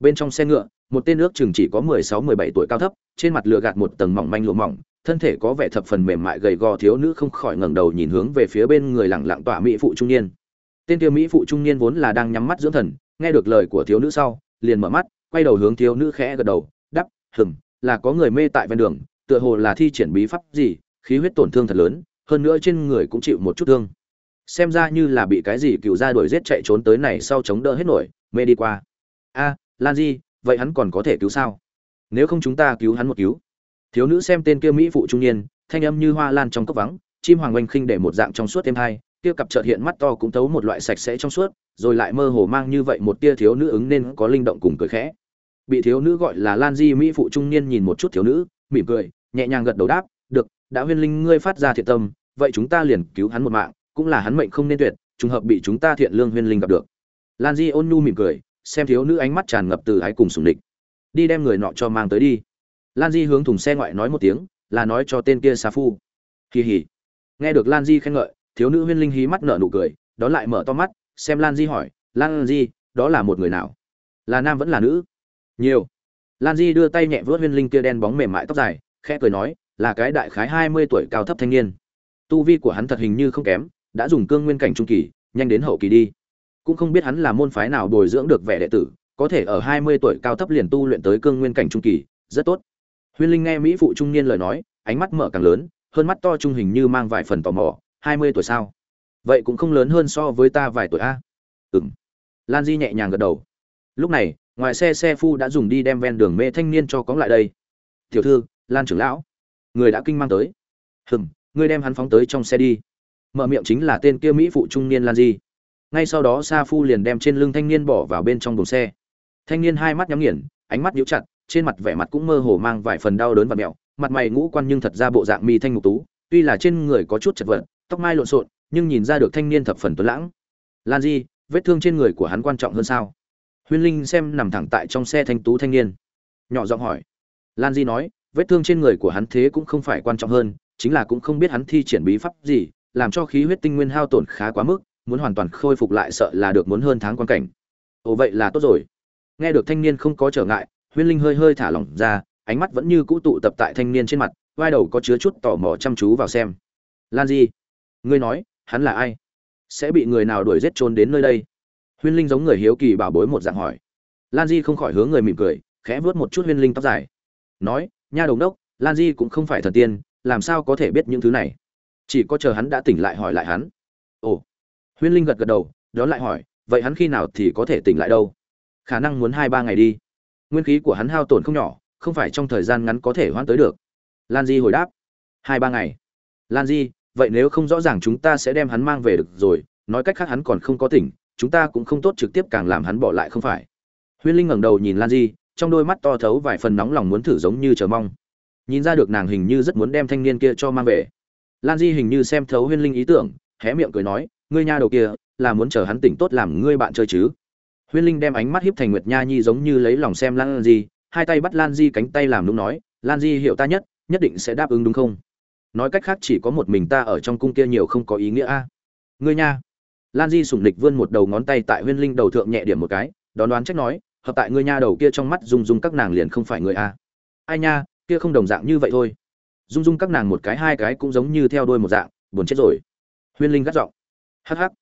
Bên trong xe ngựa, một tên nước chừng chỉ có mười sáu, mười bảy tuổi cao thấp, trên mặt lừa gạt một tầng mỏng manh lụa mỏng, thân thể có vẻ thập phần mềm mại gầy gò thiếu nữ không khỏi ngẩng đầu nhìn hướng về phía bên người lẳng lặng tỏa mỹ phụ trung niên tên tiêu mỹ phụ trung niên vốn là đang nhắm mắt dưỡng thần, nghe được lời của thiếu nữ sau, liền mở mắt, quay đầu hướng thiếu nữ khẽ gật đầu đắp hừng là có người mê tại ven đường, tựa hồ là thi triển bí pháp gì, khí huyết tổn thương thật lớn, hơn nữa trên người cũng chịu một chút thương. Xem ra như là bị cái gì cựu ra đuổi giết chạy trốn tới này sau chống đỡ hết nổi, mê đi qua. A, lan di, vậy hắn còn có thể cứu sao? Nếu không chúng ta cứu hắn một cứu. Thiếu nữ xem tên kia mỹ phụ trung niên, thanh âm như hoa lan trong cốc vắng, chim hoàng oanh khinh để một dạng trong suốt thêm hai kia cặp chợt hiện mắt to cũng thấu một loại sạch sẽ trong suốt, rồi lại mơ hồ mang như vậy một tia thiếu nữ ứng nên có linh động cùng cười khẽ. Bị thiếu nữ gọi là lan di mỹ phụ trung niên nhìn một chút thiếu nữ, mỉm cười, nhẹ nhàng gật đầu đáp, được, đã huyên linh ngươi phát ra thiện tâm, vậy chúng ta liền cứu hắn một mạng, cũng là hắn mệnh không nên tuyệt, trùng hợp bị chúng ta thiện lương huyên linh gặp được. Lan di ôn nhu mỉm cười, xem thiếu nữ ánh mắt tràn ngập từ ái cùng sủng địch. Đi đem người nọ cho mang tới đi. Lan di hướng thùng xe ngoại nói một tiếng, là nói cho tên kia xa phu. Kỳ hỉ. Nghe được lan di khen ngợi thiếu nữ huyên linh hí mắt nở nụ cười đó lại mở to mắt, xem lan di hỏi, lan di, đó là một người nào? Là nam vẫn là nữ? Nhiều. Lan di đưa tay nhẹ vớt huyên linh kia đen bóng mềm mại tóc dài, khẽ cười nói, là cái đại khái hai mươi tuổi cao thấp thanh niên. Tu vi của hắn thật hình như không kém, đã dùng cương nguyên cảnh trung kỳ, nhanh đến hậu kỳ đi. Cũng không biết hắn là môn phái nào bồi dưỡng được vẻ đệ tử, có thể ở hai mươi tuổi cao thấp liền tu luyện tới cương nguyên cảnh trung kỳ, rất tốt. Huyên linh nghe mỹ phụ trung niên lời nói, ánh mắt mở càng lớn, hơn mắt to trung hình như mang vài phần tò mò hai mươi tuổi sao? Vậy cũng không lớn hơn so với ta vài tuổi a. Ừ m lan di nhẹ nhàng gật đầu. Lúc này, ngoài xe xe phu đã dùng đi đem ven đường mê thanh niên cho cóng lại đây. Tiểu thư, lan trưởng lão. Người đã kinh mang tới. Hừm, ngươi đem hắn phóng tới trong xe đi. Mở miệng chính là tên kia mỹ phụ trung niên lan di. Ngay sau đó, sa phu liền đem trên lưng thanh niên bỏ vào bên trong buồng xe. Thanh niên hai mắt nhắm nghiền, ánh mắt nhíu chặt, trên mặt vẻ mặt cũng mơ hồ mang vài phần đau đớn và mẹo, mặt mày ngũ quan nhưng thật ra bộ dạng mi thanh ngục tú, tuy là trên người có chút chật vật tóc mai lộn xộn, nhưng nhìn ra được thanh niên thập phần tuấn lãng. Lan di, vết thương trên người của hắn quan trọng hơn sao? Huyên linh xem nằm thẳng tại trong xe thanh tú thanh niên. Nhỏ giọng hỏi. Lan di nói, vết thương trên người của hắn thế cũng không phải quan trọng hơn, chính là cũng không biết hắn thi triển bí pháp gì, làm cho khí huyết tinh nguyên hao tổn khá quá mức, muốn hoàn toàn khôi phục lại sợ là được muốn hơn tháng quan cảnh. Ồ, vậy là tốt rồi. Nghe được thanh niên không có trở ngại, huyên linh hơi hơi thả lỏng ra, ánh mắt vẫn như cũ tụ tập tại thanh niên trên mặt, vai đầu có chứa chút tò mò chăm chú vào xem. Lan di ngươi nói, hắn là ai? Sẽ bị người nào đuổi giết trốn đến nơi đây? Huyên linh giống người hiếu kỳ bảo bối một dạng hỏi. Lan di không khỏi hướng người mỉm cười, khẽ vớt một chút huyên linh tóc dài. Nói, nha đồng đốc, lan di cũng không phải thần tiên, làm sao có thể biết những thứ này? Chỉ có chờ hắn đã tỉnh lại hỏi lại hắn. Ồ. Huyên linh gật gật đầu đó lại hỏi, vậy hắn khi nào thì có thể tỉnh lại đâu? Khả năng muốn hai ba ngày đi. Nguyên khí của hắn hao tổn không nhỏ, không phải trong thời gian ngắn có thể hoãn tới được. Lan di hồi đáp, hai ba ngày. Lan di vậy nếu không rõ ràng chúng ta sẽ đem hắn mang về được rồi, nói cách khác hắn còn không có tỉnh, chúng ta cũng không tốt trực tiếp càng làm hắn bỏ lại không phải. Huyên linh ngẩng đầu nhìn lan di, trong đôi mắt to thấu vài phần nóng lòng muốn thử giống như chờ mong. Nhìn ra được nàng hình như rất muốn đem thanh niên kia cho mang về. Lan di hình như xem thấu huyên linh ý tưởng, hé miệng cười nói, ngươi nha đầu kia, là muốn chờ hắn tỉnh tốt làm ngươi bạn chơi chứ? Huyên linh đem ánh mắt hiếp thành nguyệt nha nhi giống như lấy lòng xem lan di, hai tay bắt lan di cánh tay làm đúng nói, lan di hiểu ta nhất nhất định sẽ đáp ứng đúng không? Nói cách khác chỉ có một mình ta ở trong cung kia nhiều không có ý nghĩa a. Ngươi nha. Lan di sủng địch vươn một đầu ngón tay tại huyên linh đầu thượng nhẹ điểm một cái, đón đoán trách nói, hợp tại ngươi nha đầu kia trong mắt dung dung các nàng liền không phải người a. Ai nha, kia không đồng dạng như vậy thôi. Dung dung các nàng một cái hai cái cũng giống như theo đôi một dạng, buồn chết rồi. Huyên linh gắt giọng. Hắc hắc.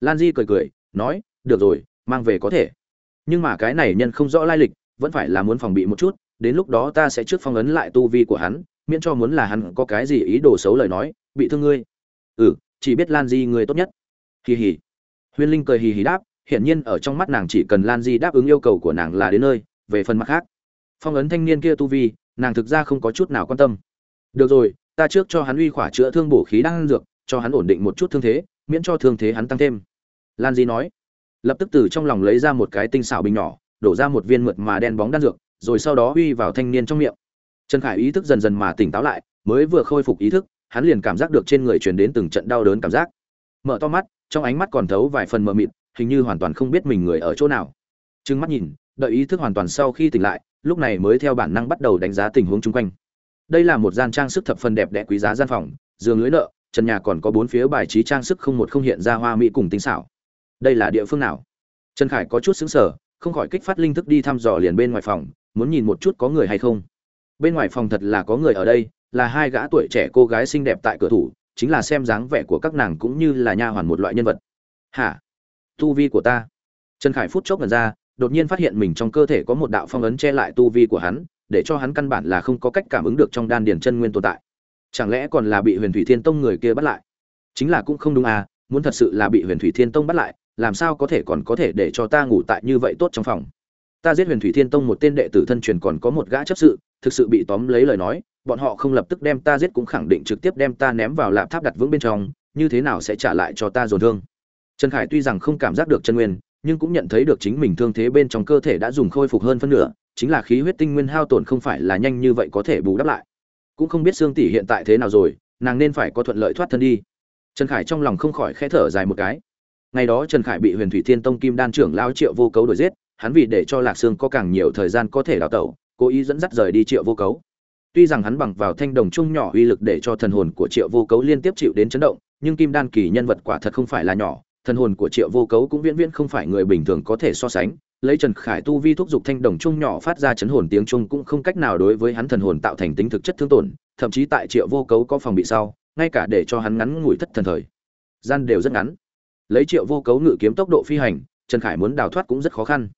Lan di cười cười, nói, được rồi, mang về có thể. Nhưng mà cái này nhân không rõ lai lịch, vẫn phải là muốn phòng bị một chút, đến lúc đó ta sẽ trước phong ấn lại tu vi của hắn miễn cho muốn là hắn có cái gì ý đồ xấu lời nói, bị thương ngươi. Ừ chỉ biết lan di người tốt nhất. Hì hì. Huyên linh cười hì hì đáp, hiển nhiên ở trong mắt nàng chỉ cần lan di đáp ứng yêu cầu của nàng là đến nơi, về phần mặt khác. Phong ấn thanh niên kia tu vi, nàng thực ra không có chút nào quan tâm. Được rồi, ta trước cho hắn uy khỏa chữa thương bổ khí đang dược, cho hắn ổn định một chút thương thế, miễn cho thương thế hắn tăng thêm. Lan di nói. Lập tức từ trong lòng lấy ra một cái tinh xảo bình nhỏ, đổ ra một viên mượt mà đen bóng đan dược, rồi sau đó uy vào thanh niên trong miệng trần khải ý thức dần dần mà tỉnh táo lại, mới vừa khôi phục ý thức, hắn liền cảm giác được trên người truyền đến từng trận đau đớn cảm giác. Mở to mắt, trong ánh mắt còn thấu vài phần mờ mịt, hình như hoàn toàn không biết mình người ở chỗ nào. Trừng mắt nhìn, đợi ý thức hoàn toàn sau khi tỉnh lại, lúc này mới theo bản năng bắt đầu đánh giá tình huống chung quanh. Đây là một gian trang sức thập phần đẹp đẽ quý giá gian phòng, giường lưới nợ, trần nhà còn có bốn phía bài trí trang sức không một không hiện ra hoa mỹ cùng tinh xảo. Đây là địa phương nào? Trần khải có chút xứng sở không khỏi kích phát linh thức đi thăm dò liền bên ngoài phòng, muốn nhìn một chút có người hay không bên ngoài phòng thật là có người ở đây, là hai gã tuổi trẻ cô gái xinh đẹp tại cửa thủ, chính là xem dáng vẻ của các nàng cũng như là nha hoàn một loại nhân vật. Hả? Tu vi của ta. Trần khải phút chốc gần ra, đột nhiên phát hiện mình trong cơ thể có một đạo phong ấn che lại tu vi của hắn, để cho hắn căn bản là không có cách cảm ứng được trong đan điền chân nguyên tồn tại. Chẳng lẽ còn là bị huyền thủy thiên tông người kia bắt lại? Chính là cũng không đúng à muốn thật sự là bị huyền thủy thiên tông bắt lại, làm sao có thể còn có thể để cho ta ngủ tại như vậy tốt trong phòng? Ta giết huyền thủy thiên tông một tên đệ tử thân truyền còn có một gã chấp sự, thực sự bị tóm lấy lời nói, bọn họ không lập tức đem ta giết cũng khẳng định trực tiếp đem ta ném vào lạp tháp đặt vững bên trong, như thế nào sẽ trả lại cho ta dồn thương? Trần khải tuy rằng không cảm giác được chân nguyên, nhưng cũng nhận thấy được chính mình thương thế bên trong cơ thể đã dùng khôi phục hơn phân nửa, chính là khí huyết tinh nguyên hao tổn không phải là nhanh như vậy có thể bù đắp lại. Cũng không biết xương tỷ hiện tại thế nào rồi, nàng nên phải có thuận lợi thoát thân đi. Trần khải trong lòng không khỏi khẽ thở dài một cái. Ngày đó trần khải bị huyền thủy thiên tông kim đan trưởng lao triệu vô cấu đuổi giết hắn vì để cho lạc sương có càng nhiều thời gian có thể đào tẩu, cố ý dẫn dắt rời đi triệu vô cấu. Tuy rằng hắn bằng vào thanh đồng chung nhỏ uy lực để cho thần hồn của triệu vô cấu liên tiếp chịu đến chấn động, nhưng kim đan kỳ nhân vật quả thật không phải là nhỏ, thần hồn của triệu vô cấu cũng viễn viễn không phải người bình thường có thể so sánh. Lấy trần khải tu vi thúc giục thanh đồng chung nhỏ phát ra chấn hồn tiếng chung cũng không cách nào đối với hắn thần hồn tạo thành tính thực chất thương tổn, thậm chí tại triệu vô cấu có phòng bị sau, ngay cả để cho hắn ngắn ngủi thất thần thời, gian đều rất ngắn. Lấy triệu vô cấu ngự kiếm tốc độ phi hành, trần khải muốn đào thoát cũng rất khó khăn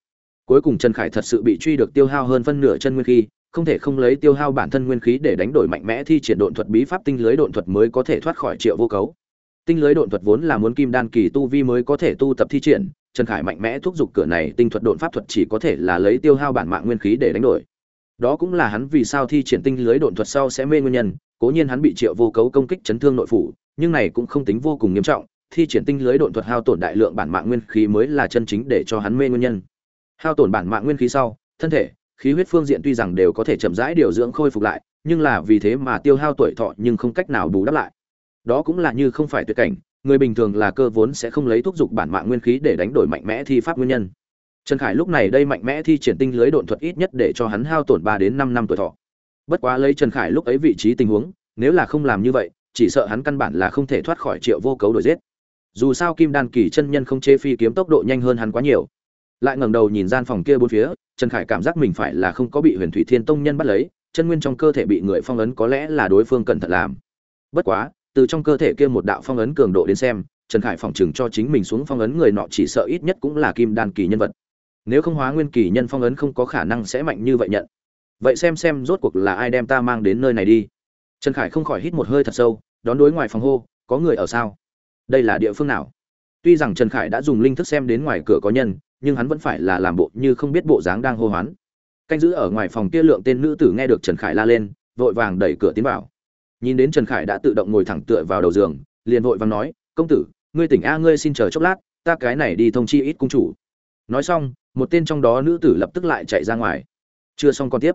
cuối cùng trần khải thật sự bị truy được tiêu hao hơn phân nửa chân nguyên khí, không thể không lấy tiêu hao bản thân nguyên khí để đánh đổi mạnh mẽ thi triển độn thuật bí pháp tinh lưới độn thuật mới có thể thoát khỏi triệu vô cấu. Tinh lưới độn thuật vốn là muốn kim đan kỳ tu vi mới có thể tu tập thi triển, trần khải mạnh mẽ thúc giục cửa này tinh thuật độn pháp thuật chỉ có thể là lấy tiêu hao bản mạng nguyên khí để đánh đổi. Đó cũng là hắn vì sao thi triển tinh lưới độn thuật sau sẽ mê nguyên nhân, cố nhiên hắn bị triệu vô cấu công kích chấn thương nội phủ, nhưng này cũng không tính vô cùng nghiêm trọng, thi triển tinh lưới độn thuật hao tổn đại lượng bản mạng nguyên khí mới là chân chính để cho hắn mê nguyên nhân hao tổn bản mạng nguyên khí sau, thân thể, khí huyết phương diện tuy rằng đều có thể chậm rãi điều dưỡng khôi phục lại, nhưng là vì thế mà tiêu hao tuổi thọ nhưng không cách nào bù đắp lại. Đó cũng là như không phải tuyệt cảnh, người bình thường là cơ vốn sẽ không lấy thúc giục bản mạng nguyên khí để đánh đổi mạnh mẽ thi pháp nguyên nhân. Trần khải lúc này đây mạnh mẽ thi triển tinh lưới độn thuật ít nhất để cho hắn hao tổn ba đến năm năm tuổi thọ. Bất quá lấy trần khải lúc ấy vị trí tình huống, nếu là không làm như vậy, chỉ sợ hắn căn bản là không thể thoát khỏi triệu vô cấu đổi giết. Dù sao kim đan kỳ chân nhân không chê phi kiếm tốc độ nhanh hơn hắn quá nhiều lại ngẩng đầu nhìn gian phòng kia bốn phía, trần khải cảm giác mình phải là không có bị huyền thủy thiên tông nhân bắt lấy, chân nguyên trong cơ thể bị người phong ấn có lẽ là đối phương cẩn thận làm. Bất quá, từ trong cơ thể kia một đạo phong ấn cường độ đến xem, trần khải phỏng chừng cho chính mình xuống phong ấn người nọ chỉ sợ ít nhất cũng là kim đan kỳ nhân vật. Nếu không hóa nguyên kỳ nhân phong ấn không có khả năng sẽ mạnh như vậy nhận. Vậy xem xem rốt cuộc là ai đem ta mang đến nơi này đi. Trần khải không khỏi hít một hơi thật sâu, đón đối ngoài phòng hô, có người ở sao? Đây là địa phương nào? Tuy rằng trần khải đã dùng linh thức xem đến ngoài cửa có nhân nhưng hắn vẫn phải là làm bộ như không biết bộ dáng đang hô hoán. Canh giữ ở ngoài phòng kia lượng tên nữ tử nghe được trần khải la lên, vội vàng đẩy cửa tiến vào. Nhìn đến trần khải đã tự động ngồi thẳng tựa vào đầu giường, liền vội vàng nói, công tử, ngươi tỉnh a, ngươi xin chờ chốc lát, ta cái này đi thông chi ít cung chủ. Nói xong, một tên trong đó nữ tử lập tức lại chạy ra ngoài. Chưa xong còn tiếp.